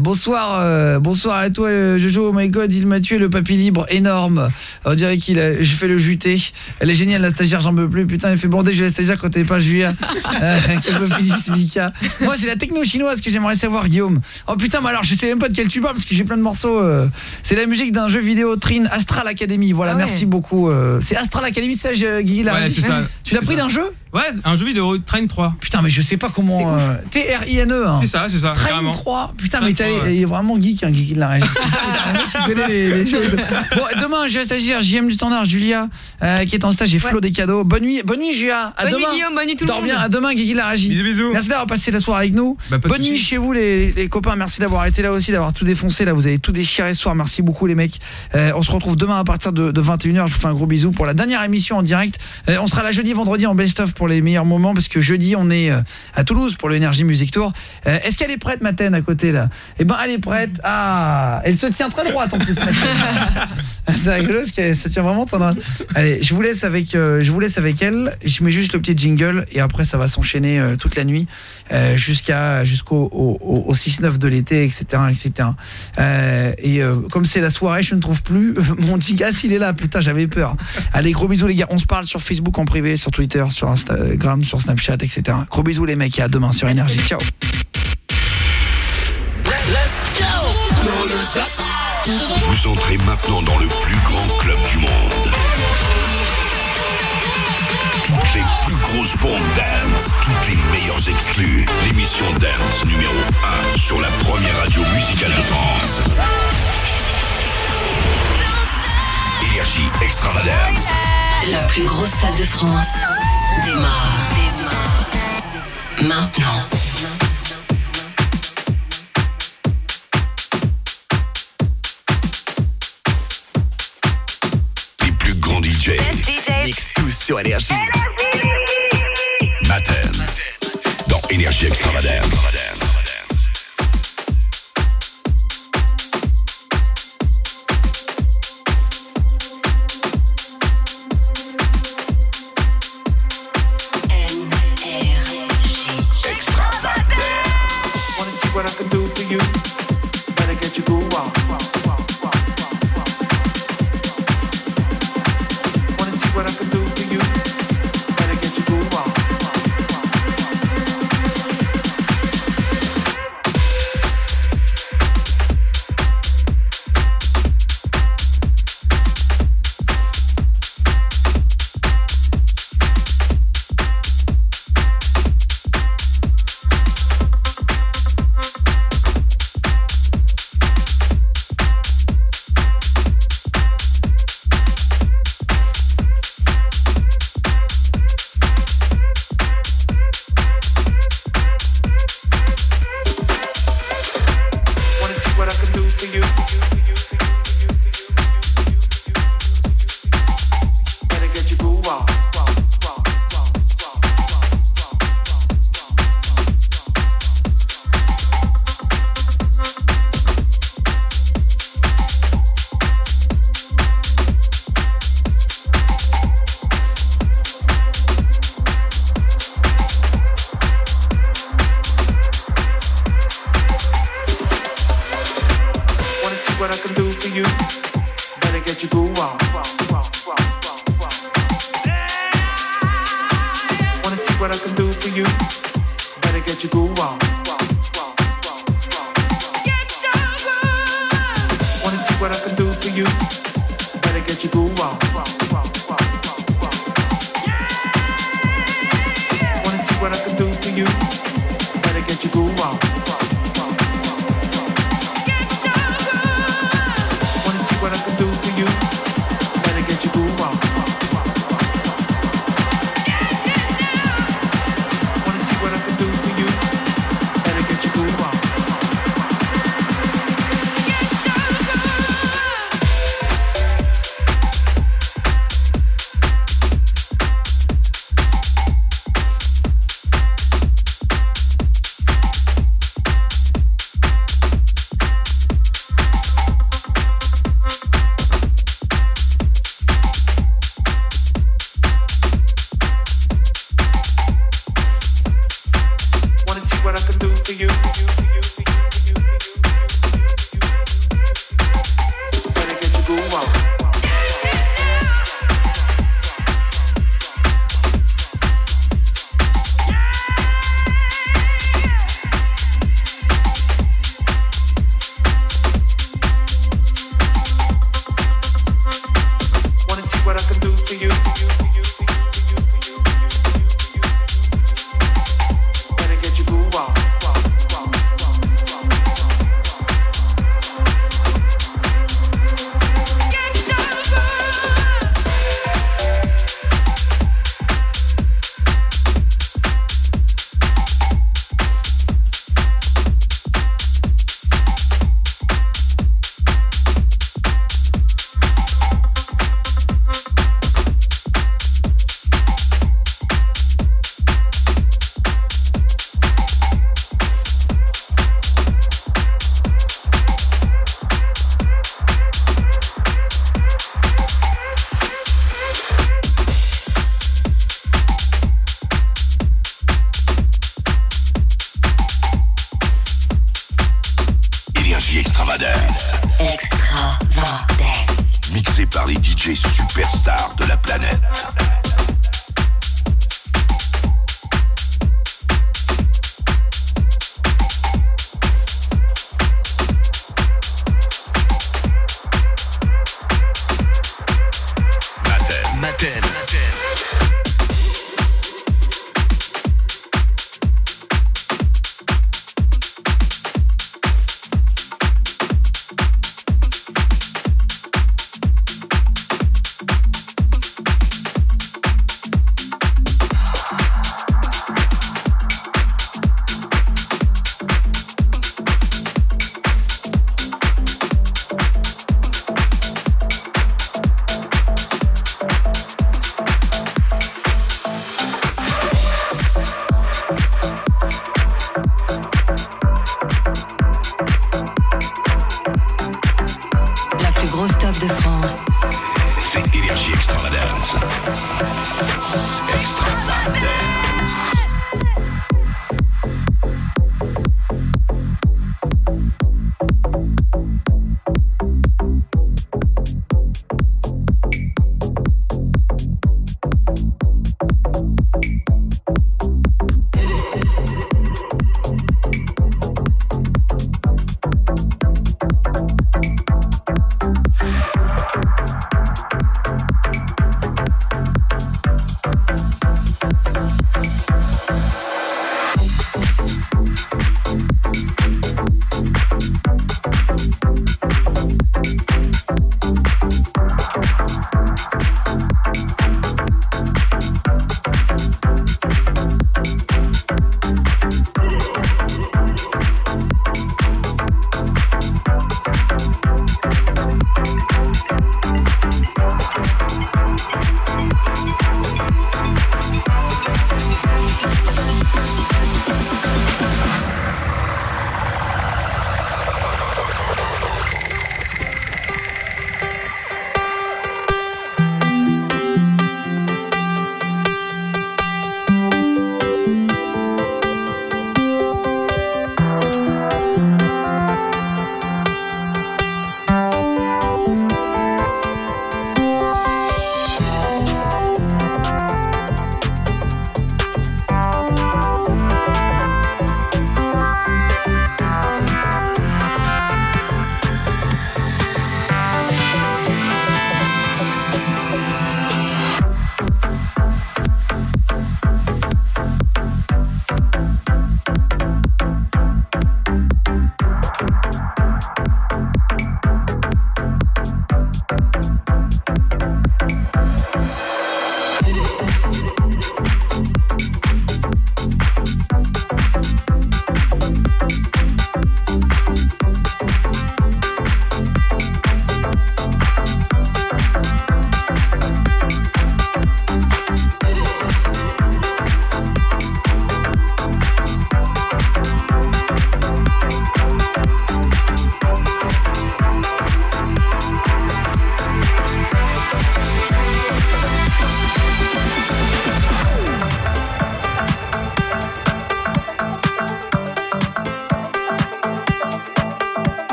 S3: Bonsoir bonsoir à toi Jojo. Oh my god, il m'a tué le papy libre énorme. On dirait qu'il a je fais le juté. Elle est géniale la stagiaire, j'en peux plus. Putain, elle fait bander je la stagiaire quand t'es pas Julien. Euh, quel beau physique Mika. Moi, c'est la techno chinoise que j'aimerais savoir Guillaume. Oh putain, mais alors je sais même pas de quel tu parles parce que j'ai plein de morceaux euh. c'est la musique d'un jeu vidéo Trine Astral Academy. Voilà,
S25: Ah ouais.
S3: merci beaucoup. euh. c'est Astral Academy ça la
S25: Ouais.
S3: Tu l'as pris d'un jeu?
S25: Ouais, un jeu vidéo, Train 3.
S3: Putain, mais je sais pas comment euh, T-R-I-N-E hein.
S25: C'est ça, c'est ça,
S3: Train
S25: carrément.
S3: 3. Putain,
S25: Train
S3: mais t'as-
S25: 3, ouais.
S3: il est vraiment geek, un geek de la régie. C'est fou, t'as un mec qui connaît les, les jeux. Bon, demain, je vais stagiaire, JM du standard, Julia, euh, qui est en stage, et Flo des cadeaux. Bonne nuit, bonne nuit, Julia. À
S5: Bonne
S3: demain.
S5: nuit, Guillaume, bonne nuit tout le
S3: Dors
S5: monde.
S3: bien, à demain, Guigui de la régie.
S25: Bisous, bisous.
S3: Merci d'avoir passé la soirée avec nous.
S25: Bah, pas de
S3: bonne nuit
S25: soucis.
S3: chez vous, les, les copains. Merci d'avoir été là aussi, d'avoir tout défoncé. Là, vous avez tout déchiré ce soir. Merci beaucoup, les mecs. Euh, on se retrouve demain à partir de, de 21h. Je vous fais un gros bisou pour la dernière émission en direct. Euh, on sera là jeudi, vendredi en best-of pour les meilleurs moments parce que jeudi, on est euh, à Toulouse pour l'Energy Music Tour. Euh, Est-ce qu'elle est prête, Maten, à côté là? Eh ben, elle est prête. Ah, elle se tient très droite en plus, C'est rigolo parce que ça tient vraiment très. Allez, je vous laisse avec, euh, je vous laisse avec elle. Je mets juste le petit jingle et après ça va s'enchaîner toute la nuit euh, jusqu'à jusqu'au 6-9 de l'été, etc. etc. Et euh, euh, comme c'est la soirée, je ne trouve plus mon gigas, il est là, putain, j'avais peur. Allez, gros bisous les gars, on se parle sur Facebook en privé, sur Twitter, sur Instagram, sur Snapchat, etc. Gros bisous les mecs, et à demain sur Énergie. Ciao
S11: Vous entrez maintenant dans le plus grand club du monde toutes les plus grosses bombes dance, toutes les meilleures exclues. L'émission dance numéro 1 sur la première radio musicale de France. Énergie extravagance.
S55: La plus grosse salle de France démarre maintenant.
S11: DJ. Best DJ.
S14: Mix tout sur Énergie.
S11: Énergie.
S44: Matin. Dans
S11: Énergie Extravagance.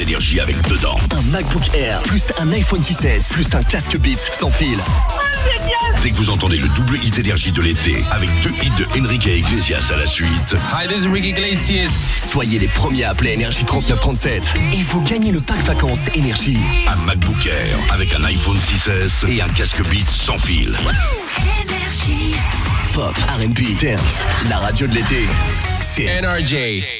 S11: Énergie avec dedans.
S14: Un MacBook Air, plus un iPhone 6S, plus un casque Beats sans fil.
S11: Dès que vous entendez le double hit énergie de l'été, avec deux hits de Enrique Iglesias à la suite,
S14: Hi, this is Iglesias. Soyez les premiers à appeler Énergie 3937 et vous gagnez le pack vacances Énergie.
S11: un MacBook Air avec un iPhone 6S et un casque Beats sans fil.
S14: Pop, R&B, dance, la radio de l'été. C'est NRJ.